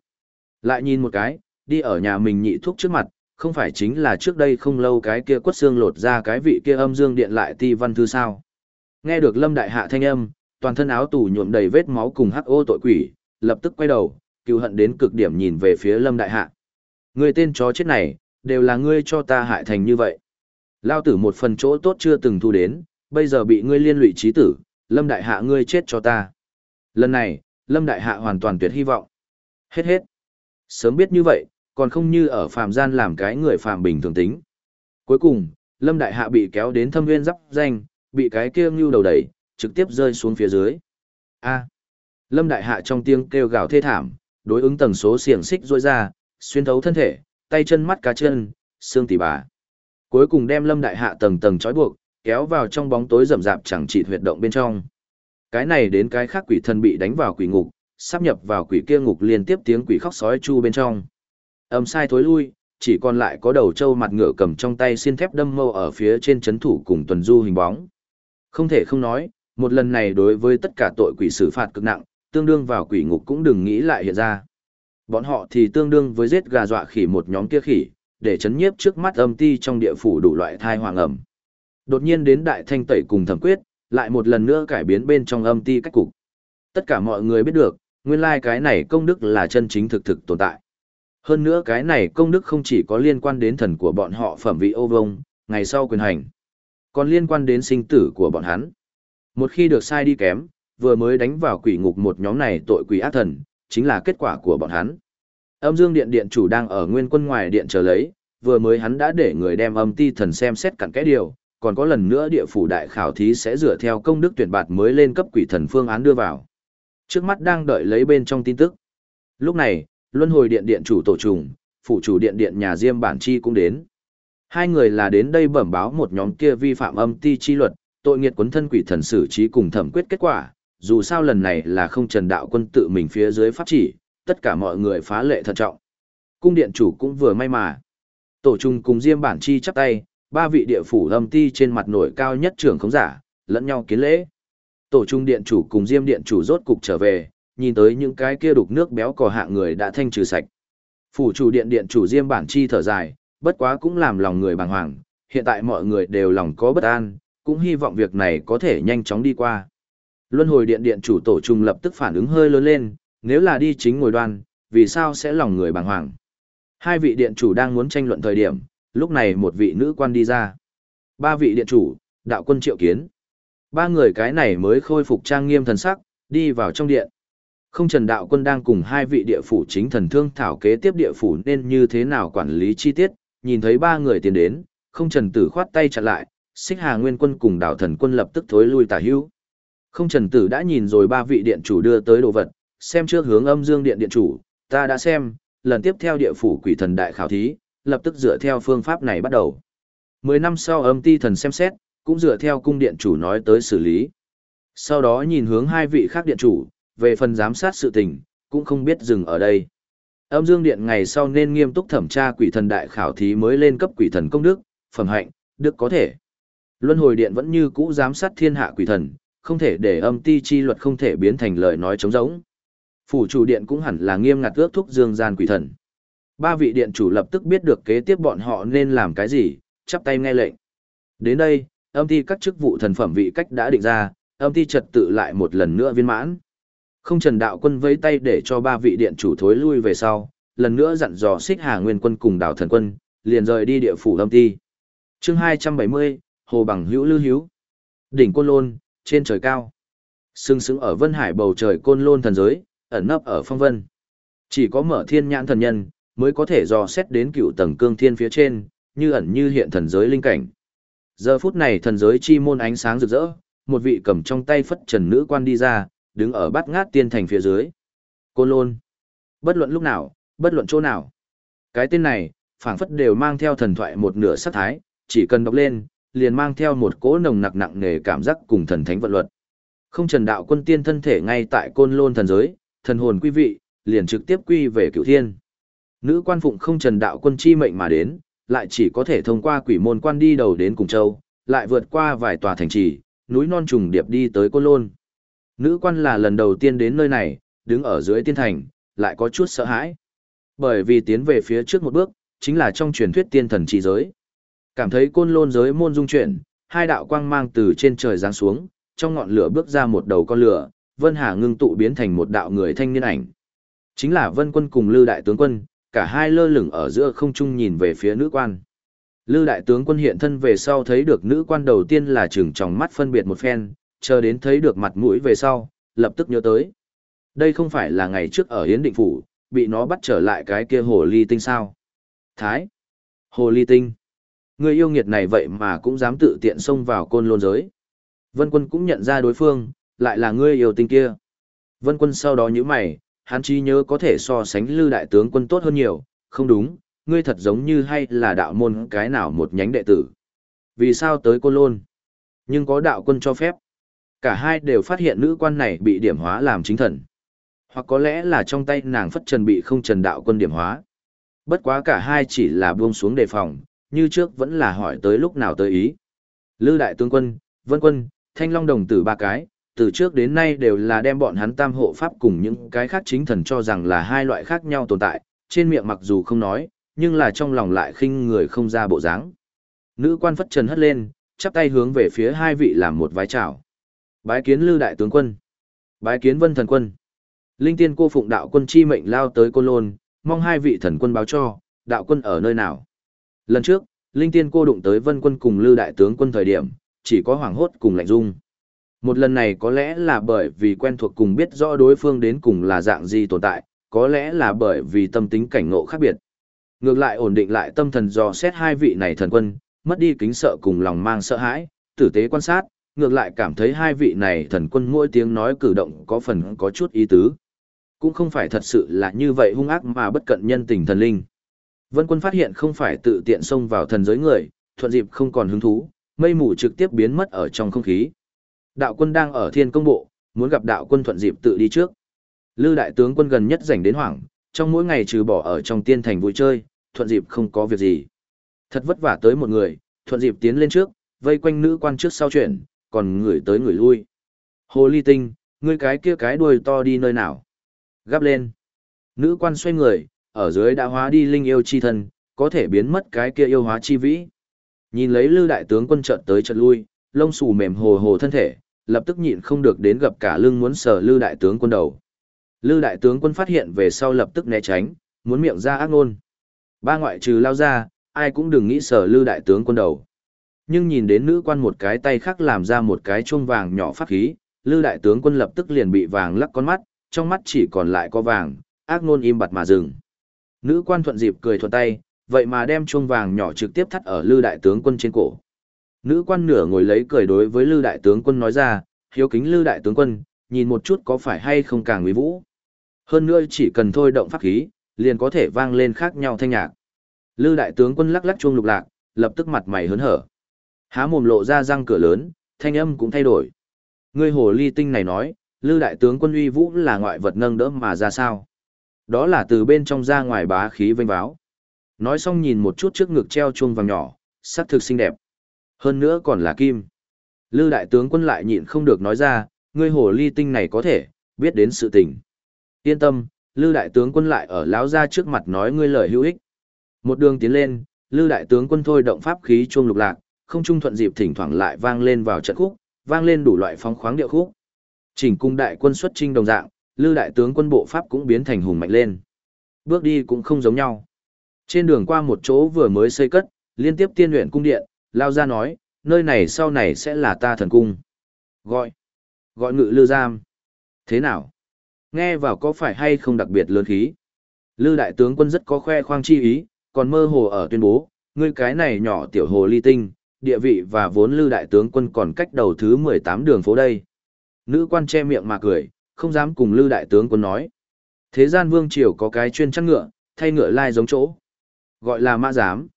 Lại nhìn một cái, đi ở nhà mình nhị thúc trước mặt, không phải chính là trước đây không lâu cái kia quất xương lột ra cái vị kia âm dương điện lại ti văn thư sao. Nghe được lâm đại hạ thanh âm, toàn thân áo tù nhuộm đầy vết máu cùng hắc ô tội quỷ, lập tức quay đầu, cứu hận đến cực điểm nhìn về phía lâm đại hạ. Người tên chó chết này, đều là ngươi cho ta hại thành như vậy. Lao tử một phần chỗ tốt chưa từng thu đến, bây giờ bị ngươi liên lụy trí tử, lâm đại hạ ngươi chết cho ta. Lần này, lâm đại hạ hoàn toàn tuyệt hy vọng. Hết hết. Sớm biết như vậy, còn không như ở phàm gian làm cái người phàm bình thường tính. Cuối cùng, Lâm Đại Hạ bị kéo đến thâm viên giáp danh, bị cái kia ngưu đầu đẩy, trực tiếp rơi xuống phía dưới. A. Lâm Đại Hạ trong tiếng kêu gào thê thảm, đối ứng tần số xiềng xích rôi ra, xuyên thấu thân thể, tay chân mắt cá chân, xương tỉ bà. Cuối cùng đem Lâm Đại Hạ tầng tầng trói buộc, kéo vào trong bóng tối rậm rạp chẳng chỉ huyệt động bên trong. Cái này đến cái khác quỷ thân bị đánh vào quỷ ngục, sắp nhập vào quỷ kia ngục liên tiếp tiếng quỷ khóc sói chu bên trong. Âm sai thối lui, chỉ còn lại có đầu trâu mặt ngựa cầm trong tay xiên thép đâm mâu ở phía trên chấn thủ cùng tuần du hình bóng. Không thể không nói, một lần này đối với tất cả tội quỷ xử phạt cực nặng, tương đương vào quỷ ngục cũng đừng nghĩ lại hiện ra. Bọn họ thì tương đương với giết gà dọa khỉ một nhóm kia khỉ, để chấn nhiếp trước mắt âm ti trong địa phủ đủ loại thai hoàng ẩm. Đột nhiên đến đại thanh tẩy cùng thẩm quyết, lại một lần nữa cải biến bên trong âm ti cách cục. Tất cả mọi người biết được, nguyên lai like cái này công đức là chân chính thực thực tồn tại. Hơn nữa cái này công đức không chỉ có liên quan đến thần của bọn họ phẩm vị ô vông, ngày sau quyền hành, còn liên quan đến sinh tử của bọn hắn. Một khi được sai đi kém, vừa mới đánh vào quỷ ngục một nhóm này tội quỷ ác thần, chính là kết quả của bọn hắn. Âm Dương Điện Điện chủ đang ở nguyên quân ngoài điện chờ lấy, vừa mới hắn đã để người đem âm ti thần xem xét cặn cái điều, còn có lần nữa địa phủ đại khảo thí sẽ dựa theo công đức tuyển bạt mới lên cấp quỷ thần phương án đưa vào. Trước mắt đang đợi lấy bên trong tin tức. Lúc này, luân hồi điện điện chủ tổ trùng, phụ chủ điện điện nhà Diêm Bản Chi cũng đến. Hai người là đến đây bẩm báo một nhóm kia vi phạm âm ti chi luật, tội nghiệt quấn thân quỷ thần xử trí cùng thẩm quyết kết quả, dù sao lần này là không trần đạo quân tự mình phía dưới pháp chỉ, tất cả mọi người phá lệ thận trọng. Cung điện chủ cũng vừa may mà. Tổ trung cùng Diêm Bản Chi chắp tay, ba vị địa phủ âm ti trên mặt nổi cao nhất trưởng khống giả, lẫn nhau kiến lễ. Tổ trung điện chủ cùng Diêm điện chủ rốt cục trở về, nhìn tới những cái kia đục nước béo cò hạng người đã thanh trừ sạch. Phủ chủ điện điện chủ Diêm Bản Chi thở dài, bất quá cũng làm lòng người bàng hoàng, hiện tại mọi người đều lòng có bất an, cũng hy vọng việc này có thể nhanh chóng đi qua. Luân hồi điện điện chủ tổ trung lập tức phản ứng hơi lớn lên, nếu là đi chính ngồi đoan, vì sao sẽ lòng người bàng hoàng. Hai vị điện chủ đang muốn tranh luận thời điểm, lúc này một vị nữ quan đi ra. Ba vị điện chủ, đạo quân triệu kiến. Ba người cái này mới khôi phục trang nghiêm thần sắc, đi vào trong điện. Không trần đạo quân đang cùng hai vị địa phủ chính thần thương thảo kế tiếp địa phủ nên như thế nào quản lý chi tiết, nhìn thấy ba người tiến đến, không trần tử khoát tay chặn lại, xích hà nguyên quân cùng đạo thần quân lập tức thối lui tả hữu. Không trần tử đã nhìn rồi ba vị điện chủ đưa tới đồ vật, xem trước hướng âm dương điện điện chủ, ta đã xem, lần tiếp theo địa phủ quỷ thần đại khảo thí, lập tức dựa theo phương pháp này bắt đầu. Mười năm sau âm ti thần xem xét, cũng dựa theo cung điện chủ nói tới xử lý. Sau đó nhìn hướng hai vị khác điện chủ, về phần giám sát sự tình, cũng không biết dừng ở đây. Âm dương điện ngày sau nên nghiêm túc thẩm tra quỷ thần đại khảo thí mới lên cấp quỷ thần công đức, phẩm hạnh, đức có thể. Luân hồi điện vẫn như cũ giám sát thiên hạ quỷ thần, không thể để âm ti chi luật không thể biến thành lời nói trống rỗng. Phủ chủ điện cũng hẳn là nghiêm ngặt ước thúc dương gian quỷ thần. Ba vị điện chủ lập tức biết được kế tiếp bọn họ nên làm cái gì, chắp tay nghe lệnh. Đến đây, âm ti các chức vụ thần phẩm vị cách đã định ra, âm ti trật tự lại một lần nữa viên mãn. Không trần đạo quân vẫy tay để cho ba vị điện chủ thối lui về sau, lần nữa dặn dò xích hà nguyên quân cùng đào thần quân, liền rời đi địa phủ lâm ti. chương 270, Hồ Bằng Hữu Lư Hiếu. Đỉnh Côn Lôn, trên trời cao. Sưng sững ở vân hải bầu trời Côn Lôn thần giới, ẩn nấp ở phong vân. Chỉ có mở thiên nhãn thần nhân, mới có thể dò xét đến cựu tầng cương thiên phía trên, như ẩn như hiện thần giới linh cảnh. Giờ phút này thần giới chi môn ánh sáng rực rỡ, một vị cầm trong tay phất trần nữ quan đi ra, đứng ở bát ngát tiên thành phía dưới. Côn Lôn. Bất luận lúc nào, bất luận chỗ nào. Cái tên này, phảng phất đều mang theo thần thoại một nửa sát thái, chỉ cần đọc lên, liền mang theo một cỗ nồng nặc nặng nề cảm giác cùng thần thánh vận luật. Không trần đạo quân tiên thân thể ngay tại Côn Lôn thần giới, thần hồn quý vị, liền trực tiếp quy về cửu thiên. Nữ quan phụng không trần đạo quân chi mệnh mà đến, lại chỉ có thể thông qua quỷ môn quan đi đầu đến cùng châu, lại vượt qua vài tòa thành trì, núi non trùng điệp đi tới Côn Lôn. Nữ quan là lần đầu tiên đến nơi này, đứng ở dưới tiên thành, lại có chút sợ hãi. Bởi vì tiến về phía trước một bước, chính là trong truyền thuyết tiên thần trì giới. Cảm thấy Côn Lôn giới môn dung chuyển, hai đạo quang mang từ trên trời giáng xuống, trong ngọn lửa bước ra một đầu con lửa, Vân Hà ngưng tụ biến thành một đạo người thanh niên ảnh. Chính là Vân Quân cùng Lư Đại Tướng Quân, cả hai lơ lửng ở giữa không trung nhìn về phía nữ quan. Lư Đại Tướng Quân hiện thân về sau thấy được nữ quan đầu tiên là trừng tròng mắt phân biệt một phen, chờ đến thấy được mặt mũi về sau, lập tức nhớ tới. Đây không phải là ngày trước ở Yến Định Phủ, bị nó bắt trở lại cái kia hồ ly tinh sao. Thái! Hồ ly tinh! Người yêu nghiệt này vậy mà cũng dám tự tiện xông vào côn lôn giới. Vân quân cũng nhận ra đối phương, lại là ngươi yêu tinh kia. Vân quân sau đó nhíu mày, hắn trí nhớ có thể so sánh lư đại tướng quân tốt hơn nhiều, không đúng, ngươi thật giống như hay là đạo môn cái nào một nhánh đệ tử. Vì sao tới côn lôn? Nhưng có đạo quân cho phép. Cả hai đều phát hiện nữ quan này bị điểm hóa làm chính thần. Hoặc có lẽ là trong tay nàng phất trần bị không trần đạo quân điểm hóa. Bất quá cả hai chỉ là buông xuống đề phòng, như trước vẫn là hỏi tới lúc nào tới ý. Lư đại tướng quân, vân quân, thanh long đồng tử ba cái, từ trước đến nay đều là đem bọn hắn tam hộ pháp cùng những cái khác chính thần cho rằng là hai loại khác nhau tồn tại, trên miệng mặc dù không nói, nhưng là trong lòng lại khinh người không ra bộ dáng. Nữ quan phất trần hất lên, chắp tay hướng về phía hai vị làm một vái chào. Bái kiến Lư đại tướng quân. Bái kiến Vân thần quân. Linh tiên cô phụng đạo quân chi mệnh lao tới Côn Lôn, mong hai vị thần quân báo cho, đạo quân ở nơi nào. Lần trước, Linh tiên cô đụng tới Vân quân cùng Lư đại tướng quân thời điểm, chỉ có hoảng hốt cùng lạnh dung. Một lần này có lẽ là bởi vì quen thuộc cùng biết rõ đối phương đến cùng là dạng gì tồn tại, có lẽ là bởi vì tâm tính cảnh ngộ khác biệt. Ngược lại ổn định lại tâm thần dò xét hai vị này thần quân, mất đi kính sợ cùng lòng mang sợ hãi, tử tế quan sát, ngược lại cảm thấy hai vị này thần quân mỗi tiếng nói cử động có phần có chút ý tứ. Cũng không phải thật sự là như vậy hung ác mà bất cận nhân tình thần linh. Vân quân phát hiện không phải tự tiện xông vào thần giới người, thuận dịp không còn hứng thú, mây mù trực tiếp biến mất ở trong không khí. Đạo quân đang ở thiên công bộ, muốn gặp đạo quân thuận dịp tự đi trước. Lư đại tướng quân gần nhất rảnh đến hoảng, trong mỗi ngày trừ bỏ ở trong tiên thành vui chơi, thuận dịp không có việc gì. Thật vất vả tới một người, thuận dịp tiến lên trước, vây quanh nữ quan trước sau chuyển, còn người tới người lui. Hồ ly tinh, ngươi cái kia cái đuôi to đi nơi nào? Gắp lên. Nữ quan xoay người, ở dưới đã hóa đi linh yêu chi thân, có thể biến mất cái kia yêu hóa chi vĩ. Nhìn lấy lư đại tướng quân trận tới trận lui, lông xù mềm hồ hồ thân thể, lập tức nhịn không được đến gặp cả lưng muốn sờ lư đại tướng quân đầu. Lư đại tướng quân phát hiện về sau lập tức né tránh, muốn miệng ra ác ngôn. Ba ngoại trừ lao ra, ai cũng đừng nghĩ sờ lư đại tướng quân đầu. Nhưng nhìn đến nữ quan một cái tay khác làm ra một cái chuông vàng nhỏ phát khí, lư đại tướng quân lập tức liền bị vàng lắc con mắt, trong mắt chỉ còn lại có vàng, ác ngôn im bặt mà dừng. Nữ quan thuận dịp cười thuận tay, vậy mà đem chuông vàng nhỏ trực tiếp thắt ở lư đại tướng quân trên cổ. Nữ quan nửa ngồi lấy cười đối với lư đại tướng quân nói ra, hiếu kính lư đại tướng quân, nhìn một chút có phải hay không càng quý vũ. Hơn nữa chỉ cần thôi động pháp khí, liền có thể vang lên khác nhau thanh nhạc. Lư đại tướng quân lắc lắc chuông lục lạc, lập tức mặt mày hớn hở. Há mồm lộ ra răng cửa lớn, thanh âm cũng thay đổi. Ngươi hồ ly tinh này nói, Lư đại tướng quân uy vũ là ngoại vật nâng đỡ mà ra sao? Đó là từ bên trong ra ngoài bá khí vênh báo. Nói xong nhìn một chút trước ngực treo chuông vàng nhỏ, sắc thực xinh đẹp. Hơn nữa còn là kim. Lư đại tướng quân lại nhịn không được nói ra, ngươi hồ ly tinh này có thể, biết đến sự tình. Yên tâm, Lư đại tướng quân lại ở lão ra trước mặt nói ngươi lời hữu ích. Một đường tiến lên, Lư đại tướng quân thôi động pháp khí chuông lục lạc, không trung thuận dịp thỉnh thoảng lại vang lên vào trận khúc, vang lên đủ loại phong khoáng điệu khúc. Chỉnh cung đại quân xuất trinh đồng dạng, Lư đại tướng quân bộ pháp cũng biến thành hùng mạnh lên. Bước đi cũng không giống nhau. Trên đường qua một chỗ vừa mới xây cất, liên tiếp tiên luyện cung điện, lao ra nói, nơi này sau này sẽ là ta thần cung. Gọi, gọi ngự lư giam. Thế nào? Nghe vào có phải hay không đặc biệt lớn khí? Lư đại tướng quân rất có khoe khoang chi ý, còn mơ hồ ở tuyên bố, ngươi cái này nhỏ tiểu hồ ly tinh, địa vị và vốn lư đại tướng quân còn cách đầu thứ 18 đường phố đây. Nữ quan che miệng mà cười, không dám cùng lư đại tướng quân nói. Thế gian vương triều có cái chuyên chăn ngựa, thay ngựa lai giống chỗ. Gọi là mã giám.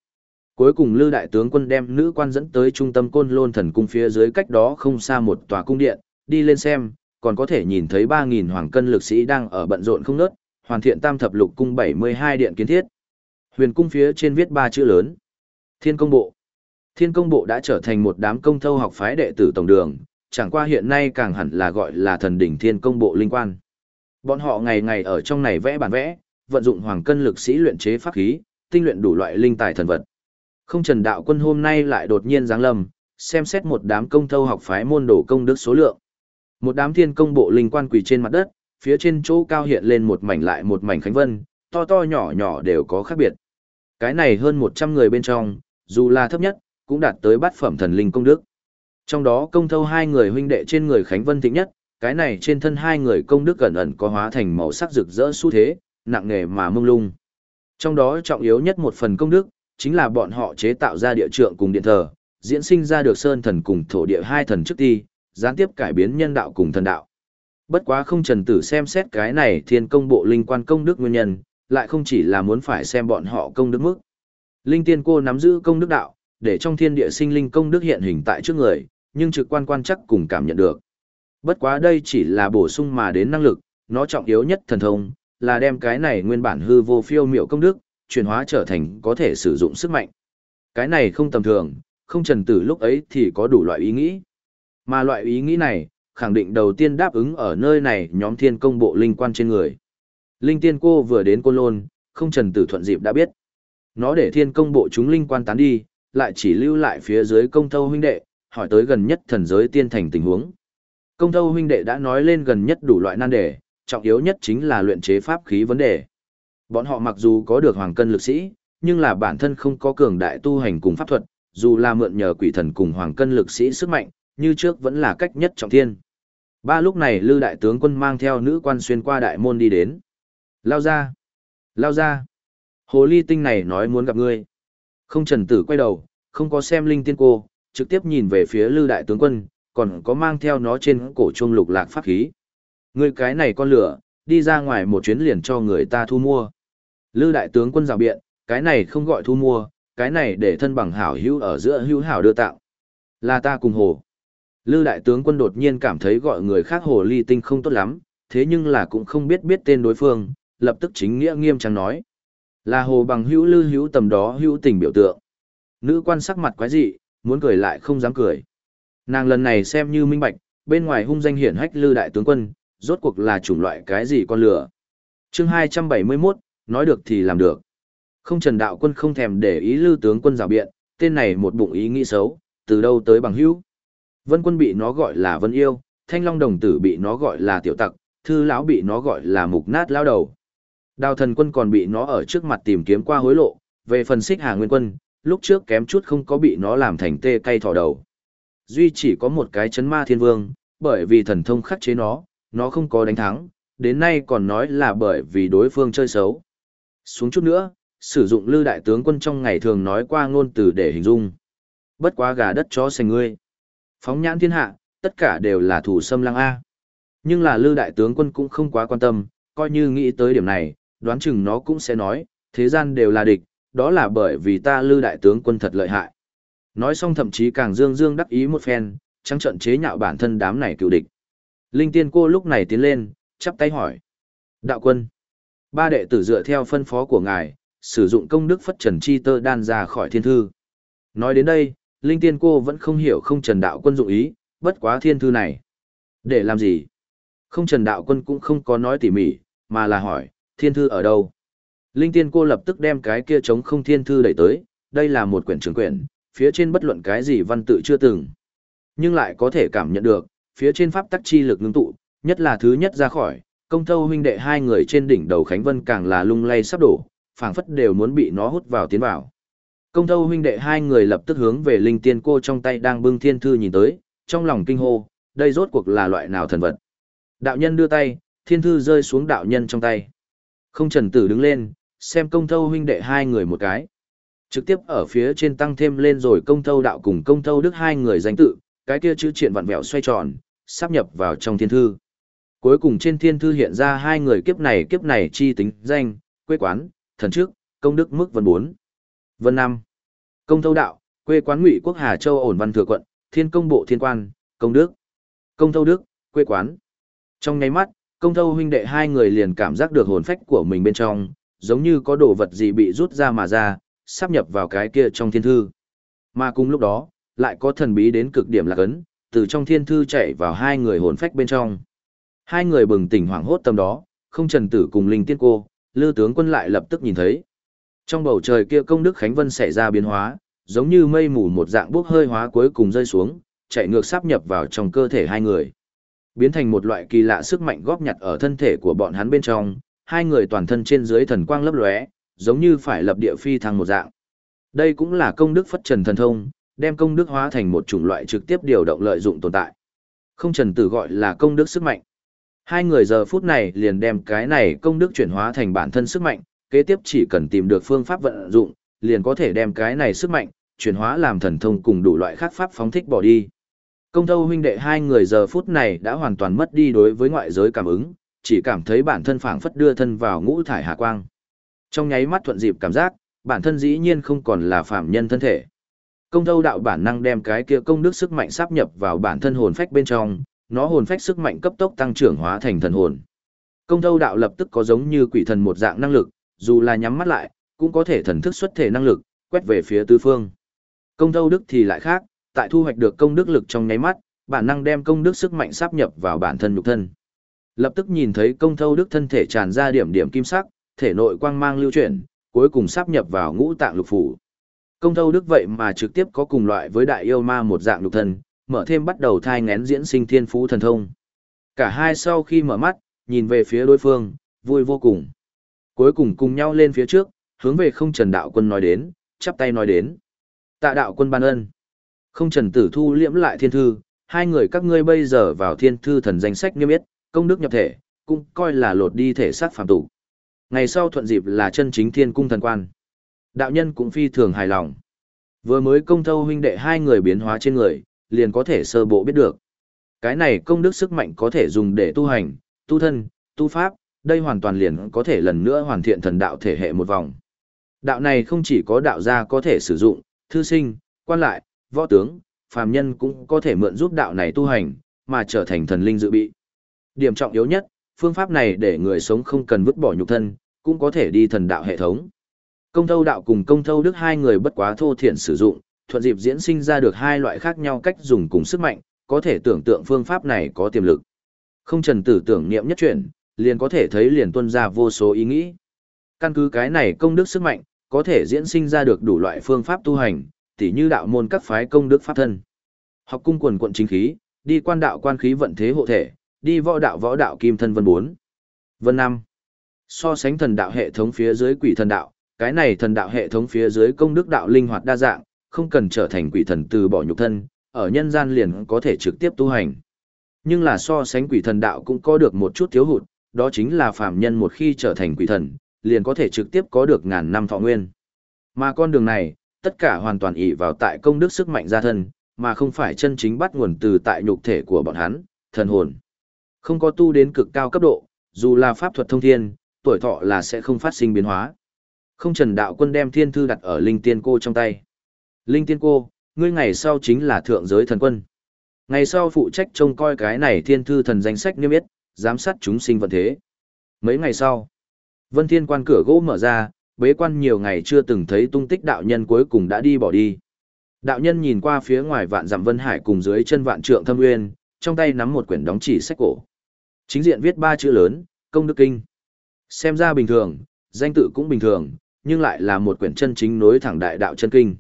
Cuối cùng lư đại tướng quân đem nữ quan dẫn tới trung tâm côn lôn thần cung phía dưới cách đó không xa một tòa cung điện, đi lên xem, còn có thể nhìn thấy 3.000 hoàng cân lực sĩ đang ở bận rộn không nớt, hoàn thiện tam thập lục cung 72 điện kiến thiết. Huyền cung phía trên viết ba chữ lớn. Thiên công bộ. Thiên công bộ đã trở thành một đám công thâu học phái đệ tử tổng đường, chẳng qua hiện nay càng hẳn là gọi là thần đỉnh thiên công bộ linh quan. Bọn họ ngày ngày ở trong này vẽ bản vẽ, vận dụng hoàng cân lực sĩ luyện chế pháp khí, tinh luyện đủ loại linh tài thần vật. Không Trần Đạo Quân hôm nay lại đột nhiên giáng lâm, xem xét một đám công thâu học phái môn đồ công đức số lượng. Một đám thiên công bộ linh quan quỳ trên mặt đất, phía trên chỗ cao hiện lên một mảnh lại một mảnh khánh vân, to to nhỏ nhỏ đều có khác biệt. Cái này hơn 100 người bên trong, dù là thấp nhất, cũng đạt tới bát phẩm thần linh công đức. Trong đó công thâu hai người huynh đệ trên người Khánh Vân thịnh nhất, cái này trên thân hai người công đức gần ẩn có hóa thành màu sắc rực rỡ xu thế, nặng nề mà mông lung. Trong đó trọng yếu nhất một phần công đức, chính là bọn họ chế tạo ra địa trượng cùng điện thờ, diễn sinh ra được sơn thần cùng thổ địa hai thần trước ti, gián tiếp cải biến nhân đạo cùng thần đạo. Bất quá không trần tử xem xét cái này thiên công bộ linh quan công đức nguyên nhân, lại không chỉ là muốn phải xem bọn họ công đức mức. Linh tiên cô nắm giữ công đức đạo, để trong thiên địa sinh linh công đức hiện hình tại trước người, nhưng trực quan quan chắc cùng cảm nhận được. Bất quá đây chỉ là bổ sung mà đến năng lực, nó trọng yếu nhất thần thông, là đem cái này nguyên bản hư vô phiêu miệu công đức, chuyển hóa trở thành có thể sử dụng sức mạnh. Cái này không tầm thường, không trần tử lúc ấy thì có đủ loại ý nghĩ. Mà loại ý nghĩ này, khẳng định đầu tiên đáp ứng ở nơi này nhóm thiên công bộ linh quan trên người. Linh tiên cô vừa đến côn lôn, không trần tử thuận dịp đã biết. Nó để thiên công bộ chúng linh quan tán đi, lại chỉ lưu lại phía dưới công thâu huynh đệ, hỏi tới gần nhất thần giới tiên thành tình huống. Công thâu huynh đệ đã nói lên gần nhất đủ loại nan đề, trọng yếu nhất chính là luyện chế pháp khí vấn đề. Bọn họ mặc dù có được hoàng cân lực sĩ, nhưng là bản thân không có cường đại tu hành cùng pháp thuật, dù là mượn nhờ quỷ thần cùng hoàng cân lực sĩ sức mạnh, như trước vẫn là cách nhất trọng thiên. Ba lúc này Lư đại tướng quân mang theo nữ quan xuyên qua đại môn đi đến. Lao ra! Lao ra! Hồ ly tinh này nói muốn gặp ngươi. Không trần tử quay đầu, không có xem linh tiên cô, trực tiếp nhìn về phía Lư đại tướng quân, còn có mang theo nó trên cổ chuông lục lạc pháp khí. người cái này con lửa, đi ra ngoài một chuyến liền cho người ta thu mua. Lư đại tướng quân rào biện, cái này không gọi thu mua, cái này để thân bằng hảo hữu ở giữa hữu hảo đưa tạo. Là ta cùng hồ. Lư đại tướng quân đột nhiên cảm thấy gọi người khác hồ ly tinh không tốt lắm, thế nhưng là cũng không biết biết tên đối phương, lập tức chính nghĩa nghiêm trang nói. Là hồ bằng hữu lư hữu tầm đó hữu tình biểu tượng. Nữ quan sắc mặt quái dị, muốn cười lại không dám cười. Nàng lần này xem như minh bạch, bên ngoài hung danh hiển hách lư đại tướng quân, rốt cuộc là chủng loại cái gì con lửa. chương 271, nói được thì làm được. Không trần đạo quân không thèm để ý lư tướng quân rào biện, tên này một bụng ý nghĩ xấu, từ đâu tới bằng hữu. Vân quân bị nó gọi là vân yêu, thanh long đồng tử bị nó gọi là tiểu tặc, thư lão bị nó gọi là mục nát lao đầu. Đào thần quân còn bị nó ở trước mặt tìm kiếm qua hối lộ, về phần xích hà nguyên quân, lúc trước kém chút không có bị nó làm thành tê cây thỏ đầu. Duy chỉ có một cái chấn ma thiên vương, bởi vì thần thông khắc chế nó, nó không có đánh thắng, đến nay còn nói là bởi vì đối phương chơi xấu. Xuống chút nữa, sử dụng lư đại tướng quân trong ngày thường nói qua ngôn từ để hình dung. Bất quá gà đất chó xanh ngươi. Phóng nhãn thiên hạ, tất cả đều là thủ xâm lăng A. Nhưng là lư đại tướng quân cũng không quá quan tâm, coi như nghĩ tới điểm này, đoán chừng nó cũng sẽ nói, thế gian đều là địch, đó là bởi vì ta lư đại tướng quân thật lợi hại. Nói xong thậm chí càng dương dương đắc ý một phen, trắng trận chế nhạo bản thân đám này cựu địch. Linh tiên cô lúc này tiến lên, chắp tay hỏi. Đạo quân. Ba đệ tử dựa theo phân phó của ngài, sử dụng công đức phất trần chi tơ đan ra khỏi thiên thư. Nói đến đây, Linh tiên cô vẫn không hiểu không trần đạo quân dụng ý, bất quá thiên thư này. Để làm gì? Không trần đạo quân cũng không có nói tỉ mỉ, mà là hỏi, thiên thư ở đâu? Linh tiên cô lập tức đem cái kia chống không thiên thư đẩy tới, đây là một quyển trường quyển, phía trên bất luận cái gì văn tự chưa từng. Nhưng lại có thể cảm nhận được, phía trên pháp tắc chi lực ngưng tụ, nhất là thứ nhất ra khỏi, công thâu huynh đệ hai người trên đỉnh đầu Khánh Vân càng là lung lay sắp đổ, phảng phất đều muốn bị nó hút vào tiến vào. Công thâu huynh đệ hai người lập tức hướng về linh tiên cô trong tay đang bưng thiên thư nhìn tới, trong lòng kinh hô, đây rốt cuộc là loại nào thần vật. Đạo nhân đưa tay, thiên thư rơi xuống đạo nhân trong tay. Không trần tử đứng lên, xem công thâu huynh đệ hai người một cái. Trực tiếp ở phía trên tăng thêm lên rồi công thâu đạo cùng công thâu đức hai người danh tự, cái kia chữ triện vặn vẹo xoay tròn, sắp nhập vào trong thiên thư. Cuối cùng trên thiên thư hiện ra hai người kiếp này kiếp này chi tính danh, quê quán, thần trước, công đức mức vân 4. Vân 5. Công thâu đạo, quê quán ngụy quốc Hà Châu ổn văn thừa quận, thiên công bộ thiên quan, công đức. Công thâu đức, quê quán. Trong nháy mắt, công thâu huynh đệ hai người liền cảm giác được hồn phách của mình bên trong, giống như có đồ vật gì bị rút ra mà ra, sắp nhập vào cái kia trong thiên thư. Mà cùng lúc đó, lại có thần bí đến cực điểm lạc ấn, từ trong thiên thư chạy vào hai người hồn phách bên trong. Hai người bừng tỉnh hoảng hốt tâm đó, không trần tử cùng linh tiên cô, lư tướng quân lại lập tức nhìn thấy. Trong bầu trời kia công đức Khánh Vân xảy ra biến hóa, giống như mây mù một dạng bốc hơi hóa cuối cùng rơi xuống, chạy ngược sắp nhập vào trong cơ thể hai người. Biến thành một loại kỳ lạ sức mạnh góp nhặt ở thân thể của bọn hắn bên trong, hai người toàn thân trên dưới thần quang lấp lóe, giống như phải lập địa phi thăng một dạng. Đây cũng là công đức phất trần thần thông, đem công đức hóa thành một chủng loại trực tiếp điều động lợi dụng tồn tại. Không trần tử gọi là công đức sức mạnh. Hai người giờ phút này liền đem cái này công đức chuyển hóa thành bản thân sức mạnh, kế tiếp chỉ cần tìm được phương pháp vận dụng, liền có thể đem cái này sức mạnh, chuyển hóa làm thần thông cùng đủ loại khác pháp phóng thích bỏ đi. Công thâu huynh đệ hai người giờ phút này đã hoàn toàn mất đi đối với ngoại giới cảm ứng, chỉ cảm thấy bản thân phảng phất đưa thân vào ngũ thải hà quang. Trong nháy mắt thuận dịp cảm giác, bản thân dĩ nhiên không còn là phạm nhân thân thể. Công thâu đạo bản năng đem cái kia công đức sức mạnh sáp nhập vào bản thân hồn phách bên trong, nó hồn phách sức mạnh cấp tốc tăng trưởng hóa thành thần hồn. Công thâu đạo lập tức có giống như quỷ thần một dạng năng lực, dù là nhắm mắt lại, cũng có thể thần thức xuất thể năng lực, quét về phía tứ phương. Công thâu đức thì lại khác, tại thu hoạch được công đức lực trong nháy mắt, bản năng đem công đức sức mạnh sáp nhập vào bản thân nhục thân. Lập tức nhìn thấy công thâu đức thân thể tràn ra điểm điểm kim sắc, thể nội quang mang lưu chuyển, cuối cùng sáp nhập vào ngũ tạng lục phủ. Công thâu đức vậy mà trực tiếp có cùng loại với đại yêu ma một dạng nhục thân, mở thêm bắt đầu thai ngén diễn sinh thiên phú thần thông. Cả hai sau khi mở mắt, nhìn về phía đối phương, vui vô cùng. Cuối cùng cùng nhau lên phía trước, hướng về không trần đạo quân nói đến, chắp tay nói đến. Tạ đạo quân ban ân. Không trần tử thu liễm lại thiên thư, hai người các ngươi bây giờ vào thiên thư thần danh sách niêm yết, công đức nhập thể, cũng coi là lột đi thể xác phạm tục. Ngày sau thuận dịp là chân chính thiên cung thần quan. Đạo nhân cũng phi thường hài lòng. Vừa mới công thâu huynh đệ hai người biến hóa trên người, liền có thể sơ bộ biết được. Cái này công đức sức mạnh có thể dùng để tu hành, tu thân, tu pháp, đây hoàn toàn liền có thể lần nữa hoàn thiện thần đạo thể hệ một vòng. Đạo này không chỉ có đạo gia có thể sử dụng, thư sinh, quan lại, võ tướng, phàm nhân cũng có thể mượn giúp đạo này tu hành, mà trở thành thần linh dự bị. Điểm trọng yếu nhất, phương pháp này để người sống không cần vứt bỏ nhục thân, cũng có thể đi thần đạo hệ thống. Công thâu đạo cùng công thâu đức hai người bất quá thô thiển sử dụng, thuận dịp diễn sinh ra được hai loại khác nhau cách dùng cùng sức mạnh, có thể tưởng tượng phương pháp này có tiềm lực. Không trần tử tưởng niệm nhất chuyển, liền có thể thấy liền tuân ra vô số ý nghĩ. Căn cứ cái này công đức sức mạnh, có thể diễn sinh ra được đủ loại phương pháp tu hành, tỉ như đạo môn các phái công đức pháp thân. Học cung quần quận chính khí, đi quan đạo quan khí vận thế hộ thể, đi võ đạo võ đạo kim thân vân 4. Vân 5. So sánh thần đạo hệ thống phía dưới quỷ thần đạo, cái này thần đạo hệ thống phía dưới công đức đạo linh hoạt đa dạng, không cần trở thành quỷ thần từ bỏ nhục thân, ở nhân gian liền có thể trực tiếp tu hành. Nhưng là so sánh quỷ thần đạo cũng có được một chút thiếu hụt, đó chính là phàm nhân một khi trở thành quỷ thần, liền có thể trực tiếp có được ngàn năm thọ nguyên. Mà con đường này, tất cả hoàn toàn ỷ vào tại công đức sức mạnh gia thân, mà không phải chân chính bắt nguồn từ tại nhục thể của bọn hắn, thần hồn. Không có tu đến cực cao cấp độ, dù là pháp thuật thông thiên, tuổi thọ là sẽ không phát sinh biến hóa. Không trần đạo quân đem thiên thư đặt ở linh tiên cô trong tay. Linh tiên cô, ngươi ngày sau chính là thượng giới thần quân. Ngày sau phụ trách trông coi cái này thiên thư thần danh sách niêm yết, giám sát chúng sinh vận thế. Mấy ngày sau, vân thiên quan cửa gỗ mở ra, bế quan nhiều ngày chưa từng thấy tung tích đạo nhân cuối cùng đã đi bỏ đi. Đạo nhân nhìn qua phía ngoài vạn dặm vân hải cùng dưới chân vạn trượng thâm uyên, trong tay nắm một quyển đóng chỉ sách cổ. Chính diện viết ba chữ lớn, công đức kinh. Xem ra bình thường, danh tự cũng bình thường, nhưng lại là một quyển chân chính nối thẳng đại đạo chân kinh.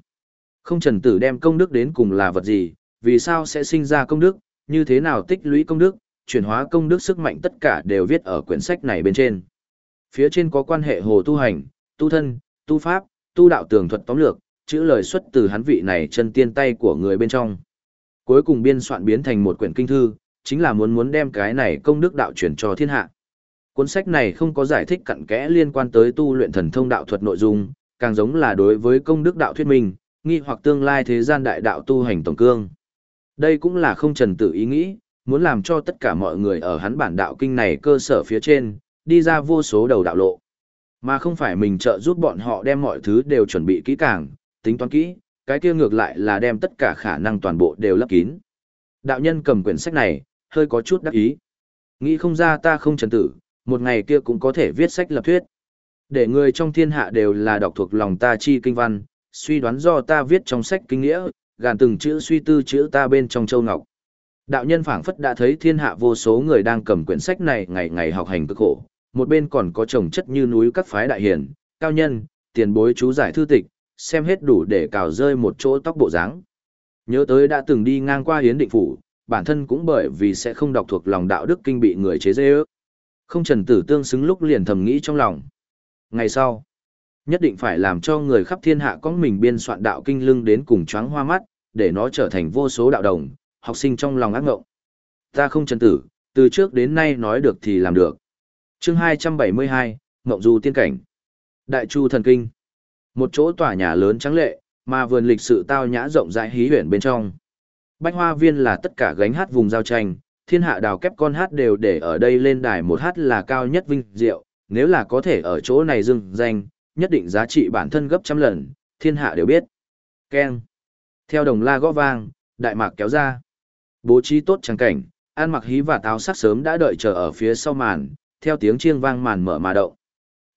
Không trần tử đem công đức đến cùng là vật gì, vì sao sẽ sinh ra công đức, như thế nào tích lũy công đức, chuyển hóa công đức sức mạnh tất cả đều viết ở quyển sách này bên trên. Phía trên có quan hệ hồ tu hành, tu thân, tu pháp, tu đạo tường thuật tóm lược, chữ lời xuất từ hắn vị này chân tiên tay của người bên trong. Cuối cùng biên soạn biến thành một quyển kinh thư, chính là muốn muốn đem cái này công đức đạo truyền cho thiên hạ. Cuốn sách này không có giải thích cặn kẽ liên quan tới tu luyện thần thông đạo thuật nội dung, càng giống là đối với công đức đạo thuyết minh, nghi hoặc tương lai thế gian đại đạo tu hành tổng cương. Đây cũng là không trần tự ý nghĩ, muốn làm cho tất cả mọi người ở hắn bản đạo kinh này cơ sở phía trên, đi ra vô số đầu đạo lộ. Mà không phải mình trợ giúp bọn họ đem mọi thứ đều chuẩn bị kỹ càng, tính toán kỹ, cái kia ngược lại là đem tất cả khả năng toàn bộ đều lấp kín. Đạo nhân cầm quyển sách này, hơi có chút đắc ý. Nghĩ không ra ta không trần tử, một ngày kia cũng có thể viết sách lập thuyết. Để người trong thiên hạ đều là đọc thuộc lòng ta chi kinh văn, suy đoán do ta viết trong sách kinh nghĩa, gàn từng chữ suy tư chữ ta bên trong châu ngọc. Đạo nhân phảng phất đã thấy thiên hạ vô số người đang cầm quyển sách này ngày ngày học hành cực khổ, một bên còn có trồng chất như núi các phái đại hiền, cao nhân, tiền bối chú giải thư tịch, xem hết đủ để cào rơi một chỗ tóc bộ dáng. Nhớ tới đã từng đi ngang qua hiến định phủ, bản thân cũng bởi vì sẽ không đọc thuộc lòng đạo đức kinh bị người chế dê ước. Không trần tử tương xứng lúc liền thầm nghĩ trong lòng. Ngày sau, nhất định phải làm cho người khắp thiên hạ có mình biên soạn đạo kinh lưng đến cùng choáng hoa mắt, để nó trở thành vô số đạo đồng, học sinh trong lòng ác ngộng. Ta không trần tử, từ trước đến nay nói được thì làm được chương 272, Ngộng Du Tiên Cảnh. Đại Chu Thần Kinh. Một chỗ tòa nhà lớn trắng lệ, mà vườn lịch sự tao nhã rộng rãi hí huyển bên trong. Bách hoa viên là tất cả gánh hát vùng giao tranh, thiên hạ đào kép con hát đều để ở đây lên đài một hát là cao nhất vinh diệu, nếu là có thể ở chỗ này dừng danh, nhất định giá trị bản thân gấp trăm lần, thiên hạ đều biết. Ken. Theo đồng la gõ vang, đại mạc kéo ra. Bố trí tốt trắng cảnh, an mặc hí và táo sắc sớm đã đợi chờ ở phía sau màn, theo tiếng chiêng vang màn mở mà động.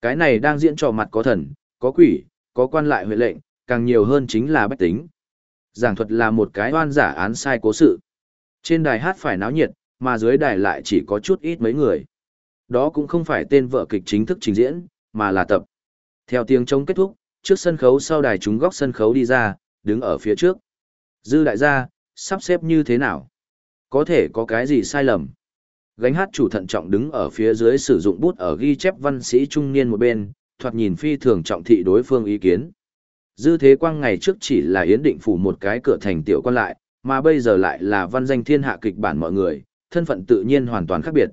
Cái này đang diễn trò mặt có thần, có quỷ, có quan lại huệ lệnh, càng nhiều hơn chính là bách tính. Giảng thuật là một cái oan giả án sai cố sự. Trên đài hát phải náo nhiệt, mà dưới đài lại chỉ có chút ít mấy người. Đó cũng không phải tên vợ kịch chính thức trình diễn, mà là tập. Theo tiếng trống kết thúc, trước sân khấu sau đài chúng góc sân khấu đi ra, đứng ở phía trước. Dư đại gia, sắp xếp như thế nào? Có thể có cái gì sai lầm? Gánh hát chủ thận trọng đứng ở phía dưới sử dụng bút ở ghi chép văn sĩ trung niên một bên, thoạt nhìn phi thường trọng thị đối phương ý kiến. Dư thế quang ngày trước chỉ là yến định phủ một cái cửa thành tiểu quan lại, mà bây giờ lại là văn danh thiên hạ kịch bản mọi người, thân phận tự nhiên hoàn toàn khác biệt.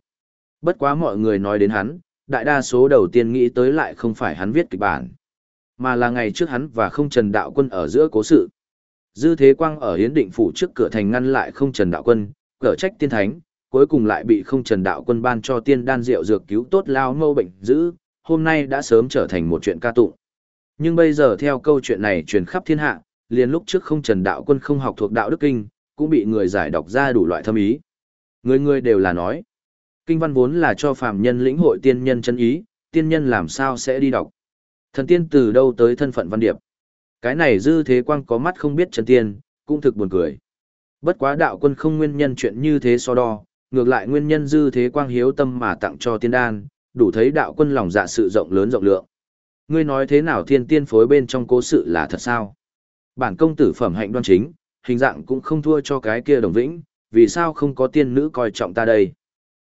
Bất quá mọi người nói đến hắn, đại đa số đầu tiên nghĩ tới lại không phải hắn viết kịch bản, mà là ngày trước hắn và không trần đạo quân ở giữa cố sự. Dư thế quang ở yến định phủ trước cửa thành ngăn lại không trần đạo quân, cở trách tiên thánh, cuối cùng lại bị không trần đạo quân ban cho tiên đan rượu dược cứu tốt lao mâu bệnh dữ, hôm nay đã sớm trở thành một chuyện ca tụng. Nhưng bây giờ theo câu chuyện này truyền khắp thiên hạ, liền lúc trước không trần đạo quân không học thuộc đạo đức kinh, cũng bị người giải đọc ra đủ loại thâm ý. Người người đều là nói, kinh văn vốn là cho phàm nhân lĩnh hội tiên nhân chân ý, tiên nhân làm sao sẽ đi đọc. Thần tiên từ đâu tới thân phận văn điệp? Cái này dư thế quang có mắt không biết chân tiên, cũng thực buồn cười. Bất quá đạo quân không nguyên nhân chuyện như thế so đo, ngược lại nguyên nhân dư thế quang hiếu tâm mà tặng cho tiên đan, đủ thấy đạo quân lòng dạ sự rộng lớn rộng lượng. Ngươi nói thế nào thiên tiên phối bên trong cố sự là thật sao? Bản công tử phẩm hạnh đoan chính, hình dạng cũng không thua cho cái kia đồng vĩnh, vì sao không có tiên nữ coi trọng ta đây?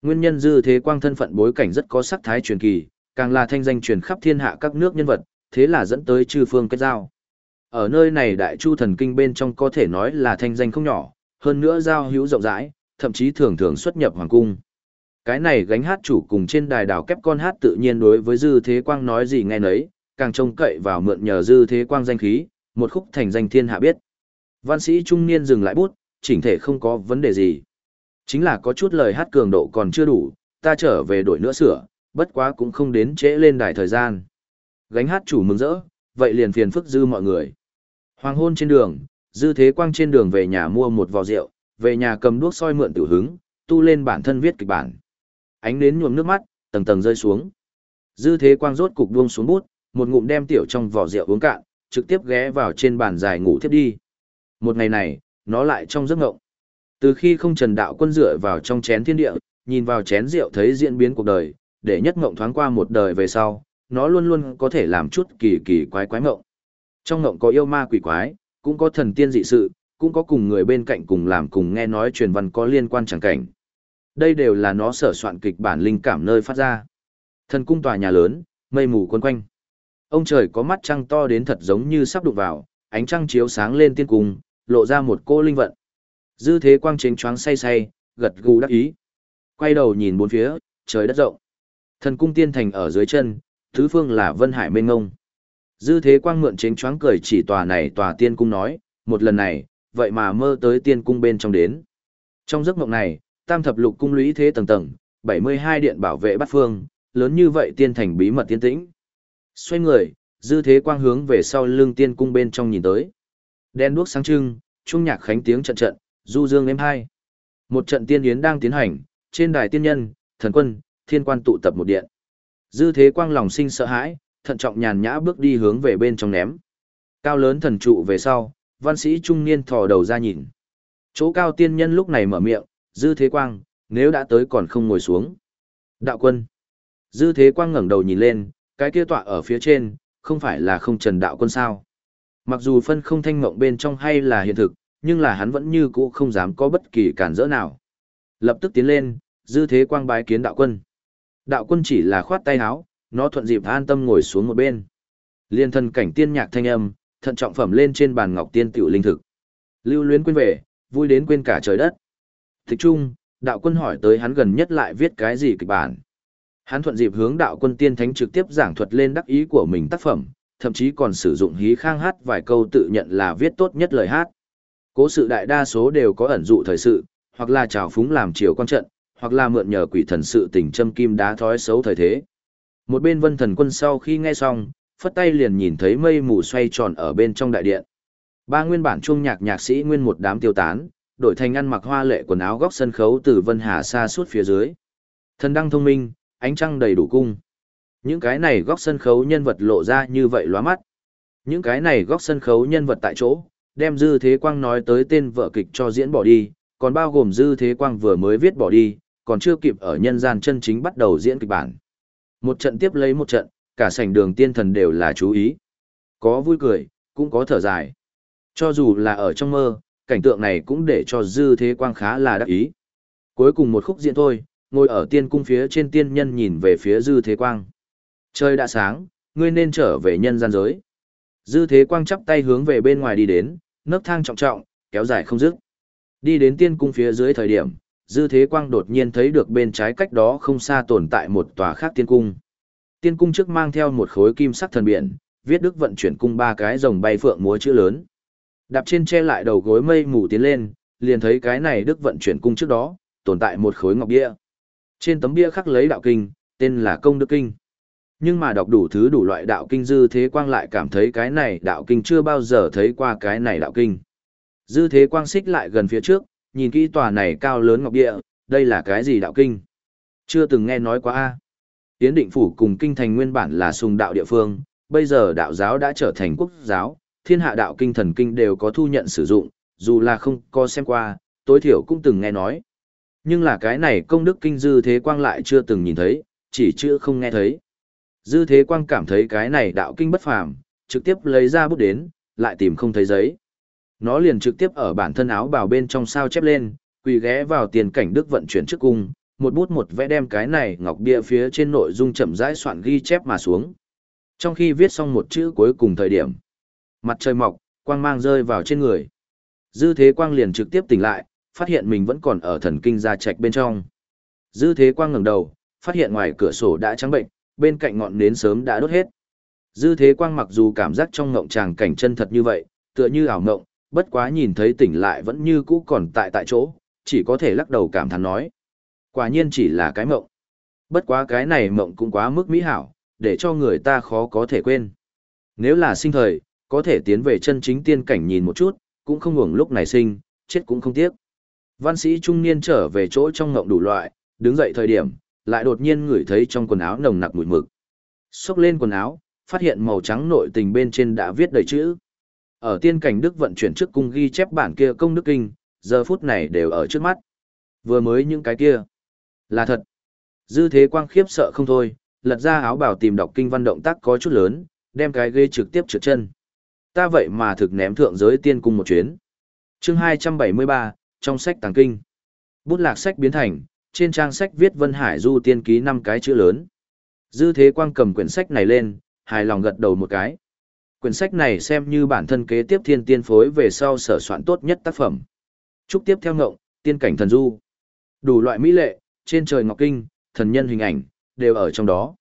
Nguyên nhân dư thế quang thân phận bối cảnh rất có sắc thái truyền kỳ, càng là thanh danh truyền khắp thiên hạ các nước nhân vật, thế là dẫn tới chư phương kết giao. Ở nơi này đại chu thần kinh bên trong có thể nói là thanh danh không nhỏ, hơn nữa giao hữu rộng rãi, thậm chí thường thường xuất nhập hoàng cung. Cái này gánh hát chủ cùng trên đài đảo kép con hát tự nhiên đối với dư thế quang nói gì nghe nấy, càng trông cậy vào mượn nhờ dư thế quang danh khí, một khúc thành danh thiên hạ biết. Văn sĩ trung niên dừng lại bút, chỉnh thể không có vấn đề gì. Chính là có chút lời hát cường độ còn chưa đủ, ta trở về đổi nữa sửa, bất quá cũng không đến trễ lên đài thời gian. Gánh hát chủ mừng rỡ, vậy liền phiền phức dư mọi người. Hoàng hôn trên đường, dư thế quang trên đường về nhà mua một vò rượu, về nhà cầm đuốc soi mượn tiểu hứng, tu lên bản thân viết kịch bản. Ánh nến nhuộm nước mắt, tầng tầng rơi xuống. Dư thế quang rốt cục buông xuống bút, một ngụm đem tiểu trong vỏ rượu uống cạn, trực tiếp ghé vào trên bàn dài ngủ thiếp đi. Một ngày này, nó lại trong giấc ngộng. Từ khi không trần đạo quân dựa vào trong chén thiên địa, nhìn vào chén rượu thấy diễn biến cuộc đời, để nhất ngộng thoáng qua một đời về sau, nó luôn luôn có thể làm chút kỳ kỳ quái quái ngộng. Trong ngộng có yêu ma quỷ quái, cũng có thần tiên dị sự, cũng có cùng người bên cạnh cùng làm cùng nghe nói truyền văn có liên quan chẳng cảnh. Đây đều là nó sở soạn kịch bản linh cảm nơi phát ra. Thần cung tòa nhà lớn, mây mù quấn quanh. Ông trời có mắt trăng to đến thật giống như sắp đụng vào, ánh trăng chiếu sáng lên tiên cung, lộ ra một cô linh vận. Dư thế quang chính choáng say say, gật gù đắc ý. Quay đầu nhìn bốn phía, trời đất rộng. Thần cung tiên thành ở dưới chân, thứ phương là Vân Hải mênh ngông. Dư thế quang mượn chính choáng cười chỉ tòa này tòa tiên cung nói, một lần này, vậy mà mơ tới tiên cung bên trong đến. Trong giấc mộng này, tam thập lục cung lũy thế tầng tầng, 72 điện bảo vệ bát phương, lớn như vậy tiên thành bí mật tiên tĩnh. Xoay người, dư thế quang hướng về sau lưng tiên cung bên trong nhìn tới. Đen đuốc sáng trưng, trung nhạc khánh tiếng trận trận, du dương êm hai. Một trận tiên yến đang tiến hành, trên đài tiên nhân, thần quân, thiên quan tụ tập một điện. Dư thế quang lòng sinh sợ hãi, thận trọng nhàn nhã bước đi hướng về bên trong ném. Cao lớn thần trụ về sau, văn sĩ trung niên thò đầu ra nhìn. Chỗ cao tiên nhân lúc này mở miệng, dư thế quang, nếu đã tới còn không ngồi xuống. Đạo quân. Dư thế quang ngẩng đầu nhìn lên, cái kia tọa ở phía trên, không phải là không trần đạo quân sao. Mặc dù phân không thanh mộng bên trong hay là hiện thực, nhưng là hắn vẫn như cũ không dám có bất kỳ cản rỡ nào. Lập tức tiến lên, dư thế quang bái kiến đạo quân. Đạo quân chỉ là khoát tay áo, nó thuận dịp an tâm ngồi xuống một bên. Liên thân cảnh tiên nhạc thanh âm, thận trọng phẩm lên trên bàn ngọc tiên tiểu linh thực. Lưu luyến quên về, vui đến quên cả trời đất. Thích trung, đạo quân hỏi tới hắn gần nhất lại viết cái gì kịch bản. Hắn thuận dịp hướng đạo quân tiên thánh trực tiếp giảng thuật lên đắc ý của mình tác phẩm, thậm chí còn sử dụng hí khang hát vài câu tự nhận là viết tốt nhất lời hát. Cố sự đại đa số đều có ẩn dụ thời sự, hoặc là trào phúng làm chiều quan trận, hoặc là mượn nhờ quỷ thần sự tình châm kim đá thói xấu thời thế. Một bên vân thần quân sau khi nghe xong, phất tay liền nhìn thấy mây mù xoay tròn ở bên trong đại điện. Ba nguyên bản chuông nhạc nhạc sĩ nguyên một đám tiêu tán, đổi thành ăn mặc hoa lệ quần áo góc sân khấu từ Vân Hà xa suốt phía dưới. Thần đăng thông minh, ánh trăng đầy đủ cung. Những cái này góc sân khấu nhân vật lộ ra như vậy lóa mắt. Những cái này góc sân khấu nhân vật tại chỗ, đem Dư Thế Quang nói tới tên vợ kịch cho diễn bỏ đi, còn bao gồm Dư Thế Quang vừa mới viết bỏ đi, còn chưa kịp ở nhân gian chân chính bắt đầu diễn kịch bản. Một trận tiếp lấy một trận, cả sảnh đường tiên thần đều là chú ý. Có vui cười, cũng có thở dài. Cho dù là ở trong mơ, cảnh tượng này cũng để cho Dư Thế Quang khá là đắc ý. Cuối cùng một khúc diễn thôi, ngồi ở tiên cung phía trên tiên nhân nhìn về phía Dư Thế Quang. Trời đã sáng, ngươi nên trở về nhân gian giới. Dư Thế Quang chắp tay hướng về bên ngoài đi đến, nấc thang trọng trọng, kéo dài không dứt. Đi đến tiên cung phía dưới thời điểm, Dư Thế Quang đột nhiên thấy được bên trái cách đó không xa tồn tại một tòa khác tiên cung. Tiên cung trước mang theo một khối kim sắc thần biển, viết đức vận chuyển cung ba cái rồng bay phượng múa chữ lớn. Đạp trên che lại đầu gối mây mù tiến lên, liền thấy cái này đức vận chuyển cung trước đó, tồn tại một khối ngọc bia. Trên tấm bia khắc lấy đạo kinh, tên là Công Đức Kinh. Nhưng mà đọc đủ thứ đủ loại đạo kinh dư thế quang lại cảm thấy cái này đạo kinh chưa bao giờ thấy qua cái này đạo kinh. Dư thế quang xích lại gần phía trước, nhìn kỹ tòa này cao lớn ngọc địa, đây là cái gì đạo kinh? Chưa từng nghe nói qua a. Tiến định phủ cùng kinh thành nguyên bản là sùng đạo địa phương, bây giờ đạo giáo đã trở thành quốc giáo, thiên hạ đạo kinh thần kinh đều có thu nhận sử dụng, dù là không có xem qua, tối thiểu cũng từng nghe nói. Nhưng là cái này công đức kinh dư thế quang lại chưa từng nhìn thấy, chỉ chưa không nghe thấy. Dư thế quang cảm thấy cái này đạo kinh bất phàm, trực tiếp lấy ra bút đến, lại tìm không thấy giấy. Nó liền trực tiếp ở bản thân áo bào bên trong sao chép lên, quỳ ghé vào tiền cảnh đức vận chuyển trước cung, một bút một vẽ đem cái này ngọc bia phía trên nội dung chậm rãi soạn ghi chép mà xuống. Trong khi viết xong một chữ cuối cùng thời điểm, mặt trời mọc, quang mang rơi vào trên người. Dư thế quang liền trực tiếp tỉnh lại, phát hiện mình vẫn còn ở thần kinh gia trạch bên trong. Dư thế quang ngẩng đầu, phát hiện ngoài cửa sổ đã trắng bệnh, bên cạnh ngọn nến sớm đã đốt hết. Dư thế quang mặc dù cảm giác trong ngộng tràng cảnh chân thật như vậy, tựa như ảo ngộng, bất quá nhìn thấy tỉnh lại vẫn như cũ còn tại tại chỗ, chỉ có thể lắc đầu cảm thán nói. Quả nhiên chỉ là cái mộng. Bất quá cái này mộng cũng quá mức mỹ hảo, để cho người ta khó có thể quên. Nếu là sinh thời, có thể tiến về chân chính tiên cảnh nhìn một chút, cũng không ngủng lúc này sinh, chết cũng không tiếc. Văn sĩ trung niên trở về chỗ trong ngộng đủ loại, đứng dậy thời điểm, lại đột nhiên ngửi thấy trong quần áo nồng nặc mùi mực. Xốc lên quần áo, phát hiện màu trắng nội tình bên trên đã viết đầy chữ. Ở tiên cảnh Đức vận chuyển trước cung ghi chép bản kia công đức kinh, giờ phút này đều ở trước mắt. Vừa mới những cái kia. Là thật. Dư thế quang khiếp sợ không thôi, lật ra áo bảo tìm đọc kinh văn động tác có chút lớn, đem cái ghê trực tiếp trượt chân. Ta vậy mà thực ném thượng giới tiên cung một chuyến. chương 273, trong sách tàng kinh. Bút lạc sách biến thành, trên trang sách viết Vân Hải Du tiên ký năm cái chữ lớn. Dư thế quang cầm quyển sách này lên, hài lòng gật đầu một cái. Quyển sách này xem như bản thân kế tiếp thiên tiên phối về sau sở soạn tốt nhất tác phẩm. Trúc tiếp theo ngộng, tiên cảnh thần du. Đủ loại mỹ lệ, trên trời ngọc kinh, thần nhân hình ảnh, đều ở trong đó.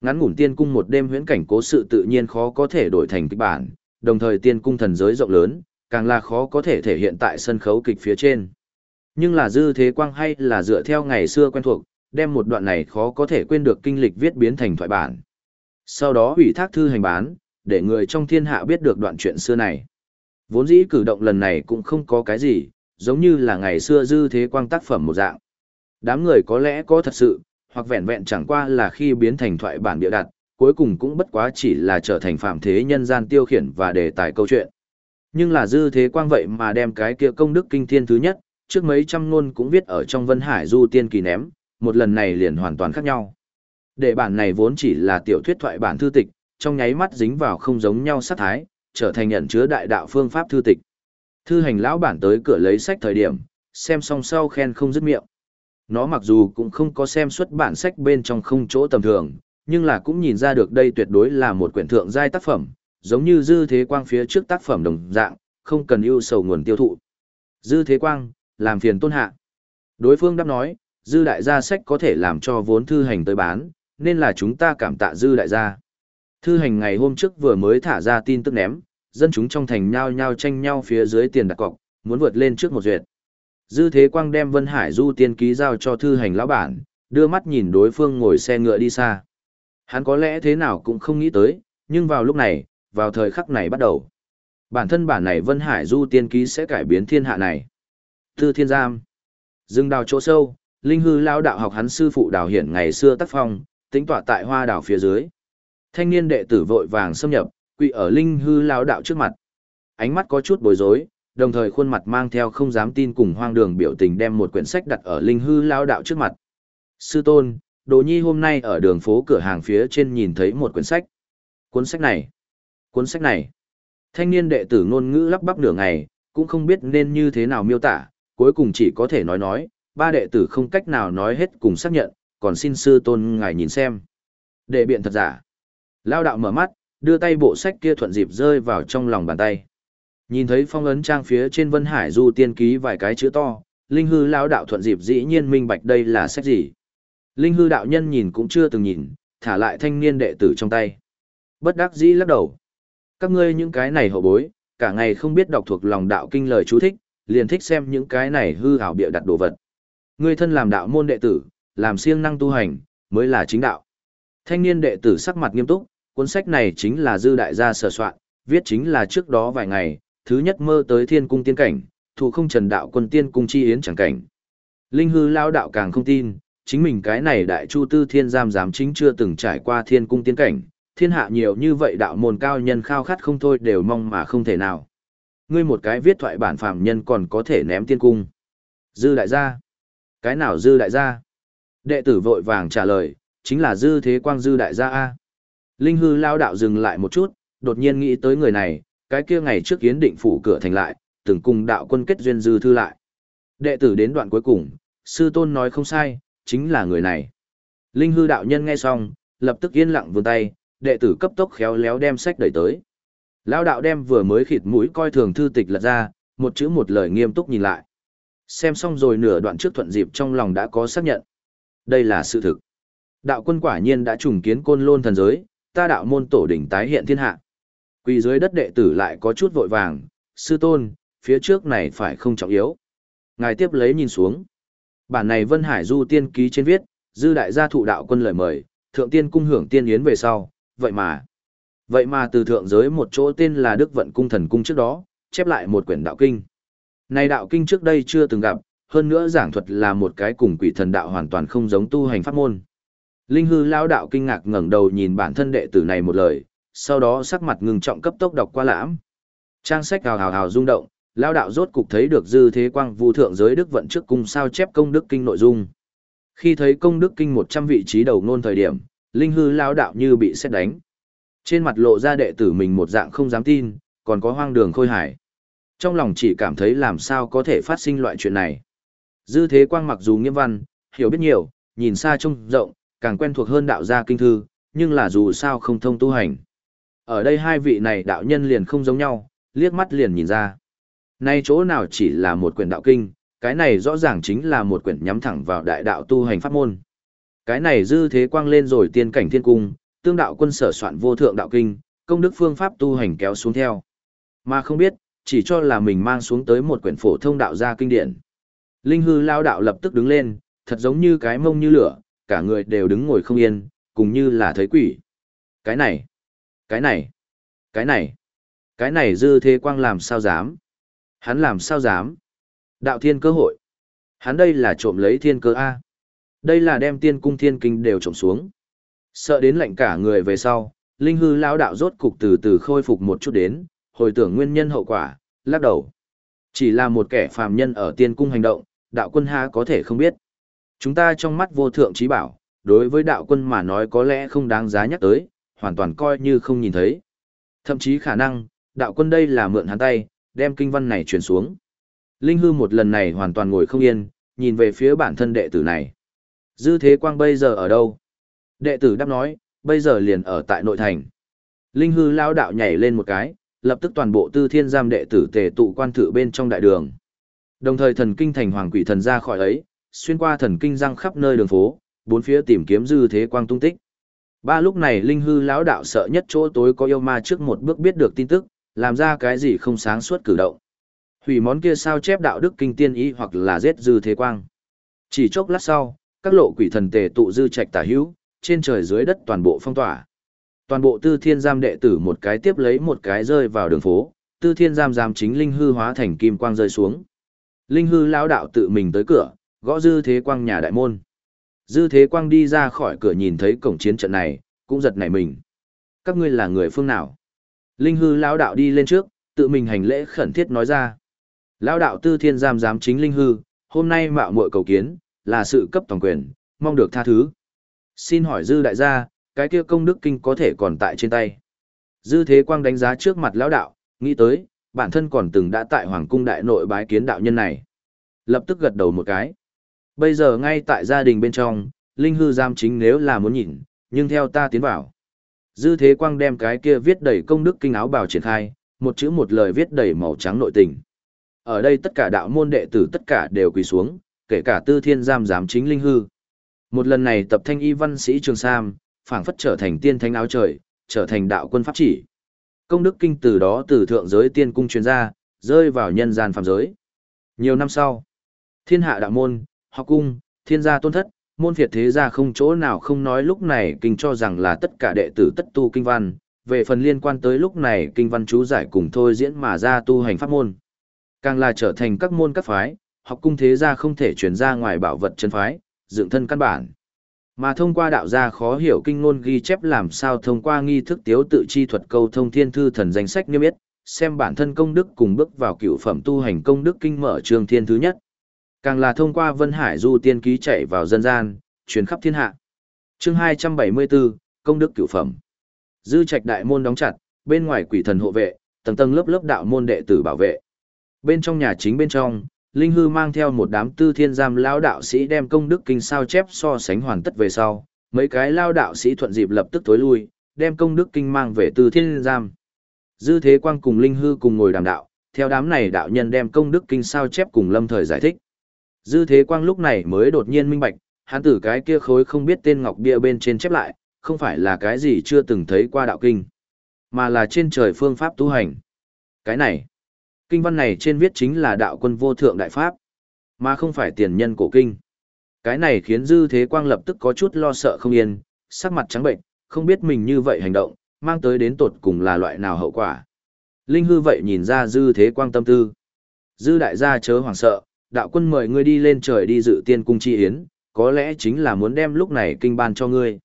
Ngắn ngủn tiên cung một đêm huyễn cảnh cố sự tự nhiên khó có thể đổi thành kịch bản, đồng thời tiên cung thần giới rộng lớn, càng là khó có thể thể hiện tại sân khấu kịch phía trên. Nhưng là dư thế quang hay là dựa theo ngày xưa quen thuộc, đem một đoạn này khó có thể quên được kinh lịch viết biến thành thoại bản. Sau đó hủy thác thư hành bán, để người trong thiên hạ biết được đoạn chuyện xưa này. Vốn dĩ cử động lần này cũng không có cái gì, giống như là ngày xưa dư thế quang tác phẩm một dạng. Đám người có lẽ có thật sự, hoặc vẹn vẹn chẳng qua là khi biến thành thoại bản địa đặt, cuối cùng cũng bất quá chỉ là trở thành phạm thế nhân gian tiêu khiển và đề tài câu chuyện. Nhưng là dư thế quang vậy mà đem cái kia công đức kinh thiên thứ nhất, trước mấy trăm ngôn cũng viết ở trong Vân Hải Du Tiên Kỳ ném, một lần này liền hoàn toàn khác nhau. Để bản này vốn chỉ là tiểu thuyết thoại bản thư tịch, trong nháy mắt dính vào không giống nhau sát thái, trở thành nhận chứa đại đạo phương pháp thư tịch. Thư hành lão bản tới cửa lấy sách thời điểm, xem xong sau khen không dứt miệng. Nó mặc dù cũng không có xem xuất bản sách bên trong không chỗ tầm thường, nhưng là cũng nhìn ra được đây tuyệt đối là một quyển thượng giai tác phẩm, giống như dư thế quang phía trước tác phẩm đồng dạng, không cần ưu sầu nguồn tiêu thụ. Dư thế quang, làm phiền tôn hạ. Đối phương đáp nói, dư đại gia sách có thể làm cho vốn thư hành tới bán, nên là chúng ta cảm tạ dư đại gia. Thư hành ngày hôm trước vừa mới thả ra tin tức ném, dân chúng trong thành nhao nhao tranh nhau phía dưới tiền đặt cọc, muốn vượt lên trước một duyệt. Dư Thế Quang đem Vân Hải Du tiên ký giao cho thư hành lão bản, đưa mắt nhìn đối phương ngồi xe ngựa đi xa. Hắn có lẽ thế nào cũng không nghĩ tới, nhưng vào lúc này, vào thời khắc này bắt đầu. Bản thân bản này Vân Hải Du tiên ký sẽ cải biến thiên hạ này. Thư thiên giam. dừng đào chỗ sâu, linh hư lao đạo học hắn sư phụ đào hiển ngày xưa tác phong, tính tọa tại hoa đảo phía dưới. Thanh niên đệ tử vội vàng xâm nhập, quỳ ở linh hư lao đạo trước mặt. Ánh mắt có chút bối rối, đồng thời khuôn mặt mang theo không dám tin cùng hoang đường biểu tình đem một quyển sách đặt ở linh hư lao đạo trước mặt. Sư tôn, Đồ Nhi hôm nay ở đường phố cửa hàng phía trên nhìn thấy một quyển sách. Cuốn sách này, cuốn sách này. Thanh niên đệ tử ngôn ngữ lắp bắp nửa ngày, cũng không biết nên như thế nào miêu tả, cuối cùng chỉ có thể nói nói, ba đệ tử không cách nào nói hết cùng xác nhận, còn xin sư tôn ngài nhìn xem. Đệ biện thật giả. Lao đạo mở mắt, đưa tay bộ sách kia thuận dịp rơi vào trong lòng bàn tay. Nhìn thấy phong ấn trang phía trên Vân Hải Du tiên ký vài cái chữ to, Linh hư lão đạo thuận dịp dĩ nhiên minh bạch đây là sách gì. Linh hư đạo nhân nhìn cũng chưa từng nhìn, thả lại thanh niên đệ tử trong tay. Bất đắc dĩ lắc đầu. Các ngươi những cái này hậu bối, cả ngày không biết đọc thuộc lòng đạo kinh lời chú thích, liền thích xem những cái này hư ảo bịa đặt đồ vật. Ngươi thân làm đạo môn đệ tử, làm siêng năng tu hành, mới là chính đạo. Thanh niên đệ tử sắc mặt nghiêm túc, cuốn sách này chính là dư đại gia sở soạn, viết chính là trước đó vài ngày, thứ nhất mơ tới thiên cung tiên cảnh, thủ không trần đạo quân tiên cung chi yến chẳng cảnh. Linh hư lao đạo càng không tin, chính mình cái này đại chu tư thiên giam giám chính chưa từng trải qua thiên cung tiên cảnh, thiên hạ nhiều như vậy đạo môn cao nhân khao khát không thôi đều mong mà không thể nào. Ngươi một cái viết thoại bản phàm nhân còn có thể ném tiên cung. Dư đại gia. Cái nào dư đại gia? Đệ tử vội vàng trả lời, chính là dư thế quang dư đại gia A. Linh hư lao đạo dừng lại một chút, đột nhiên nghĩ tới người này, cái kia ngày trước kiến định phủ cửa thành lại, từng cùng đạo quân kết duyên dư thư lại. Đệ tử đến đoạn cuối cùng, sư tôn nói không sai, chính là người này. Linh hư đạo nhân nghe xong, lập tức yên lặng vươn tay, đệ tử cấp tốc khéo léo đem sách đẩy tới. Lão đạo đem vừa mới khịt mũi coi thường thư tịch lật ra, một chữ một lời nghiêm túc nhìn lại. Xem xong rồi nửa đoạn trước thuận dịp trong lòng đã có xác nhận. Đây là sự thực. Đạo quân quả nhiên đã trùng kiến côn lôn thần giới, ta đạo môn tổ đỉnh tái hiện thiên hạ. Quỳ dưới đất đệ tử lại có chút vội vàng, sư tôn, phía trước này phải không trọng yếu. Ngài tiếp lấy nhìn xuống. Bản này Vân Hải Du tiên ký trên viết, dư đại gia thụ đạo quân lời mời, thượng tiên cung hưởng tiên yến về sau, vậy mà. Vậy mà từ thượng giới một chỗ tên là Đức Vận Cung Thần Cung trước đó, chép lại một quyển đạo kinh. Này đạo kinh trước đây chưa từng gặp, hơn nữa giảng thuật là một cái cùng quỷ thần đạo hoàn toàn không giống tu hành pháp môn. Linh hư lao đạo kinh ngạc ngẩng đầu nhìn bản thân đệ tử này một lời, sau đó sắc mặt ngừng trọng cấp tốc đọc qua lãm. Trang sách hào hào hào rung động, lao đạo rốt cục thấy được dư thế quang vu thượng giới đức vận trước cung sao chép công đức kinh nội dung. Khi thấy công đức kinh 100 vị trí đầu ngôn thời điểm, linh hư lao đạo như bị xét đánh. Trên mặt lộ ra đệ tử mình một dạng không dám tin, còn có hoang đường khôi hải. Trong lòng chỉ cảm thấy làm sao có thể phát sinh loại chuyện này. Dư thế quang mặc dù nghiêm văn, hiểu biết nhiều, nhìn xa trông rộng, càng quen thuộc hơn đạo gia kinh thư, nhưng là dù sao không thông tu hành. Ở đây hai vị này đạo nhân liền không giống nhau, liếc mắt liền nhìn ra. Nay chỗ nào chỉ là một quyển đạo kinh, cái này rõ ràng chính là một quyển nhắm thẳng vào đại đạo tu hành pháp môn. Cái này dư thế quang lên rồi tiên cảnh thiên cung, tương đạo quân sở soạn vô thượng đạo kinh, công đức phương pháp tu hành kéo xuống theo. Mà không biết, chỉ cho là mình mang xuống tới một quyển phổ thông đạo gia kinh điển. Linh hư lao đạo lập tức đứng lên, thật giống như cái mông như lửa, cả người đều đứng ngồi không yên, cùng như là thấy quỷ. Cái này, cái này, cái này, cái này dư thế quang làm sao dám? Hắn làm sao dám? Đạo thiên cơ hội. Hắn đây là trộm lấy thiên cơ A. Đây là đem tiên cung thiên kinh đều trộm xuống. Sợ đến lạnh cả người về sau, linh hư lão đạo rốt cục từ từ khôi phục một chút đến, hồi tưởng nguyên nhân hậu quả, lắc đầu. Chỉ là một kẻ phàm nhân ở tiên cung hành động, đạo quân ha có thể không biết. Chúng ta trong mắt vô thượng trí bảo, đối với đạo quân mà nói có lẽ không đáng giá nhắc tới, hoàn toàn coi như không nhìn thấy. Thậm chí khả năng, đạo quân đây là mượn hắn tay, đem kinh văn này truyền xuống. Linh hư một lần này hoàn toàn ngồi không yên, nhìn về phía bản thân đệ tử này. Dư thế quang bây giờ ở đâu? Đệ tử đáp nói, bây giờ liền ở tại nội thành. Linh hư lao đạo nhảy lên một cái, lập tức toàn bộ tư thiên giam đệ tử tề tụ quan thử bên trong đại đường. Đồng thời thần kinh thành hoàng quỷ thần ra khỏi ấy, xuyên qua thần kinh răng khắp nơi đường phố, bốn phía tìm kiếm dư thế quang tung tích. Ba lúc này linh hư lão đạo sợ nhất chỗ tối có yêu ma trước một bước biết được tin tức, làm ra cái gì không sáng suốt cử động. Hủy món kia sao chép đạo đức kinh tiên ý hoặc là giết dư thế quang. Chỉ chốc lát sau, các lộ quỷ thần tề tụ dư trạch tả hữu, trên trời dưới đất toàn bộ phong tỏa. Toàn bộ tư thiên giam đệ tử một cái tiếp lấy một cái rơi vào đường phố, tư thiên giam giam chính linh hư hóa thành kim quang rơi xuống. Linh hư lão đạo tự mình tới cửa, gõ dư thế quang nhà đại môn. Dư thế quang đi ra khỏi cửa nhìn thấy cổng chiến trận này, cũng giật nảy mình. Các ngươi là người phương nào? Linh hư lão đạo đi lên trước, tự mình hành lễ khẩn thiết nói ra. Lão đạo tư thiên giam giám chính linh hư, hôm nay mạo muội cầu kiến, là sự cấp toàn quyền, mong được tha thứ. Xin hỏi dư đại gia, cái kia công đức kinh có thể còn tại trên tay. Dư thế quang đánh giá trước mặt lão đạo, nghĩ tới, bản thân còn từng đã tại hoàng cung đại nội bái kiến đạo nhân này. Lập tức gật đầu một cái. Bây giờ ngay tại gia đình bên trong, linh hư giam chính nếu là muốn nhìn, nhưng theo ta tiến vào. Dư thế quang đem cái kia viết đầy công đức kinh áo bào triển khai, một chữ một lời viết đầy màu trắng nội tình. Ở đây tất cả đạo môn đệ tử tất cả đều quỳ xuống, kể cả tư thiên giam giám chính linh hư. Một lần này tập thanh y văn sĩ Trường Sam, phảng phất trở thành tiên thánh áo trời, trở thành đạo quân pháp chỉ. Công đức kinh từ đó từ thượng giới tiên cung truyền ra, rơi vào nhân gian phàm giới. Nhiều năm sau, thiên hạ đạo môn, học cung, thiên gia tôn thất, môn phiệt thế gia không chỗ nào không nói lúc này kinh cho rằng là tất cả đệ tử tất tu kinh văn, về phần liên quan tới lúc này kinh văn chú giải cùng thôi diễn mà ra tu hành pháp môn. Càng là trở thành các môn các phái, học cung thế gia không thể chuyển ra ngoài bảo vật chân phái, dựng thân căn bản. Mà thông qua đạo gia khó hiểu kinh ngôn ghi chép làm sao thông qua nghi thức tiếu tự chi thuật câu thông thiên thư thần danh sách niêm yết, xem bản thân công đức cùng bước vào cựu phẩm tu hành công đức kinh mở trường thiên thứ nhất. Càng là thông qua Vân Hải Du tiên ký chạy vào dân gian, truyền khắp thiên hạ. Chương 274, công đức cửu phẩm. Dư Trạch đại môn đóng chặt, bên ngoài quỷ thần hộ vệ, tầng tầng lớp lớp đạo môn đệ tử bảo vệ. Bên trong nhà chính bên trong, Linh Hư mang theo một đám tư thiên giam lao đạo sĩ đem công đức kinh sao chép so sánh hoàn tất về sau, mấy cái lao đạo sĩ thuận dịp lập tức tối lui, đem công đức kinh mang về tư thiên giam. Dư Thế Quang cùng Linh Hư cùng ngồi đàm đạo, theo đám này đạo nhân đem công đức kinh sao chép cùng Lâm Thời giải thích. Dư Thế Quang lúc này mới đột nhiên minh bạch, hắn tử cái kia khối không biết tên ngọc bia bên trên chép lại, không phải là cái gì chưa từng thấy qua đạo kinh, mà là trên trời phương pháp tu hành. Cái này, kinh văn này trên viết chính là đạo quân vô thượng đại pháp, mà không phải tiền nhân cổ kinh. Cái này khiến Dư Thế Quang lập tức có chút lo sợ không yên, sắc mặt trắng bệnh, không biết mình như vậy hành động, mang tới đến tột cùng là loại nào hậu quả. Linh hư vậy nhìn ra Dư Thế Quang tâm tư. Dư đại gia chớ hoảng sợ, đạo quân mời ngươi đi lên trời đi dự tiên cung chi yến, có lẽ chính là muốn đem lúc này kinh ban cho ngươi.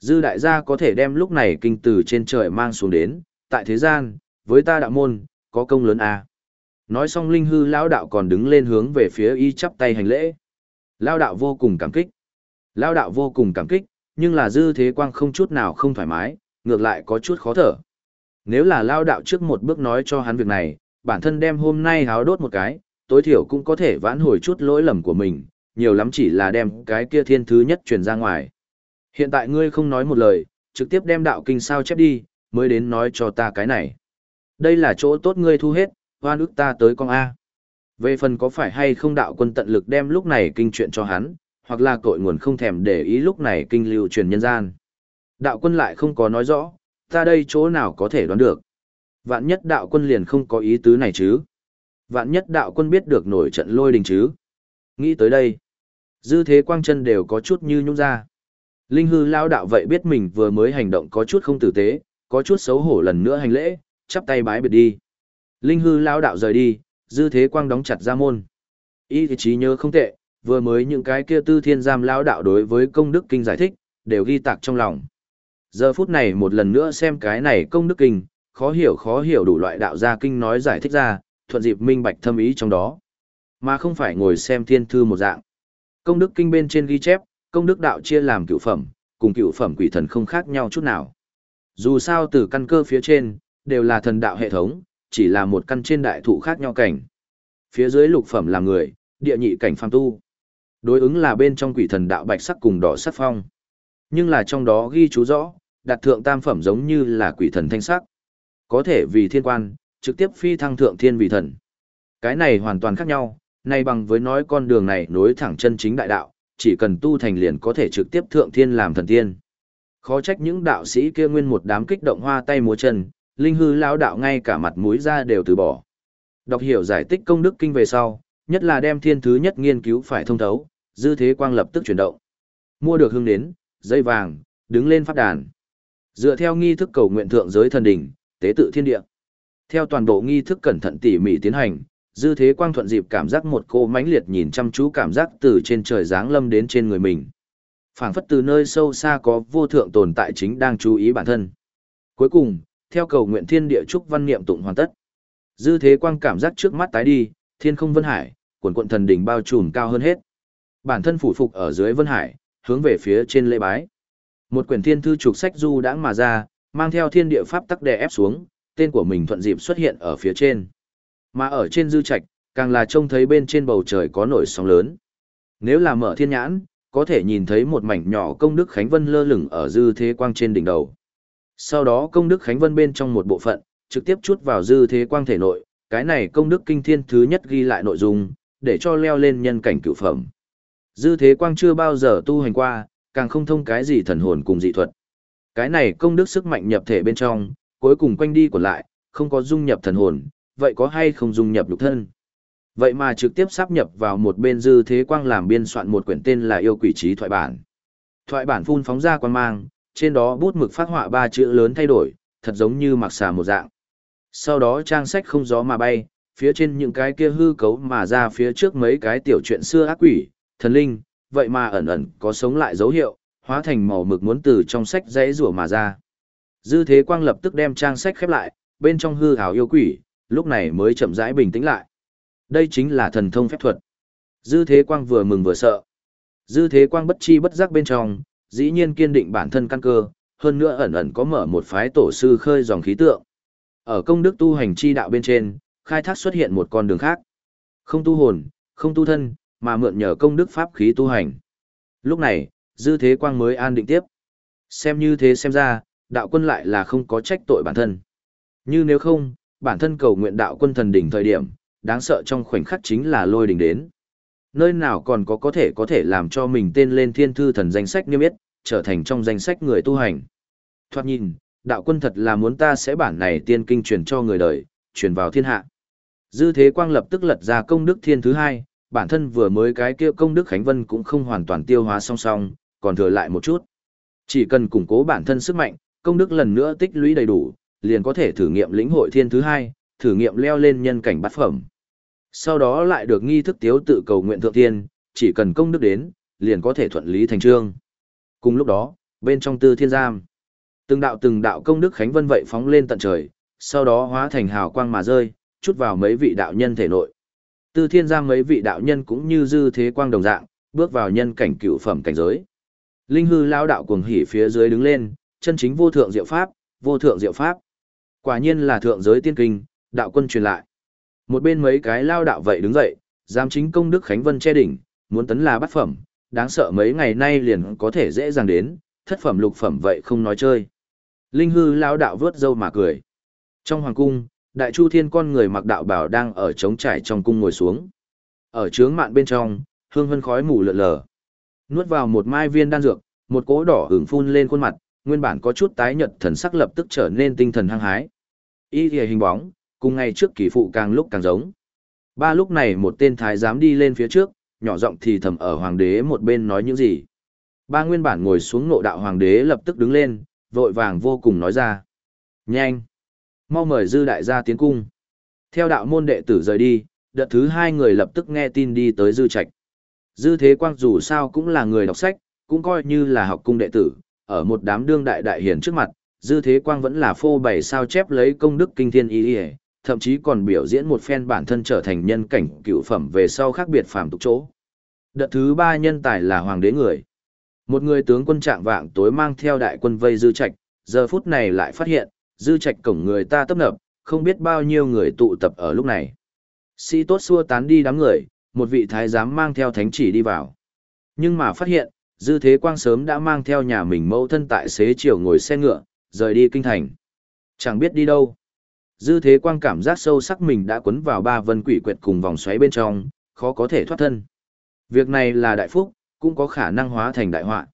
Dư đại gia có thể đem lúc này kinh từ trên trời mang xuống đến, tại thế gian, với ta đạo môn, có công lớn à. Nói xong linh hư lão đạo còn đứng lên hướng về phía y chắp tay hành lễ. Lão đạo vô cùng cảm kích. Lão đạo vô cùng cảm kích, nhưng là dư thế quang không chút nào không thoải mái, ngược lại có chút khó thở. Nếu là lão đạo trước một bước nói cho hắn việc này, bản thân đem hôm nay háo đốt một cái, tối thiểu cũng có thể vãn hồi chút lỗi lầm của mình, nhiều lắm chỉ là đem cái kia thiên thứ nhất truyền ra ngoài. Hiện tại ngươi không nói một lời, trực tiếp đem đạo kinh sao chép đi, mới đến nói cho ta cái này. Đây là chỗ tốt ngươi thu hết, hoa nước ta tới con A. Về phần có phải hay không đạo quân tận lực đem lúc này kinh chuyện cho hắn, hoặc là cội nguồn không thèm để ý lúc này kinh lưu truyền nhân gian. Đạo quân lại không có nói rõ, ta đây chỗ nào có thể đoán được. Vạn nhất đạo quân liền không có ý tứ này chứ. Vạn nhất đạo quân biết được nổi trận lôi đình chứ. Nghĩ tới đây, dư thế quang chân đều có chút như nhung ra. Linh hư lao đạo vậy biết mình vừa mới hành động có chút không tử tế, có chút xấu hổ lần nữa hành lễ, chắp tay bái biệt đi. Linh hư lao đạo rời đi, dư thế quang đóng chặt ra môn. Ý thì trí nhớ không tệ, vừa mới những cái kia tư thiên giam lao đạo đối với công đức kinh giải thích, đều ghi tạc trong lòng. Giờ phút này một lần nữa xem cái này công đức kinh, khó hiểu khó hiểu đủ loại đạo gia kinh nói giải thích ra, thuận dịp minh bạch thâm ý trong đó. Mà không phải ngồi xem thiên thư một dạng. Công đức kinh bên trên ghi chép, công đức đạo chia làm cựu phẩm, cùng cựu phẩm quỷ thần không khác nhau chút nào. Dù sao từ căn cơ phía trên, đều là thần đạo hệ thống, chỉ là một căn trên đại thụ khác nhau cảnh. Phía dưới lục phẩm là người, địa nhị cảnh phàm tu. Đối ứng là bên trong quỷ thần đạo bạch sắc cùng đỏ sắc phong. Nhưng là trong đó ghi chú rõ, đặt thượng tam phẩm giống như là quỷ thần thanh sắc. Có thể vì thiên quan, trực tiếp phi thăng thượng thiên vị thần. Cái này hoàn toàn khác nhau, nay bằng với nói con đường này nối thẳng chân chính đại đạo, chỉ cần tu thành liền có thể trực tiếp thượng thiên làm thần tiên. Khó trách những đạo sĩ kia nguyên một đám kích động hoa tay múa chân, linh hư lão đạo ngay cả mặt mũi ra đều từ bỏ. Đọc hiểu giải tích công đức kinh về sau, nhất là đem thiên thứ nhất nghiên cứu phải thông thấu, dư thế quang lập tức chuyển động. Mua được hương đến, dây vàng, đứng lên pháp đàn. Dựa theo nghi thức cầu nguyện thượng giới thần đỉnh, tế tự thiên địa. Theo toàn bộ nghi thức cẩn thận tỉ mỉ tiến hành, dư thế quang thuận dịp cảm giác một cô mãnh liệt nhìn chăm chú cảm giác từ trên trời giáng lâm đến trên người mình. Phảng phất từ nơi sâu xa có vô thượng tồn tại chính đang chú ý bản thân. Cuối cùng theo cầu nguyện thiên địa trúc văn niệm tụng hoàn tất dư thế quang cảm giác trước mắt tái đi thiên không vân hải quần quận thần đỉnh bao trùm cao hơn hết. Bản thân phủ phục ở dưới vân hải hướng về phía trên lễ bái. Một quyển thiên thư trục sách du đãng mà ra mang theo thiên địa pháp tắc đè ép xuống tên của mình thuận dịp xuất hiện ở phía trên mà ở trên dư trạch, càng là trông thấy bên trên bầu trời có nổi sóng lớn. Nếu là mở thiên nhãn, có thể nhìn thấy một mảnh nhỏ công đức Khánh Vân lơ lửng ở dư thế quang trên đỉnh đầu. Sau đó công đức Khánh Vân bên trong một bộ phận, trực tiếp chút vào dư thế quang thể nội, cái này công đức kinh thiên thứ nhất ghi lại nội dung, để cho leo lên nhân cảnh cửu phẩm. Dư thế quang chưa bao giờ tu hành qua, càng không thông cái gì thần hồn cùng dị thuật. Cái này công đức sức mạnh nhập thể bên trong, cuối cùng quanh đi còn lại, không có dung nhập thần hồn, vậy có hay không dung nhập lục thân? Vậy mà trực tiếp sắp nhập vào một bên dư thế quang làm biên soạn một quyển tên là yêu quỷ trí thoại bản. Thoại bản phun phóng ra quan mang, trên đó bút mực phát họa ba chữ lớn thay đổi, thật giống như mặc xà một dạng. Sau đó trang sách không gió mà bay, phía trên những cái kia hư cấu mà ra phía trước mấy cái tiểu chuyện xưa ác quỷ, thần linh, vậy mà ẩn ẩn có sống lại dấu hiệu, hóa thành màu mực muốn từ trong sách dãy rủa mà ra. Dư thế quang lập tức đem trang sách khép lại, bên trong hư hào yêu quỷ, lúc này mới chậm rãi bình tĩnh lại. Đây chính là thần thông phép thuật. Dư thế quang vừa mừng vừa sợ. Dư thế quang bất chi bất giác bên trong, dĩ nhiên kiên định bản thân căn cơ, hơn nữa ẩn ẩn có mở một phái tổ sư khơi dòng khí tượng. Ở công đức tu hành chi đạo bên trên, khai thác xuất hiện một con đường khác. Không tu hồn, không tu thân, mà mượn nhờ công đức pháp khí tu hành. Lúc này, dư thế quang mới an định tiếp. Xem như thế xem ra, đạo quân lại là không có trách tội bản thân. Như nếu không, bản thân cầu nguyện đạo quân thần đỉnh thời điểm, đáng sợ trong khoảnh khắc chính là lôi đỉnh đến. Nơi nào còn có có thể có thể làm cho mình tên lên thiên thư thần danh sách niêm yết, trở thành trong danh sách người tu hành. Thoát nhìn, đạo quân thật là muốn ta sẽ bản này tiên kinh truyền cho người đời, truyền vào thiên hạ. Dư thế quang lập tức lật ra công đức thiên thứ hai, bản thân vừa mới cái kia công đức Khánh Vân cũng không hoàn toàn tiêu hóa song song, còn thừa lại một chút. Chỉ cần củng cố bản thân sức mạnh, công đức lần nữa tích lũy đầy đủ, liền có thể thử nghiệm lĩnh hội thiên thứ hai, thử nghiệm leo lên nhân cảnh bát phẩm. Sau đó lại được nghi thức tiếu tự cầu nguyện thượng tiên, chỉ cần công đức đến, liền có thể thuận lý thành trương. Cùng lúc đó, bên trong tư thiên giam, từng đạo từng đạo công đức khánh vân vậy phóng lên tận trời, sau đó hóa thành hào quang mà rơi, chút vào mấy vị đạo nhân thể nội. Tư thiên giam mấy vị đạo nhân cũng như dư thế quang đồng dạng, bước vào nhân cảnh cựu phẩm cảnh giới. Linh hư lao đạo cuồng hỉ phía dưới đứng lên, chân chính vô thượng diệu pháp, vô thượng diệu pháp. Quả nhiên là thượng giới tiên kinh, đạo quân truyền lại. Một bên mấy cái lao đạo vậy đứng dậy, giám chính công đức Khánh Vân che đỉnh, muốn tấn là bắt phẩm, đáng sợ mấy ngày nay liền có thể dễ dàng đến, thất phẩm lục phẩm vậy không nói chơi. Linh hư lao đạo vớt dâu mà cười. Trong hoàng cung, đại chu thiên con người mặc đạo bảo đang ở trống trải trong cung ngồi xuống. Ở trướng mạn bên trong, hương hân khói mù lượn lờ. Nuốt vào một mai viên đan dược, một cỗ đỏ hưởng phun lên khuôn mặt, nguyên bản có chút tái nhợt thần sắc lập tức trở nên tinh thần hăng hái. Y lìa hình bóng, cùng ngày trước kỳ phụ càng lúc càng giống. Ba lúc này một tên thái giám đi lên phía trước, nhỏ giọng thì thầm ở hoàng đế một bên nói những gì. Ba nguyên bản ngồi xuống nộ đạo hoàng đế lập tức đứng lên, vội vàng vô cùng nói ra. Nhanh! Mau mời dư đại gia tiến cung. Theo đạo môn đệ tử rời đi, đợt thứ hai người lập tức nghe tin đi tới dư trạch. Dư thế quang dù sao cũng là người đọc sách, cũng coi như là học cung đệ tử, ở một đám đương đại đại hiển trước mặt, dư thế quang vẫn là phô bày sao chép lấy công đức kinh thiên y y, thậm chí còn biểu diễn một phen bản thân trở thành nhân cảnh cựu phẩm về sau khác biệt phàm tục chỗ. Đợt thứ ba nhân tài là hoàng đế người. Một người tướng quân trạng vạng tối mang theo đại quân vây dư trạch, giờ phút này lại phát hiện, dư trạch cổng người ta tấp nập, không biết bao nhiêu người tụ tập ở lúc này. Sĩ tốt xua tán đi đám người, một vị thái giám mang theo thánh chỉ đi vào. Nhưng mà phát hiện, dư thế quang sớm đã mang theo nhà mình mẫu thân tại xế chiều ngồi xe ngựa, rời đi kinh thành. Chẳng biết đi đâu. Dư thế quang cảm giác sâu sắc mình đã quấn vào ba vân quỷ quyệt cùng vòng xoáy bên trong, khó có thể thoát thân. Việc này là đại phúc, cũng có khả năng hóa thành đại họa.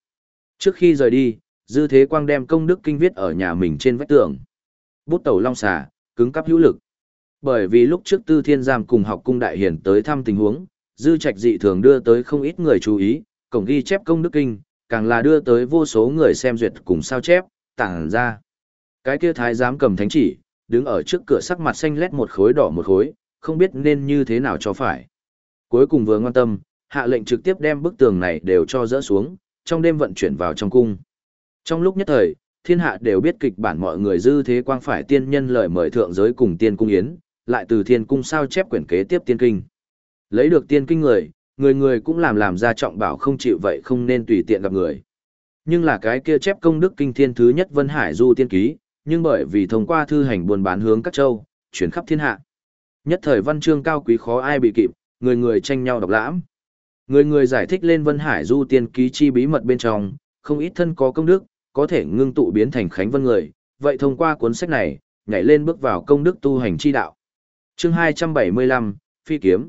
Trước khi rời đi, dư thế quang đem công đức kinh viết ở nhà mình trên vách tường. Bút tẩu long xà, cứng cắp hữu lực. Bởi vì lúc trước tư thiên giam cùng học cung đại hiển tới thăm tình huống, dư trạch dị thường đưa tới không ít người chú ý, cổng ghi chép công đức kinh, càng là đưa tới vô số người xem duyệt cùng sao chép, tảng ra. Cái kia thái giám cầm thánh chỉ, đứng ở trước cửa sắc mặt xanh lét một khối đỏ một khối, không biết nên như thế nào cho phải. Cuối cùng vừa ngoan tâm, hạ lệnh trực tiếp đem bức tường này đều cho dỡ xuống, trong đêm vận chuyển vào trong cung. Trong lúc nhất thời, thiên hạ đều biết kịch bản mọi người dư thế quang phải tiên nhân lời mời thượng giới cùng tiên cung yến, lại từ thiên cung sao chép quyển kế tiếp tiên kinh. Lấy được tiên kinh người, người người cũng làm làm ra trọng bảo không chịu vậy không nên tùy tiện gặp người. Nhưng là cái kia chép công đức kinh thiên thứ nhất Vân Hải Du tiên ký, nhưng bởi vì thông qua thư hành buôn bán hướng các châu, chuyển khắp thiên hạ. Nhất thời văn chương cao quý khó ai bị kịp, người người tranh nhau đọc lãm. Người người giải thích lên Vân Hải Du tiên ký chi bí mật bên trong, không ít thân có công đức, có thể ngưng tụ biến thành khánh vân người, vậy thông qua cuốn sách này, nhảy lên bước vào công đức tu hành chi đạo. Chương 275, Phi kiếm.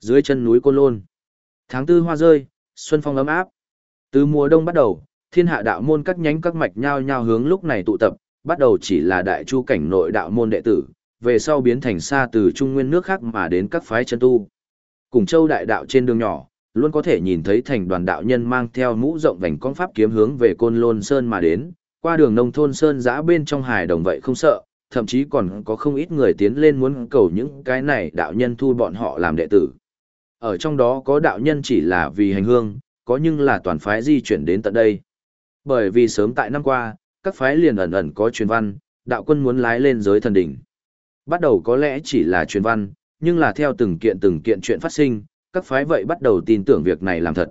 Dưới chân núi Côn Lôn. Tháng tư hoa rơi, xuân phong ấm áp. Từ mùa đông bắt đầu, thiên hạ đạo môn các nhánh các mạch nhau nhau hướng lúc này tụ tập, bắt đầu chỉ là đại chu cảnh nội đạo môn đệ tử, về sau biến thành xa từ trung nguyên nước khác mà đến các phái chân tu. Cùng châu đại đạo trên đường nhỏ, luôn có thể nhìn thấy thành đoàn đạo nhân mang theo mũ rộng vành con pháp kiếm hướng về côn lôn sơn mà đến, qua đường nông thôn sơn giã bên trong hải đồng vậy không sợ, thậm chí còn có không ít người tiến lên muốn cầu những cái này đạo nhân thu bọn họ làm đệ tử. Ở trong đó có đạo nhân chỉ là vì hành hương, có nhưng là toàn phái di chuyển đến tận đây. Bởi vì sớm tại năm qua, các phái liền ẩn ẩn có truyền văn, đạo quân muốn lái lên giới thần đỉnh. Bắt đầu có lẽ chỉ là truyền văn, nhưng là theo từng kiện từng kiện chuyện phát sinh, các phái vậy bắt đầu tin tưởng việc này làm thật.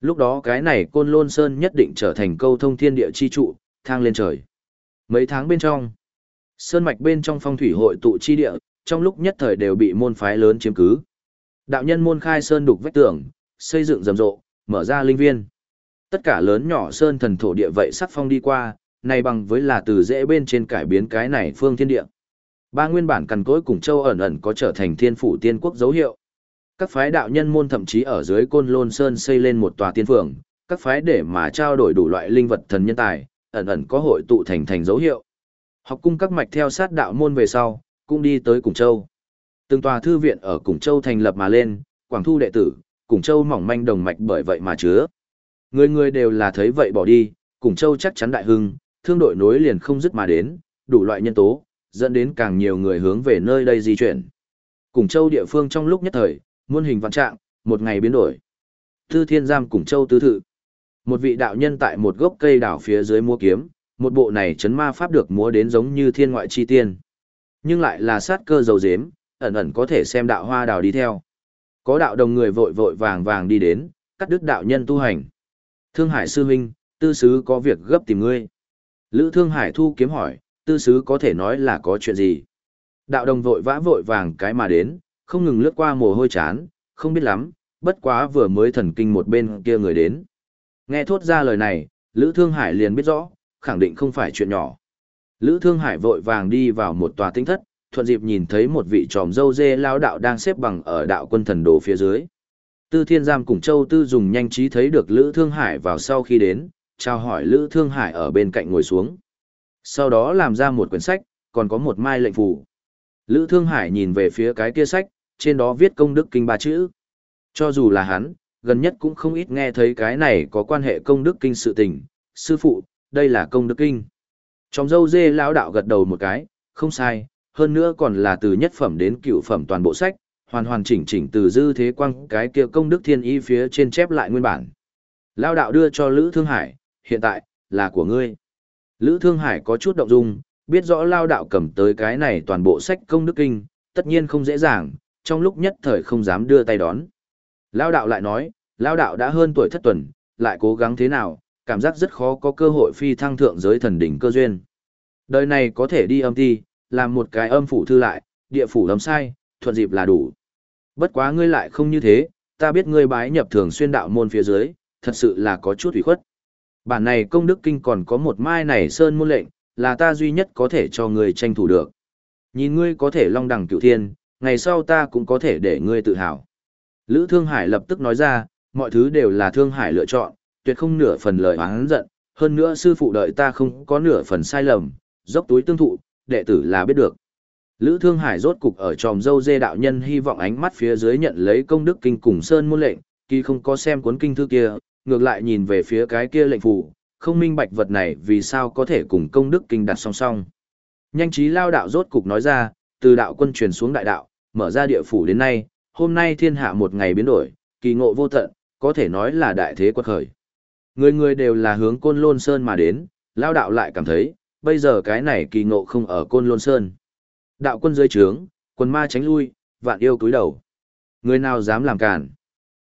Lúc đó cái này Côn Lôn Sơn nhất định trở thành câu thông thiên địa chi trụ, thang lên trời. Mấy tháng bên trong, sơn mạch bên trong phong thủy hội tụ chi địa, trong lúc nhất thời đều bị môn phái lớn chiếm cứ. Đạo nhân môn khai sơn đục vách tường, xây dựng rầm rộ, mở ra linh viên. Tất cả lớn nhỏ sơn thần thổ địa vậy sắc phong đi qua, này bằng với là từ dễ bên trên cải biến cái này phương thiên địa. Ba nguyên bản cằn cối cùng châu ẩn ẩn có trở thành thiên phủ tiên quốc dấu hiệu. Các phái đạo nhân môn thậm chí ở dưới côn lôn sơn xây lên một tòa tiên phường, các phái để mà trao đổi đủ loại linh vật thần nhân tài, ẩn ẩn có hội tụ thành thành dấu hiệu. Học cung các mạch theo sát đạo môn về sau, cũng đi tới cùng Châu. Từng tòa thư viện ở Củng Châu thành lập mà lên, quảng thu đệ tử, Củng Châu mỏng manh đồng mạch bởi vậy mà chứa. Người người đều là thấy vậy bỏ đi, Củng Châu chắc chắn đại hưng, thương đội nối liền không dứt mà đến, đủ loại nhân tố, dẫn đến càng nhiều người hướng về nơi đây di chuyển. Củng Châu địa phương trong lúc nhất thời, muôn hình vạn trạng, một ngày biến đổi. Tư Thiên Giam Củng Châu tứ thự. Một vị đạo nhân tại một gốc cây đảo phía dưới mua kiếm, một bộ này chấn ma pháp được múa đến giống như thiên ngoại chi tiên. Nhưng lại là sát cơ dầu dếm, ẩn ẩn có thể xem đạo hoa đào đi theo. Có đạo đồng người vội vội vàng vàng đi đến, cắt đứt đạo nhân tu hành. Thương Hải sư huynh, tư sứ có việc gấp tìm ngươi. Lữ Thương Hải thu kiếm hỏi, tư sứ có thể nói là có chuyện gì. Đạo đồng vội vã vội vàng cái mà đến, không ngừng lướt qua mồ hôi chán, không biết lắm, bất quá vừa mới thần kinh một bên kia người đến. Nghe thốt ra lời này, Lữ Thương Hải liền biết rõ, khẳng định không phải chuyện nhỏ. Lữ Thương Hải vội vàng đi vào một tòa tinh thất, thuận dịp nhìn thấy một vị tròm dâu dê lao đạo đang xếp bằng ở đạo quân thần đồ phía dưới. Tư Thiên Giam cùng Châu Tư dùng nhanh trí thấy được Lữ Thương Hải vào sau khi đến, chào hỏi Lữ Thương Hải ở bên cạnh ngồi xuống. Sau đó làm ra một quyển sách, còn có một mai lệnh phù. Lữ Thương Hải nhìn về phía cái kia sách, trên đó viết công đức kinh ba chữ. Cho dù là hắn, gần nhất cũng không ít nghe thấy cái này có quan hệ công đức kinh sự tình. Sư phụ, đây là công đức kinh. Trong dâu dê lão đạo gật đầu một cái, không sai, hơn nữa còn là từ nhất phẩm đến cựu phẩm toàn bộ sách, hoàn hoàn chỉnh chỉnh từ dư thế quang cái kia công đức thiên y phía trên chép lại nguyên bản. lao đạo đưa cho Lữ Thương Hải, hiện tại, là của ngươi. Lữ Thương Hải có chút động dung, biết rõ lao đạo cầm tới cái này toàn bộ sách công đức kinh, tất nhiên không dễ dàng, trong lúc nhất thời không dám đưa tay đón. lao đạo lại nói, lao đạo đã hơn tuổi thất tuần, lại cố gắng thế nào, cảm giác rất khó có cơ hội phi thăng thượng giới thần đỉnh cơ duyên. Đời này có thể đi âm ti, làm một cái âm phủ thư lại, địa phủ lầm sai, thuận dịp là đủ. Bất quá ngươi lại không như thế, ta biết ngươi bái nhập thường xuyên đạo môn phía dưới, thật sự là có chút ủy khuất. Bản này công đức kinh còn có một mai này sơn môn lệnh, là ta duy nhất có thể cho ngươi tranh thủ được. Nhìn ngươi có thể long đẳng cửu thiên, ngày sau ta cũng có thể để ngươi tự hào. Lữ Thương Hải lập tức nói ra, mọi thứ đều là Thương Hải lựa chọn, tuyệt không nửa phần lời oán giận, hơn nữa sư phụ đợi ta không có nửa phần sai lầm, dốc túi tương thụ, đệ tử là biết được. Lữ Thương Hải rốt cục ở tròm dâu dê đạo nhân hy vọng ánh mắt phía dưới nhận lấy công đức kinh cùng sơn môn lệnh, kỳ không có xem cuốn kinh thư kia, ngược lại nhìn về phía cái kia lệnh phù, không minh bạch vật này vì sao có thể cùng công đức kinh đặt song song. Nhanh trí lao đạo rốt cục nói ra, từ đạo quân truyền xuống đại đạo, mở ra địa phủ đến nay, hôm nay thiên hạ một ngày biến đổi, kỳ ngộ vô tận, có thể nói là đại thế quật khởi. Người người đều là hướng côn lôn sơn mà đến, lao đạo lại cảm thấy, bây giờ cái này kỳ ngộ không ở côn lôn sơn. Đạo quân dưới trướng, quân ma tránh lui, vạn yêu cúi đầu. Người nào dám làm cản.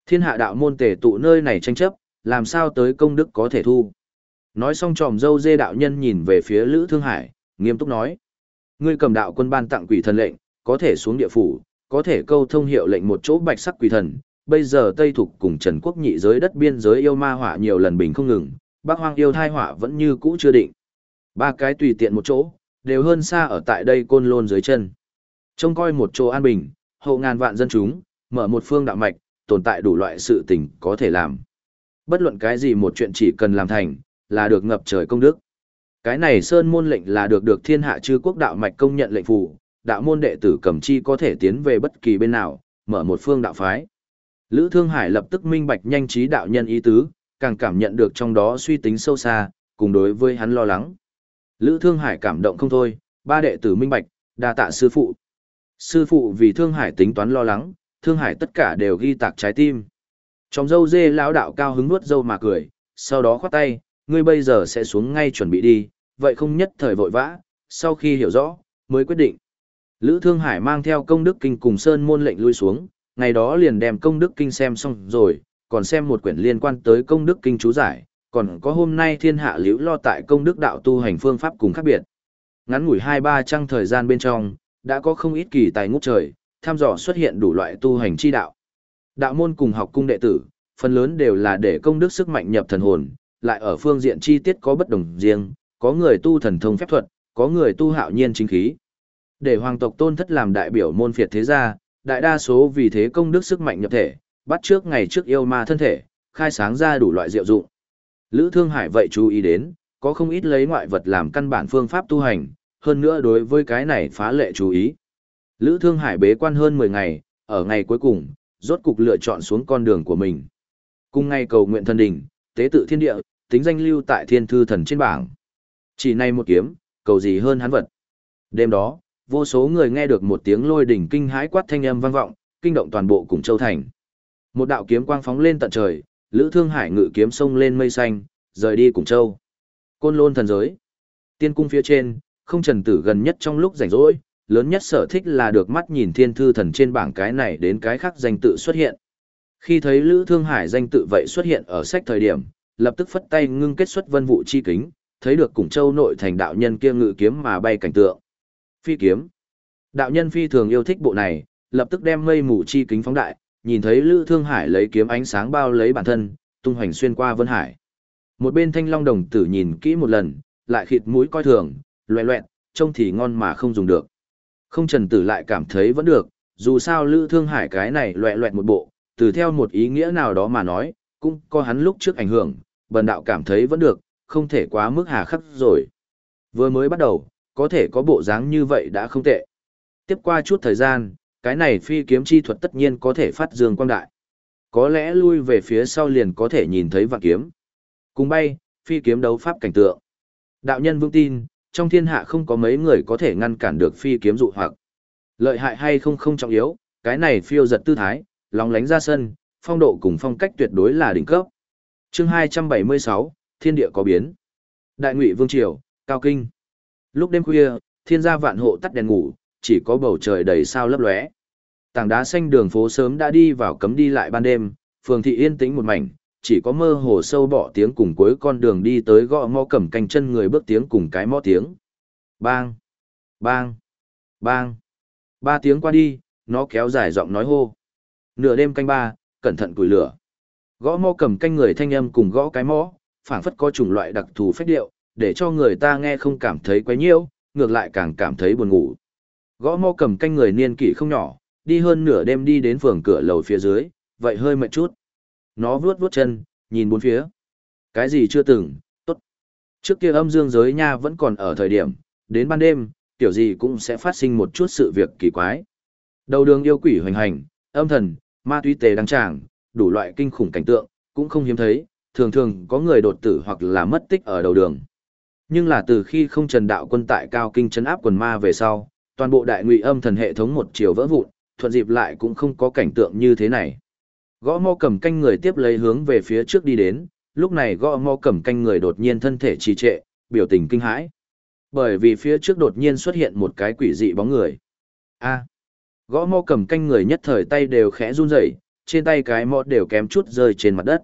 Thiên hạ đạo môn tề tụ nơi này tranh chấp, làm sao tới công đức có thể thu. Nói xong tròm dâu dê đạo nhân nhìn về phía Lữ Thương Hải, nghiêm túc nói. Ngươi cầm đạo quân ban tặng quỷ thần lệnh, có thể xuống địa phủ, có thể câu thông hiệu lệnh một chỗ bạch sắc quỷ thần, bây giờ Tây Thục cùng Trần Quốc nhị giới đất biên giới yêu ma hỏa nhiều lần bình không ngừng, Bắc Hoang yêu thai hỏa vẫn như cũ chưa định. Ba cái tùy tiện một chỗ, đều hơn xa ở tại đây côn lôn dưới chân. Trông coi một chỗ an bình, hộ ngàn vạn dân chúng, mở một phương đạo mạch, tồn tại đủ loại sự tình có thể làm. Bất luận cái gì một chuyện chỉ cần làm thành, là được ngập trời công đức. Cái này sơn môn lệnh là được được thiên hạ chư quốc đạo mạch công nhận lệnh phủ, đạo môn đệ tử cầm chi có thể tiến về bất kỳ bên nào, mở một phương đạo phái. Lữ Thương Hải lập tức minh bạch nhanh trí đạo nhân ý tứ, càng cảm nhận được trong đó suy tính sâu xa, cùng đối với hắn lo lắng. Lữ Thương Hải cảm động không thôi, ba đệ tử minh bạch, đa tạ sư phụ. Sư phụ vì Thương Hải tính toán lo lắng, Thương Hải tất cả đều ghi tạc trái tim. Trong dâu dê lão đạo cao hứng nuốt dâu mà cười, sau đó khoát tay, ngươi bây giờ sẽ xuống ngay chuẩn bị đi, vậy không nhất thời vội vã, sau khi hiểu rõ, mới quyết định. Lữ Thương Hải mang theo công đức kinh cùng Sơn môn lệnh lui xuống, ngày đó liền đem công đức kinh xem xong rồi, còn xem một quyển liên quan tới công đức kinh chú giải, còn có hôm nay thiên hạ liễu lo tại công đức đạo tu hành phương pháp cùng khác biệt. Ngắn ngủi hai ba trăng thời gian bên trong, đã có không ít kỳ tài ngút trời, tham dò xuất hiện đủ loại tu hành chi đạo. Đạo môn cùng học cung đệ tử, phần lớn đều là để công đức sức mạnh nhập thần hồn, lại ở phương diện chi tiết có bất đồng riêng, có người tu thần thông phép thuật, có người tu hạo nhiên chính khí. Để hoàng tộc tôn thất làm đại biểu môn phiệt thế gia, đại đa số vì thế công đức sức mạnh nhập thể, bắt trước ngày trước yêu ma thân thể, khai sáng ra đủ loại diệu dụng. Lữ Thương Hải vậy chú ý đến, có không ít lấy ngoại vật làm căn bản phương pháp tu hành, hơn nữa đối với cái này phá lệ chú ý. Lữ Thương Hải bế quan hơn 10 ngày, ở ngày cuối cùng, rốt cục lựa chọn xuống con đường của mình. Cùng ngày cầu nguyện thần đỉnh, tế tự thiên địa, tính danh lưu tại thiên thư thần trên bảng. Chỉ này một kiếm, cầu gì hơn hắn vật. Đêm đó, vô số người nghe được một tiếng lôi đỉnh kinh hãi quát thanh âm vang vọng, kinh động toàn bộ cùng châu thành. Một đạo kiếm quang phóng lên tận trời, Lữ Thương Hải ngự kiếm sông lên mây xanh, rời đi cùng châu. Côn Lôn thần giới. Tiên cung phía trên, không trần tử gần nhất trong lúc rảnh rỗi, lớn nhất sở thích là được mắt nhìn thiên thư thần trên bảng cái này đến cái khác danh tự xuất hiện. Khi thấy Lữ Thương Hải danh tự vậy xuất hiện ở sách thời điểm, lập tức phất tay ngưng kết xuất vân vụ chi kính, thấy được cùng châu nội thành đạo nhân kia ngự kiếm mà bay cảnh tượng. Phi kiếm. Đạo nhân phi thường yêu thích bộ này, lập tức đem mây mù chi kính phóng đại, nhìn thấy Lữ Thương Hải lấy kiếm ánh sáng bao lấy bản thân, tung hoành xuyên qua vân hải. Một bên thanh long đồng tử nhìn kỹ một lần, lại khịt mũi coi thường, loẹ loẹt, trông thì ngon mà không dùng được. Không trần tử lại cảm thấy vẫn được, dù sao Lữ Thương Hải cái này loẹ loẹt một bộ, từ theo một ý nghĩa nào đó mà nói, cũng có hắn lúc trước ảnh hưởng, bần đạo cảm thấy vẫn được, không thể quá mức hà khắc rồi. Vừa mới bắt đầu, có thể có bộ dáng như vậy đã không tệ. Tiếp qua chút thời gian, cái này phi kiếm chi thuật tất nhiên có thể phát dương quang đại. Có lẽ lui về phía sau liền có thể nhìn thấy vạn kiếm. Cùng bay, phi kiếm đấu pháp cảnh tượng. Đạo nhân vững tin, trong thiên hạ không có mấy người có thể ngăn cản được phi kiếm dụ hoặc. Lợi hại hay không không trọng yếu, cái này phiêu giật tư thái, lóng lánh ra sân, phong độ cùng phong cách tuyệt đối là đỉnh cấp. Chương 276, Thiên địa có biến. Đại Ngụy Vương triều, Cao Kinh. Lúc đêm khuya, thiên gia vạn hộ tắt đèn ngủ, chỉ có bầu trời đầy sao lấp lóe. Tảng đá xanh đường phố sớm đã đi vào cấm đi lại ban đêm, phường thị yên tĩnh một mảnh, chỉ có mơ hồ sâu bỏ tiếng cùng cuối con đường đi tới gõ mõ cầm canh chân người bước tiếng cùng cái mõ tiếng. Bang! Bang! Bang! Ba tiếng qua đi, nó kéo dài giọng nói hô. Nửa đêm canh ba, cẩn thận củi lửa. Gõ mõ cầm canh người thanh âm cùng gõ cái mõ, phảng phất có chủng loại đặc thù phách điệu, để cho người ta nghe không cảm thấy quá nhiễu, ngược lại càng cảm thấy buồn ngủ. Gõ mõ cầm canh người niên kỷ không nhỏ, đi hơn nửa đêm đi đến phường cửa lầu phía dưới, vậy hơi mệt chút. Nó vuốt vuốt chân, nhìn bốn phía. Cái gì chưa từng, tốt. Trước kia âm dương giới nha vẫn còn ở thời điểm, đến ban đêm, tiểu gì cũng sẽ phát sinh một chút sự việc kỳ quái. Đầu đường yêu quỷ hoành hành, âm thần, ma túy tề đăng tràng, đủ loại kinh khủng cảnh tượng, cũng không hiếm thấy, thường thường có người đột tử hoặc là mất tích ở đầu đường. Nhưng là từ khi không trần đạo quân tại cao kinh chấn áp quần ma về sau, toàn bộ đại ngụy âm thần hệ thống một chiều vỡ vụn, thuận dịp lại cũng không có cảnh tượng như thế này. Gõ mò cầm canh người tiếp lấy hướng về phía trước đi đến, lúc này gõ mò cầm canh người đột nhiên thân thể trì trệ, biểu tình kinh hãi. Bởi vì phía trước đột nhiên xuất hiện một cái quỷ dị bóng người. A. Gõ mò cầm canh người nhất thời tay đều khẽ run rẩy, trên tay cái mò đều kém chút rơi trên mặt đất.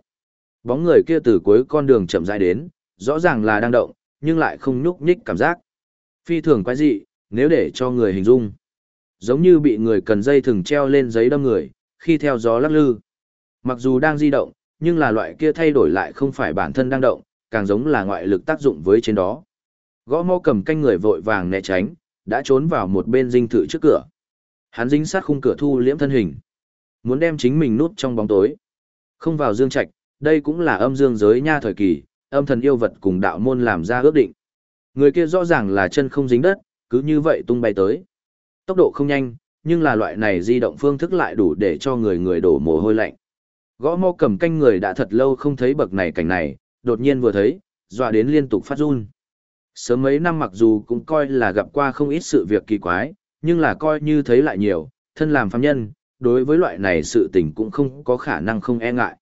Bóng người kia từ cuối con đường chậm rãi đến, rõ ràng là đang động, nhưng lại không nhúc nhích cảm giác. Phi thường quái dị, nếu để cho người hình dung. Giống như bị người cần dây thừng treo lên giấy đâm người, khi theo gió lắc lư. Mặc dù đang di động, nhưng là loại kia thay đổi lại không phải bản thân đang động, càng giống là ngoại lực tác dụng với trên đó. Gõ mô cầm canh người vội vàng né tránh, đã trốn vào một bên dinh thự trước cửa. Hắn dính sát khung cửa thu liễm thân hình. Muốn đem chính mình nút trong bóng tối. Không vào dương trạch, đây cũng là âm dương giới nha thời kỳ, âm thần yêu vật cùng đạo môn làm ra ước định. Người kia rõ ràng là chân không dính đất, cứ như vậy tung bay tới. Tốc độ không nhanh, nhưng là loại này di động phương thức lại đủ để cho người người đổ mồ hôi lạnh. Gõ mò cầm canh người đã thật lâu không thấy bậc này cảnh này, đột nhiên vừa thấy, dọa đến liên tục phát run. Sớm mấy năm mặc dù cũng coi là gặp qua không ít sự việc kỳ quái, nhưng là coi như thấy lại nhiều, thân làm phàm nhân, đối với loại này sự tình cũng không có khả năng không e ngại.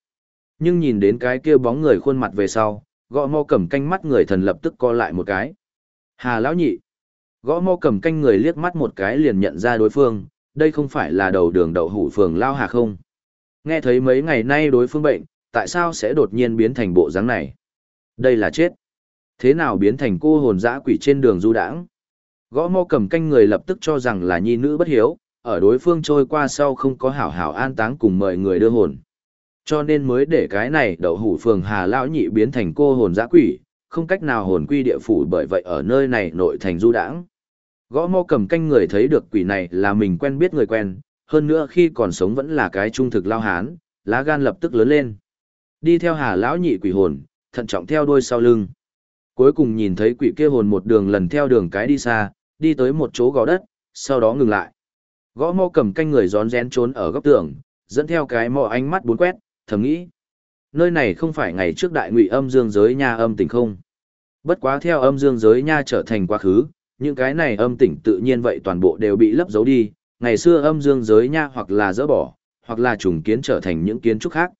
Nhưng nhìn đến cái kia bóng người khuôn mặt về sau, Gõ mò cầm canh mắt người thần lập tức co lại một cái. Hà lão nhị. Gõ mò cầm canh người liếc mắt một cái liền nhận ra đối phương, đây không phải là đầu đường đậu hủ phường lao hà không. Nghe thấy mấy ngày nay đối phương bệnh, tại sao sẽ đột nhiên biến thành bộ dáng này? Đây là chết. Thế nào biến thành cô hồn dã quỷ trên đường du đãng? Gõ mò cầm canh người lập tức cho rằng là nhi nữ bất hiếu, ở đối phương trôi qua sau không có hảo hảo an táng cùng mời người đưa hồn. Cho nên mới để cái này đậu hủ phường Hà Lão Nhị biến thành cô hồn dã quỷ, không cách nào hồn quy địa phủ bởi vậy ở nơi này nội thành du đãng. Gõ mò cầm canh người thấy được quỷ này là mình quen biết người quen, hơn nữa khi còn sống vẫn là cái trung thực lao hán, lá gan lập tức lớn lên. Đi theo Hà Lão Nhị quỷ hồn, thận trọng theo đuôi sau lưng. Cuối cùng nhìn thấy quỷ kia hồn một đường lần theo đường cái đi xa, đi tới một chỗ gò đất, sau đó ngừng lại. Gõ mò cầm canh người rón rén trốn ở góc tường, dẫn theo cái mò ánh mắt bốn quét, thầm nghĩ. Nơi này không phải ngày trước đại ngụy âm dương giới nha âm tình không. Bất quá theo âm dương giới nha trở thành quá khứ, những cái này âm tỉnh tự nhiên vậy toàn bộ đều bị lấp giấu đi, ngày xưa âm dương giới nha hoặc là dỡ bỏ, hoặc là trùng kiến trở thành những kiến trúc khác.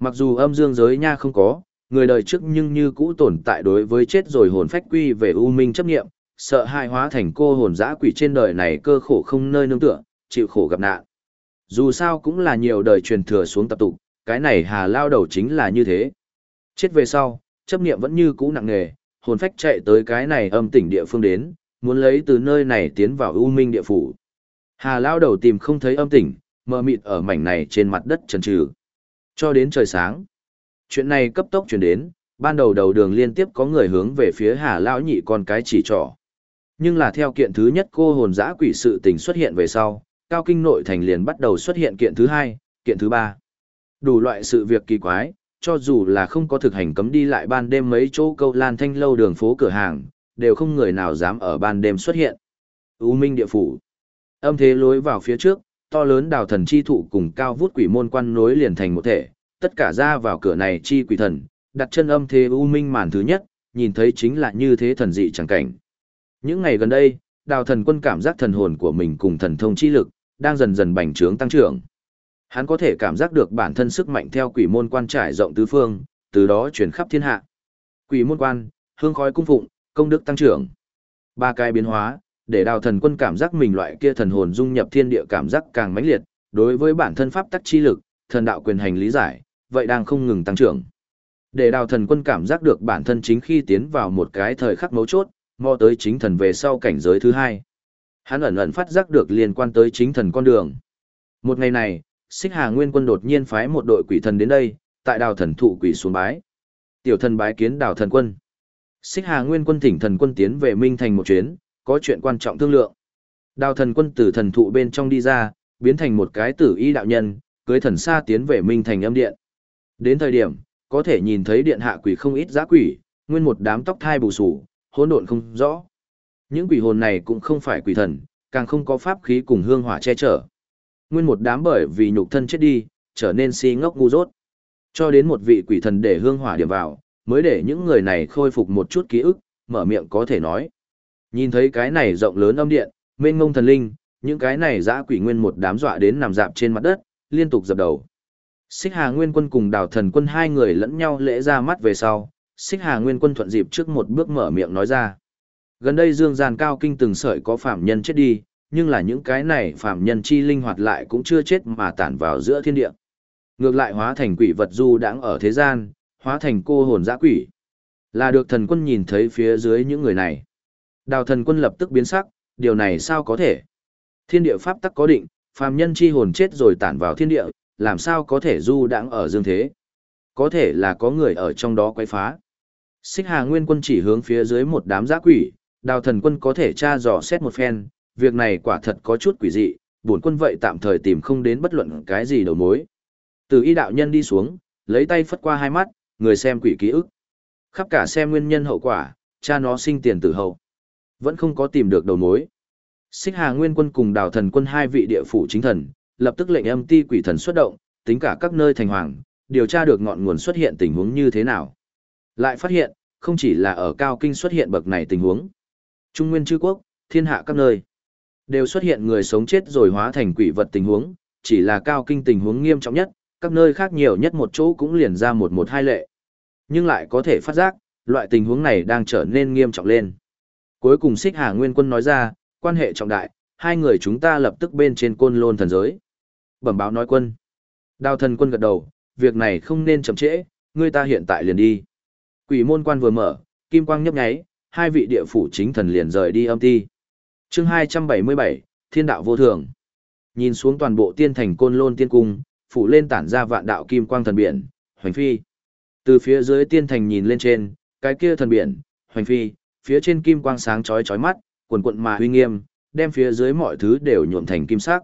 Mặc dù âm dương giới nha không có, người đời trước nhưng như cũ tồn tại đối với chết rồi hồn phách quy về u minh chấp nghiệm, sợ hại hóa thành cô hồn dã quỷ trên đời này cơ khổ không nơi nương tựa, chịu khổ gặp nạn. Dù sao cũng là nhiều đời truyền thừa xuống tập tục, cái này hà lao đầu chính là như thế. Chết về sau, chấp nghiệm vẫn như cũ nặng nề, hồn phách chạy tới cái này âm tỉnh địa phương đến, muốn lấy từ nơi này tiến vào u minh địa phủ. Hà lao đầu tìm không thấy âm tỉnh, mờ mịt ở mảnh này trên mặt đất trần trừ. Cho đến trời sáng. Chuyện này cấp tốc chuyển đến, ban đầu đầu đường liên tiếp có người hướng về phía Hà lão nhị con cái chỉ trỏ. Nhưng là theo kiện thứ nhất cô hồn dã quỷ sự tình xuất hiện về sau, cao kinh nội thành liền bắt đầu xuất hiện kiện thứ hai, kiện thứ ba. Đủ loại sự việc kỳ quái, cho dù là không có thực hành cấm đi lại ban đêm mấy chỗ câu lan thanh lâu đường phố cửa hàng, đều không người nào dám ở ban đêm xuất hiện. U Minh địa phủ. Âm thế lối vào phía trước, to lớn đào thần chi thụ cùng cao vút quỷ môn quan nối liền thành một thể, tất cả ra vào cửa này chi quỷ thần, đặt chân âm thế U Minh màn thứ nhất, nhìn thấy chính là như thế thần dị chẳng cảnh. Những ngày gần đây, đào thần quân cảm giác thần hồn của mình cùng thần thông chi lực, đang dần dần bành trướng tăng trưởng. Hắn có thể cảm giác được bản thân sức mạnh theo quỷ môn quan trải rộng tứ phương, từ đó truyền khắp thiên hạ. Quỷ môn quan, hương khói cung phụng, công đức tăng trưởng. Ba cái biến hóa, để đào thần quân cảm giác mình loại kia thần hồn dung nhập thiên địa cảm giác càng mãnh liệt, đối với bản thân pháp tắc chi lực, thần đạo quyền hành lý giải, vậy đang không ngừng tăng trưởng. Để đào thần quân cảm giác được bản thân chính khi tiến vào một cái thời khắc mấu chốt, mò tới chính thần về sau cảnh giới thứ hai. Hắn ẩn ẩn phát giác được liên quan tới chính thần con đường. Một ngày này, Xích Hà Nguyên Quân đột nhiên phái một đội quỷ thần đến đây, tại đào thần thụ quỷ xuống bái. Tiểu thần bái kiến đào thần quân. Xích Hà Nguyên Quân thỉnh thần quân tiến về Minh Thành một chuyến, có chuyện quan trọng thương lượng. Đào thần quân từ thần thụ bên trong đi ra, biến thành một cái tử y đạo nhân, cưới thần xa tiến về Minh Thành âm điện. Đến thời điểm, có thể nhìn thấy điện hạ quỷ không ít giá quỷ, nguyên một đám tóc thai bù sủ, hỗn độn không rõ. Những quỷ hồn này cũng không phải quỷ thần, càng không có pháp khí cùng hương hỏa che chở. Nguyên một đám bởi vì nhục thân chết đi, trở nên si ngốc ngu dốt. Cho đến một vị quỷ thần để hương hỏa điểm vào, mới để những người này khôi phục một chút ký ức, mở miệng có thể nói. Nhìn thấy cái này rộng lớn âm điện, mênh ngông thần linh, những cái này dã quỷ nguyên một đám dọa đến nằm dạp trên mặt đất, liên tục dập đầu. Xích Hà Nguyên Quân cùng Đào Thần Quân hai người lẫn nhau lễ ra mắt về sau, Xích Hà Nguyên Quân thuận dịp trước một bước mở miệng nói ra. Gần đây Dương Gian Cao Kinh từng sợi có phạm nhân chết đi, nhưng là những cái này phạm nhân chi linh hoạt lại cũng chưa chết mà tản vào giữa thiên địa. Ngược lại hóa thành quỷ vật du đãng ở thế gian, hóa thành cô hồn dã quỷ. Là được thần quân nhìn thấy phía dưới những người này. Đào thần quân lập tức biến sắc, điều này sao có thể? Thiên địa pháp tắc có định, phàm nhân chi hồn chết rồi tản vào thiên địa, làm sao có thể du đãng ở dương thế? Có thể là có người ở trong đó quấy phá. Xích Hà Nguyên Quân chỉ hướng phía dưới một đám giã quỷ, đào thần quân có thể tra dò xét một phen, việc này quả thật có chút quỷ dị, bổn quân vậy tạm thời tìm không đến bất luận cái gì đầu mối. Từ y đạo nhân đi xuống, lấy tay phất qua hai mắt, người xem quỷ ký ức. Khắp cả xem nguyên nhân hậu quả, cha nó sinh tiền tử hậu. Vẫn không có tìm được đầu mối. Xích Hà Nguyên Quân cùng Đào Thần Quân hai vị địa phủ chính thần, lập tức lệnh âm ti quỷ thần xuất động, tính cả các nơi thành hoàng, điều tra được ngọn nguồn xuất hiện tình huống như thế nào. Lại phát hiện, không chỉ là ở Cao Kinh xuất hiện bậc này tình huống. Trung Nguyên Chư Quốc, thiên hạ các nơi, đều xuất hiện người sống chết rồi hóa thành quỷ vật tình huống, chỉ là Cao Kinh tình huống nghiêm trọng nhất, các nơi khác nhiều nhất một chỗ cũng liền ra một một hai lệ. Nhưng lại có thể phát giác, loại tình huống này đang trở nên nghiêm trọng lên. Cuối cùng Xích Hà Nguyên Quân nói ra, quan hệ trọng đại, hai người chúng ta lập tức bên trên côn lôn thần giới. Bẩm báo nói quân. Đào thần quân gật đầu, việc này không nên chậm trễ, ngươi ta hiện tại liền đi. Quỷ môn quan vừa mở, kim quang nhấp nháy, hai vị địa phủ chính thần liền rời đi âm ti. chương 277, Thiên đạo vô thường. Nhìn xuống toàn bộ tiên thành côn lôn tiên cung, phủ lên tản ra vạn đạo kim quang thần biển, hoành phi. Từ phía dưới tiên thành nhìn lên trên, cái kia thần biển, hoành phi, phía trên kim quang sáng chói chói mắt, quần quận mà huy nghiêm, đem phía dưới mọi thứ đều nhuộm thành kim sắc.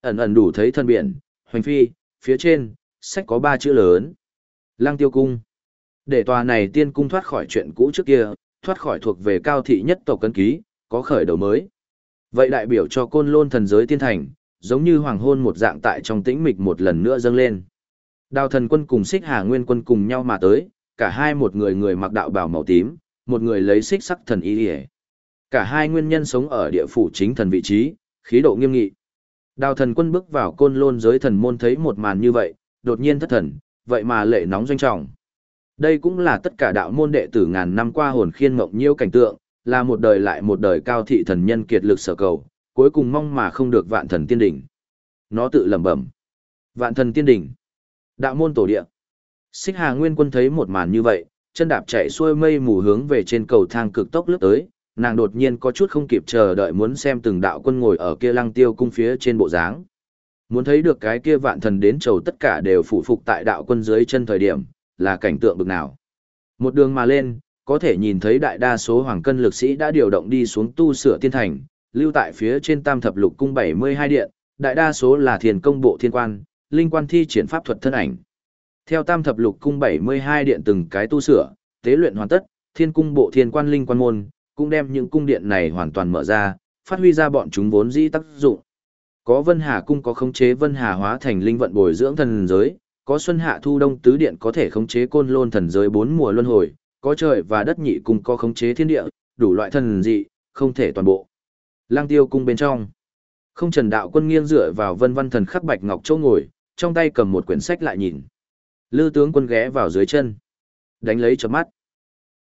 Ẩn ẩn đủ thấy thần biển, hoành phi, phía trên, sách có ba chữ lớn. Lăng tiêu cung. Để tòa này tiên cung thoát khỏi chuyện cũ trước kia, thoát khỏi thuộc về cao thị nhất tộc cân ký, có khởi đầu mới. Vậy đại biểu cho côn lôn thần giới tiên thành, giống như hoàng hôn một dạng tại trong tĩnh mịch một lần nữa dâng lên. Đào thần quân cùng xích hà nguyên quân cùng nhau mà tới, cả hai một người người mặc đạo bào màu tím, một người lấy xích sắc thần y hề. Cả hai nguyên nhân sống ở địa phủ chính thần vị trí, khí độ nghiêm nghị. Đào thần quân bước vào côn lôn giới thần môn thấy một màn như vậy, đột nhiên thất thần, vậy mà lệ nóng doanh trọng. Đây cũng là tất cả đạo môn đệ tử ngàn năm qua hồn khiên mộng nhiêu cảnh tượng, là một đời lại một đời cao thị thần nhân kiệt lực sở cầu, cuối cùng mong mà không được vạn thần tiên đỉnh. Nó tự lẩm bẩm. Vạn thần tiên đỉnh. Đạo môn tổ địa. Xích Hà Nguyên Quân thấy một màn như vậy, chân đạp chạy xuôi mây mù hướng về trên cầu thang cực tốc lướt tới, nàng đột nhiên có chút không kịp chờ đợi muốn xem từng đạo quân ngồi ở kia lăng tiêu cung phía trên bộ dáng. Muốn thấy được cái kia vạn thần đến chầu tất cả đều phụ phục tại đạo quân dưới chân thời điểm, là cảnh tượng bực nào. Một đường mà lên, có thể nhìn thấy đại đa số hoàng cân lực sĩ đã điều động đi xuống tu sửa tiên thành, lưu tại phía trên tam thập lục cung 72 điện, đại đa số là thiền công bộ thiên quan, linh quan thi triển pháp thuật thân ảnh. Theo tam thập lục cung 72 điện từng cái tu sửa, tế luyện hoàn tất, thiên cung bộ thiên quan linh quan môn, cũng đem những cung điện này hoàn toàn mở ra, phát huy ra bọn chúng vốn dĩ tác dụng. Có Vân Hà cung có khống chế Vân Hà hóa thành linh vận bồi dưỡng thần giới, có Xuân Hạ Thu Đông tứ điện có thể khống chế côn lôn thần giới bốn mùa luân hồi, có trời và đất nhị cung có khống chế thiên địa, đủ loại thần dị, không thể toàn bộ. Lang Tiêu cung bên trong, không Trần Đạo Quân nghiêng dựa vào Vân Văn Thần khắc bạch ngọc châu ngồi, trong tay cầm một quyển sách lại nhìn. Lư tướng quân ghé vào dưới chân, đánh lấy chớp mắt.